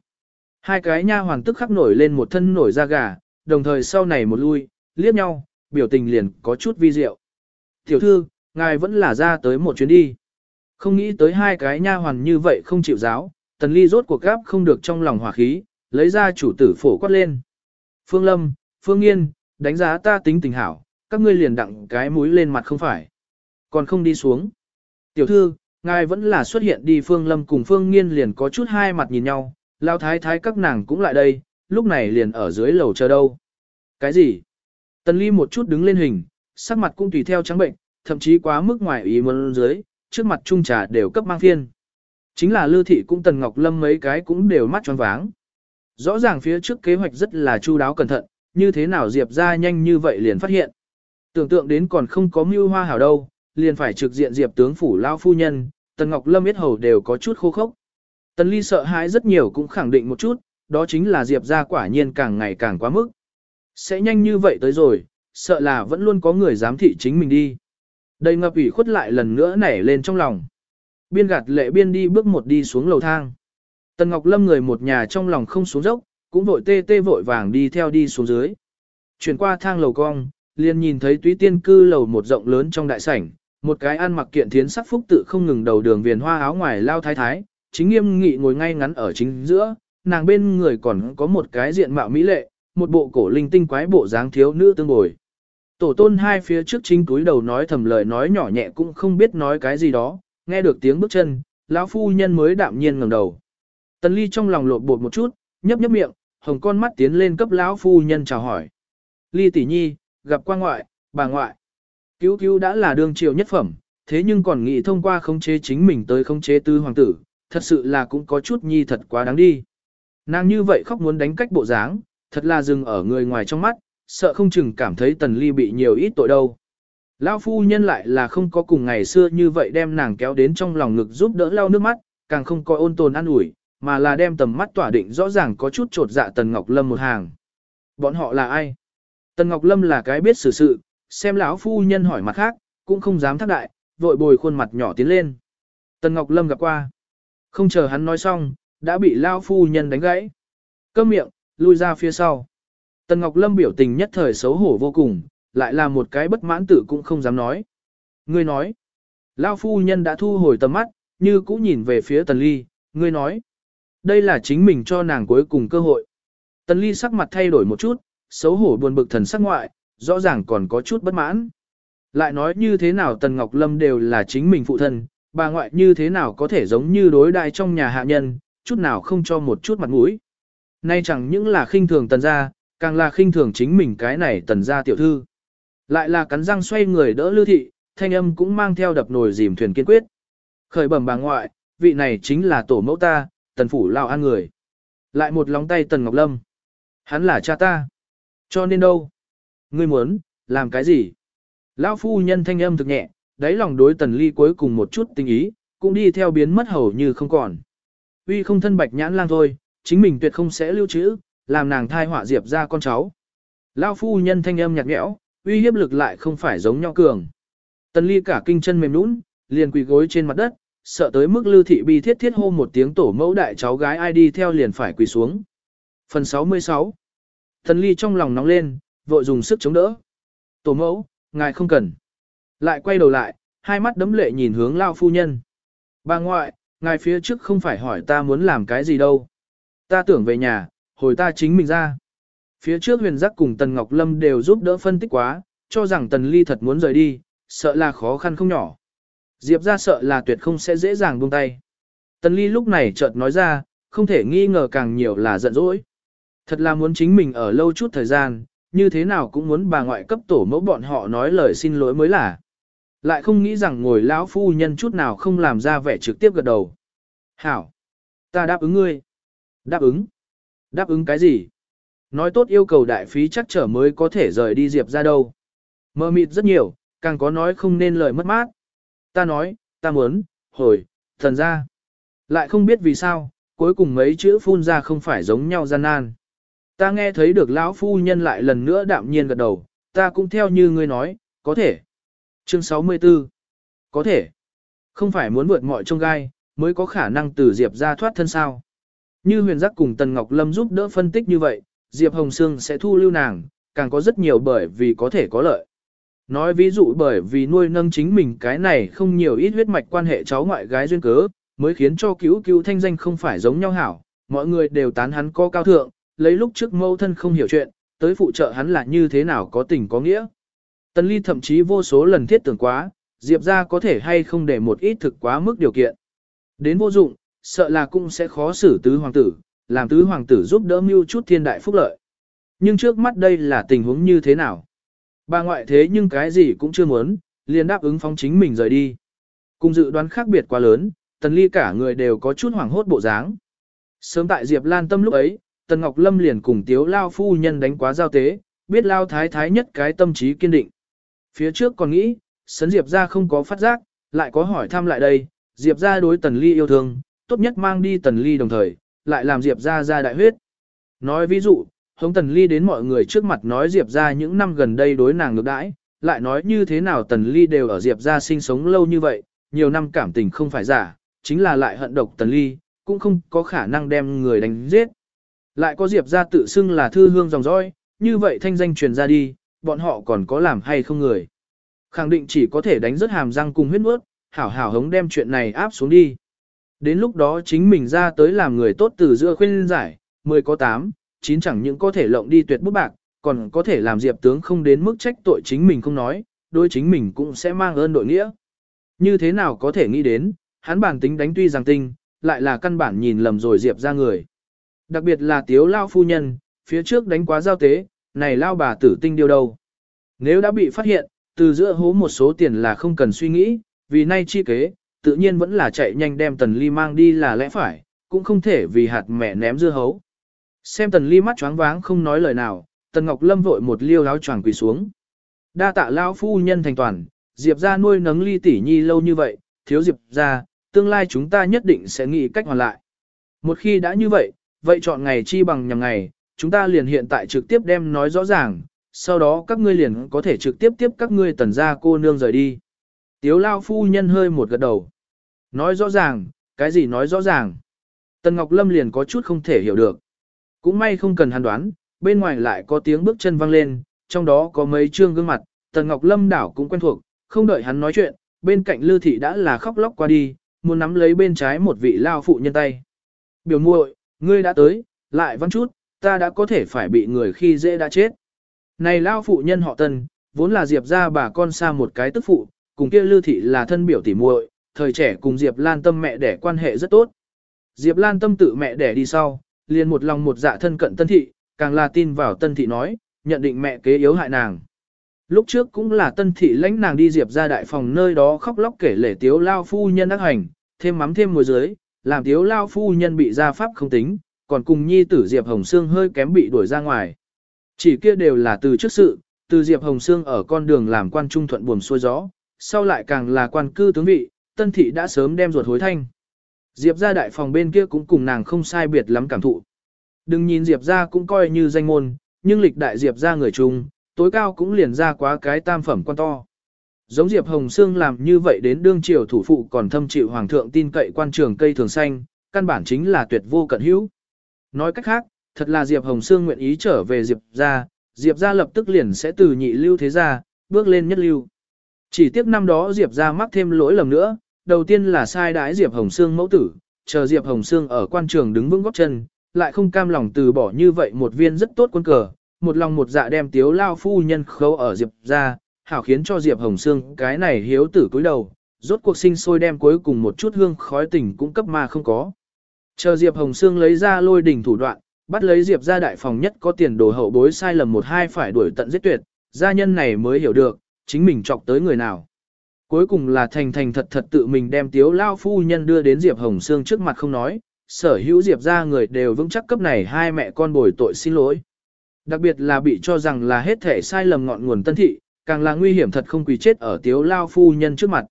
Hai cái nha hoàn tức khắc nổi lên một thân nổi da gà, đồng thời sau này một lui, liếc nhau, biểu tình liền có chút vi diệu. Tiểu thư, ngài vẫn là ra tới một chuyến đi. Không nghĩ tới hai cái nha hoàn như vậy không chịu giáo, tần ly rốt cuộc gáp không được trong lòng hỏa khí, lấy ra chủ tử phổ quát lên. Phương Lâm, Phương Nghiên, đánh giá ta tính tình hảo, các ngươi liền đặng cái mũi lên mặt không phải. Còn không đi xuống. Tiểu thư, ngài vẫn là xuất hiện đi Phương Lâm cùng Phương Nghiên liền có chút hai mặt nhìn nhau, lao thái thái các nàng cũng lại đây, lúc này liền ở dưới lầu chờ đâu. Cái gì? Tần Ly một chút đứng lên hình, sắc mặt cũng tùy theo trắng bệnh, thậm chí quá mức ngoài ý muốn dưới, trước mặt trung trà đều cấp mang phiên. Chính là Lư Thị cũng Tần Ngọc Lâm mấy cái cũng đều mắt tròn váng. Rõ ràng phía trước kế hoạch rất là chu đáo cẩn thận, như thế nào Diệp ra nhanh như vậy liền phát hiện. Tưởng tượng đến còn không có mưu hoa hảo đâu, liền phải trực diện Diệp tướng phủ lao phu nhân, Tần Ngọc Lâm biết hầu đều có chút khô khốc. Tần Ly sợ hãi rất nhiều cũng khẳng định một chút, đó chính là Diệp ra quả nhiên càng ngày càng quá mức. Sẽ nhanh như vậy tới rồi, sợ là vẫn luôn có người dám thị chính mình đi. Đầy ngập ủy khuất lại lần nữa nảy lên trong lòng. Biên gạt lệ biên đi bước một đi xuống lầu thang. Tần Ngọc Lâm người một nhà trong lòng không xuống dốc, cũng vội tê tê vội vàng đi theo đi xuống dưới. Chuyển qua thang lầu cong, liền nhìn thấy túy tiên cư lầu một rộng lớn trong đại sảnh, một cái ăn mặc kiện thiến sắc phúc tự không ngừng đầu đường viền hoa áo ngoài lao thái thái, chính nghiêm nghị ngồi ngay ngắn ở chính giữa, nàng bên người còn có một cái diện mạo mỹ lệ, một bộ cổ linh tinh quái bộ dáng thiếu nữ tương bồi. Tổ tôn hai phía trước chính túi đầu nói thầm lời nói nhỏ nhẹ cũng không biết nói cái gì đó, nghe được tiếng bước chân, lão phu nhân mới đạm nhiên ngẩng đầu. Tần ly trong lòng lột bột một chút, nhấp nhấp miệng, hồng con mắt tiến lên cấp lão phu nhân chào hỏi. Ly tỷ nhi, gặp qua ngoại, bà ngoại. Cứu cứu đã là đương triều nhất phẩm, thế nhưng còn nghĩ thông qua khống chế chính mình tới khống chế tư hoàng tử, thật sự là cũng có chút nhi thật quá đáng đi. Nàng như vậy khóc muốn đánh cách bộ dáng, thật là dừng ở người ngoài trong mắt, sợ không chừng cảm thấy tần ly bị nhiều ít tội đâu. Lão phu nhân lại là không có cùng ngày xưa như vậy đem nàng kéo đến trong lòng ngực giúp đỡ lau nước mắt, càng không có ôn tồn an ủi, mà là đem tầm mắt tỏa định rõ ràng có chút trột dạ Tần Ngọc Lâm một hàng. Bọn họ là ai? Tần Ngọc Lâm là cái biết xử sự, xem lão phu nhân hỏi mặt khác, cũng không dám thác đại, vội bồi khuôn mặt nhỏ tiến lên. Tần Ngọc Lâm gặp qua. Không chờ hắn nói xong, đã bị lão phu nhân đánh gãy. Câm miệng, lui ra phía sau. Tần Ngọc Lâm biểu tình nhất thời xấu hổ vô cùng, lại là một cái bất mãn tử cũng không dám nói. Ngươi nói. Lão phu nhân đã thu hồi tầm mắt, như cũ nhìn về phía Tần Ly, ngươi nói. Đây là chính mình cho nàng cuối cùng cơ hội. Tần Ly sắc mặt thay đổi một chút, xấu hổ buồn bực thần sắc ngoại, rõ ràng còn có chút bất mãn. Lại nói như thế nào Tần Ngọc Lâm đều là chính mình phụ thân, bà ngoại như thế nào có thể giống như đối đại trong nhà hạ nhân, chút nào không cho một chút mặt mũi. Nay chẳng những là khinh thường tần gia, càng là khinh thường chính mình cái này tần gia tiểu thư. Lại là cắn răng xoay người đỡ lưu thị, thanh âm cũng mang theo đập nồi dìm thuyền kiên quyết. Khởi bẩm bà ngoại, vị này chính là tổ mẫu ta, tần phủ lao an người. Lại một lóng tay tần Ngọc Lâm. Hắn là cha ta. Cho nên đâu? Ngươi muốn, làm cái gì? Lão phu nhân thanh âm thực nhẹ, đáy lòng đối tần ly cuối cùng một chút tình ý, cũng đi theo biến mất hầu như không còn. Uy không thân bạch nhãn lang thôi, chính mình tuyệt không sẽ lưu trữ, làm nàng thai họa diệp ra con cháu. Lão phu nhân thanh âm nhạt nhẽo, uy hiếp lực lại không phải giống nhau cường. Tần ly cả kinh chân mềm nũng, liền quỳ gối trên mặt đất, sợ tới mức lưu thị bi thiết thiết hô một tiếng tổ mẫu đại cháu gái ai đi theo liền phải quỳ xuống. Phần 66 Tần ly trong lòng nóng lên, vội dùng sức chống đỡ. Tổ mẫu, ngài không cần. Lại quay đầu lại, hai mắt đấm lệ nhìn hướng lao phu nhân. Bà ngoại, ngài phía trước không phải hỏi ta muốn làm cái gì đâu. Ta tưởng về nhà, hồi ta chính mình ra. Phía trước huyền giác cùng Tần Ngọc Lâm đều giúp đỡ phân tích quá, cho rằng Tần Ly thật muốn rời đi, sợ là khó khăn không nhỏ. Diệp ra sợ là tuyệt không sẽ dễ dàng buông tay. Tần Ly lúc này chợt nói ra, không thể nghi ngờ càng nhiều là giận dỗi. Thật là muốn chính mình ở lâu chút thời gian, như thế nào cũng muốn bà ngoại cấp tổ mẫu bọn họ nói lời xin lỗi mới là. Lại không nghĩ rằng ngồi lão phu nhân chút nào không làm ra vẻ trực tiếp gật đầu. Hảo! Ta đáp ứng ngươi. Đáp ứng? Đáp ứng cái gì? Nói tốt yêu cầu đại phí chắc trở mới có thể rời đi Diệp ra đâu. Mơ mịt rất nhiều, càng có nói không nên lời mất mát. Ta nói, ta muốn, hồi, thần ra. Lại không biết vì sao, cuối cùng mấy chữ phun ra không phải giống nhau gian nan. Ta nghe thấy được lão phu nhân lại lần nữa đạm nhiên gật đầu, ta cũng theo như ngươi nói, có thể. Chương 64 Có thể. Không phải muốn vượt mọi trông gai, mới có khả năng từ Diệp ra thoát thân sao. Như huyền giác cùng Tần Ngọc Lâm giúp đỡ phân tích như vậy, Diệp Hồng Sương sẽ thu lưu nàng, càng có rất nhiều bởi vì có thể có lợi. Nói ví dụ bởi vì nuôi nâng chính mình cái này không nhiều ít huyết mạch quan hệ cháu ngoại gái duyên cớ, mới khiến cho cứu cứu thanh danh không phải giống nhau hảo, mọi người đều tán hắn có cao thượng, lấy lúc trước mâu thân không hiểu chuyện, tới phụ trợ hắn là như thế nào có tình có nghĩa. Tần Ly thậm chí vô số lần thiết tưởng quá, Diệp ra có thể hay không để một ít thực quá mức điều kiện. Đến vô dụng, sợ là cũng sẽ khó xử tứ hoàng tử, làm tứ hoàng tử giúp đỡ mưu chút thiên đại phúc lợi. Nhưng trước mắt đây là tình huống như thế nào? Bà ngoại thế nhưng cái gì cũng chưa muốn, liền đáp ứng phóng chính mình rời đi. Cùng dự đoán khác biệt quá lớn, tần ly cả người đều có chút hoảng hốt bộ dáng. Sớm tại Diệp Lan Tâm lúc ấy, Tần Ngọc Lâm liền cùng Tiếu Lao phu nhân đánh quá giao tế, biết Lao thái thái nhất cái tâm trí kiên định. Phía trước còn nghĩ, sấn Diệp ra không có phát giác, lại có hỏi thăm lại đây, Diệp ra đối Tần Ly yêu thương, tốt nhất mang đi Tần Ly đồng thời, lại làm Diệp ra ra đại huyết. Nói ví dụ, Hống Tần Ly đến mọi người trước mặt nói Diệp ra những năm gần đây đối nàng ngược đãi, lại nói như thế nào Tần Ly đều ở Diệp ra sinh sống lâu như vậy, nhiều năm cảm tình không phải giả, chính là lại hận độc Tần Ly, cũng không có khả năng đem người đánh giết. Lại có Diệp ra tự xưng là thư hương dòng dõi, như vậy thanh danh truyền ra đi, bọn họ còn có làm hay không người. Khẳng định chỉ có thể đánh rất hàm răng cùng huyết mướt, hảo hảo hống đem chuyện này áp xuống đi. Đến lúc đó chính mình ra tới làm người tốt từ giữa khuyên giải, 10 có 8, 9 chẳng những có thể lộng đi tuyệt bút bạc, còn có thể làm diệp tướng không đến mức trách tội chính mình không nói, đôi chính mình cũng sẽ mang ơn đội nghĩa. Như thế nào có thể nghĩ đến, hắn bản tính đánh tuy rằng tinh, lại là căn bản nhìn lầm rồi diệp ra người. Đặc biệt là tiếu lao phu nhân, phía trước đánh quá giao tế, này lao bà tử tinh điêu đâu. Nếu đã bị phát hiện, từ giữa hố một số tiền là không cần suy nghĩ, vì nay chi kế, tự nhiên vẫn là chạy nhanh đem tần ly mang đi là lẽ phải, cũng không thể vì hạt mẹ ném dưa hấu. Xem tần ly mắt choáng váng không nói lời nào, tần ngọc lâm vội một liêu áo choàng quỳ xuống. Đa tạ lao phu nhân thành toàn, diệp ra nuôi nấng ly tỷ nhi lâu như vậy, thiếu diệp ra, tương lai chúng ta nhất định sẽ nghĩ cách hoàn lại. Một khi đã như vậy, vậy chọn ngày chi bằng nhằm ngày, chúng ta liền hiện tại trực tiếp đem nói rõ ràng, sau đó các ngươi liền có thể trực tiếp tiếp các ngươi tần gia cô nương rời đi. Tiếu lao phu nhân hơi một gật đầu. Nói rõ ràng, cái gì nói rõ ràng. Tần Ngọc Lâm liền có chút không thể hiểu được. Cũng may không cần hắn đoán, bên ngoài lại có tiếng bước chân vang lên, trong đó có mấy trương gương mặt, Tần Ngọc Lâm đảo cũng quen thuộc, không đợi hắn nói chuyện, bên cạnh Lư Thị đã là khóc lóc qua đi, muốn nắm lấy bên trái một vị lao phụ nhân tay. Biểu muội, ngươi đã tới, lại văn chút, ta đã có thể phải bị người khi dễ đã chết. Này lao phụ nhân họ tân vốn là Diệp ra bà con xa một cái tức phụ, cùng kia lưu Thị là thân biểu tỉ muội, thời trẻ cùng Diệp Lan Tâm mẹ đẻ quan hệ rất tốt. Diệp Lan Tâm tự mẹ đẻ đi sau, liền một lòng một dạ thân cận Tân Thị, càng là tin vào Tân Thị nói, nhận định mẹ kế yếu hại nàng. Lúc trước cũng là Tân Thị lãnh nàng đi Diệp ra đại phòng nơi đó khóc lóc kể lể tiếu lao phu nhân ác hành, thêm mắm thêm mùi dưới, làm tiếu lao phu nhân bị ra pháp không tính, còn cùng nhi tử Diệp Hồng Sương hơi kém bị đuổi ra ngoài. Chỉ kia đều là từ trước sự, từ Diệp Hồng Sương ở con đường làm quan trung thuận buồm xuôi gió, sau lại càng là quan cư tướng vị, tân thị đã sớm đem ruột hối thanh. Diệp ra đại phòng bên kia cũng cùng nàng không sai biệt lắm cảm thụ. Đừng nhìn Diệp ra cũng coi như danh môn, nhưng lịch đại Diệp ra người chung, tối cao cũng liền ra quá cái tam phẩm quan to. Giống Diệp Hồng Sương làm như vậy đến đương triều thủ phụ còn thâm chịu hoàng thượng tin cậy quan trường cây thường xanh, căn bản chính là tuyệt vô cận hữu. Nói cách khác, thật là Diệp Hồng Sương nguyện ý trở về Diệp ra, Diệp ra lập tức liền sẽ từ nhị lưu thế gia, bước lên nhất lưu. Chỉ tiếc năm đó Diệp ra mắc thêm lỗi lầm nữa, đầu tiên là sai đái Diệp Hồng Sương mẫu tử, chờ Diệp Hồng Sương ở quan trường đứng vững góc chân, lại không cam lòng từ bỏ như vậy một viên rất tốt quân cờ, một lòng một dạ đem tiếu lao phu nhân khấu ở Diệp ra, hảo khiến cho Diệp Hồng Sương cái này hiếu tử cúi đầu, rốt cuộc sinh sôi đem cuối cùng một chút hương khói tình cũng cấp mà không có. Chờ Diệp Hồng Sương lấy ra lôi đỉnh thủ đoạn, bắt lấy Diệp ra đại phòng nhất có tiền đồ hậu bối sai lầm một hai phải đuổi tận giết tuyệt, gia nhân này mới hiểu được, chính mình chọc tới người nào. Cuối cùng là thành thành thật thật tự mình đem tiếu lao phu nhân đưa đến Diệp Hồng Sương trước mặt không nói, sở hữu Diệp ra người đều vững chắc cấp này hai mẹ con bồi tội xin lỗi. Đặc biệt là bị cho rằng là hết thể sai lầm ngọn nguồn tân thị, càng là nguy hiểm thật không quỳ chết ở tiếu lao phu nhân trước mặt.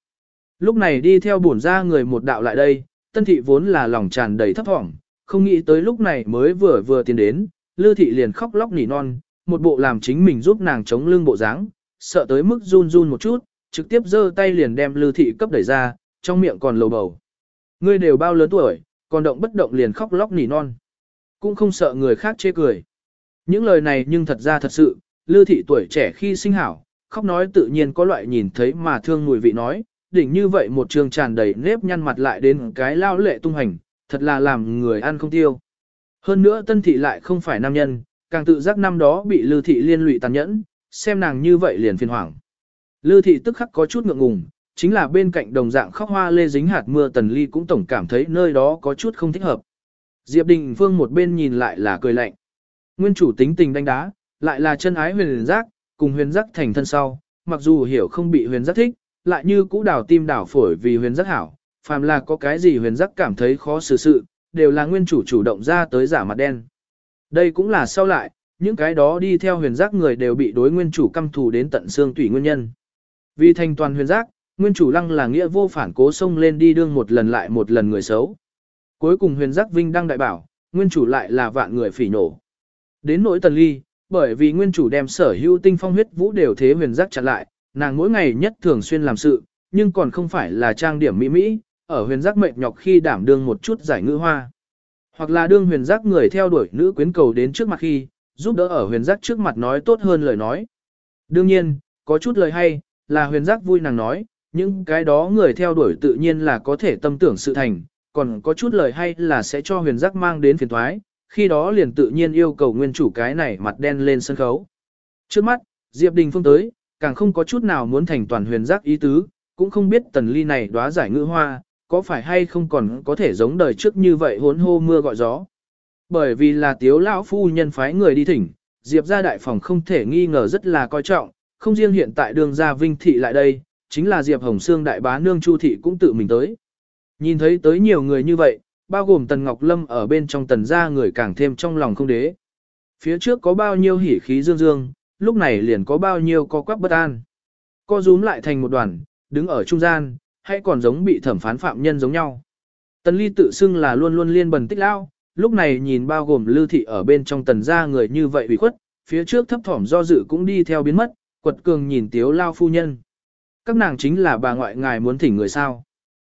Lúc này đi theo bổn ra người một đạo lại đây, tân thị vốn là lòng tràn đầy thấp thỏm, không nghĩ tới lúc này mới vừa vừa tiến đến, Lư thị liền khóc lóc nỉ non, một bộ làm chính mình giúp nàng chống lưng bộ dáng, sợ tới mức run run một chút, trực tiếp giơ tay liền đem Lư thị cấp đẩy ra, trong miệng còn lầu bầu. Ngươi đều bao lớn tuổi, còn động bất động liền khóc lóc nỉ non. Cũng không sợ người khác chê cười. Những lời này nhưng thật ra thật sự, Lư thị tuổi trẻ khi sinh hảo, khóc nói tự nhiên có loại nhìn thấy mà thương mùi vị nói, đỉnh như vậy một trường tràn đầy nếp nhăn mặt lại đến cái lao lệ tung hành, thật là làm người ăn không tiêu. Hơn nữa tân thị lại không phải nam nhân, càng tự giác năm đó bị Lư thị liên lụy tàn nhẫn, xem nàng như vậy liền phiền hoảng. Lư thị tức khắc có chút ngượng ngùng, chính là bên cạnh đồng dạng khóc hoa lê dính hạt mưa tần ly cũng tổng cảm thấy nơi đó có chút không thích hợp. Diệp Đình Phương một bên nhìn lại là cười lạnh. Nguyên chủ tính tình đánh đá, lại là chân ái huyền giác, cùng huyền giác thành thân sau, mặc dù hiểu không bị huyền giác thích, lại như cũ đảo tim đảo phổi vì huyền giác hảo, phàm là có cái gì huyền giác cảm thấy khó xử sự, đều là nguyên chủ chủ động ra tới giả mặt đen. Đây cũng là sau lại, những cái đó đi theo huyền giác người đều bị đối nguyên chủ căm thù đến tận xương tủy nguyên nhân. Vì thành toàn huyền giác, nguyên chủ lăng là nghĩa vô phản cố xông lên đi đương một lần lại một lần người xấu. Cuối cùng huyền giác vinh đăng đại bảo, nguyên chủ lại là vạn người phỉ nổ. Đến nỗi tần ly, bởi vì nguyên chủ đem sở hữu tinh phong huyết vũ đều thế huyền giác chặn lại, nàng mỗi ngày nhất thường xuyên làm sự, nhưng còn không phải là trang điểm mỹ mỹ, ở huyền giác mệt nhọc khi đảm đương một chút giải ngữ hoa. Hoặc là đương huyền giác người theo đuổi nữ quyến cầu đến trước mặt khi, giúp đỡ ở huyền giác trước mặt nói tốt hơn lời nói. Đương nhiên, có chút lời hay, là huyền giác vui nàng nói, những cái đó người theo đuổi tự nhiên là có thể tâm tưởng sự thành, còn có chút lời hay là sẽ cho huyền giác mang đến phiền thoái, khi đó liền tự nhiên yêu cầu nguyên chủ cái này mặt đen lên sân khấu. Trước mắt, Diệp Đình Phương tới, càng không có chút nào muốn thành toàn huyền giác ý tứ, cũng không biết tần ly này đóa giải ngữ hoa, có phải hay không còn có thể giống đời trước như vậy hốn hô mưa gọi gió. Bởi vì là tiếu lão phu nhân phái người đi thỉnh, Diệp ra đại phòng không thể nghi ngờ rất là coi trọng, không riêng hiện tại đường ra vinh thị lại đây, chính là Diệp Hồng xương đại bá nương Chu thị cũng tự mình tới. Nhìn thấy tới nhiều người như vậy, bao gồm Tần Ngọc Lâm ở bên trong tần gia người càng thêm trong lòng không đế. Phía trước có bao nhiêu hỉ khí dương dương, lúc này liền có bao nhiêu co quắp bất an. Co rúm lại thành một đoàn, đứng ở trung gian, hay còn giống bị thẩm phán phạm nhân giống nhau. Tần Ly tự xưng là luôn luôn liên bần tích lao, lúc này nhìn bao gồm lưu thị ở bên trong tần gia người như vậy bị khuất, phía trước thấp thỏm do dự cũng đi theo biến mất, quật cường nhìn tiếu lao phu nhân. Các nàng chính là bà ngoại ngài muốn thỉnh người sao.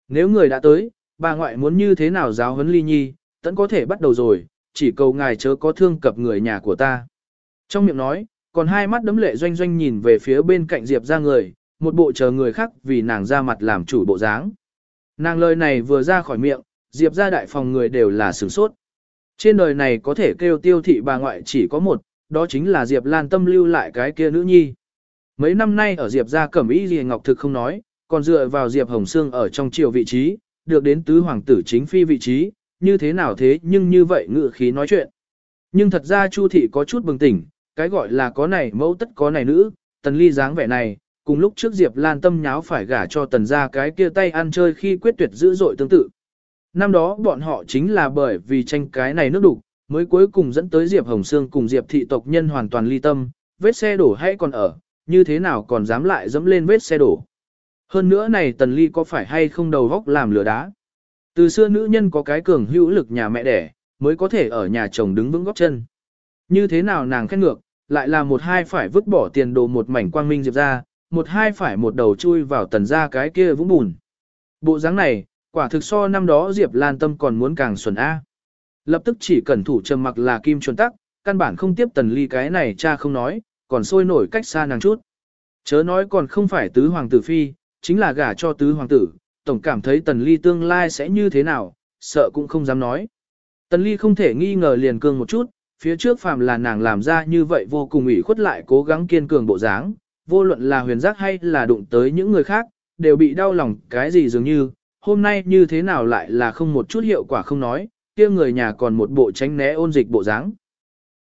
Nếu người đã tới, bà ngoại muốn như thế nào giáo huấn ly nhi, tẫn có thể bắt đầu rồi, chỉ cầu ngài chớ có thương cập người nhà của ta. Trong miệng nói, còn hai mắt đấm lệ doanh doanh nhìn về phía bên cạnh Diệp ra người, một bộ chờ người khác vì nàng ra mặt làm chủ bộ dáng. Nàng lời này vừa ra khỏi miệng, Diệp ra đại phòng người đều là sửng sốt. Trên đời này có thể kêu tiêu thị bà ngoại chỉ có một, đó chính là Diệp Lan tâm lưu lại cái kia nữ nhi. Mấy năm nay ở Diệp gia cẩm y gì ngọc thực không nói, còn dựa vào Diệp Hồng Sương ở trong triều vị trí, được đến tứ hoàng tử chính phi vị trí, như thế nào thế nhưng như vậy ngự khí nói chuyện. Nhưng thật ra Chu thị có chút bừng tỉnh, cái gọi là có này mẫu tất có này nữ, tần ly dáng vẻ này, cùng lúc trước Diệp Lan tâm nháo phải gả cho tần gia cái kia tay ăn chơi khi quyết tuyệt dữ dội tương tự. Năm đó bọn họ chính là bởi vì tranh cái này nước đục, mới cuối cùng dẫn tới Diệp Hồng Sương cùng Diệp thị tộc nhân hoàn toàn ly tâm, vết xe đổ hay còn ở, như thế nào còn dám lại dẫm lên vết xe đổ. Hơn nữa này tần ly có phải hay không đầu góc làm lửa đá. Từ xưa nữ nhân có cái cường hữu lực nhà mẹ đẻ, mới có thể ở nhà chồng đứng vững góc chân. Như thế nào nàng khét ngược, lại là một hai phải vứt bỏ tiền đồ một mảnh quang minh diệp ra, một hai phải một đầu chui vào tần ra cái kia vũng bùn. Bộ dáng này, quả thực so năm đó Diệp Lan Tâm còn muốn càng xuẩn A. Lập tức chỉ cần thủ trầm mặc là kim chuẩn tắc, căn bản không tiếp tần ly cái này cha không nói, còn sôi nổi cách xa nàng chút. Chớ nói còn không phải tứ hoàng tử phi, chính là gả cho tứ hoàng tử, tổng cảm thấy tần ly tương lai sẽ như thế nào, sợ cũng không dám nói. Tần ly không thể nghi ngờ liền cương một chút, phía trước phàm là nàng làm ra như vậy vô cùng ủy khuất lại cố gắng kiên cường bộ dáng, vô luận là huyền giác hay là đụng tới những người khác, đều bị đau lòng cái gì dường như, hôm nay như thế nào lại là không một chút hiệu quả không nói, kia người nhà còn một bộ tránh né ôn dịch bộ dáng.